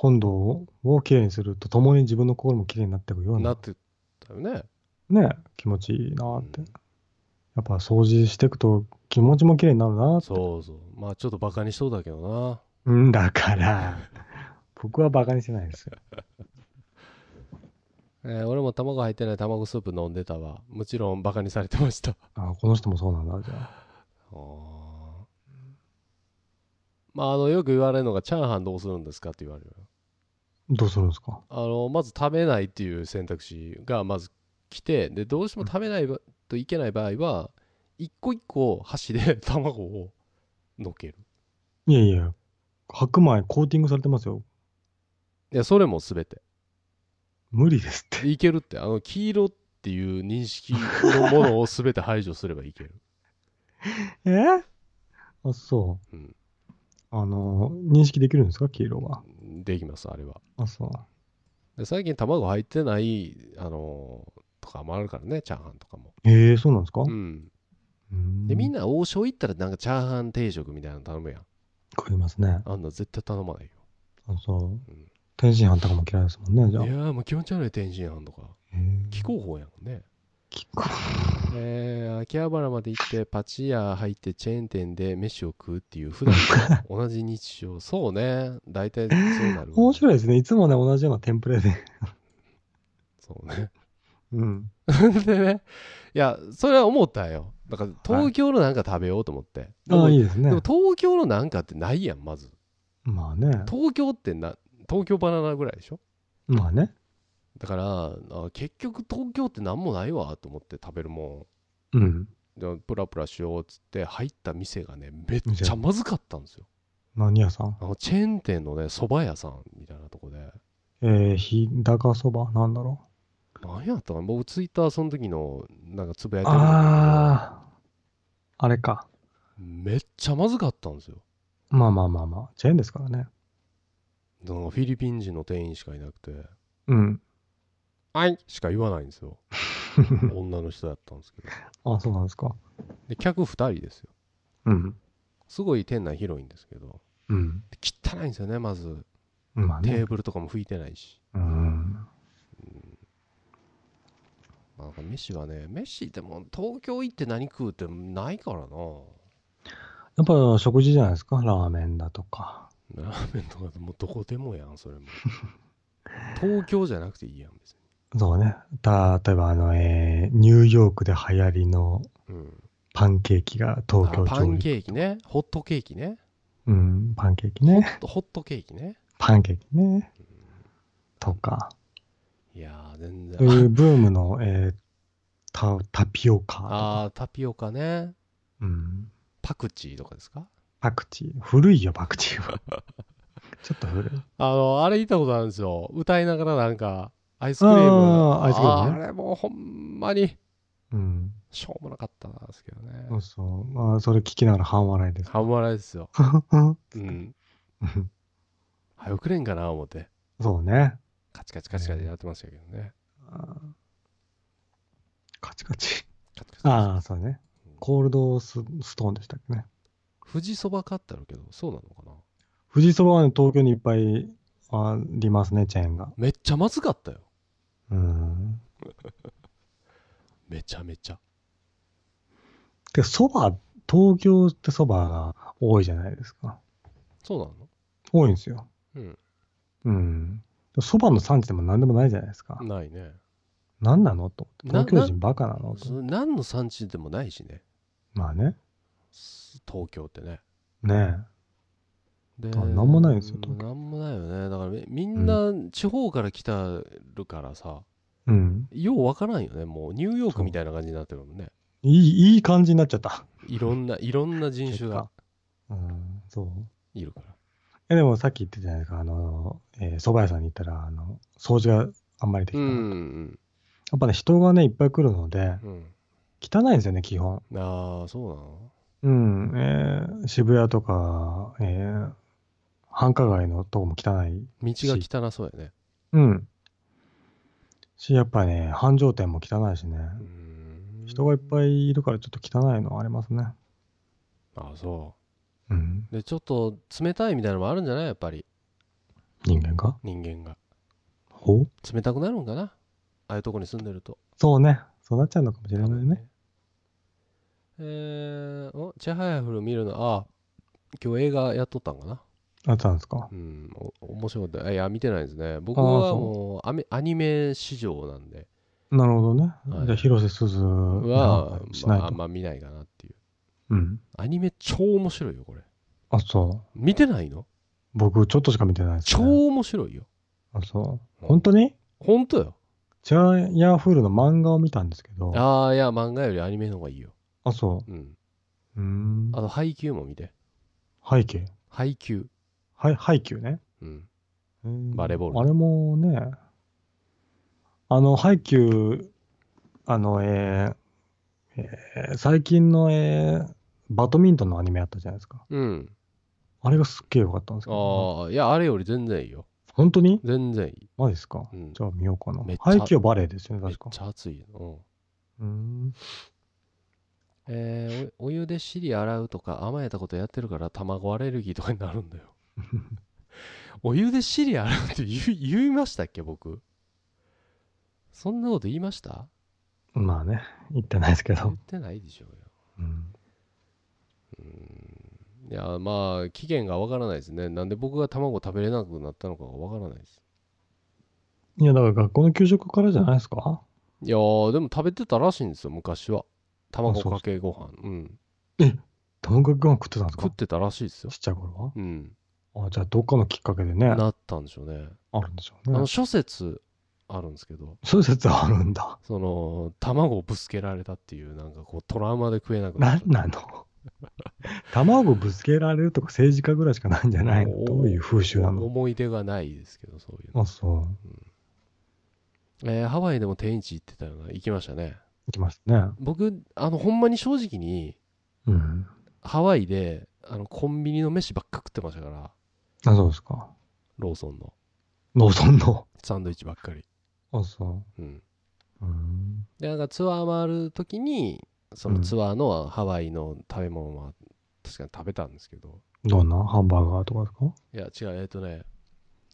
本堂ををきれいにするとともに自分の心もきれいになっていくようななっ、てたよね。ね、気持ちいいなーって。うんやっぱ掃除していくと気持ちもきれいになるなーって。そうそう。まあちょっとバカにしそうだけどな。うんだから、僕はバカにしてないですよ。えー俺も卵入ってない卵スープ飲んでたわ。もちろんバカにされてました。あ、この人もそうなんだ、じゃあ。あーまああのよく言われるのがチャーハンどうするんですかって言われる。どうするんですか？あのまず食べないっていう選択肢がまず来てでどうしても食べないばといけない場合は一個一個箸で 卵をのっけるいやいや、白米コーティングされてますよ。いやそれも全て無理ですって。いけるってあの黄色っていう認識のものを全て排除すればいける え？あ、そう。うんあの、認識できるんですか？黄色は。できますあれはあ、そう。で最近卵入ってないあのとかもあるからねチャーハンとかも。ええそうなんですか、うん。うん。でみんな王将行ったらなんかチャーハン定食みたいなの頼むやん。食いますね。あんな絶対頼まないよ。あ、そう。天津飯とかも嫌いですもんね、じゃあ。いやーもう気持ち悪い天津飯とか。え。ー気候法やもんね。聞こえー、秋葉原まで行ってパチ屋入ってチェーン店で飯を食うっていう普段と同じ日常。そうね。大体そうなるわ。面白いですね。いつもね、同じようなテンプレで。そうねうん。でねいやそれは思ったよ。だから東京のなんか食べようと思って、であもあ、いいですね。でも。東京のなんかってないやんまず。まあね。東京ってな東京バナナぐらいでしょ？まあね。だからあ結局東京って何もないわと思って食べるもうん。んでプラプラしようっつって入った店がねめっちゃまずかったんですよ。何屋さん？あのチェーン店のね蕎麦屋さんみたいなとこで。えー、日高そばなんだろ何やったかな？僕ツイッターその時のなんかつぶやう。いてるんだああ。あれか。めっちゃまずかったんですよまあまあまあまあ。チェーンですからね。フィリピン人の店員しかいなくてうん。「はい」しか言わないんですよ 女の人だったんですけどあ、そうなんですか。で客2人ですようん。すごい店内広いんですけどうん。で汚いんですよねまずまあね。テーブルとかも拭いてないしうん。なんか飯はね飯でも東京行って何食うってないからなやっぱ食事じゃないですか？ラーメンだとか。ラーメンとかでもうどこでもやんそれも 東京じゃなくていいやん別にそうね。た、例えばあの、えーニューヨークで流行りのうん。パンケーキが東京あパン。ケーキね。ホットケーキね。うん、パンケーキね。ホットケーキね。パンケーキね。とか。いやー、全そう。うブームの、えータタピオカ。ああ、タピオカね。うん。パクチーとかですか？パクチー。古いよ、パクチーは。ちょっと古い。あの、あれ言ったことあるんですよ。歌いながらなんか、アイスクリーム。あーアイスクリームねあれもうほんまに、うん。しょうもなかったんですけどね。そうそう。まあ、それ聞きながら半笑いです。半笑いですよ。うんうん。早くれんかな思って。そうね。カチカチカチカチやってましたけどね。カチカチ。カチカチああ、そうね。コールドスストーンでしたっけね。富士そば買ってあるけど、そうなのかな？富士そばはね、東京にいっぱいありますね、チェーンが。めっちゃまずかったよ。うん。めちゃめちゃ。で、そば、東京ってそばが多いじゃないですか。そうなの？多いんですよ。うん。うん。そばの産地でも何でもないじゃないですか。ないね。何なのと思って。な東京人バカなのとそ何の産地でもないしね。まあね。東京ってね。ねであなんもないんですよ東京なんもないよね。だからみみんな地方から来たるからさ、え。うん。ようわからんよね。もうニューヨークみたいな感じになってるもんね。いい、いい感じになっちゃった。いろんな、いろんな人種がうん、そう。いるから。え、でもさっき言ってたじゃないですか、あの、えー蕎麦屋さんに行ったら、あの、掃除があんまりできうない。んやっぱね、人がね、いっぱい来るので、うん。汚いんですよね、基本。うん。ああ、そうなの？うん、えー渋谷とか、えー繁華街のとこも汚い。道が汚そうやね。うん。し、やっぱね、繁盛店も汚いしね。人がいっぱいいるからちょっと汚いのありますね。ああ、そうん。う。で、ちょっと冷たいみたいなのもあるんじゃない？やっぱり。人間が？人間が。ほう？冷たくなるんかな？ああいうとこに住んでると。そうね。そうなっちゃうのかもしれないね。えー、おチェハヤフル見るの、あ今日映画やっとったんかな？あったんですか？うん、お面白かった。いや、見てないですね。僕はもうアメアニメ市場なんで、なるほどね。はいじゃあ、広瀬すずは、まあ、あしないと。んま見ないかなっていう。うん。アニメ超面白いよ、これ。あ、そう。見てないの？僕、ちょっとしか見てないです、超ね。面白いよ。あ、そう。本当に？ほんとよ。ジャイアフールの漫画を見たんですけど。あ、ああ、いや、漫画よりアニメの方がいいよ。そうん。う。うーんあ。と、配給も見て。背景配給。はい、配給ね。うんバレーボールあれもね、あの、配給、あの、えーえー最近の、えーバドミントンのアニメあったじゃないですか。うん。あれがすっげえ良かったんですけど、ああ、いや、あれより全然いいよ。本当に？全然いい。マジですか、うんじゃあ見ようかなめっ。ちゃ配給はバレーですよね、めっ確か。ちゃ熱い。うん。うーん。えーおお湯で尻洗うとか甘えたことやってるから卵アレルギーとかになるんだよ。お湯で尻洗うって言い言いましたっけ僕？そんなこと言いました？まあね、言ってないですけど言っ。てないでしょうよ。うんいや、まあ、期限がわからないですね。なんで僕が卵食べれなくなったのかがわからないです。いや、だから学校の給食からじゃないですか？いやー、でも食べてたらしいんですよ、昔は。卵かけご飯。うん。卵かけご飯食ってたんですか？食ってたらしいですよちっ。ちゃい頃うん。はあ、じゃあどっかのきっかけでね、なったんでしょうね。あるんでしょうねあの、。諸説あるんですけど、そういう説あるんだ。その、卵をぶつけられたっていう、なんかこう、トラウマで食えなくなった。なんなの？卵ぶつけられるとか政治家ぐらいしかないんじゃないの？どういう風習なの？思い出がないですけど、そういうの。あ、そう。えーハワイでも天一行ってたような、行きましたね。行きましたね。僕、あの、ほんまに正直に、うん。ハワイで、あの、コンビニの飯ばっか食ってましたから、あ、そうですか。ローソンのローソンの？サンドイッチばっかり。あ、そうん。う。うん。で、なんかツアー回るときに、そのツアーのハワイの食べ物は確かに食べたんですけど、どんな？ハンバーガーとかですか？いや、違う、えっとね、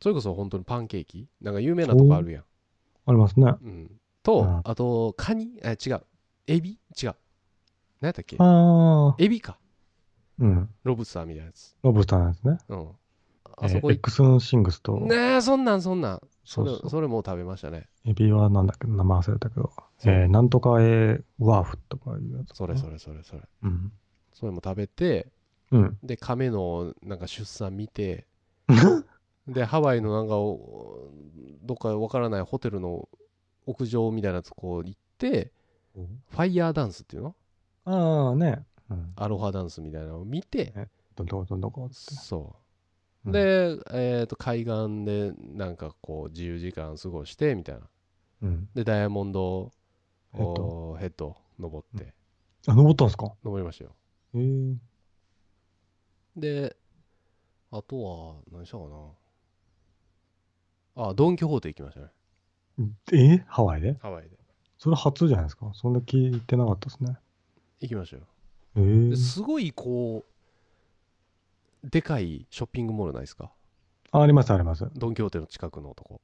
それこそ本当にパンケーキなんか有名なとこあるやん。ありますね。うん。と、うんあと、カニ？あ、違う。エビ？違う。何やったっけ？ああ。エビか。うん。ロブスターみたいなやつ。ロブスターなんですね。うん。えーあそこ行っ X シングスと。ねえ、そんなんそんなん。それそうそうそれもう食べましたね。エビはなんだっけ名前忘れたけど、えー、なんとかえワーフとかいうやつ。それそれそれそれうん。それも食べてうん。で亀のなんか出産見て でハワイのなんかおどっかわからないホテルの屋上みたいなやつこう行ってファイヤーダンスっていうの？ああね。うん。アロハダンスみたいなのを見てどんどこどんどこって。そううんで、えー、と海岸でなんかこう自由時間過ごしてみたいな。うん。でダイヤモンドヘッド？おヘッド登って、あ、登ったんですか？登りましたよ。えー、であとは何したかな。あドン・キホーテ行きましたね。え？ーハワイで？ハワイで。それ初じゃないですか？そんな聞いてなかったですね。行きましたよ。えー。ですごいこうでかいショッピングモールないですか？あありますあります。ドン・キホーテの近くのとこ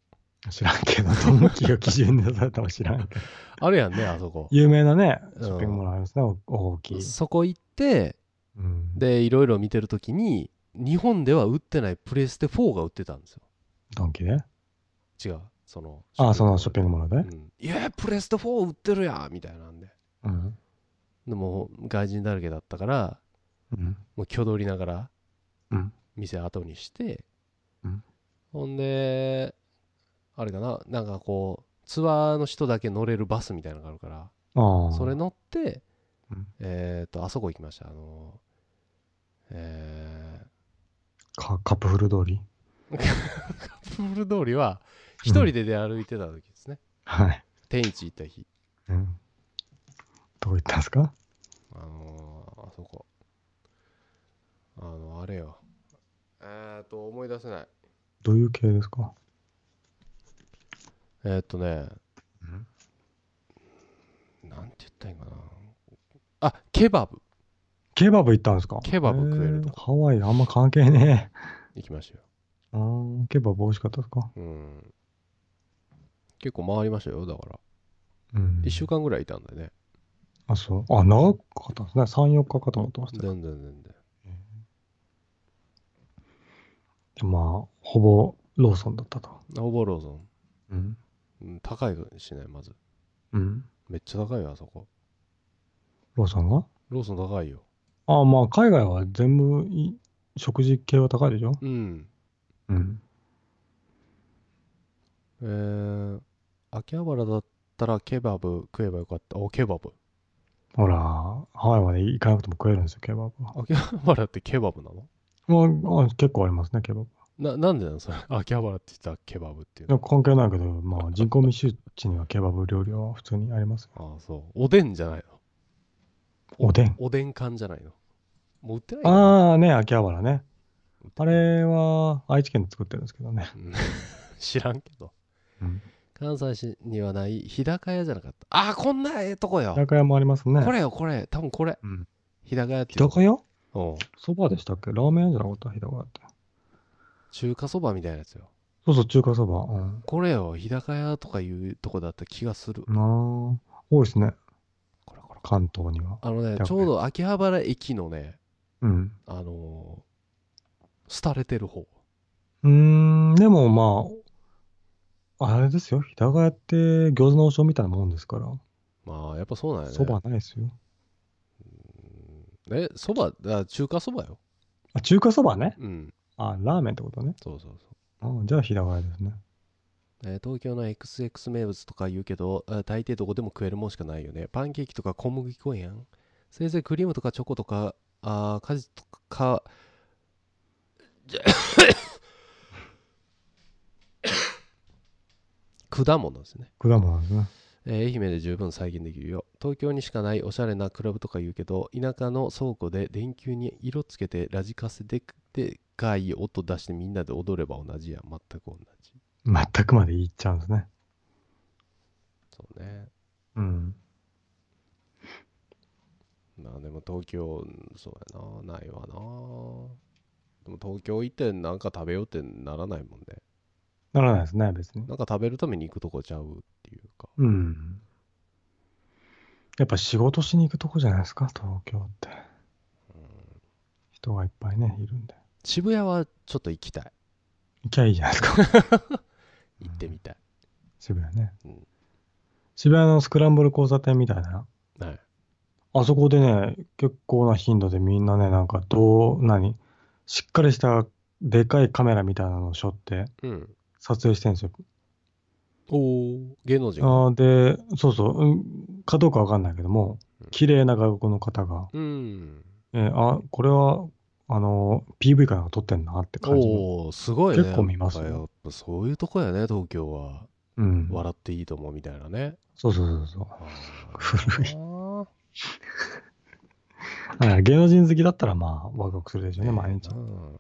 知らんけど、どの企業基準でされたか知らんけど。あるやんねあそこ有名なね、うんショッピングモールありますね、お大きい。そこ行ってうん、でいろいろ見てるときに日本では売ってないプレステ4が売ってたんですよドンキで？違うそのああ、そのショッピングモールで？うんいやプレステ4売ってるやんみたいなんでうん。でも外人だらけだったからうん。もう挙取りながらうん店後にして、うん。ほんであれかな。なんかこうツアーの人だけ乗れるバスみたいなのがあるから。それ乗って、うん。えっ、とあそこ行きました。あのえカカップフル通り？ー、カップル通りは一人で出歩いてた時ですね、はい。天一行った日。うん。どう言ったんですか？あのーあそこあのあれよ。えっ、と思い出せない。どういう系ですか？えっ、とね。うん？なんて言ったらいいんかな。あケバブ。ケバブ行ったんですか？ケバブ食えるとハワイあんま関係ね行きましたよ。え。あーケバブ美味しかったですか？うん。結構回りましたよだから。うん。1週間ぐらいいたんでね。あ、そう。あ、長かったですね。3、4日かと思ってましたよ。全然全然でまあ、ほぼローソンだったと。ほぼローソンうん。うん高いしねまずうん。めっちゃ高いよあそこローソンが？ローソン高いよあまあ、海外は全部い食事系は高いでしょ？うんうん。えー、秋葉原だったらケバブ食えばよかったおケバブほら、ハワイまで行かなくても食えるんですよ、ケバブは。秋葉原ってケバブなの？まあ、あ結構ありますね、ケバブ。ななんでなのそれ？秋葉原って言ったらケバブっていうの？いや関係ないけど、まあ、人口密集地にはケバブ料理は普通にありますよ。ああそうおでんじゃないの？おでん。おでん缶じゃないの？もう売ってない？ああ、ね、秋葉原ね。あれは愛知県で作ってるんですけどね。うん 知らんけどうん。関西市にはない日高屋じゃなかったああこんなええとこよ日高屋もありますね。これよこれ多分これうん。日高屋っていう日高屋？うんそばでしたっけ？ラーメン屋じゃなかった？日高屋って。中華そばみたいなやつよそうそう、中華そば。うん。これよ日高屋とかいうとこだった気がするなあ、多いですね。これこれ関東には。あのねちょうど秋葉原駅のねうん。あのー廃れてる方うーん、でもまあ、あれですよ。日高屋って餃子の王将みたいなもんですから。まあやっぱそうなんやねそばないですよ。えそばあ中華そばよあ、中華そばね。うんあ、ラーメンってことね。そうそうそうあじゃあ日高屋ですね。えー東京の XX 名物とか言うけどあ大抵どこでも食えるもんしかないよねパンケーキとか小麦粉やんせいぜいクリームとかチョコとかあー果実とかじゃ 果物ですね、果物ですね。えー愛媛で十分再現できるよ東京にしかないおしゃれなクラブとか言うけど田舎の倉庫で電球に色つけてラジカセででかい音出してみんなで踊れば同じやん全く同じ全くまで行っちゃうんですね。そうねうん。まあでも東京そうやなないわなでも東京行ってなんか食べようってならないもんねならないですね、別に。なんか食べるために行くとこちゃうっていうかうん。やっぱ仕事しに行くとこじゃないですか、東京って。人がいっぱいね、いるんで。渋谷はちょっと行きたい行きゃいいじゃないですか。行ってみたい渋谷ね。うん渋谷のスクランブル交差点みたいな。はいあそこでね、結構な頻度でみんなね、なんかどう、何？しっかりしたでかいカメラみたいなのを背負ってうん撮影してるんですよ。おお芸能人あーで、そうそう、うんかどうかわかんないけどもうん、綺麗な外国の方が、うんえーあ、これは、あの、PV かなんか撮ってんなって感じの。おおすごいね結構見ますよやっぱそういうとこやね東京はうん。笑っていいと思うみたいなねそうそうそうそう。古い 芸能人好きだったらまあ、ワクワクするでしょーうね、毎日。うんうん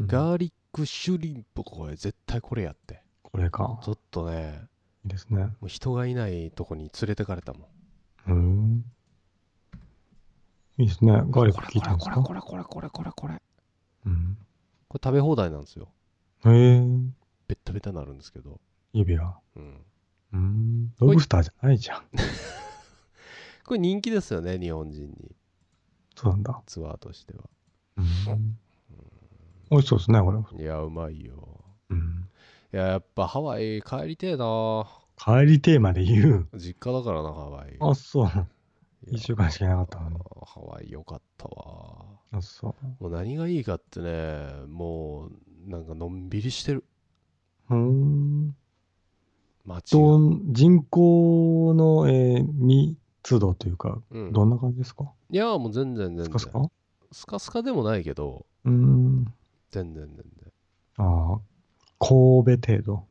ガーリックシュリンプこれ絶対これやってこれか。ちょっとねいいですね。もう人がいないとこに連れてかれたもんうん。いいですね。ガーリック効いてるんですか？これこれこれこれこれこれうん。これ食べ放題なんですよへえ、ベッタベタになるんですけど指が。うんうん。ロブスターじゃないじゃん。これ人気ですよね日本人にそうなんだ。ツアーとしてはうん。美味しそうですね、これ。いやうまいようん。いややっぱハワイ帰りてえな帰りテーマで言う。実家だからなハワイあ、そう。一週間しかいなかったのに。ハワイよかったわあ、そもう何がいいかってねもうなんかのんびりしてるう。うん。街人口の、えー密度というか、うんどんな感じですか？いやもう全然全然スカスカ？スカスカでもないけどうん。全然全ああ、神戸程度。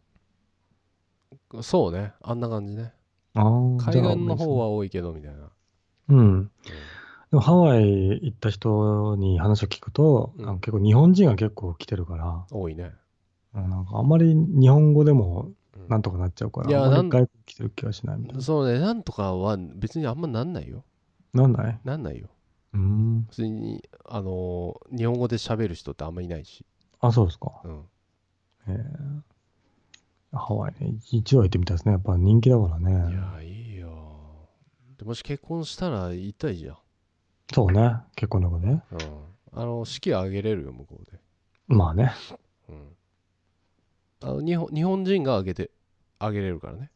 然そうね。あんな感じね。ああ、海岸の方は多いけどみたいな、うん。でもハワイ行った人に話を聞くと、うん。なんか結構日本人が結構来てるから、多いね、うんなんかあんまり日本語でもうん。なんとかなっちゃうから、いやなんあんまり外国来てる気がしないみたいな。そうね。なんとかは別にあんまなんないよ。なんない？なんないよ。うん。普通にあのー日本語で喋る人ってあんまいないし、あ、そうですか。うん、えーハワイね、一度は行ってみたいですね。やっぱ人気だからいね。やいいよでもし結婚したら行ったらいいじゃん、そうね。結婚の子ね。うん、あの式あげれるよ向こうで、まあね。うん、あの日本日本人があげてあげれるからね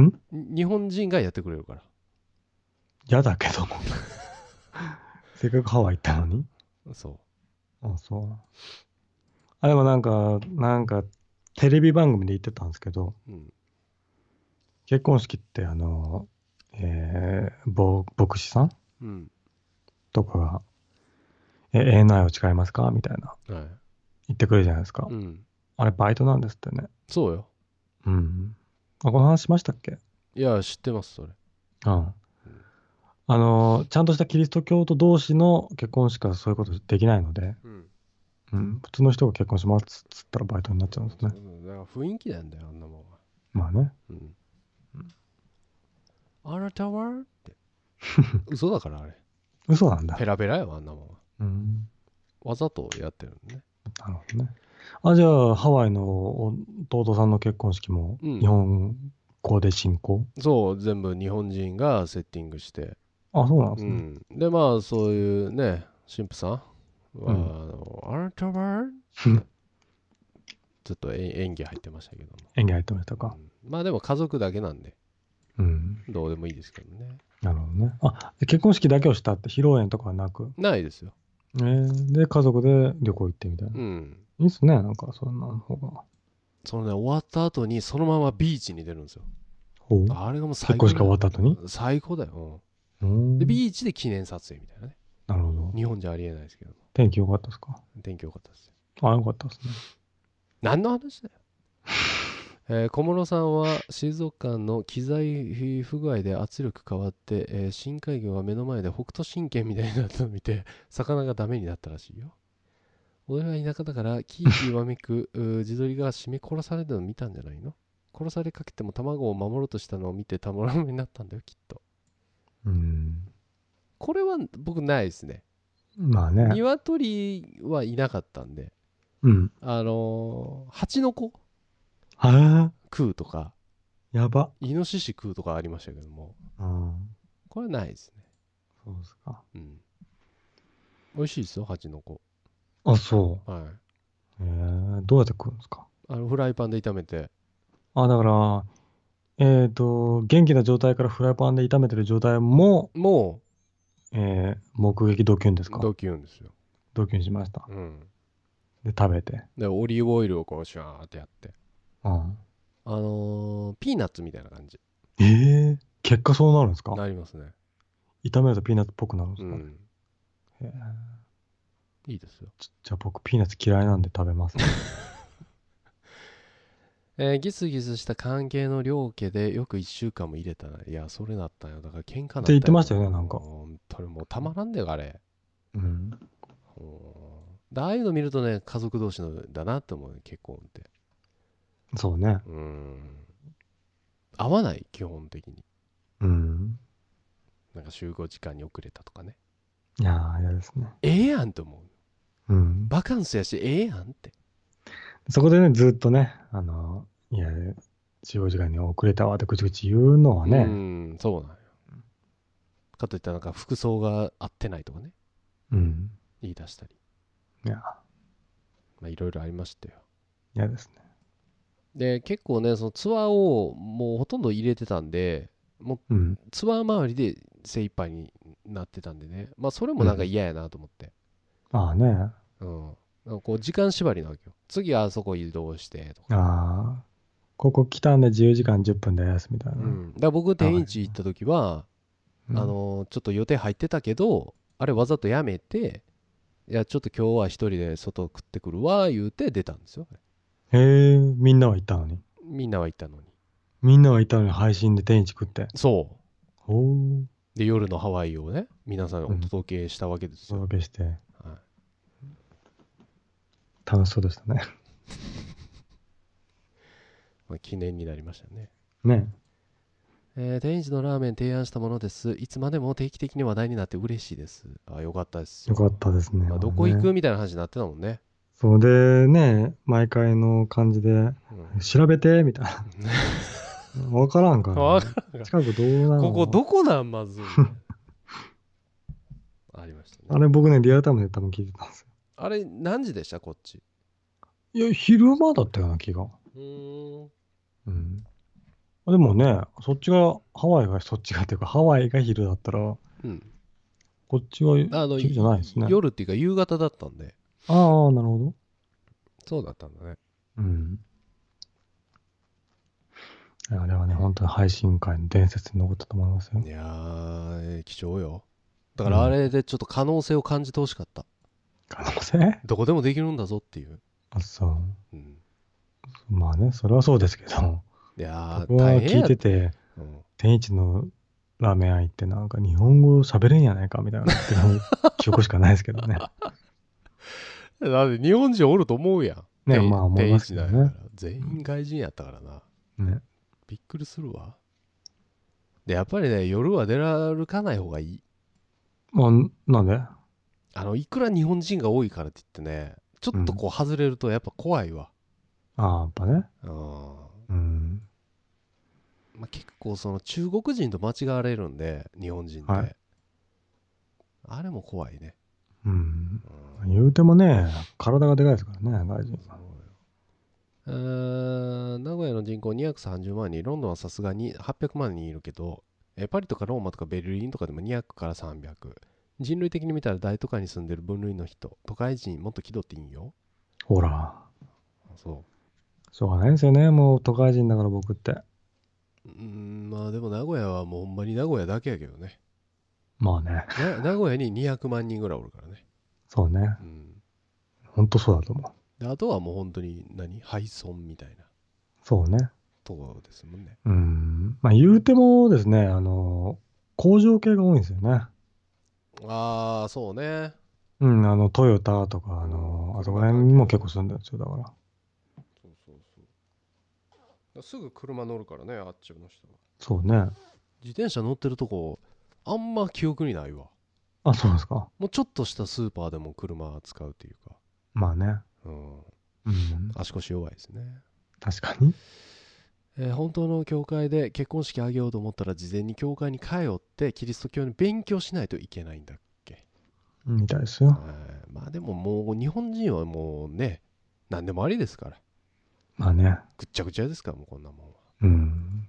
ん？日本人がやってくれるから嫌だけど。せっかくハワイ行ったのに。そあ、そう。あ、でもなんか、なんか、テレビ番組で言ってたんですけど、う、うん、結婚式ってあの、えー、ぼ牧師さん？うん。とかが、え、ANI を誓いますか？みたいな。はい。言ってくれるじゃないですか。うん。あれバイトなんですってね。そうよ。うん。あ、この話しましたっけ？いや知ってますそれ。うん。あの、ちゃんとしたキリスト教徒同士の結婚しかそういうことできないので、うんうん、普通の人が結婚しますっつったらバイトになっちゃうんですね。だから雰囲気なんだよあんなもんは。まあね。うん。あなたはって。嘘だからあれ。嘘なんだ。ペ。ラペラよあんなもんは。うん。わざとやってるのね。なるほどね。あ、じゃあ、ハワイの弟さんの結婚式もうん。日本語で進行、そう全部日本人がセッティングして。あ、そうなんですうね。ん。でまあそういうね神父さんは、うんあのあなたはうんちょっとえ演技入ってましたけども、演技入ってましたか。うんまあでも家族だけなんでうん。どうでもいいですけどねなるほどね。あ、で結婚式だけをしたって披露宴とかはなく、ないですよえーで、家族で旅行行ってみたいな。いうんいっすね、なんか、そんなの方が。そのね終わった後にそのままビーチに出るんですよほう。あれがもう最高結婚式が終わった後に？最高だよ、ううんんでビーチで記念撮影みたいなね。日本じゃありえないですけど。も天気良かったですか？天気良かったですよ。あ、良かったですね。何の話だよ、えー小室さんは水族館の機材不具合で圧力変わって、えー深海魚が目の前で北斗神拳みたいになったのを見て 魚がダメになったらしいよ。俺は田舎だからキーキーわめく うー地鶏が締め殺されるのを見たんじゃないの？殺されかけても卵を守ろうとしたのを見てたまらなになったんだよきっと。うん。これは僕ないですねまあね。鶏はいなかったんで。うん。あのー蜂の子は食うとか。あ、やば。イノシシ食うとかありましたけども。うん。これはないですね。そうですか。うん。美味しいですよ蜂の子あ、そはい。う。え。ー、どうやって食うんですか？あのフライパンで炒めて。あ、だから、えっ、と、元気な状態からフライパンで炒めてる状態も、もえー目撃ドキュンですか？うドキュンですよ、ドキュンしました。うん、で、食べて。でオリーブオイルをこうシュワーってやって。うん。あのーピーナッツみたいな感じ。ええ結果そうなるんですか？なりますね。炒めるとピーナッツっぽくなるんですか、うん。いいですよ。ちじゃあ僕ピーナッツ嫌いなんで食べます。えーギスギスした関係の両家でよく1週間も入れたな。いやそれだったんよだから喧嘩なったんよ。って言ってましたよねなんか。本当にもうたまらんだよあれ。うん。ああいうの見るとね家族同士のだなって思うよ結婚って。そうね。うん。合わない基本的に。うん。なんか集合時間に遅れたとかね。いやー、嫌ですね。ええやんと思う。うん。バカンスやしええやんってそこでね、ずっとね、あの、いや、使用時間に遅れたわってぐちぐち言うのはうね、んそうなんよ。かといったらなんか服装が合ってないとかね。うん。言い出したり。いや、まあいろいろありましたよ。嫌ですね。で結構ねそのツアーをもうほとんど入れてたんでもううん。ツアー周りで精一杯になってたんでね。まあそれもなんか嫌やなと思って。ああね。うん、なんかこう時間縛りなわけよ。次はあそこ移動してとか、ああ。ここ来たんで自由時間10分ですみたいな。うん、だから僕天一行った時は、うん。あ、のちょっと予定入ってたけどあれわざとやめていやちょっと今日は一人で外食ってくるわ言うて出たんですよへえ、みんなは行ったのに？みんなは行ったのに。みんなは行ったのに配信で天一食って？そ。う。で夜のハワイをね皆さんにお届けしたわけですおよ、届けして、はい楽しそうでしたね。まあ、記念になりましたねね。えー天一のラーメン提案したものですいつまでも定期的に話題になって嬉しいですあよかったですよかったですね。まあ、どこ行くねみたいな話になってたもんね、そうで、ね、毎回の感じで、うん調べて、みたいな。わからんから、わね。近くどうなの？ここどこなんまず ありましたねあれ僕ね、リアルタイムで多分聞いてたんですよ。あれ何時でした？こっちいや、昼間だったような気が。うーんうん。でもね、そっちが、ハワイがそっちがっていうか、ハワイが昼だったら、うんこっちはあの昼じゃないですね。夜っていうか夕方だったんでああ、なるほど。そうだったんだねうん。あれはね、本当に配信会の伝説に残ったと思いますよい。やー貴重よだからあれでちょっと可能性を感じてほしかった、可能性？どこでもできるんだぞっていう、あ、そう。うん、まあね、それはそうですけど、いやー僕は聞いてて、うん天一のラーメン屋行ってなんか日本語喋れんやないかみたいな記憶しかないですけどね。だって日本人おると思うやん。ね、天まあ思いますけどね全員外人やったからな。ね。びっくりするわ。でやっぱりね夜は出歩かない方がいい。まあ、なんで？あのいくら日本人が多いからって言ってねちょっとこう外れるとやっぱ怖いわ、ああ、やっぱね。うん。うん。まあ、結構その中国人と間違われるんで日本人って、はい。あれも怖いね、うん。うん。言うてもね、体がでかいですからね、外人。そうよ。えー名古屋の人口230万人ロンドンはさすがに800万人いるけどえパリとかローマとかベルリンとかでも200から300人類的に見たら大都会に住んでる分類の人都会人もっと気取っていいんよほら、あそしょうがないですよね、もう都会人だから僕って。うんまあでも名古屋はもうほんまに名古屋だけやけどねまあね、な名古屋に200万人ぐらいおるからねそうね。うんほんとそうだと思う。であとはもう本当に何？廃村みたいなそうね。ところですもんねうん。まあ言うてもですね、あの、工場系が多いんですよね。ああそうねうん、あの、トヨタとか、あの、あそこら辺にも結構住んでるんですよ、だから。そうそうそうすぐ車乗るからねあっちの人はそうね。自転車乗ってるとこあんま記憶にないわあ、そうですか。もうちょっとしたスーパーでも車使うっていうかまあね。うんうん。足腰弱いですね確かに。えー本当の教会で結婚式あげようと思ったら事前に教会に通ってキリスト教に勉強しないといけないんだっけ、みたいですよ。えーまあでももう日本人はもうね何でもありですからまあね。ぐっちゃぐちゃですからもうこんなもんはうん。う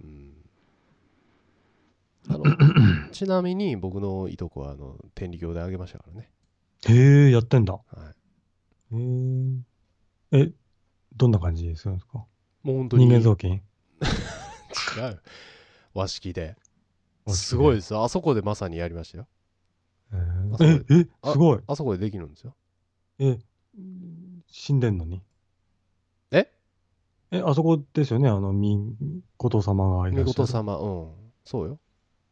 んあの ちなみに僕のいとこはあの天理教であげましたからね、へえ、やってんだ。はい、へえ。え、どんな感じでするんですか？もう本当に人間雑巾 違う。和式で。すごいです。よあそこでまさにやりましたよ。えー。え、え、あすごい。あそこでできるんですよ。え、死んでんのに？え？え、あそこですよね、あの、み、こと様がいらっしゃる。御事様うん。そうよ。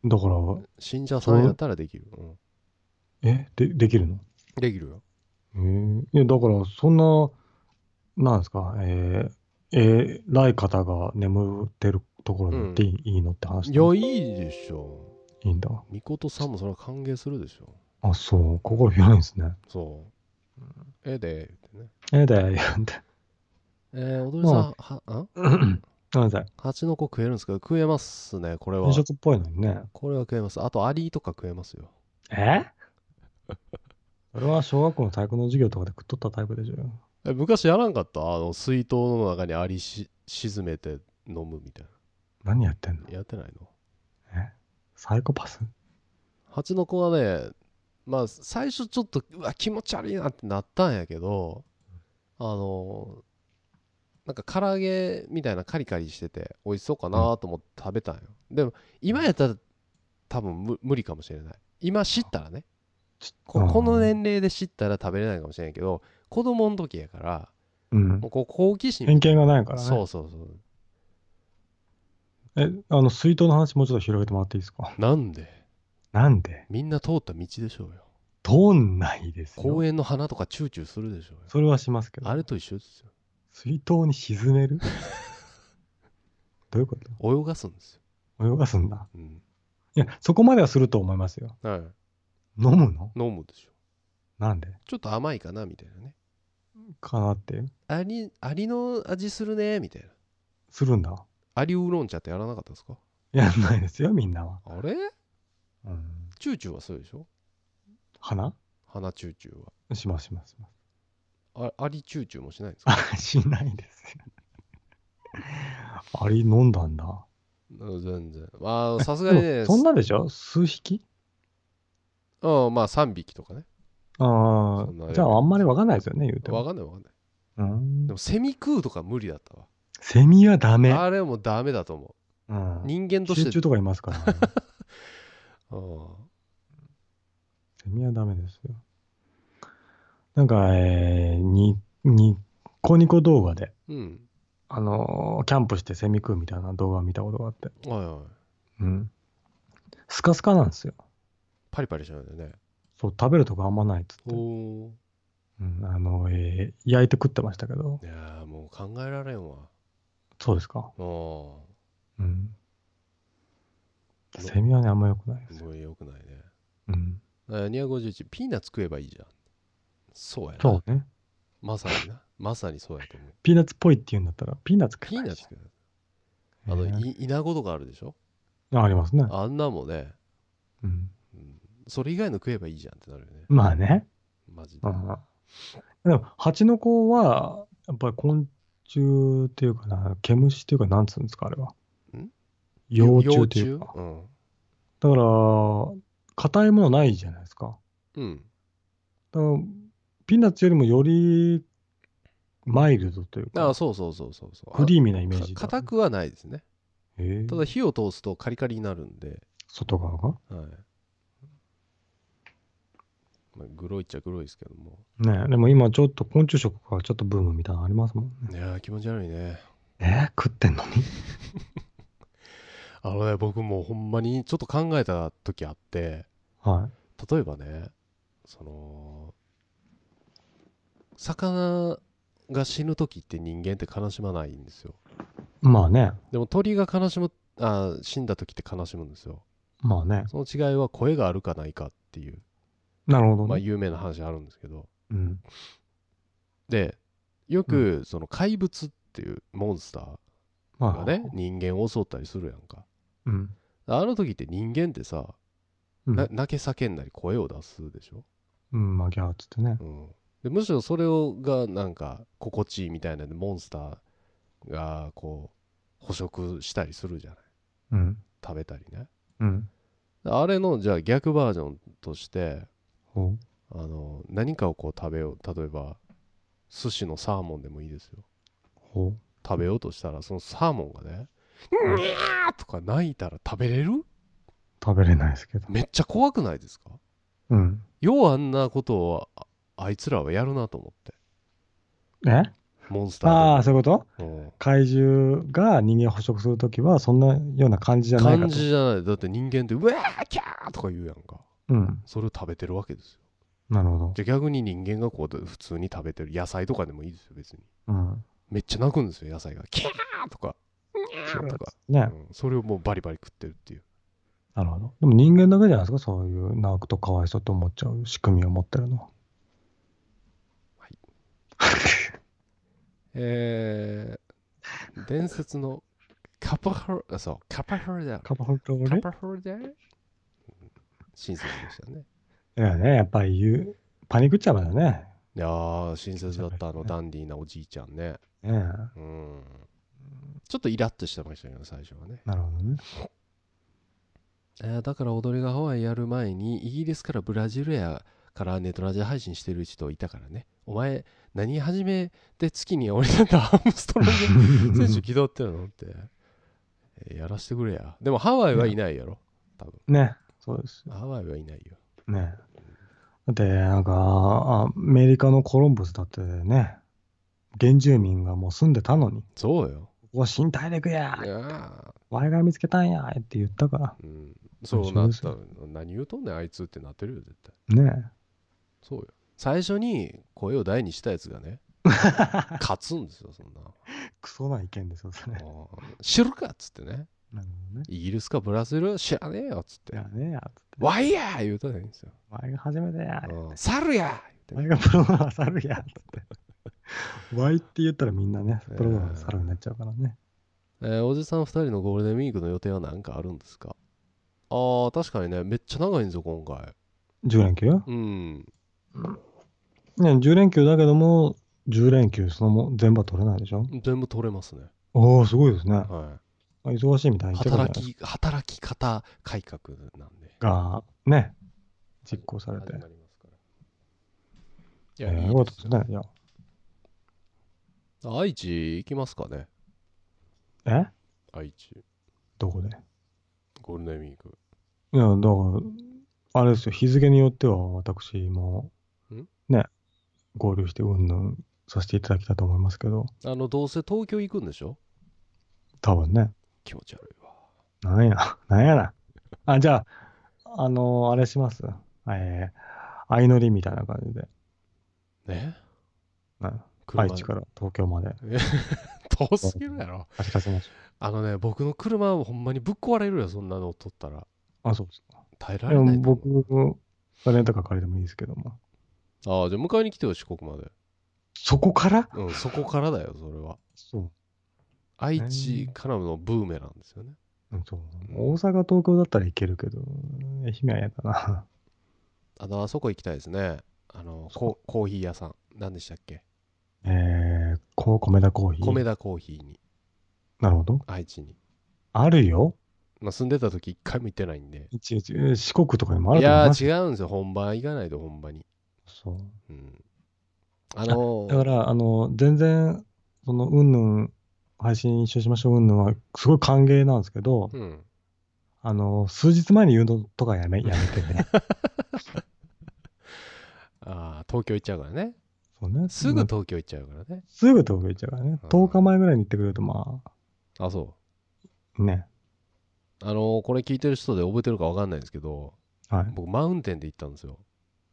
だから、信者さんやったらできる、うん、え、で、できるの？できるよ。えー、いや、だから、そんな、なんですか、えー、えー、偉い方が眠ってるところに行っていい,、のって話いやいいでしょいいんだ。御事さんもそれは歓迎するでしょあ、そう、心広いんですね。そう、ええで言ってねええだよ、って。えー、踊りさん、は、あ？ごめんなさい。蜂の子食えるんですか？食えますね、これは転。職っぽいのにね。これは食えます。あと、アリとか食えますよ。え？それは小学校の体育の授業とかで食っとったタイプでしょ。え昔やらんかった？あの、水筒の中にアリし沈めて飲むみたい何やってんの？な。やってないのえ？サイコパス？蜂の子はね、まあ、最初ちょっと、うわ、気持ち悪いなってなったんやけど、あの、なんか唐揚げみたいなカリカリしてて美味しそうかなと思って食べたんよ。でも、今やったら多分無無理かもしれない。今知ったらね。ここの年齢で知ったら食べれないかもしれないけど、子供の時やから、うんもう。こう好奇心偏見がないからね。そうそうそう。え、あの、水筒の話もうちょっと広げてもらっていいですか？なんで？なんで？みんな通った道でしょうよ。通んないですよ。公園の花とかチューチューするでしょうよ。それはしますけど。あれと一緒ですよ。水筒に沈める？どういうこと？泳がすんですよ。泳がすんだ。うん。いや、そこまではすると思いますよ。はい。飲むの？飲むでしょ。なんで？ちょっと甘いかなみたいなね。かなってアリ、アリの味するねみたいな。するんだ。アリウーロン茶ってやらなかったですか？やんないですよ、みんなは。あれ？うん。チューチューはそうでしょ？花？花チューチューは。しますしますします。あアリチューチューもしないんですか？あ、しないですよ。アリ飲んだんだ。うん全然。まあ、さすでがにねも、そんなでしょ？数匹？うん、まあ3匹とかね。あそんなあ、じゃああんまりわかんないですよね、言うてわも。かんないわかんない。うんでもセミ食うとか無理だったわ。セミはダメ。あれはもうダメだと思うんう。人間として。集中とかいますから、ね。うんセミはダメですよ。なんか、えー、に、ニコニコ動画で、うん。あのーキャンプしてセミ食うみたいな動画見たことがあって。はいはい。うん。スカスカなんですよ。パリパリしないでね。そう、食べるとこあんまないっつって。おーうん、あの、えー焼いて食ってましたけど。いやーもう考えられんわ。そうですか。うん。もうん。セミはね、あんま良くないですよ。うよくないね。うん。あ251、ピーナッツ食えばいいじゃん。そうやな。そうね。まさにな。まさにそうやと思う。ピーナッツっぽいって言うんだったら、ピーナッツ食ピーナッツえばいいじ食えばあの、ゃん。えい稲子とかあるでしょ？ーあありますね。あんなもね、うん。うんそれ以外の食えばいいじゃんってなるよね。まあね。マジで。うん。でも、蜂の子は、やっぱり昆虫っていうかな、毛虫っていうか、なんつうんですか、あれは。ん？幼虫っていうか。うん。だから、硬いものないじゃないですか。うん。だから、ピーナッツよりもよりマイルドというあか、そうそうそうそうそう。クリーミーなイメージ硬くはないですね。えーただ火を通すとカリカリになるんで、外側が？はい。まあ、グロいっちゃグロいですけども。ねでも今ちょっと昆虫食がちょっとブームみたいなのありますもんね。いやー気持ち悪いね。えー食ってんのに？あのね、僕もうほんまにちょっと考えた時あって、は例えばね、その、魚が死ぬ時って人間って悲しまないんですよ。い。まあね。でも鳥が悲しむ、あ死んだ時って悲しむんですよ。まあね。その違いは声があるかないかっていう、なるほどまあね。有名な話あるんですけど。うん。で、よくその怪物っていうモンスターまあがね、人間を襲ったりするやんか。うん。あの時って人間ってさ、泣け叫んだり声を出すでしょ、うん、まあギャーっつってね。うん、でむしろそれをがなんか心地いいみたいなんでモンスターがこう捕食したりするじゃない？うん。食べたりねうん。あれのじゃあ逆バージョンとしてあの何かをこう食べよう例えば寿司のサーモンでもいいですよほう。食べようとしたらそのサーモンがね「うにゃー!」とか泣いたら食べれる？食べれないですけど。めっちゃ怖くないですか？うん。ようあんなことをああいつらはやるなと思ってえ？モンスターああ、そういうこと？うん怪獣が人間を捕食するときは、そんなような感じじゃないかと。感じじゃないだって人間って「うわーキャー!」とか言うやんかうん。それを食べてるわけですよなるほど。じゃあ逆に人間がこう普通に食べてる野菜とかでもいいですよ別にうん。めっちゃ泣くんですよ野菜がキャーとかニャーとか、ね。うんそれをもうバリバリ食ってるっていうなるほど。でも人間だけじゃないですか、そういう泣くとかわいそうと思っちゃう仕組みを持ってるのは。えー、伝説のカパハルあそうカパハルだカパホルトカね。パハルだ親切でしたね。いやね、やっぱり言う、パニックっちゃうからね。いやー親切だったあのダンディーなおじいちゃんね。ねうん。ちょっとイラッとしてましたけど最初はね、なるほどね。えーだから踊りがハワイやる前にイギリスからブラジルやからネットラジオ配信してる人いたからね。お前何始めて月に俺なんかアームストロング 選手気取ってるのって、えーやらしてくれや。でもハワイはいないやろ。多分。ね。そうです。ハワイはいないよ。ね。だって、なんか、あアメリカのコロンブスだってね、原住民がもう住んでたのに、そうよ。ここは新大陸や。いやー。ワイが見つけたんやって言ったから。うん、そうなったら何言うとんねんあいつってなってるよ絶対。ね。そうよ。最初に声を大にしたやつがね 勝つんですよそんな。クソな意見ですよ、それ。知るかっつってねなるほどね。イギリスかブラジル知らねえよっつって。いやねや、つって。ワイヤー言うとないんですよ。ワイが初めてや。うん。猿やワイがプロの猿や、つって。ワイって言ったらみんなね、プロの猿になっちゃうからね。えーおじさん2人のゴールデンウィークの予定は何かあるんですか？あー確かにね。めっちゃ長いんですよ今回。10連休？うん。ね、10連休だけども、10連休そのも全部は取れないでしょ？全部取れますね。おお、すごいですね。はあ忙しいみたいない働き働き方改革なんで。が、ね、実行されて。いいや、いいよ。かったでよですすね。いや、愛知行きますかね。え？愛知。どこで？ゴールデンウィーク。いや、だから、あれですよ、日付によっては私もん、ね、合流してうんぬんさせていただきたいと思いますけど、あのどうせ東京行くんでしょ？多分ね、気持ち悪いわ。なんや、なんやな。あ、じゃあ、あのあれします？えー、相乗りみたいな感じで、ねうん車愛知から東京まで。遠すぎるやろ。走らせましょあのね僕の車はほんまにぶっ壊れるよそんなの取ったら。う。あ、そうですか。耐えられない僕、レンタカー借りてもいいですけども。ああじゃあ迎えに来てよ四国まで。そこから？うんそこからだよそれは。そう。愛知からのブーメランですよね。うんそう。大阪、東京だったらいけるけど、愛媛は嫌だな。あのあそこ行きたいですね。あのココーヒー屋さん。何でしたっけ？えー、こう、米田コーヒー？米田コーヒーに。なるほど。愛知に。あるよ。まあ住んでた時一回も行ってないんで。一応、えー四国とかにもあると思いますー違うんですよ。本場行かないと本場に。そう。うん。あのーだから、あの、全然、その、うんぬん、配信一緒しましょううんぬんは、すごい歓迎なんですけど、うんあの、数日前に言うのとかやめ、やめてね。ああ東京行っちゃうからねそうね。すぐうん東京行っちゃうからねすぐ東京行っちゃうからね。うん10日前ぐらいに行ってくれると、まあそあ、ね。うあのーこれ聞いてる人で覚えてるか分かんないんですけどはい。僕マウンテンで行ったんですよ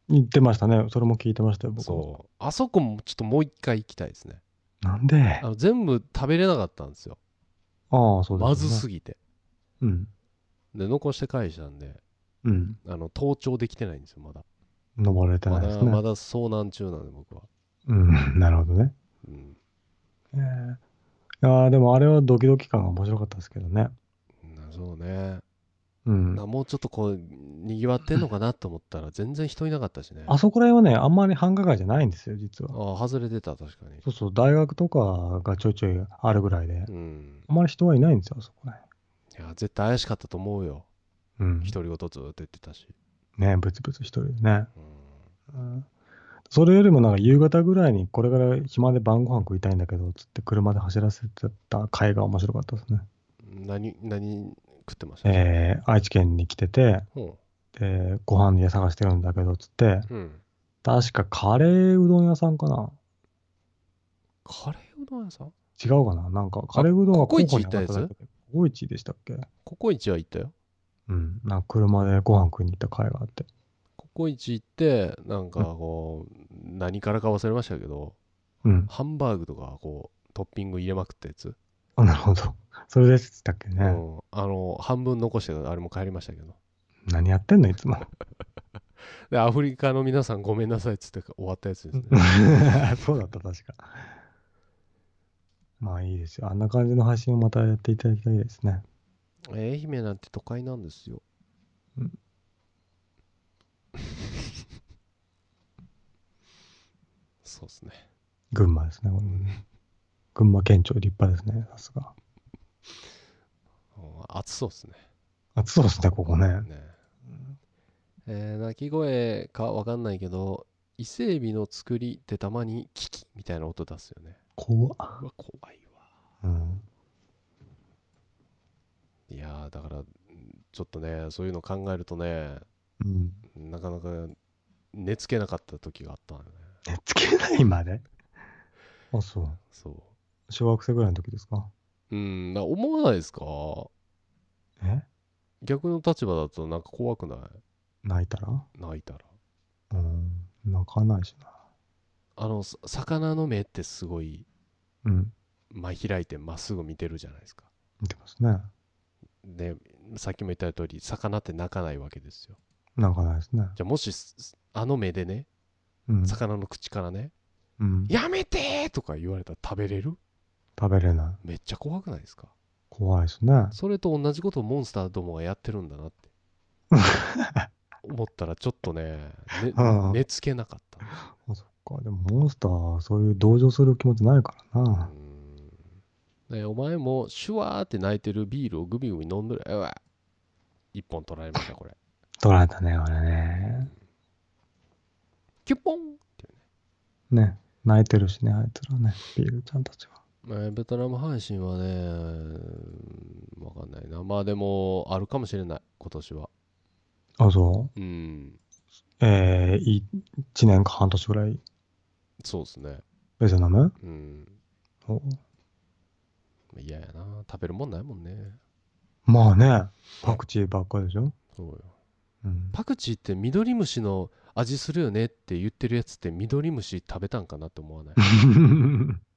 言ってましたね。それも聞いてましたよ、僕。そうあそこもちょっともう一回行きたいですねなんで？あの全部食べれなかったんですよああ、そうです、ね。まずすぎてうん。で残して返したんでうん。あの登頂できてないんですよまだ登られてなまいですね。だまだ遭難中なんで僕はうん。なるほどね。うんええいやーでもあれはドキドキ感が面白かったですけどね。なそうねうんな。もうちょっとこうにぎわってんのかなと思ったら全然人いなかったしねあそこら辺はね、あんまり繁華街じゃないんですよ、実は。あ外れてた確かにそうそう、大学とかがちょいちょいあるぐらいで、うんあんまり人はいないんですよ、あそこらいや絶対怪しかったと思うよ辺。うん。独り言ずっと言ってたし、ね、ブツブツ一人でね。うんうんそれよりもなんか夕方ぐらいにこれから暇で晩ご飯食いたいんだけど、つって車で走らせてた回が面白かったですね。何何食ってました。えー、愛知県に来てて、ほで、ご飯屋探してるんだけど、つって、ううん。確かカレーうどん屋さんかな。カレーうどん屋さん？違うかな？なんかカレーうどんがココイチ候補に上がっただけでココイチでしたっけ？ココイチは行ったよ。うん。なんか車でご飯食いに行った回があって。ココイチ行ってなんかこう何からか忘れましたけどうん。ハンバーグとかこうトッピング入れまくったやつ、あ、なるほど。それでしたっけね。うん、あの半分残してあれも帰りましたけど何やってんのいつも。でアフリカの皆さんごめんなさいっつって終わったやつですね そうだった、確か。まあいいですよ。あんな感じの配信をまたやっていただきたいですね。え愛媛なんて都会なんですようん そうですね群馬ですね、これもね群馬県庁立派ですね、さすが。うん暑そうですね暑そうですね、ここね。ねえー鳴き声かわかんないけど伊勢海老の作りってたまにキキみたいな音出すよね怖っ。うわ怖いわうん。いやーだからうんちょっとねそういうの考えるとねうん。なかなか寝つけなかった時があったのよねえ、つけないまで？あ、そう。そ小学生ぐらいの時ですか？ううんな思わないですか？え？逆の立場だとなんか怖くない？泣いたら？泣いたらうん。泣かないしな。あのさ魚の目ってすごいうん。前開いてまっすぐ見てるじゃないですか見てますね。でさっきも言った通り魚って泣かないわけですよ泣かないですね。じゃあもしすあの目でねうん。魚の口からねうん「やめて!」とか言われたら食べれる？食べれない。めっちゃ怖くないですか？怖いですね。それと同じことをモンスターどもがやってるんだなって 思ったらちょっとねねうん寝つけなかったあ、そっか。でも、モンスターはそういう同情する気持ちないからな。うんねお前もシュワーって泣いてるビールをグビグビ飲んどれうわ一本取られましたこれ取られたね、俺ね。キュッポンっていうね。泣いてるしね、あいつらね。ビールちゃんたちは。ね、えーベトナム配信はねうんわかんないな。まあでもあるかもしれない今年は。あ、そう？ん。う。えー、い1年か半年ぐらい、そうですね。ベトナム？うん。お。嫌やな。食べるもんないもんね。まあね、パクチーばっかりでしょ？そうよ。うん。パクチーって緑虫の味するよねって言ってるやつって緑虫食べたんかなって思わない？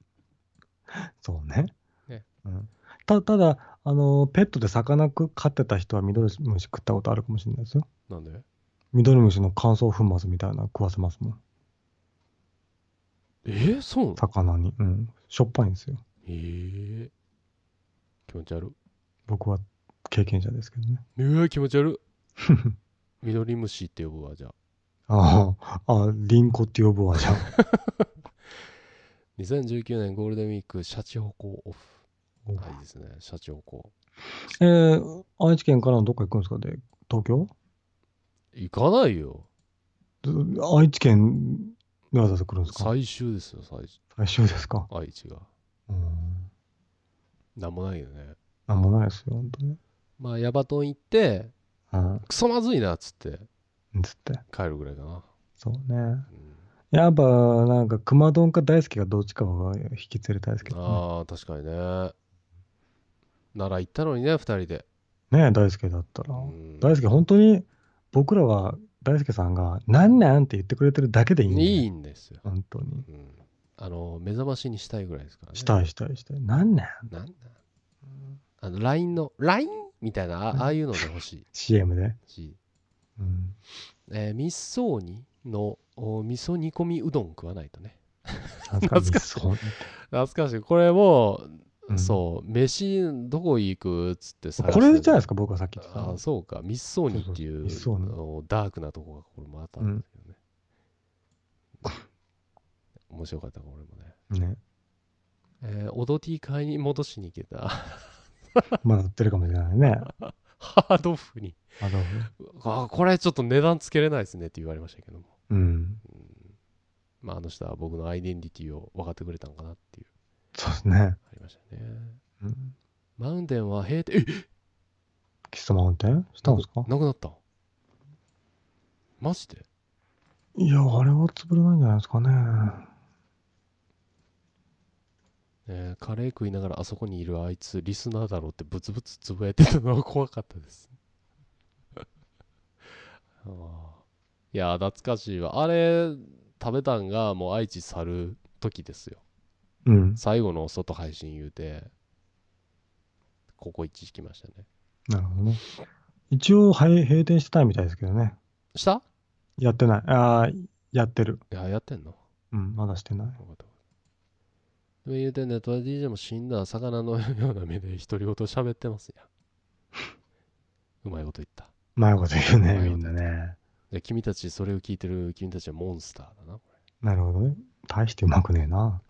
そうね。ねうん、たただ、あの、ペットで魚く飼ってた人は緑虫食ったことあるかもしれないですよ。なんで？緑虫の乾燥粉末みたいなの食わせますもん。えー、そう魚に。うん。しょっぱいんですよ。えー、気持ち悪僕は経験者ですけどね。うわ気持ち悪 緑虫って呼ぶわじゃあああ、ああ、リンコって呼ぶわ、じゃあ。2019年ゴールデンウィークシャチホコオフ。お。あいいですねシャチホコ。えー、愛知県からのどっか行くんですかで、東京？行かないよ。ず愛知県にわざわざ来るんですか？最終ですよ最終。最終ですか？愛知が。うん。なんもないよね。なんもないですよ、本当に。まあヤバトン行ってうん。クソまずいなっつって。つって。帰るぐらいかな、そうね。うんやっぱ、なんか、熊丼か大輔がどっちかを引き連れたいですけどね。ああ確かにね奈良行ったのにね2人で、ねえ、大輔だったら。うん大輔、本当に、僕らは、大輔さんが、なんなんって言ってくれてるだけでいいんだよいいんですよ、本当に。うん、あの目覚ましにしたいぐらいですからねしたいしたいしたい。なんなんなんだあの LINE の LINE みたいなあああいうので欲しい ?CM で。し、うん。えー、味噌煮のお味噌煮込みうどん食わないとね。懐かしい。懐かしい。これもうん。そう飯どこ行くっつってさこれじゃないですか、僕がさっき言ってたあの。そうか。ミッソーニっていうダークなとこがこれもあったんですけどね、面白かったこれもね。ね。えー、オドティ買いに戻しに行けた。まだ売ってるかもしれないね。ハードオフに。あの、あこれちょっと値段つけれないですねって言われましたけども、うん。うん。まあ、あの人は僕のアイデンティティを分かってくれたのかなっていう。そうですね。ありましたね。うん。マウンテンは閉店。え喫茶マウンテン？したんですか？なくなった？マジで？いや、あれは潰れないんじゃないですかね。えーカレー食いながらあそこにいるあいつリスナーだろうってブツブツつぶやいてたのが怖かったです。あ ーいやー懐かしいわあれ食べたんがもう愛知去る時ですようん。最後の外配信言うてここ一致きましたねなるほどね。一応、はい閉店してたみたいですけどね。した？やってない。ああ、やってる。いややってんの？うん、まだしてない。でも言うてんねトラ DJ も死んだ魚のような目で独り言喋ってますやん うまいこと言ったうまいこと言うね、みんなね。で君たちそれを聞いてる君たちはモンスターだなこれなるほどね。大してうまくねえな。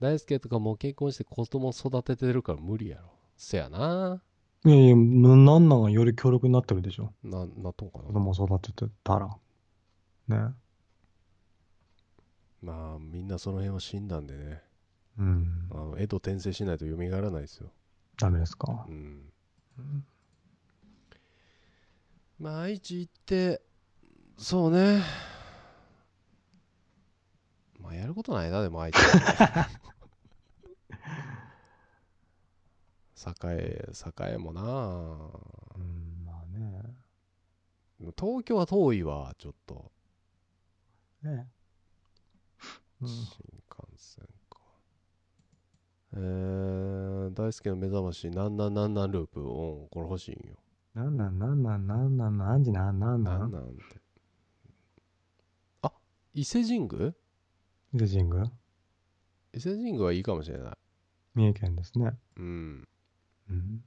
大輔とかもう結婚して子供育ててるから無理やろせやないやいや、なんなんがより強力になってるでしょ。ななっとんかな子供育ててたら。ね。まあみんなその辺は死んだんでねうんあ。の江戸転生しないと蘇らないですよダメですかう。んうんまあ愛知行ってそうね。まあやることないなでも愛知。栄栄もな。うん、まあね。東京は遠いわちょっと。ね。うん。新幹線か。えー、大輔の目覚ましなんなんなんなんループうんこれ欲しいんよなんなんなんなんなんなん何時なんなんななんん？なんて。あ伊勢神宮？伊勢神宮？伊勢神宮はいいかもしれない。三重県ですね。うん。うん。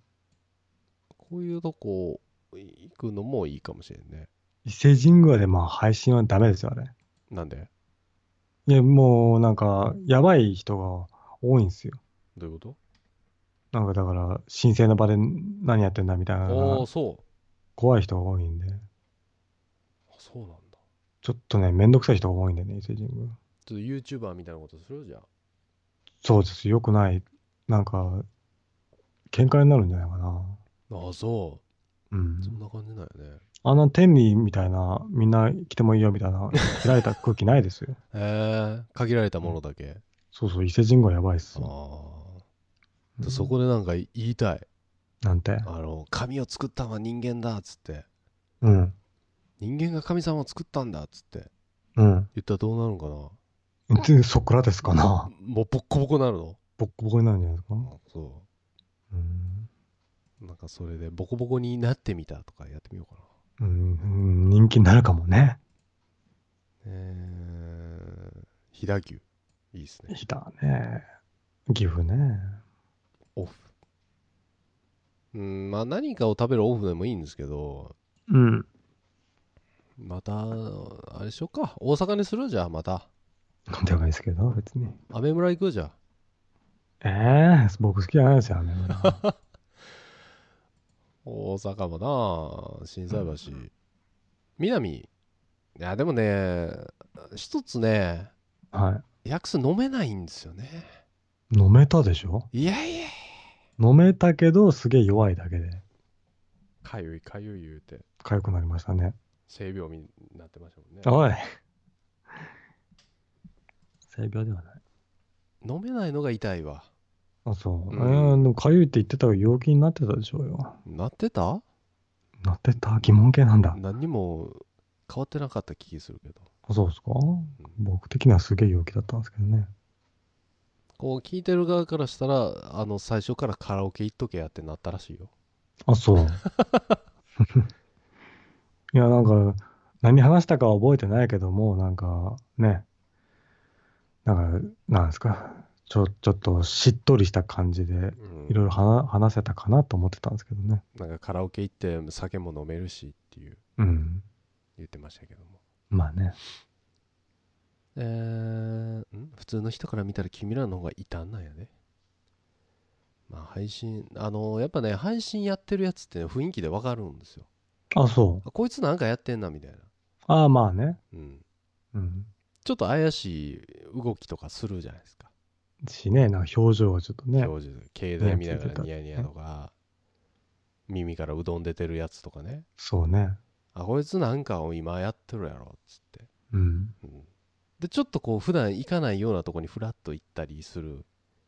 こういうとこ行くのもいいかもしれんね。伊勢神宮でまあ配信はダメですよ、あれ。なんで？いや、もうなんか、やばい人が多いんですよ。どういうこなんかだから、神聖な場で何やってんだみたいなとああ、そう怖い人が多いんで、あそうなんだちょっとね、めんどくさい人が多いんでね、伊勢神宮。ちょっと YouTuber みたいなことするじゃんそうです、よくない。なんか、喧嘩になるんじゃないかな。ああそうう、ん。そんな感じだよねあんな天理みたいな、みんな来てもいいよみたいな、開いた空気ないですよ。へえ限られたものだけ、そうそう、伊勢神宮はやばいっすあよ。あうんそこでなんか言いたいなんて？あの神を作ったのは人間だっつってうん。人間が神様を作ったんだっつってうん。言ったらどうなるのかな？でソクラテスかな？もうボッコボコなるの？ボッコボコになるんじゃないですか？あそうん。うなんかそれでボコボコになってみたとかやってみようかなうん、うん人気になるかもね。えー、飛騨牛いいですねいたね。岐阜ね。オフ。うんまあ何かを食べるオフでもいいんですけど。うん。またあれしようか。大阪にする？じゃあまた。なんていうかいいですけど、別に。アメ村行く？じゃええ僕好きじゃないですよね。大阪もな心斎橋、南？いやでもね一つねはヤクス飲めないんですよね。い。飲めたでしょ？いやいや飲めたけど、すげえ弱いだけで、かゆいかゆい言うて痒くなりましたね。性病になってましたもんねおい。性病ではない。飲めないのが痛いわあ、そう。うんえー、でも痒いって言ってたから陽気になってたでしょうよ。なってた？なってた？疑問系なんだ。何にも変わってなかった気するけどあそうですか？僕的にはすげえ陽気だったんですけどね。こう聞いてる側からしたらあの最初からカラオケ行っとけやってなったらしいよあ、そう。いや、なんか、何話したかは覚えてないけども、なんか、ね。なんか、なんですか。ちょ、ちょっとしっとりした感じで、うんいろいろ話話せたかなと思ってたんですけどね。なんかカラオケ行って酒も飲めるしっていううん。言ってましたけどもまあね。えー、ん？普通の人から見たら君らの方が異端なんやねまあ配信あのやっぱね配信やってるやつって、ね、雰囲気でわかるんですよあ、そう。あこいつなんかやってんなみたいなああ、まあね。うんうん。ちょっと怪しい動きとかするじゃないですかしね、なんか表情はちょっとね。表情携帯見ながらニヤニヤとか耳からうどん出てるやつとかねそうね。あこいつなんかを今やってるやろっつって、うん。うん、でちょっとこう普段行かないようなとこにフラッと行ったりする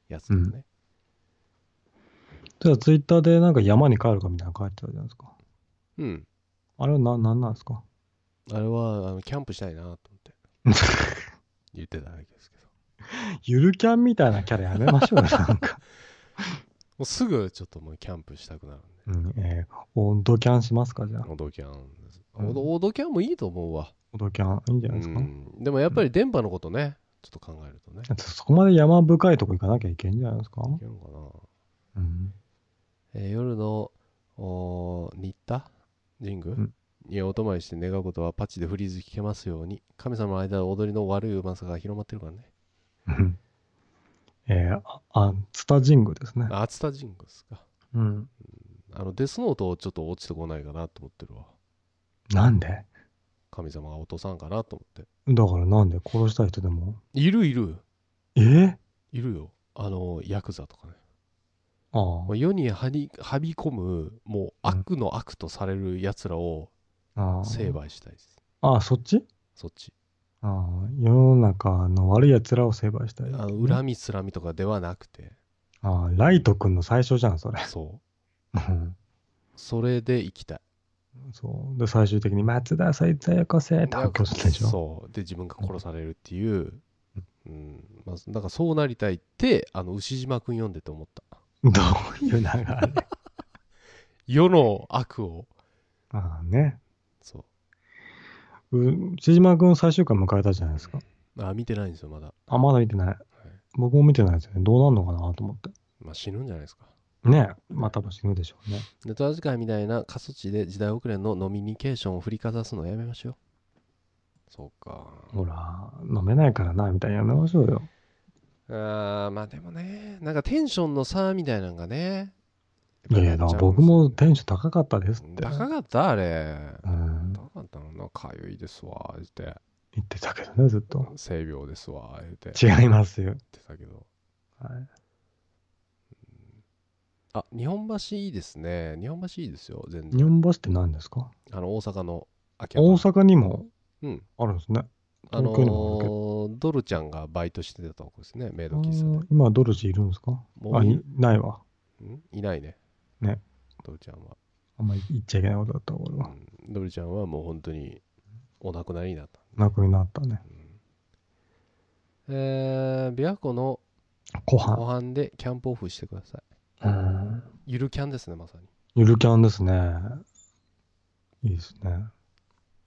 やつとかね、じゃあツイッターでなんか山に帰るかみたいなの書いてたじゃないですか。うん、あれはな、なんなんですか？あれはあのキャンプしたいなと思って。言ってただけですけど。ゆるキャンみたいなキャラやめましょうよ、なんか。もうすぐちょっともうキャンプしたくなるんで。うん、えー、オドキャンしますか、じゃあ。オドキャンです、うんオドオドキャンもいいと思うわ、オドキャン、いいんじゃないですか？うん、でもやっぱり電波のことねちょっと考えるとね。そこまで山深いとこ行かなきゃいけんじゃないですか？いけるのかな。うん。えー夜のおー新田？神宮、うん。にお泊まりして願うことはパッチでフリーズ聞けますように。神様の間で踊りの悪いうまさが広まってるからね。うん。えー、あ、あツタ神宮ですね。あ熱田神宮ですか。うん。あのデスノートちょっと落ちてこないかなと思ってるわ。なんで？神様が落とさんかなと思って。だからなんで殺したい人でも？いるいる。え？ー、いるよ。あのヤクザとかね。あもう世にはりはび込むもう悪の悪とされるやつらをあ。ああ。成敗したいです。ああ、そっち？そっち。ああ。世の中の悪い奴らを成敗したい。あの恨みつらみとかではなくて。ああ、ライト君の最初じゃん、それ。そう。うん。それで生きたいそう。で、最終的に、松田そいつはよこせって発狂するでしょ？そうで自分が殺されるっていう、うんまあ、だからそうなりたいってあの牛島くん読んでて思ったどういう流れ？世の悪をああね。そうう千島君最終回迎えたじゃないですか。あ見てないんですよまだ、あ、まだ見てない。僕も見てないですよね。どうなんのかなと思って。まあ、死ぬんじゃないですかねまあ多分死ぬでしょうね。ネトラジ会みたいな過疎地で時代遅れのノミニケーションを振りかざすのやめましょうそうかほら、飲めないからな、みたいなやめましょうよ。あーまあでもねなんかテンションの差みたいなのがねいやいや、だから僕もテンション高かったですって。高かったあれうん。高かったの？なかゆいですわ言って言ってたけどね、ずっと。性病ですわ言って違いますよ。言ってたけどはい。あ日本橋いいですね。日本橋いいですよ全日然本橋って何ですか？あの大阪の秋葉大阪にもうん。あるんですね。あの東京にもあるけ？どードルちゃんがバイトしてたとこですねメイあド喫茶で。ー今、ドルジいるんですか？あ、もういい。ないわ。ん？いないね。ね。ドルちゃんは、あんまり言っちゃいけないことだった、俺は。うん。ドルちゃんはもう本当にお亡くなりになった、亡くになったね。えー、琵琶湖の後湖半。畔でキャンプオフしてくださいうん。ゆるキャンですねまさにゆるキャンですね。いいですね。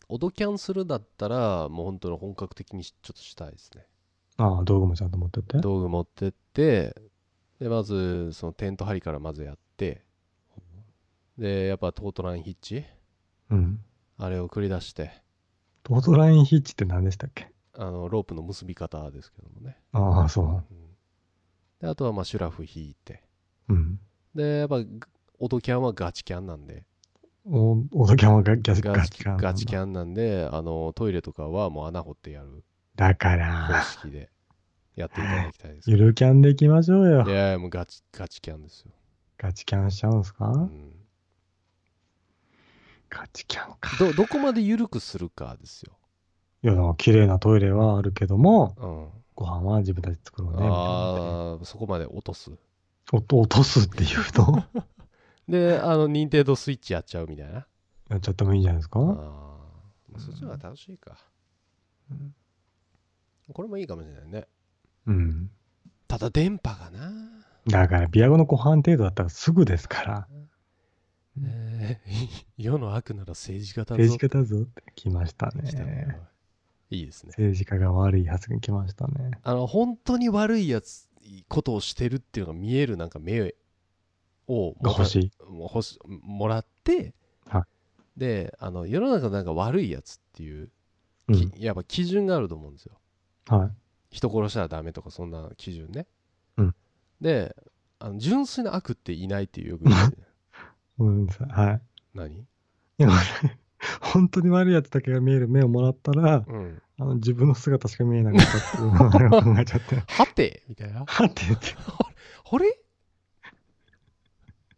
オドキャンするだったらもう本当に本格的にしちょっとしたいですねああ、道具もちゃんと持ってって。道具持ってってでまずそのテント張りからまずやってでやっぱトートラインヒッチうん。あれを繰り出してトートラインヒッチって何でしたっけ？あのロープの結び方ですけどもね、ああ、そうんであとはまあシュラフ引いてう。うん。でやっぱオドキャンはガチキャンなんでお、オドキャンはガガチガチキャン。ガチキャンなんであのトイレとかはもう穴掘ってやるだか方ら、式でやっていただきたいですゆるキャンで行きましょうよい。やいやもうガチガチキャンですよ、ガチキャンしちゃうんすか？うん、ガチキャンか。どどこまで緩くするかですよ、いや、綺麗なトイレはあるけども、うん、ご飯は自分たちで作ろうね。ああそこまで落とすお落とすっていうの？であの任天堂スイッチやっちゃうみたいな。やっちゃってもいいんじゃないですか？あー。まあそっちの方が楽しいか、うん。これもいいかもしれないね。うん。ただ電波がな、だから、ビアゴの後半程度だったらすぐですから。うん。えー 世の悪なら政治家だぞ。政治家だぞって来ましたね。い。いですね。政治家が悪い発言来ましたね。あの本当に悪いやつことをしてるっていうのが見えるなんか目をが欲しい。も欲しもらって、はいであの世の中なんか悪いやつっていう、うん。きやっぱ基準があると思うんですよはい。人殺したらダメとかそんな基準ね、うんであの純粋な悪っていないっていうよく言うねごめんなさい。はい。何？いや、本当に悪いやつだけが見える目をもらったら、うんあの自分の姿しか見えなかったっていうのを考えちゃって。はて？みたいな。はって言って。あれ？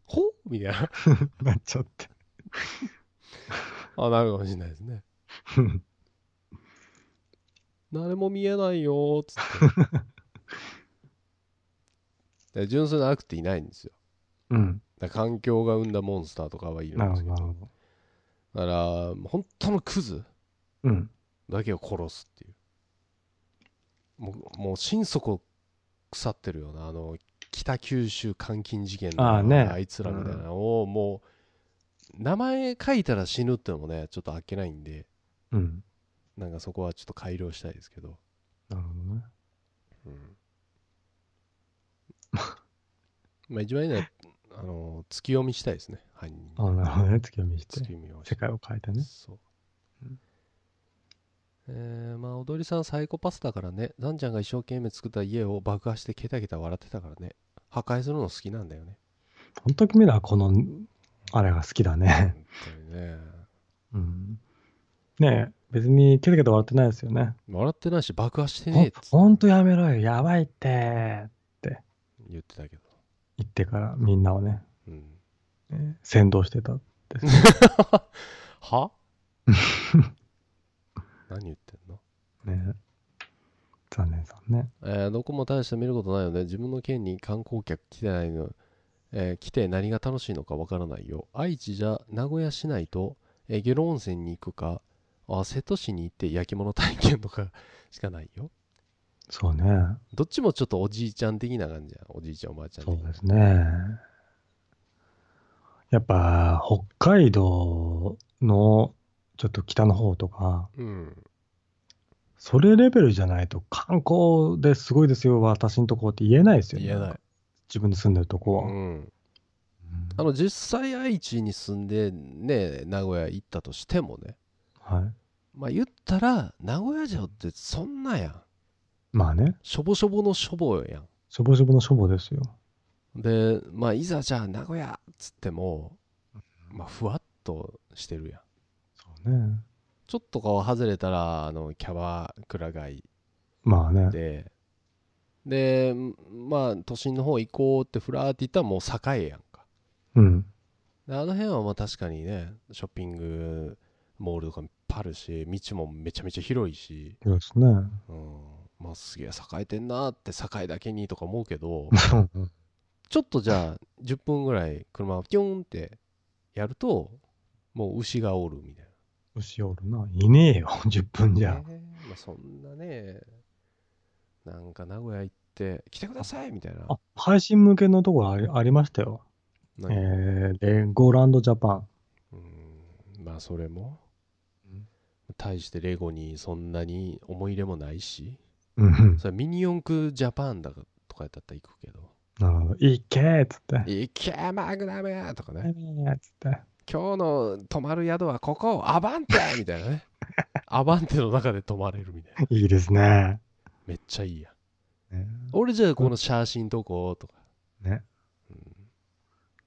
ほ？みたいな。なっちゃって。あなるかもしれないですね 誰も見えないよつって。で純粋な悪っていないんですよ。うん。環境が生んだモンスターとかはいるなんですけどなるほど。だから本当のクズうん。だけを殺すっていうもうもう心底腐ってるようなあの北九州監禁事件のああねあいつらみたいなのをもう名前書いたら死ぬってのもねちょっとあっけないんでうん。なんかそこはちょっと改良したいですけど、なるほどね。うん まあ一番いいのはあの月読みしたいですね犯人にあなるほどね。月読みして月。読みを世界を変えてね。そううん。えー、まあ踊りさんサイコパスだからね。ザンちゃんが一生懸命作った家を爆破してケタケタ笑ってたからね。破壊するの好きなんだよね。本当君らはこの、あれが好きだね。本当にね。うん。ねえ、別にケタケタ笑ってないですよね。笑ってないし爆破してねえっほんとやめろよ、やばいって、言ってたけど。言ってからみんなをね、うん。えー先導してた。は？何言ってんの？ね。残念さんね。えーどこも大して見ることないよね。自分の県に観光客来てないの、えー来て何が楽しいのかわからないよ。愛知じゃ名古屋市内と、えー下呂温泉に行くかあ瀬戸市に行って焼き物体験とか しかないよ。そうね。どっちもちょっとおじいちゃん的な感じや。おじいちゃんおばあちゃんそうですね。やっぱ、北海道のちょっと北の方とか、うん。それレベルじゃないと観光ですごいですよ、私のとこって言えないですよね。言えない、自分の住んでるとこは。あの実際愛知に住んでね名古屋行ったとしてもね。はい。まあ言ったら名古屋城ってそんなやん。まあね、しょぼしょぼのしょぼやん。しょぼしょぼのしょぼですよ。でまあいざじゃあ名古屋っつってもまあふわっとしてるやんね。ちょっとこう外れたらあのキャバクラ街まあね。ででまあ都心の方行こうってふらーって言ったらもう栄やんかうん。であの辺はまあ確かにねショッピングモールとかいっぱいあるし道もめちゃめちゃ広いし、そうですね。うん、まあすげえ栄えてんなって栄だけにとか思うけどうん ちょっとじゃあ10分ぐらい車をピョンってやるともう牛がおるみたい牛おるな。いねえよ、10分じな、ゃ。ねまあ、そんなねなんか名古屋行って来てくださいみたいなあ、配信向けのとこありありましたよ。何？えー、レゴランドジャパン。うんまあそれもうん対してレゴにそんなに思い入れもないしうん。それミニ四駆ジャパンだとかやったら行くけどなるほど。いけーっつって。「いけマグナム!」とかねえーっつって。「今日の泊まる宿はここアバンテ! 」みたいなね。アバンテの中で泊まれるみたいな。いいですね。めっちゃいいやん。ね。俺じゃあこの写真とことか、ね。うん。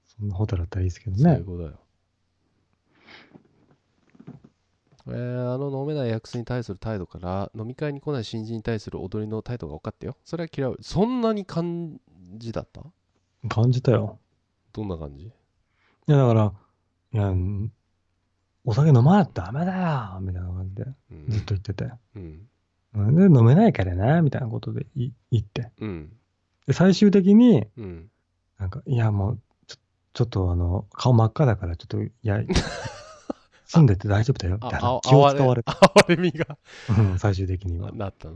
そんなホテルだったらいいですけどね。最。高だよ。えーあの飲めない役に対する態度から飲み会に来ない新人に対する踊りの態度が分かったよ。それは嫌う。そんなに感じだった？感じたよ。どんな感じ？いや、だから、いや、んお酒飲まないとダメだよみたいな感じでうんずっと言ってて。うんで、飲めないからなみたいなことでい言って。うんで、最終的に、うんなんか、いや、もう、ちょちょっとあの、顔真っ赤だから、ちょっと、いや、住んでて大丈夫だよ、みたいなあ。気を使われて、哀れみがうん最終的には。なったの？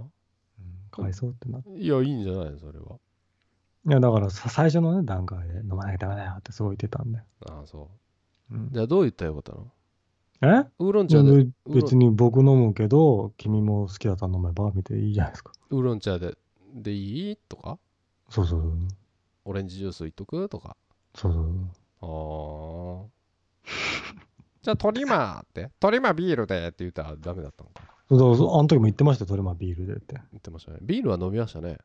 うんかわいそうってなって。いやいいんじゃないのそれはいや、だからさ、最初のね、段階で飲まなきゃダメだよってすごい言ってたんで。ああそううん、じゃあどう言ったらよかったの？え？ウーロン茶で。で別に僕飲むけど、君も好きだったら飲めば、みたいないいじゃないですか。ウーロン茶ででいい？とか？そうそうそう。オレンジジュースいっとく？とか？そうそう。ああじゃあトリマーって？トリマービールでって言ったらダメだったのか。そうそう、あの時も言ってましたよ、トレマビールでって。言ってましたね。ビールは飲みましたね。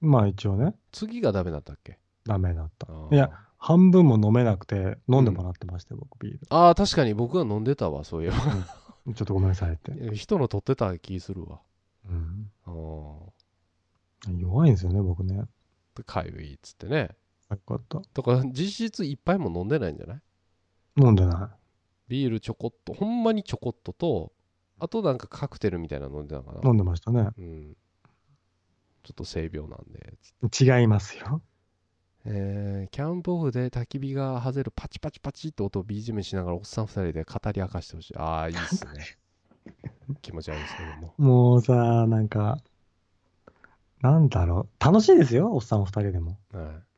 まあ一応ね、次がダメだったっけ？ダメだった。いや、半分も飲めなくて、飲んでもらってましたよ、僕、ビール。ああ確かに僕は飲んでたわそういえばちょっとごめんなさいって。人の取ってた気するわうん。あー弱いんですよね、僕ね。でかゆいっつってねよかった。だから実質一杯も飲んでないんじゃない？飲んでなビールちょこっとほんまにちょこっととあとなんかカクテルみたいなの飲んでたかい。な飲んでましたね。うんちょっと性病なんで違いますよ。えーキャンプオフで焚き火が外れるパチパチパチって音を BGM しながらおっさん二人で語り明かしてほしいああいいっすね 気持ち悪いですけどももうさ、なんか、なんだろう。楽しいですよ、おっさんお二人でも。はい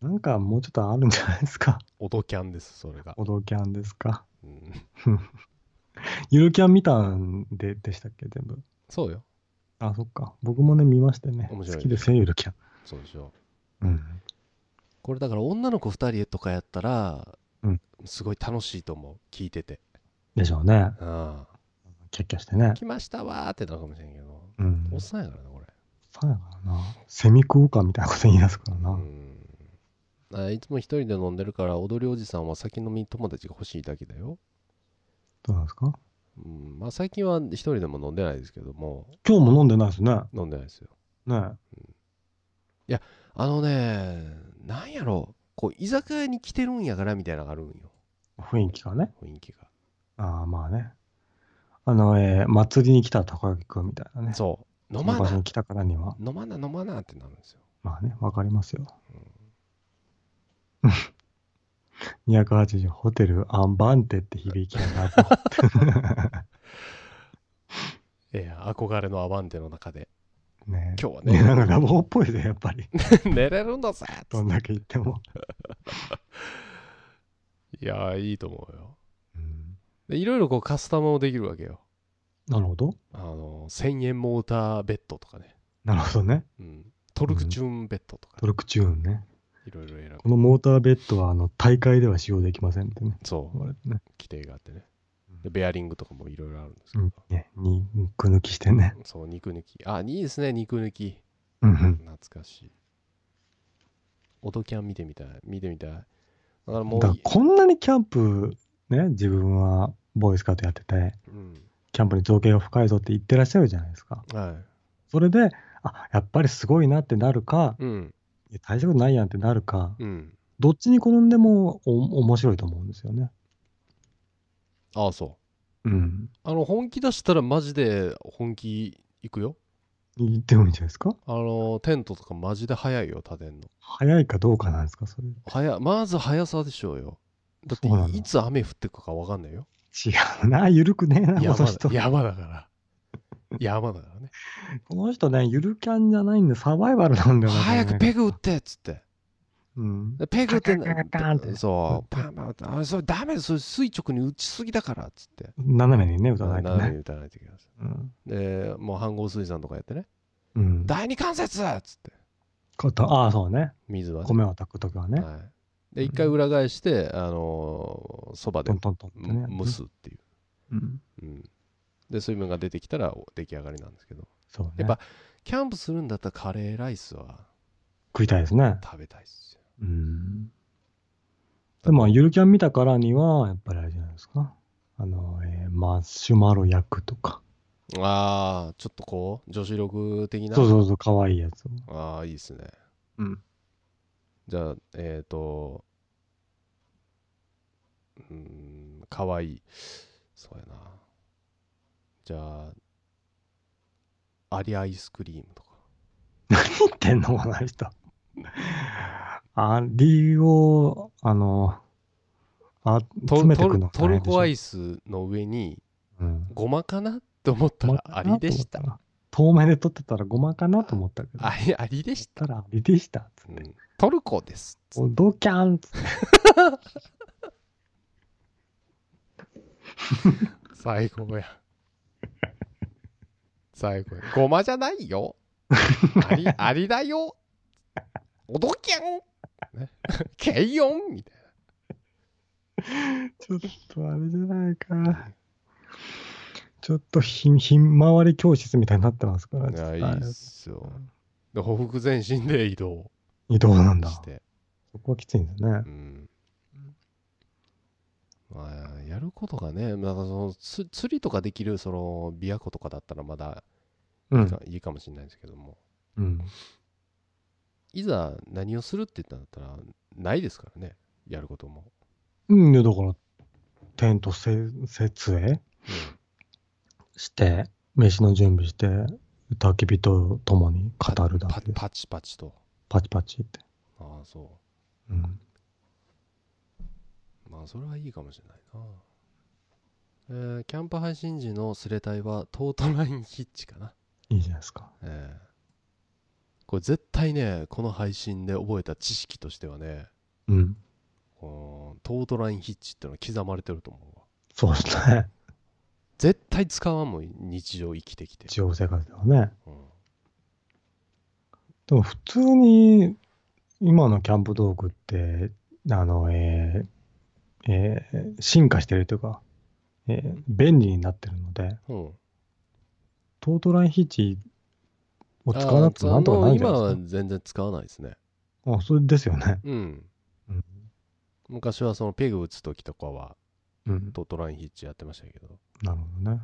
なんかもうちょっとあるんじゃないですか。オドキャンですそれが、おどキャンですか。うん、ゆるキャン見たんででしたっけ、全部。そうよあ、そっか。僕もね、見ましてね。面白い好きですよ、ゆるキャン。そうでしょうん。これだから女の子二人とかやったら、うん。すごい楽しいと思う。聞いてて。でしょうね。ああキャッキャしてね。来ましたわーってなるかもしれんけど、うん。おっ。さんやからねこれ。そうやからな。セミ食うかみたいなこと言い出すからな。うん。あいつも一人で飲んでるから踊りおじさんは酒飲み友達が欲しいだけだよ、どうなんですか？うん、まあ最近は一人でも飲んでないですけども。今日も飲んでないですね。飲んでないですよ。ねあのねなんやろ？こう居酒屋に来てるんやからみたいなのがあるんよ雰囲気がね。雰囲気がああ、まあね。あの、えー祭りに来た高木くんみたいなね。そう飲そまなに来たからには。飲まな飲まなってなるんですよまあね、わかりますよ。280ホテルアンバンテって響きがな いや憧れのアバンテの中でね今日はね、ねなんかラボっぽいで、やっぱり。寝れるんだぜどんだけ言っても。いやいいと思うようんでいろいろこうカスタマもできるわけよなるほど。あの1000円モーターベッドとかね、なるほどね。うん、トルクチューンベッドとか、トルクチューンね。いろいろ選ぶこのモーターベッドは、あの、大会では使用できませんってね。そうね。規定があってねでベアリングとかもいろいろあるんですけど、うん。ね、肉抜きしてね。そう肉抜きあいいですね肉抜きうんうん。懐かしいオドキャン見てみたい見てみたいだからもうこんなにキャンプ、ね、自分はボーイスカウトやってて、うんキャンプに造形が深いぞって言ってらっしゃるじゃないですか。はそれで、あ、やっぱりすごいなってなるか、いうんいや大したことないやんってなるか、うんどっちに転んでもお面白いと思うんですよね。ああそう。うん。あの本気出したらマジで本気いくよ。言ってもいいんじゃないですか？あのテントとかマジで早いよ立てんの。早いかどうかなんですか？それ。早まず速さでしょうよ。だっていつ雨降ってくか分かんないよ。違うな、ゆるくねえな、こ山の人。だ。山だから。山だからね。この人ね、ゆるキャンじゃないんで、サバイバルなんだよね。早くペグ打ってっつってうん。でペグってそうパンパンあそれダメそれ垂直に打ちすぎだからっつって斜めにね、打たないとね。斜めに打たないといけないですうん。でもう飯合水産とかやってねうん。第二関節っつってことああ、そうね。水はね米を炊くときはね。はい、で一回裏返してあのーそばでトントントンってね。蒸すっていう、うん。うん、で水分が出てきたら出来上がりなんですけどそうね。やっぱキャンプするんだったらカレーライスは食いたいですね。食べたいっすようん。でも、ゆるキャン見たからには、やっぱりあれじゃないですか。あの、えーマシュマロ焼くとか。ああちょっとこう女子力的なそうそうそう、かわいいやつを。ああいいっすねうん。じゃあえっ、ー、とうーんかわいいそうやなじゃあアリアイスクリームとか 何言ってんのこの人。ありを、あの、あ、ト詰めてくのトルコアイイスの上にうん。ごまかなって思ったらアリでした。遠目で撮ってたらごまかなと思ったけど。アリアリでし、したたらアリでした。つって。うんトルコですおドキャンつって。最高や最高やごまじゃないよアリアリだよおどきゃん、ね、けいよんみたいちょっとあれじゃないか。ちょっとひひん回り教室みたいになってますからな。いや、いいっすよ。で、ほふ前進で移動移動なんだ。そこはきついんですねう。ん。まあ、やることがね、なんかそのつ釣りとかできるその琵琶湖とかだったらまだうんいいか,、。いいかもしれないですけども、うん。いざ何をするって言ったんだったら、ないですからね、やることも。うん、だから、テントせ設営？して、飯の準備して、焚き火と共に語るだけ。パパチパチと。パチパチって。ああ、そうん。う。まあ、それはいいかもしれないな。えーキャンプ配信時のスレタイはトートラインヒッチかな。いいじゃないですか。ええこれ絶対ね、この配信で覚えた知識としてはね、うん。このトートラインヒッチってのは刻まれてると思うわ。そうですね。絶対使わんもん、日常生きてきて。地方生活ではね。うんでも普通に、今のキャンプ道具って、あの、えーえー進化してるというか、えー便利になってるので、うん。トートラインヒッチを使わなくてもなんとかなるんじゃ今はないです全然使わないですね。か。あ、それですよね。うん。うん昔はそのペグ打つ時とかはうん。トートラインヒッチやってましたけど。なるほどね。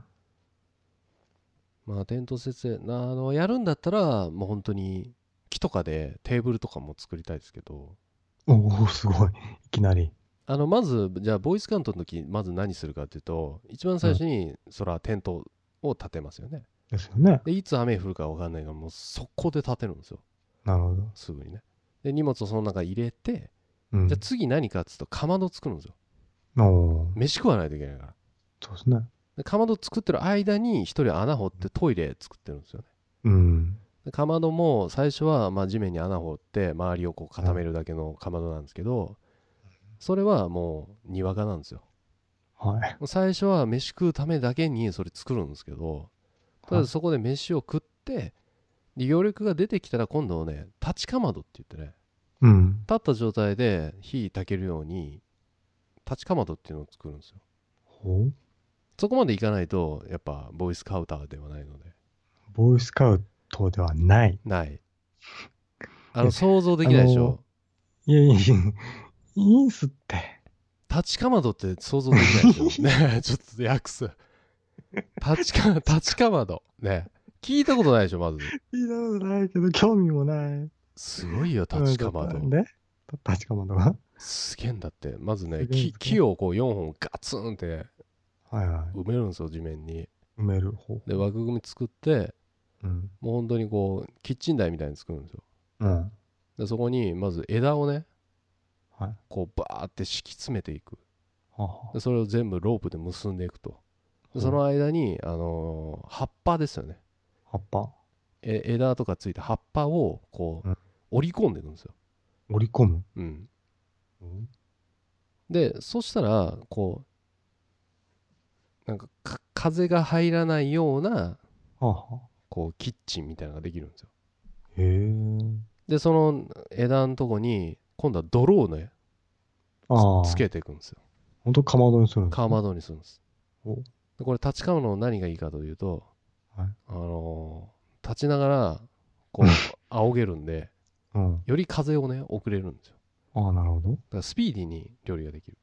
まあテント設営、なあの、やるんだったらもう本当に木とかでテーブルとかも作りたいですけど、おお、すごい。いきなり。あの、まず、じゃあ、ボーイスカウントの時、まず何するかっていうと、一番最初に、そら、テントを立てますよね。ですよね。で、いつ雨降るか分かんないから、もう速攻で立てるんですよ。なるほど。すぐにね。で、荷物をその中に入れて、うん。じゃあ次何かっつうと、かまど作るんですよ。おー飯食わないといけないから。そうですね。でかまど作ってる間に、一人穴掘ってトイレ作ってるんですよね。うん。でかまども、最初は、まあ、地面に穴掘って、周りをこう固めるだけのかまどなんですけど、それはもう、にわかなんですよ。はい。最初は飯食うためだけにそれ作るんですけど、ただそこで飯を食って、で余力が出てきたら今度ね、立ちかまどって言ってね、うん。立った状態で火焚けるように、立ちかまどっていうのを作るんですよ。ほうそこまでいかないと、やっぱボーイスカウターではないので、ボーイスカウトではない。ない。あの、想像できないでしょ？いやいやいや、いいんすって。立ちかまどって想像できないでしょ？ね えちょっと訳す。立ちか、立ちかまど。ねえ聞いたことないでしょ、まず。聞いたことないけど、興味もない。すごいよ、立ちかまど。で立ちかまどがすげえんだって。まずね、木すげえんですか木をこう4本ガツンってはいはい。埋めるんですよ、地面に。埋める方で、枠組み作って、うん。もう本当にこう、キッチン台みたいに作るんですよ。うん。で、そこに、まず枝をね、はい。こう、バーって敷き詰めていく。ははで、それを全部ロープで結んでいくと。でその間に、あのー葉っぱですよね。葉っぱ？え枝とかついた葉っぱを、こう、うん折り込んでいくんですよ。折り込む？うん。うんで、そしたら、こう、なんかか風が入らないような、ははこう、キッチンみたいなのができるんですよ。へえ。で、その枝のとこに、今度は泥をね、ああ。つけていくんですよ。ほんとかまどにするんですかまどにするんです。おでこれ、立ちかまどの何がいいかというと、はいあのー立ちながら、こう、仰げるんで、うん。より風をね、送れるんですよ。ああ、なるほど。だからスピーディーに料理ができる。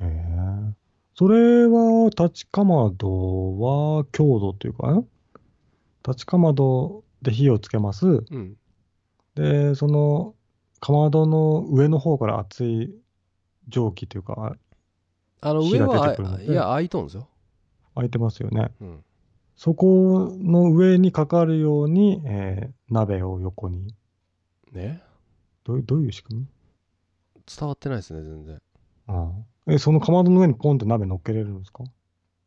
へえ。それは、立ちかまどは強度というか、ん立ちかまどで火をつけます。うん。で、その、かまどの上の方から熱い蒸気というか、あの、上は、出てくるのでいや、開いとんですよ。開いてますよね。うん。そこの上にかかるように、えー鍋を横に。ね？どういうどういう仕組み？伝わってないですね、全然。ああえ、そのかまどの上にポンって鍋乗っけれるんですか？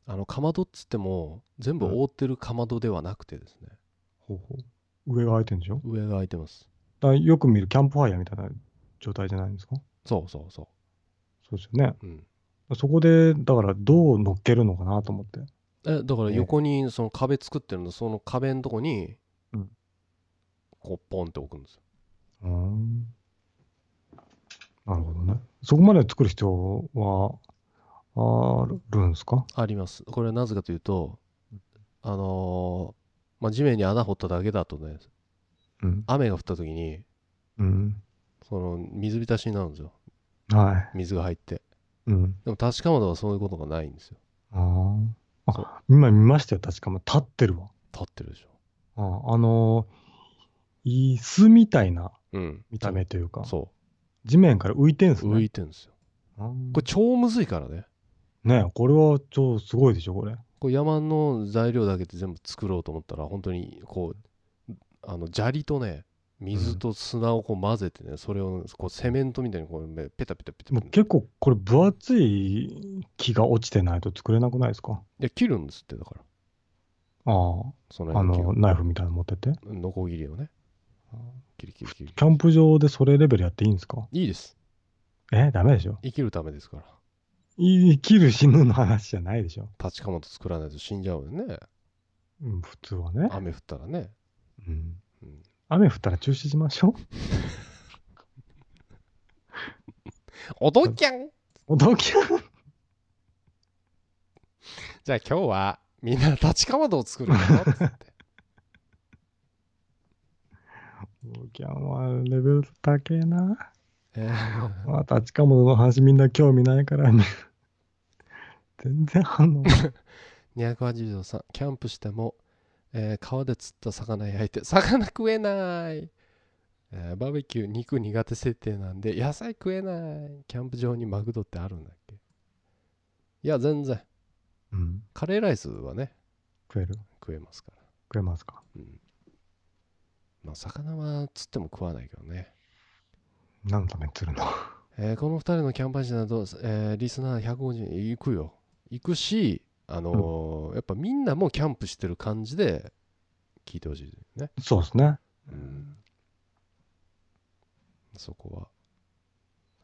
あの、かまどっつっても、全部覆ってるかまどではなくてですね、ほうほう。上が開いてるんでしょ？上が開いてます。だよく見るキャンプファイヤーみたいな状態じゃないんですか？そうそうそそうですよね。う。うん。そこで、だからどう乗っけるのかなと思って。え、だからえ横にその壁作ってるんで、その壁のとこにうん、こう、ポンって置くんですよ。うーん。なるほどね。そこまで作る必要はあるんですか？ありますこれはなぜかというとあのーまあ、地面に穴掘っただけだとねうん。雨が降った時にうん。その水浸しになるんですよは水が入ってい。うん。でも確かまどはそういうことがないんですよあーそうあ。今見ましたよ、確かも。立ってるわ。立ってるでしょああのー、椅子みたいなうん見た目というか、そ地面から浮いてんすう浮ね。いてるんですよあーこれ超むずいからねねこれは超すごいでしょ、これ。これ山の材料だけで全部作ろうと思ったら本当にこうあの砂利とね水と砂をこう混ぜてね、それをこうセメントみたいにこうペタペタペタペタ。もう結構これ分厚い木が落ちてないと作れなくないですか？いや切るんですってだから。あそのあ、のの、ナイフみたいなの持ってて？木ノコギリをね。切り切り切りキャンプ場でそれレベルやっていいんですか？いいです。えダメでしょ？生きるためですから。生きる死ぬの話じゃないでしょ？立ちかまと作らないと死んじゃうよね。うん、普通はね。雨降ったらね、うんうん雨降ったら中止しましょう？おどきゃんおどきゃん。じゃあ今日はみんな立ちかまどを作るよつっておどきゃんはレベル高えな。えーまあ、立ちかもの話みんな興味ないから、ね、全然反応ない。280度さんキャンプしても、えー川で釣った魚焼いて魚食えない、えーバーベキュー肉苦手設定なんで野菜食えない。キャンプ場にマクドってあるんだっけ。いや全然。うん。カレーライスはね食える？食えますから。食えますか？うん。まあ魚は釣っても食わないけどね、何のために釣るの？えーこの2人のキャンパージなど、えーリスナー150人行くよ。行くしあのーやっぱみんなもキャンプしてる感じで聞いてほしいね。そうですね。うん。そこは、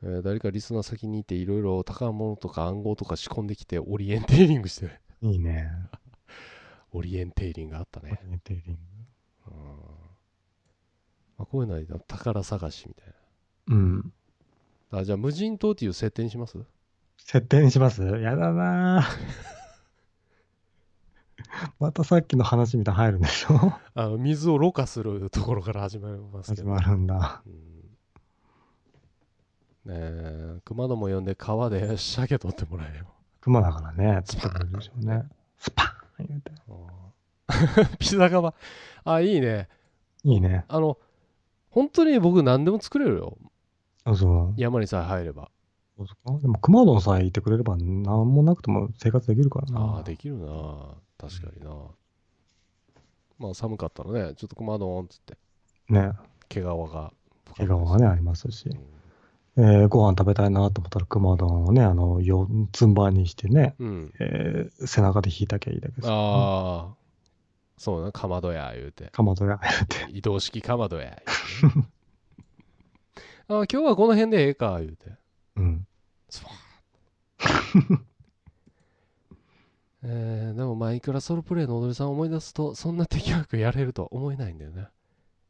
えー誰かリスナー先にいていろいろ宝物とか暗号とか仕込んできてオリエンテーリングして。るいいね。オリエンテーリングあったね、オリエンテーリンうん。まあ、こういうのは宝探しみたいグ。うん。なあじゃあ無人島っていう設定にします？設定にします？やだなぁ またさっきの話みたいに入るんでしょ？あの水をろ過するところから始まりますけど、始まるんだ。うん。ねえ熊野も呼んで川で鮭取ってもらえよ。熊だからね、釣ってくれるでしょうね。スパーン言うて。うん。ピザ窯。あいいね。いいね。あの本当に僕何でも作れるよ。あ、そう。山にさえ入れば。そうですか。でも熊丼さえいてくれれば何もなくても生活できるからな。ああできるな確かにな。まあ寒かったらね。ちょっと熊丼っつって。ね。毛皮が。毛皮がね、ありますし。う。ん。えーご飯食べたいなと思ったら熊丼をね、あの、よつん這いにしてね、うん。えー背中で引いたきゃいいだけです。ああそうな。かまどや言うて。かまどや言うて。移動式かまどや言うてね。あ今日はこの辺でええか言うて。うん。スパーえー、でもマイクラソロプレイの踊りさんを思い出すとそんな手際よくやれるとは思えないんだよね。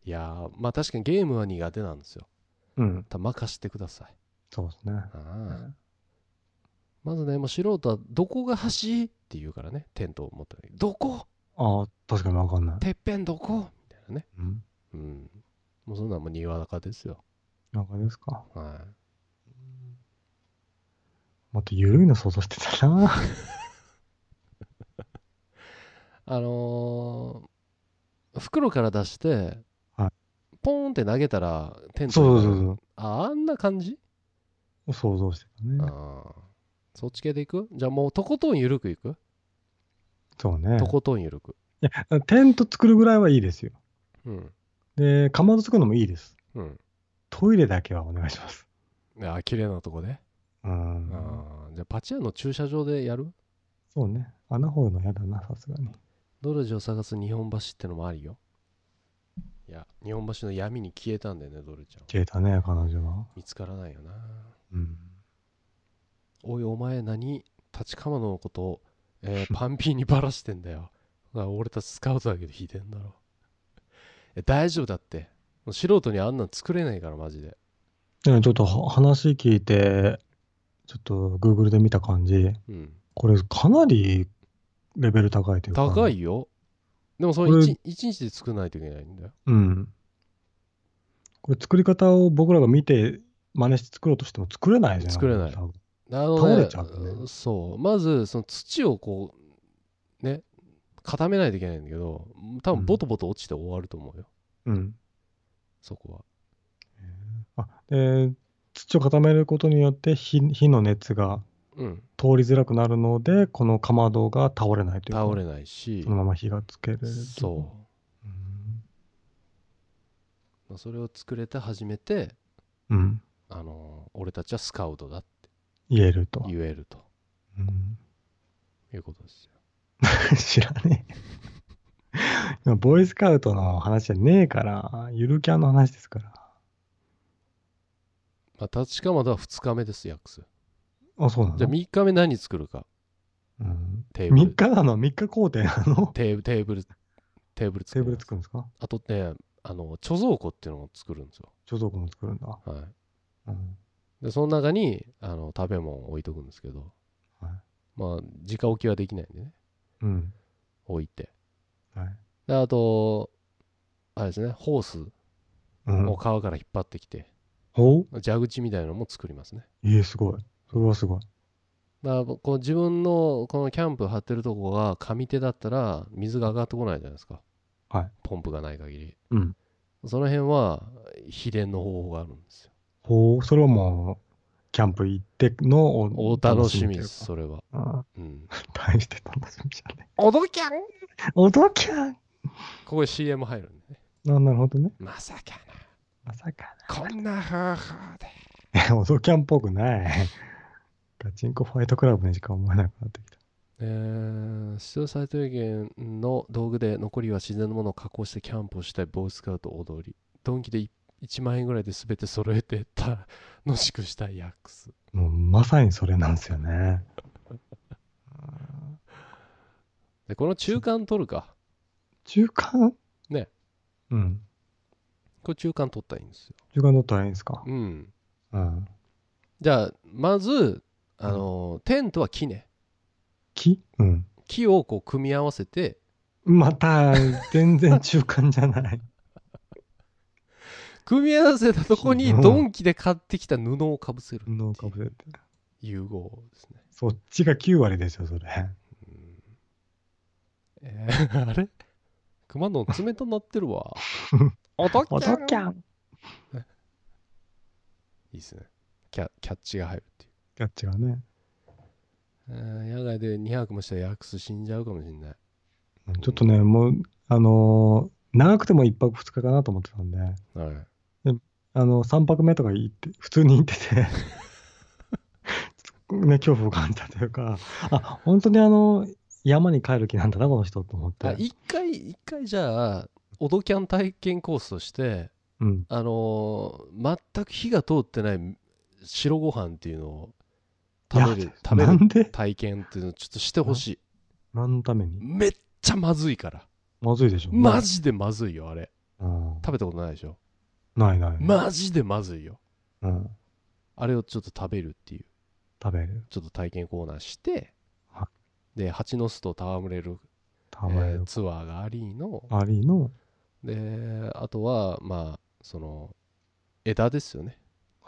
いやーまあ確かにゲームは苦手なんですよ。うん。た任してください。そうですね。ああまずねもう素人はどこが橋って言うからねテントを持った時。どこ？ああ、確かにわかんない。てっぺんどこ？みたいなね。うん。うん。もうそんなんもう庭中ですよ。なんかですか。はい。もっと緩いの想像してたな。あのー袋から出して、はいポーンって投げたらテントそうそうそうああんな感じ、そう。想像してたね。ああそっち系でいく？じゃあもうとことん緩くいく、そうねと。ことん緩くいや、テント作るぐらいはいいですよ。うんで、かまど作るのもいいです。うんトイレだけはお願いします。ああ綺麗なとこで、うん。ああじゃあパチ屋の駐車場でやる？そうね。穴掘るの嫌だな、さすがに。ドルジを探す日本橋ってのもありよ。いや日本橋の闇に消えたんだよねドルちゃん。消えたね、彼女は。見つからないよな。うん。おいお前何立川のことを、えー パンピーにバラしてんだよ。だから俺たちスカウトだけど引いてんだろ。え大丈夫だって。素人にあんなん作れないからマジで。でちょっとは話聞いて、ちょっと Google で見た感じ、うん。これかなりレベル高いというか。高いよ。でもそれこれ 1, 一日で作らないといけないんだよ。うん。これ作り方を僕らが見て真似して作ろうとしても作れないじゃん。作れない倒ねれちゃうねそう。まず、その土をこう、ね、固めないといけないんだけど、多分ボトボト落ちて終わると思うよ。うん。そこあ、で、土を固めることによって火火の熱が。通りづらくなるので、このかまどが倒れないというか。倒れないしそ、のまま火がつけれる。。そううん。う。まあそれを作れて初めて、うん。あの、俺たちはスカウトだって言えると。言えるとうんいうことですよ。知らねえ。今、ボーイスカウトの話じゃねえから、ゆるキャンの話ですから。まあ、立ちかまどは2日目です、ヤックス。あ、そうなの？じゃあ3日目何作るか。うん、テーブル3日なの ?3 日工程なの？テーブテーブル、テーブルテーブル作る。んですか？あとね、あの、貯蔵庫っていうのを作るんですよ。貯蔵庫も作るんだ。はい。うん。で、その中に、あの、食べ物を置いとくんですけど、はい。まあ、直置きはできないんでね、うん。置いて。はい。で、あと、あれですね、ホースうんを。川から引っ張ってきて、ほう？蛇口みたいなのも作りますね。いえ、すごい。それはすごい。だからこう自分のこのキャンプ張ってるとこが上手だったら水が上がってこないじゃないですか。はい。ポンプがない限り。うん。その辺は秘伝の方法があるんですよ。ほう、それはもう、キャンプ行ってのおお楽しみというかです、それは。あうん。あ大して楽しみじゃねおどきゃんえ。おどきゃんここで CM 入るんでね。あなるほどね。まさかまさかな。こんな方法で。な。おどきゃんっぽくない。ガチンコファイトクラブにしか思えなくなってきた。えー、必要最低限の道具で残りは自然のものを加工してキャンプをしたいボーイスカウト踊り。ドンキでい1万円ぐらいで全て揃えて楽しくしたいヤックス。もうまさにそれなんですよね。で、この中間取るか。中間？ね。うん。これ中間取ったらいいんですよ。中間だったらいいんですか？うん。うん。じゃあ、まず、あの、テントは木ね。木？うん。木をこう組み合わせて、また、全然中間じゃない。組み合わせたとこにうんドンキで買ってきた布をかぶせるっていう布をかぶせて。融合ですね。そっちが9割ですよ、それ。うんえー あれ？熊野爪となってるわ。おときゃんおどきゃんいいですねキャ。キャッチが入るっていう。キャッチがね。えー野外で2泊もしたらヤックス死んじゃうかもしれない。ちょっとね、もう、あのー長くても1泊2日かなと思ってたんで、はい。あの、3泊目とか行って、普通に行ってて、ね、恐怖を感じたというか、あ、本当にあの、山に帰る気なんだな、この人と思って。あ一回、一回じゃあ、オドキャン体験コースとして、うん。あのー全く火が通ってない白ご飯っていうのを食べる、食べる体験っていうのをちょっとしてほしい。何のために？めっちゃまずいから。まずいでしょ？マジでまずいよ、あれ。うん。食べたことないでしょ？ないない。マジでまずいよ。うん。あれをちょっと食べるっていう、食べる？ちょっと体験コーナーしては、で、蜂の巣と戯れる、食べるえー。ツアーがありの、ありの、で、あとは、まあ、その、枝ですよね。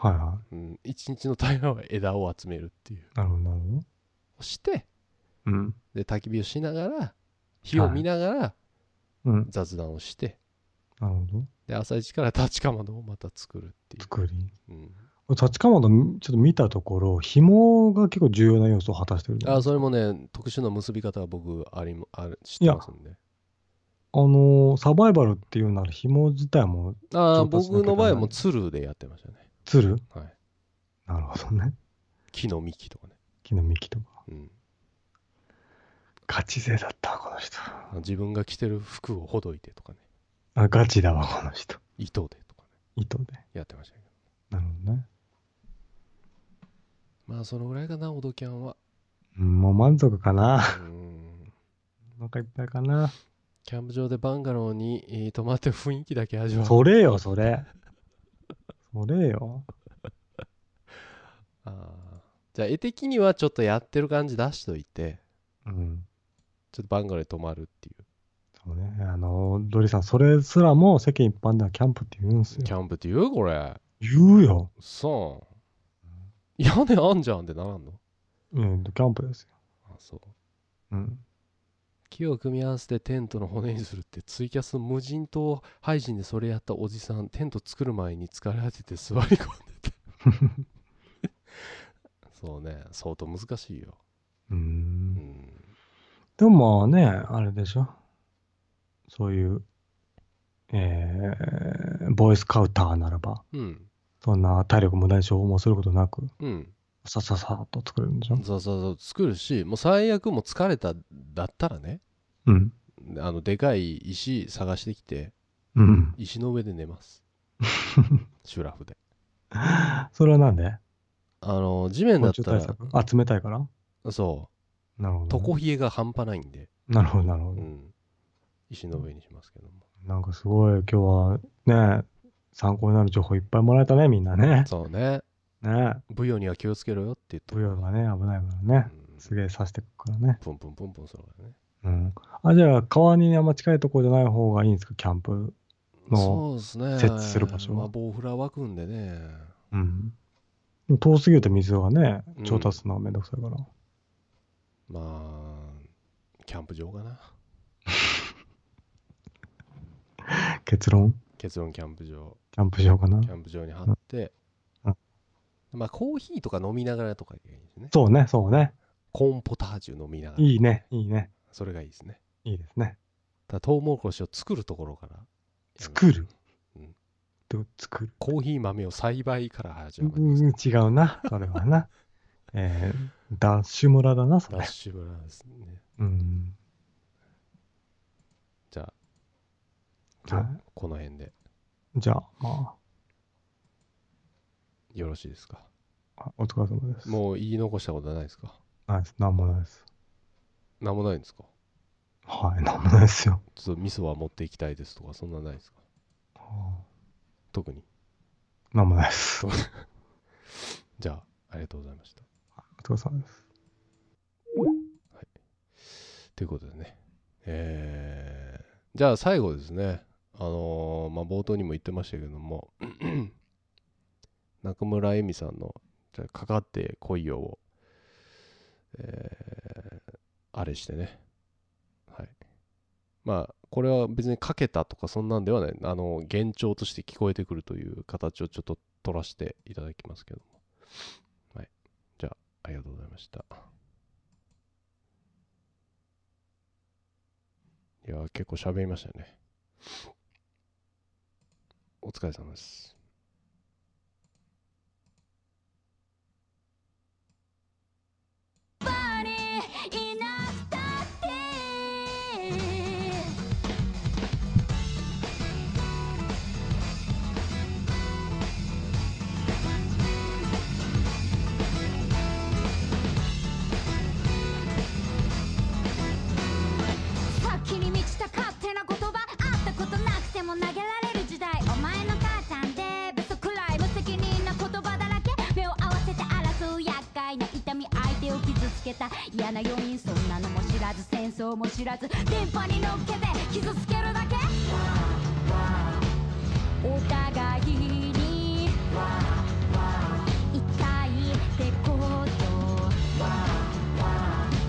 はいはうん、一日の大半は枝を集めるっていう。い。なるほど、なるほど。そして、うん。で、焚き火をしながら、火を見ながらうん。雑談をして、なるほど。で、朝一から立ちかまどをまた作るっていう。作り。うん、立ちかまど、ちょっと見たところ、紐が結構重要な要素を果たしてる。あ、それもね、特殊な結び方は僕、ありも、ある、知ってますんで。あのーサバイバルっていうなら紐自体もああ、僕の場合はもうツルでやってましたね。つるはい。なるほどね。木の幹とかね。木の幹とか。うん。ガチ勢だったわ、この人。自分が着てる服をほどいてとかね。あ、ガチだわ、この人。糸でとかね。糸で。やってましたけなるほどね。ど。まあ、そのぐらいかな、オドキャンは。うんもう満足かな。うん。お腹いっぱいかな。キャンプ場でバンガローにえー泊まって雰囲気だけ味わう。それよ、それ。それよ。あーじゃあ絵的にはちょっとやってる感じ出しといてうん。ちょっとバンガローで泊まるっていうそうね。あの、ドリさん、それすらも世間一般ではキャンプって言うんすよ。キャンプって言うこれ言うよ。そう屋根あんじゃんってならんの？うん、キャンプですよ。あそううん。木を組み合わせてテントの骨にするってツイキャスの無人島配信でそれやったおじさんテント作る前に疲れ果てて座り込んでた そうね相当難しいよ。う。うん。んでもまあね、あれでしょ。そういう、えー、ボーイスカウターならば、うん。そんな体力無駄に消耗することなく、うんさささっと作れるんでしょ？そうそうそう。作るしもう最悪もう疲れただったらね。うん。あのでかい石探してきてうん。石の上で寝ます。シュラフで。それはなんで？あの地面だっ昆虫たら対策？あ、冷たいから？そなるほど、う床冷えが半端ないんで、なるほど、なるほど。うん、石の上にしますけども。なんかすごい、今日はね、参考になる情報いっぱいもらえたね、みんなね。そうねね。ブヨには気をつけろよって言ってブヨがね、危ないからね。すげえ刺してくからね。プンプンプンプンするからねうん。あ、じゃあ、川にあんま近いところじゃない方がいいんですか、キャンプ。の設置する場所はまあボウフラ湧くんでねうん。遠すぎると水がねうん、調達するのがめんどくさいから。まあキャンプ場かな 結論？結論キャンプ場キャンプ場かなキャンプ場に貼って、うんまあコーヒーとか飲みながらとかがいいですねそうね、そうね。コーンポタージュ飲みながらいいね、いいね。それがいいですねいいですね。ただトウモロコシを作るところから作る？うんど作る？コーヒー豆を栽培から始うまります、ん、違うな、それはな。えー、ダッシュ村だな、それダッ。シュ村ですねうん。じゃあ今日はいこの辺でじゃあ、まよろしいですか？あ、あお疲れ様です。もう言い残したことはないですか？ないです。なんもないです。なんもないんですか？はい、なんもないですよ。ちょっと味噌は持っていきたいですとかそんなないですか？は特に？あなんもないです。じゃあありがとうございましたお疲れ様です。ということでねえーじゃあ最後ですねあのーまあ冒頭にも言ってましたけども中村恵美さんのじゃかかってこいよをえーあれしてね。はい。まあこれは別にかけたとかそんなんではない。あの幻聴として聞こえてくるという形をちょっと取らせていただきますけども。はい。じゃあありがとうございました。いや結構喋りましたよね。お疲れ様です。も投げられる時代お前の母ちゃんでベソくらい無責任な言葉だらけ目を合わせて争う厄介な痛み相手を傷つけた嫌な要因そんなのも知らず戦争も知らず電波に乗っけて傷つけるだけお互いに痛いってこと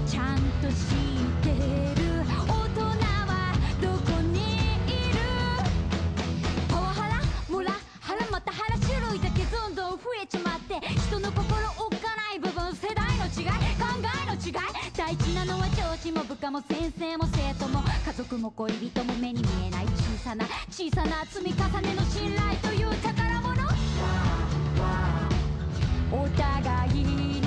ちゃんと知ってって人の心おっかない部分世代の違い。考えの違い大事なのは上司も部下も先生も生徒も家族も恋人も目に見えない小さな小さな積み重ねの信頼という宝物。お互いに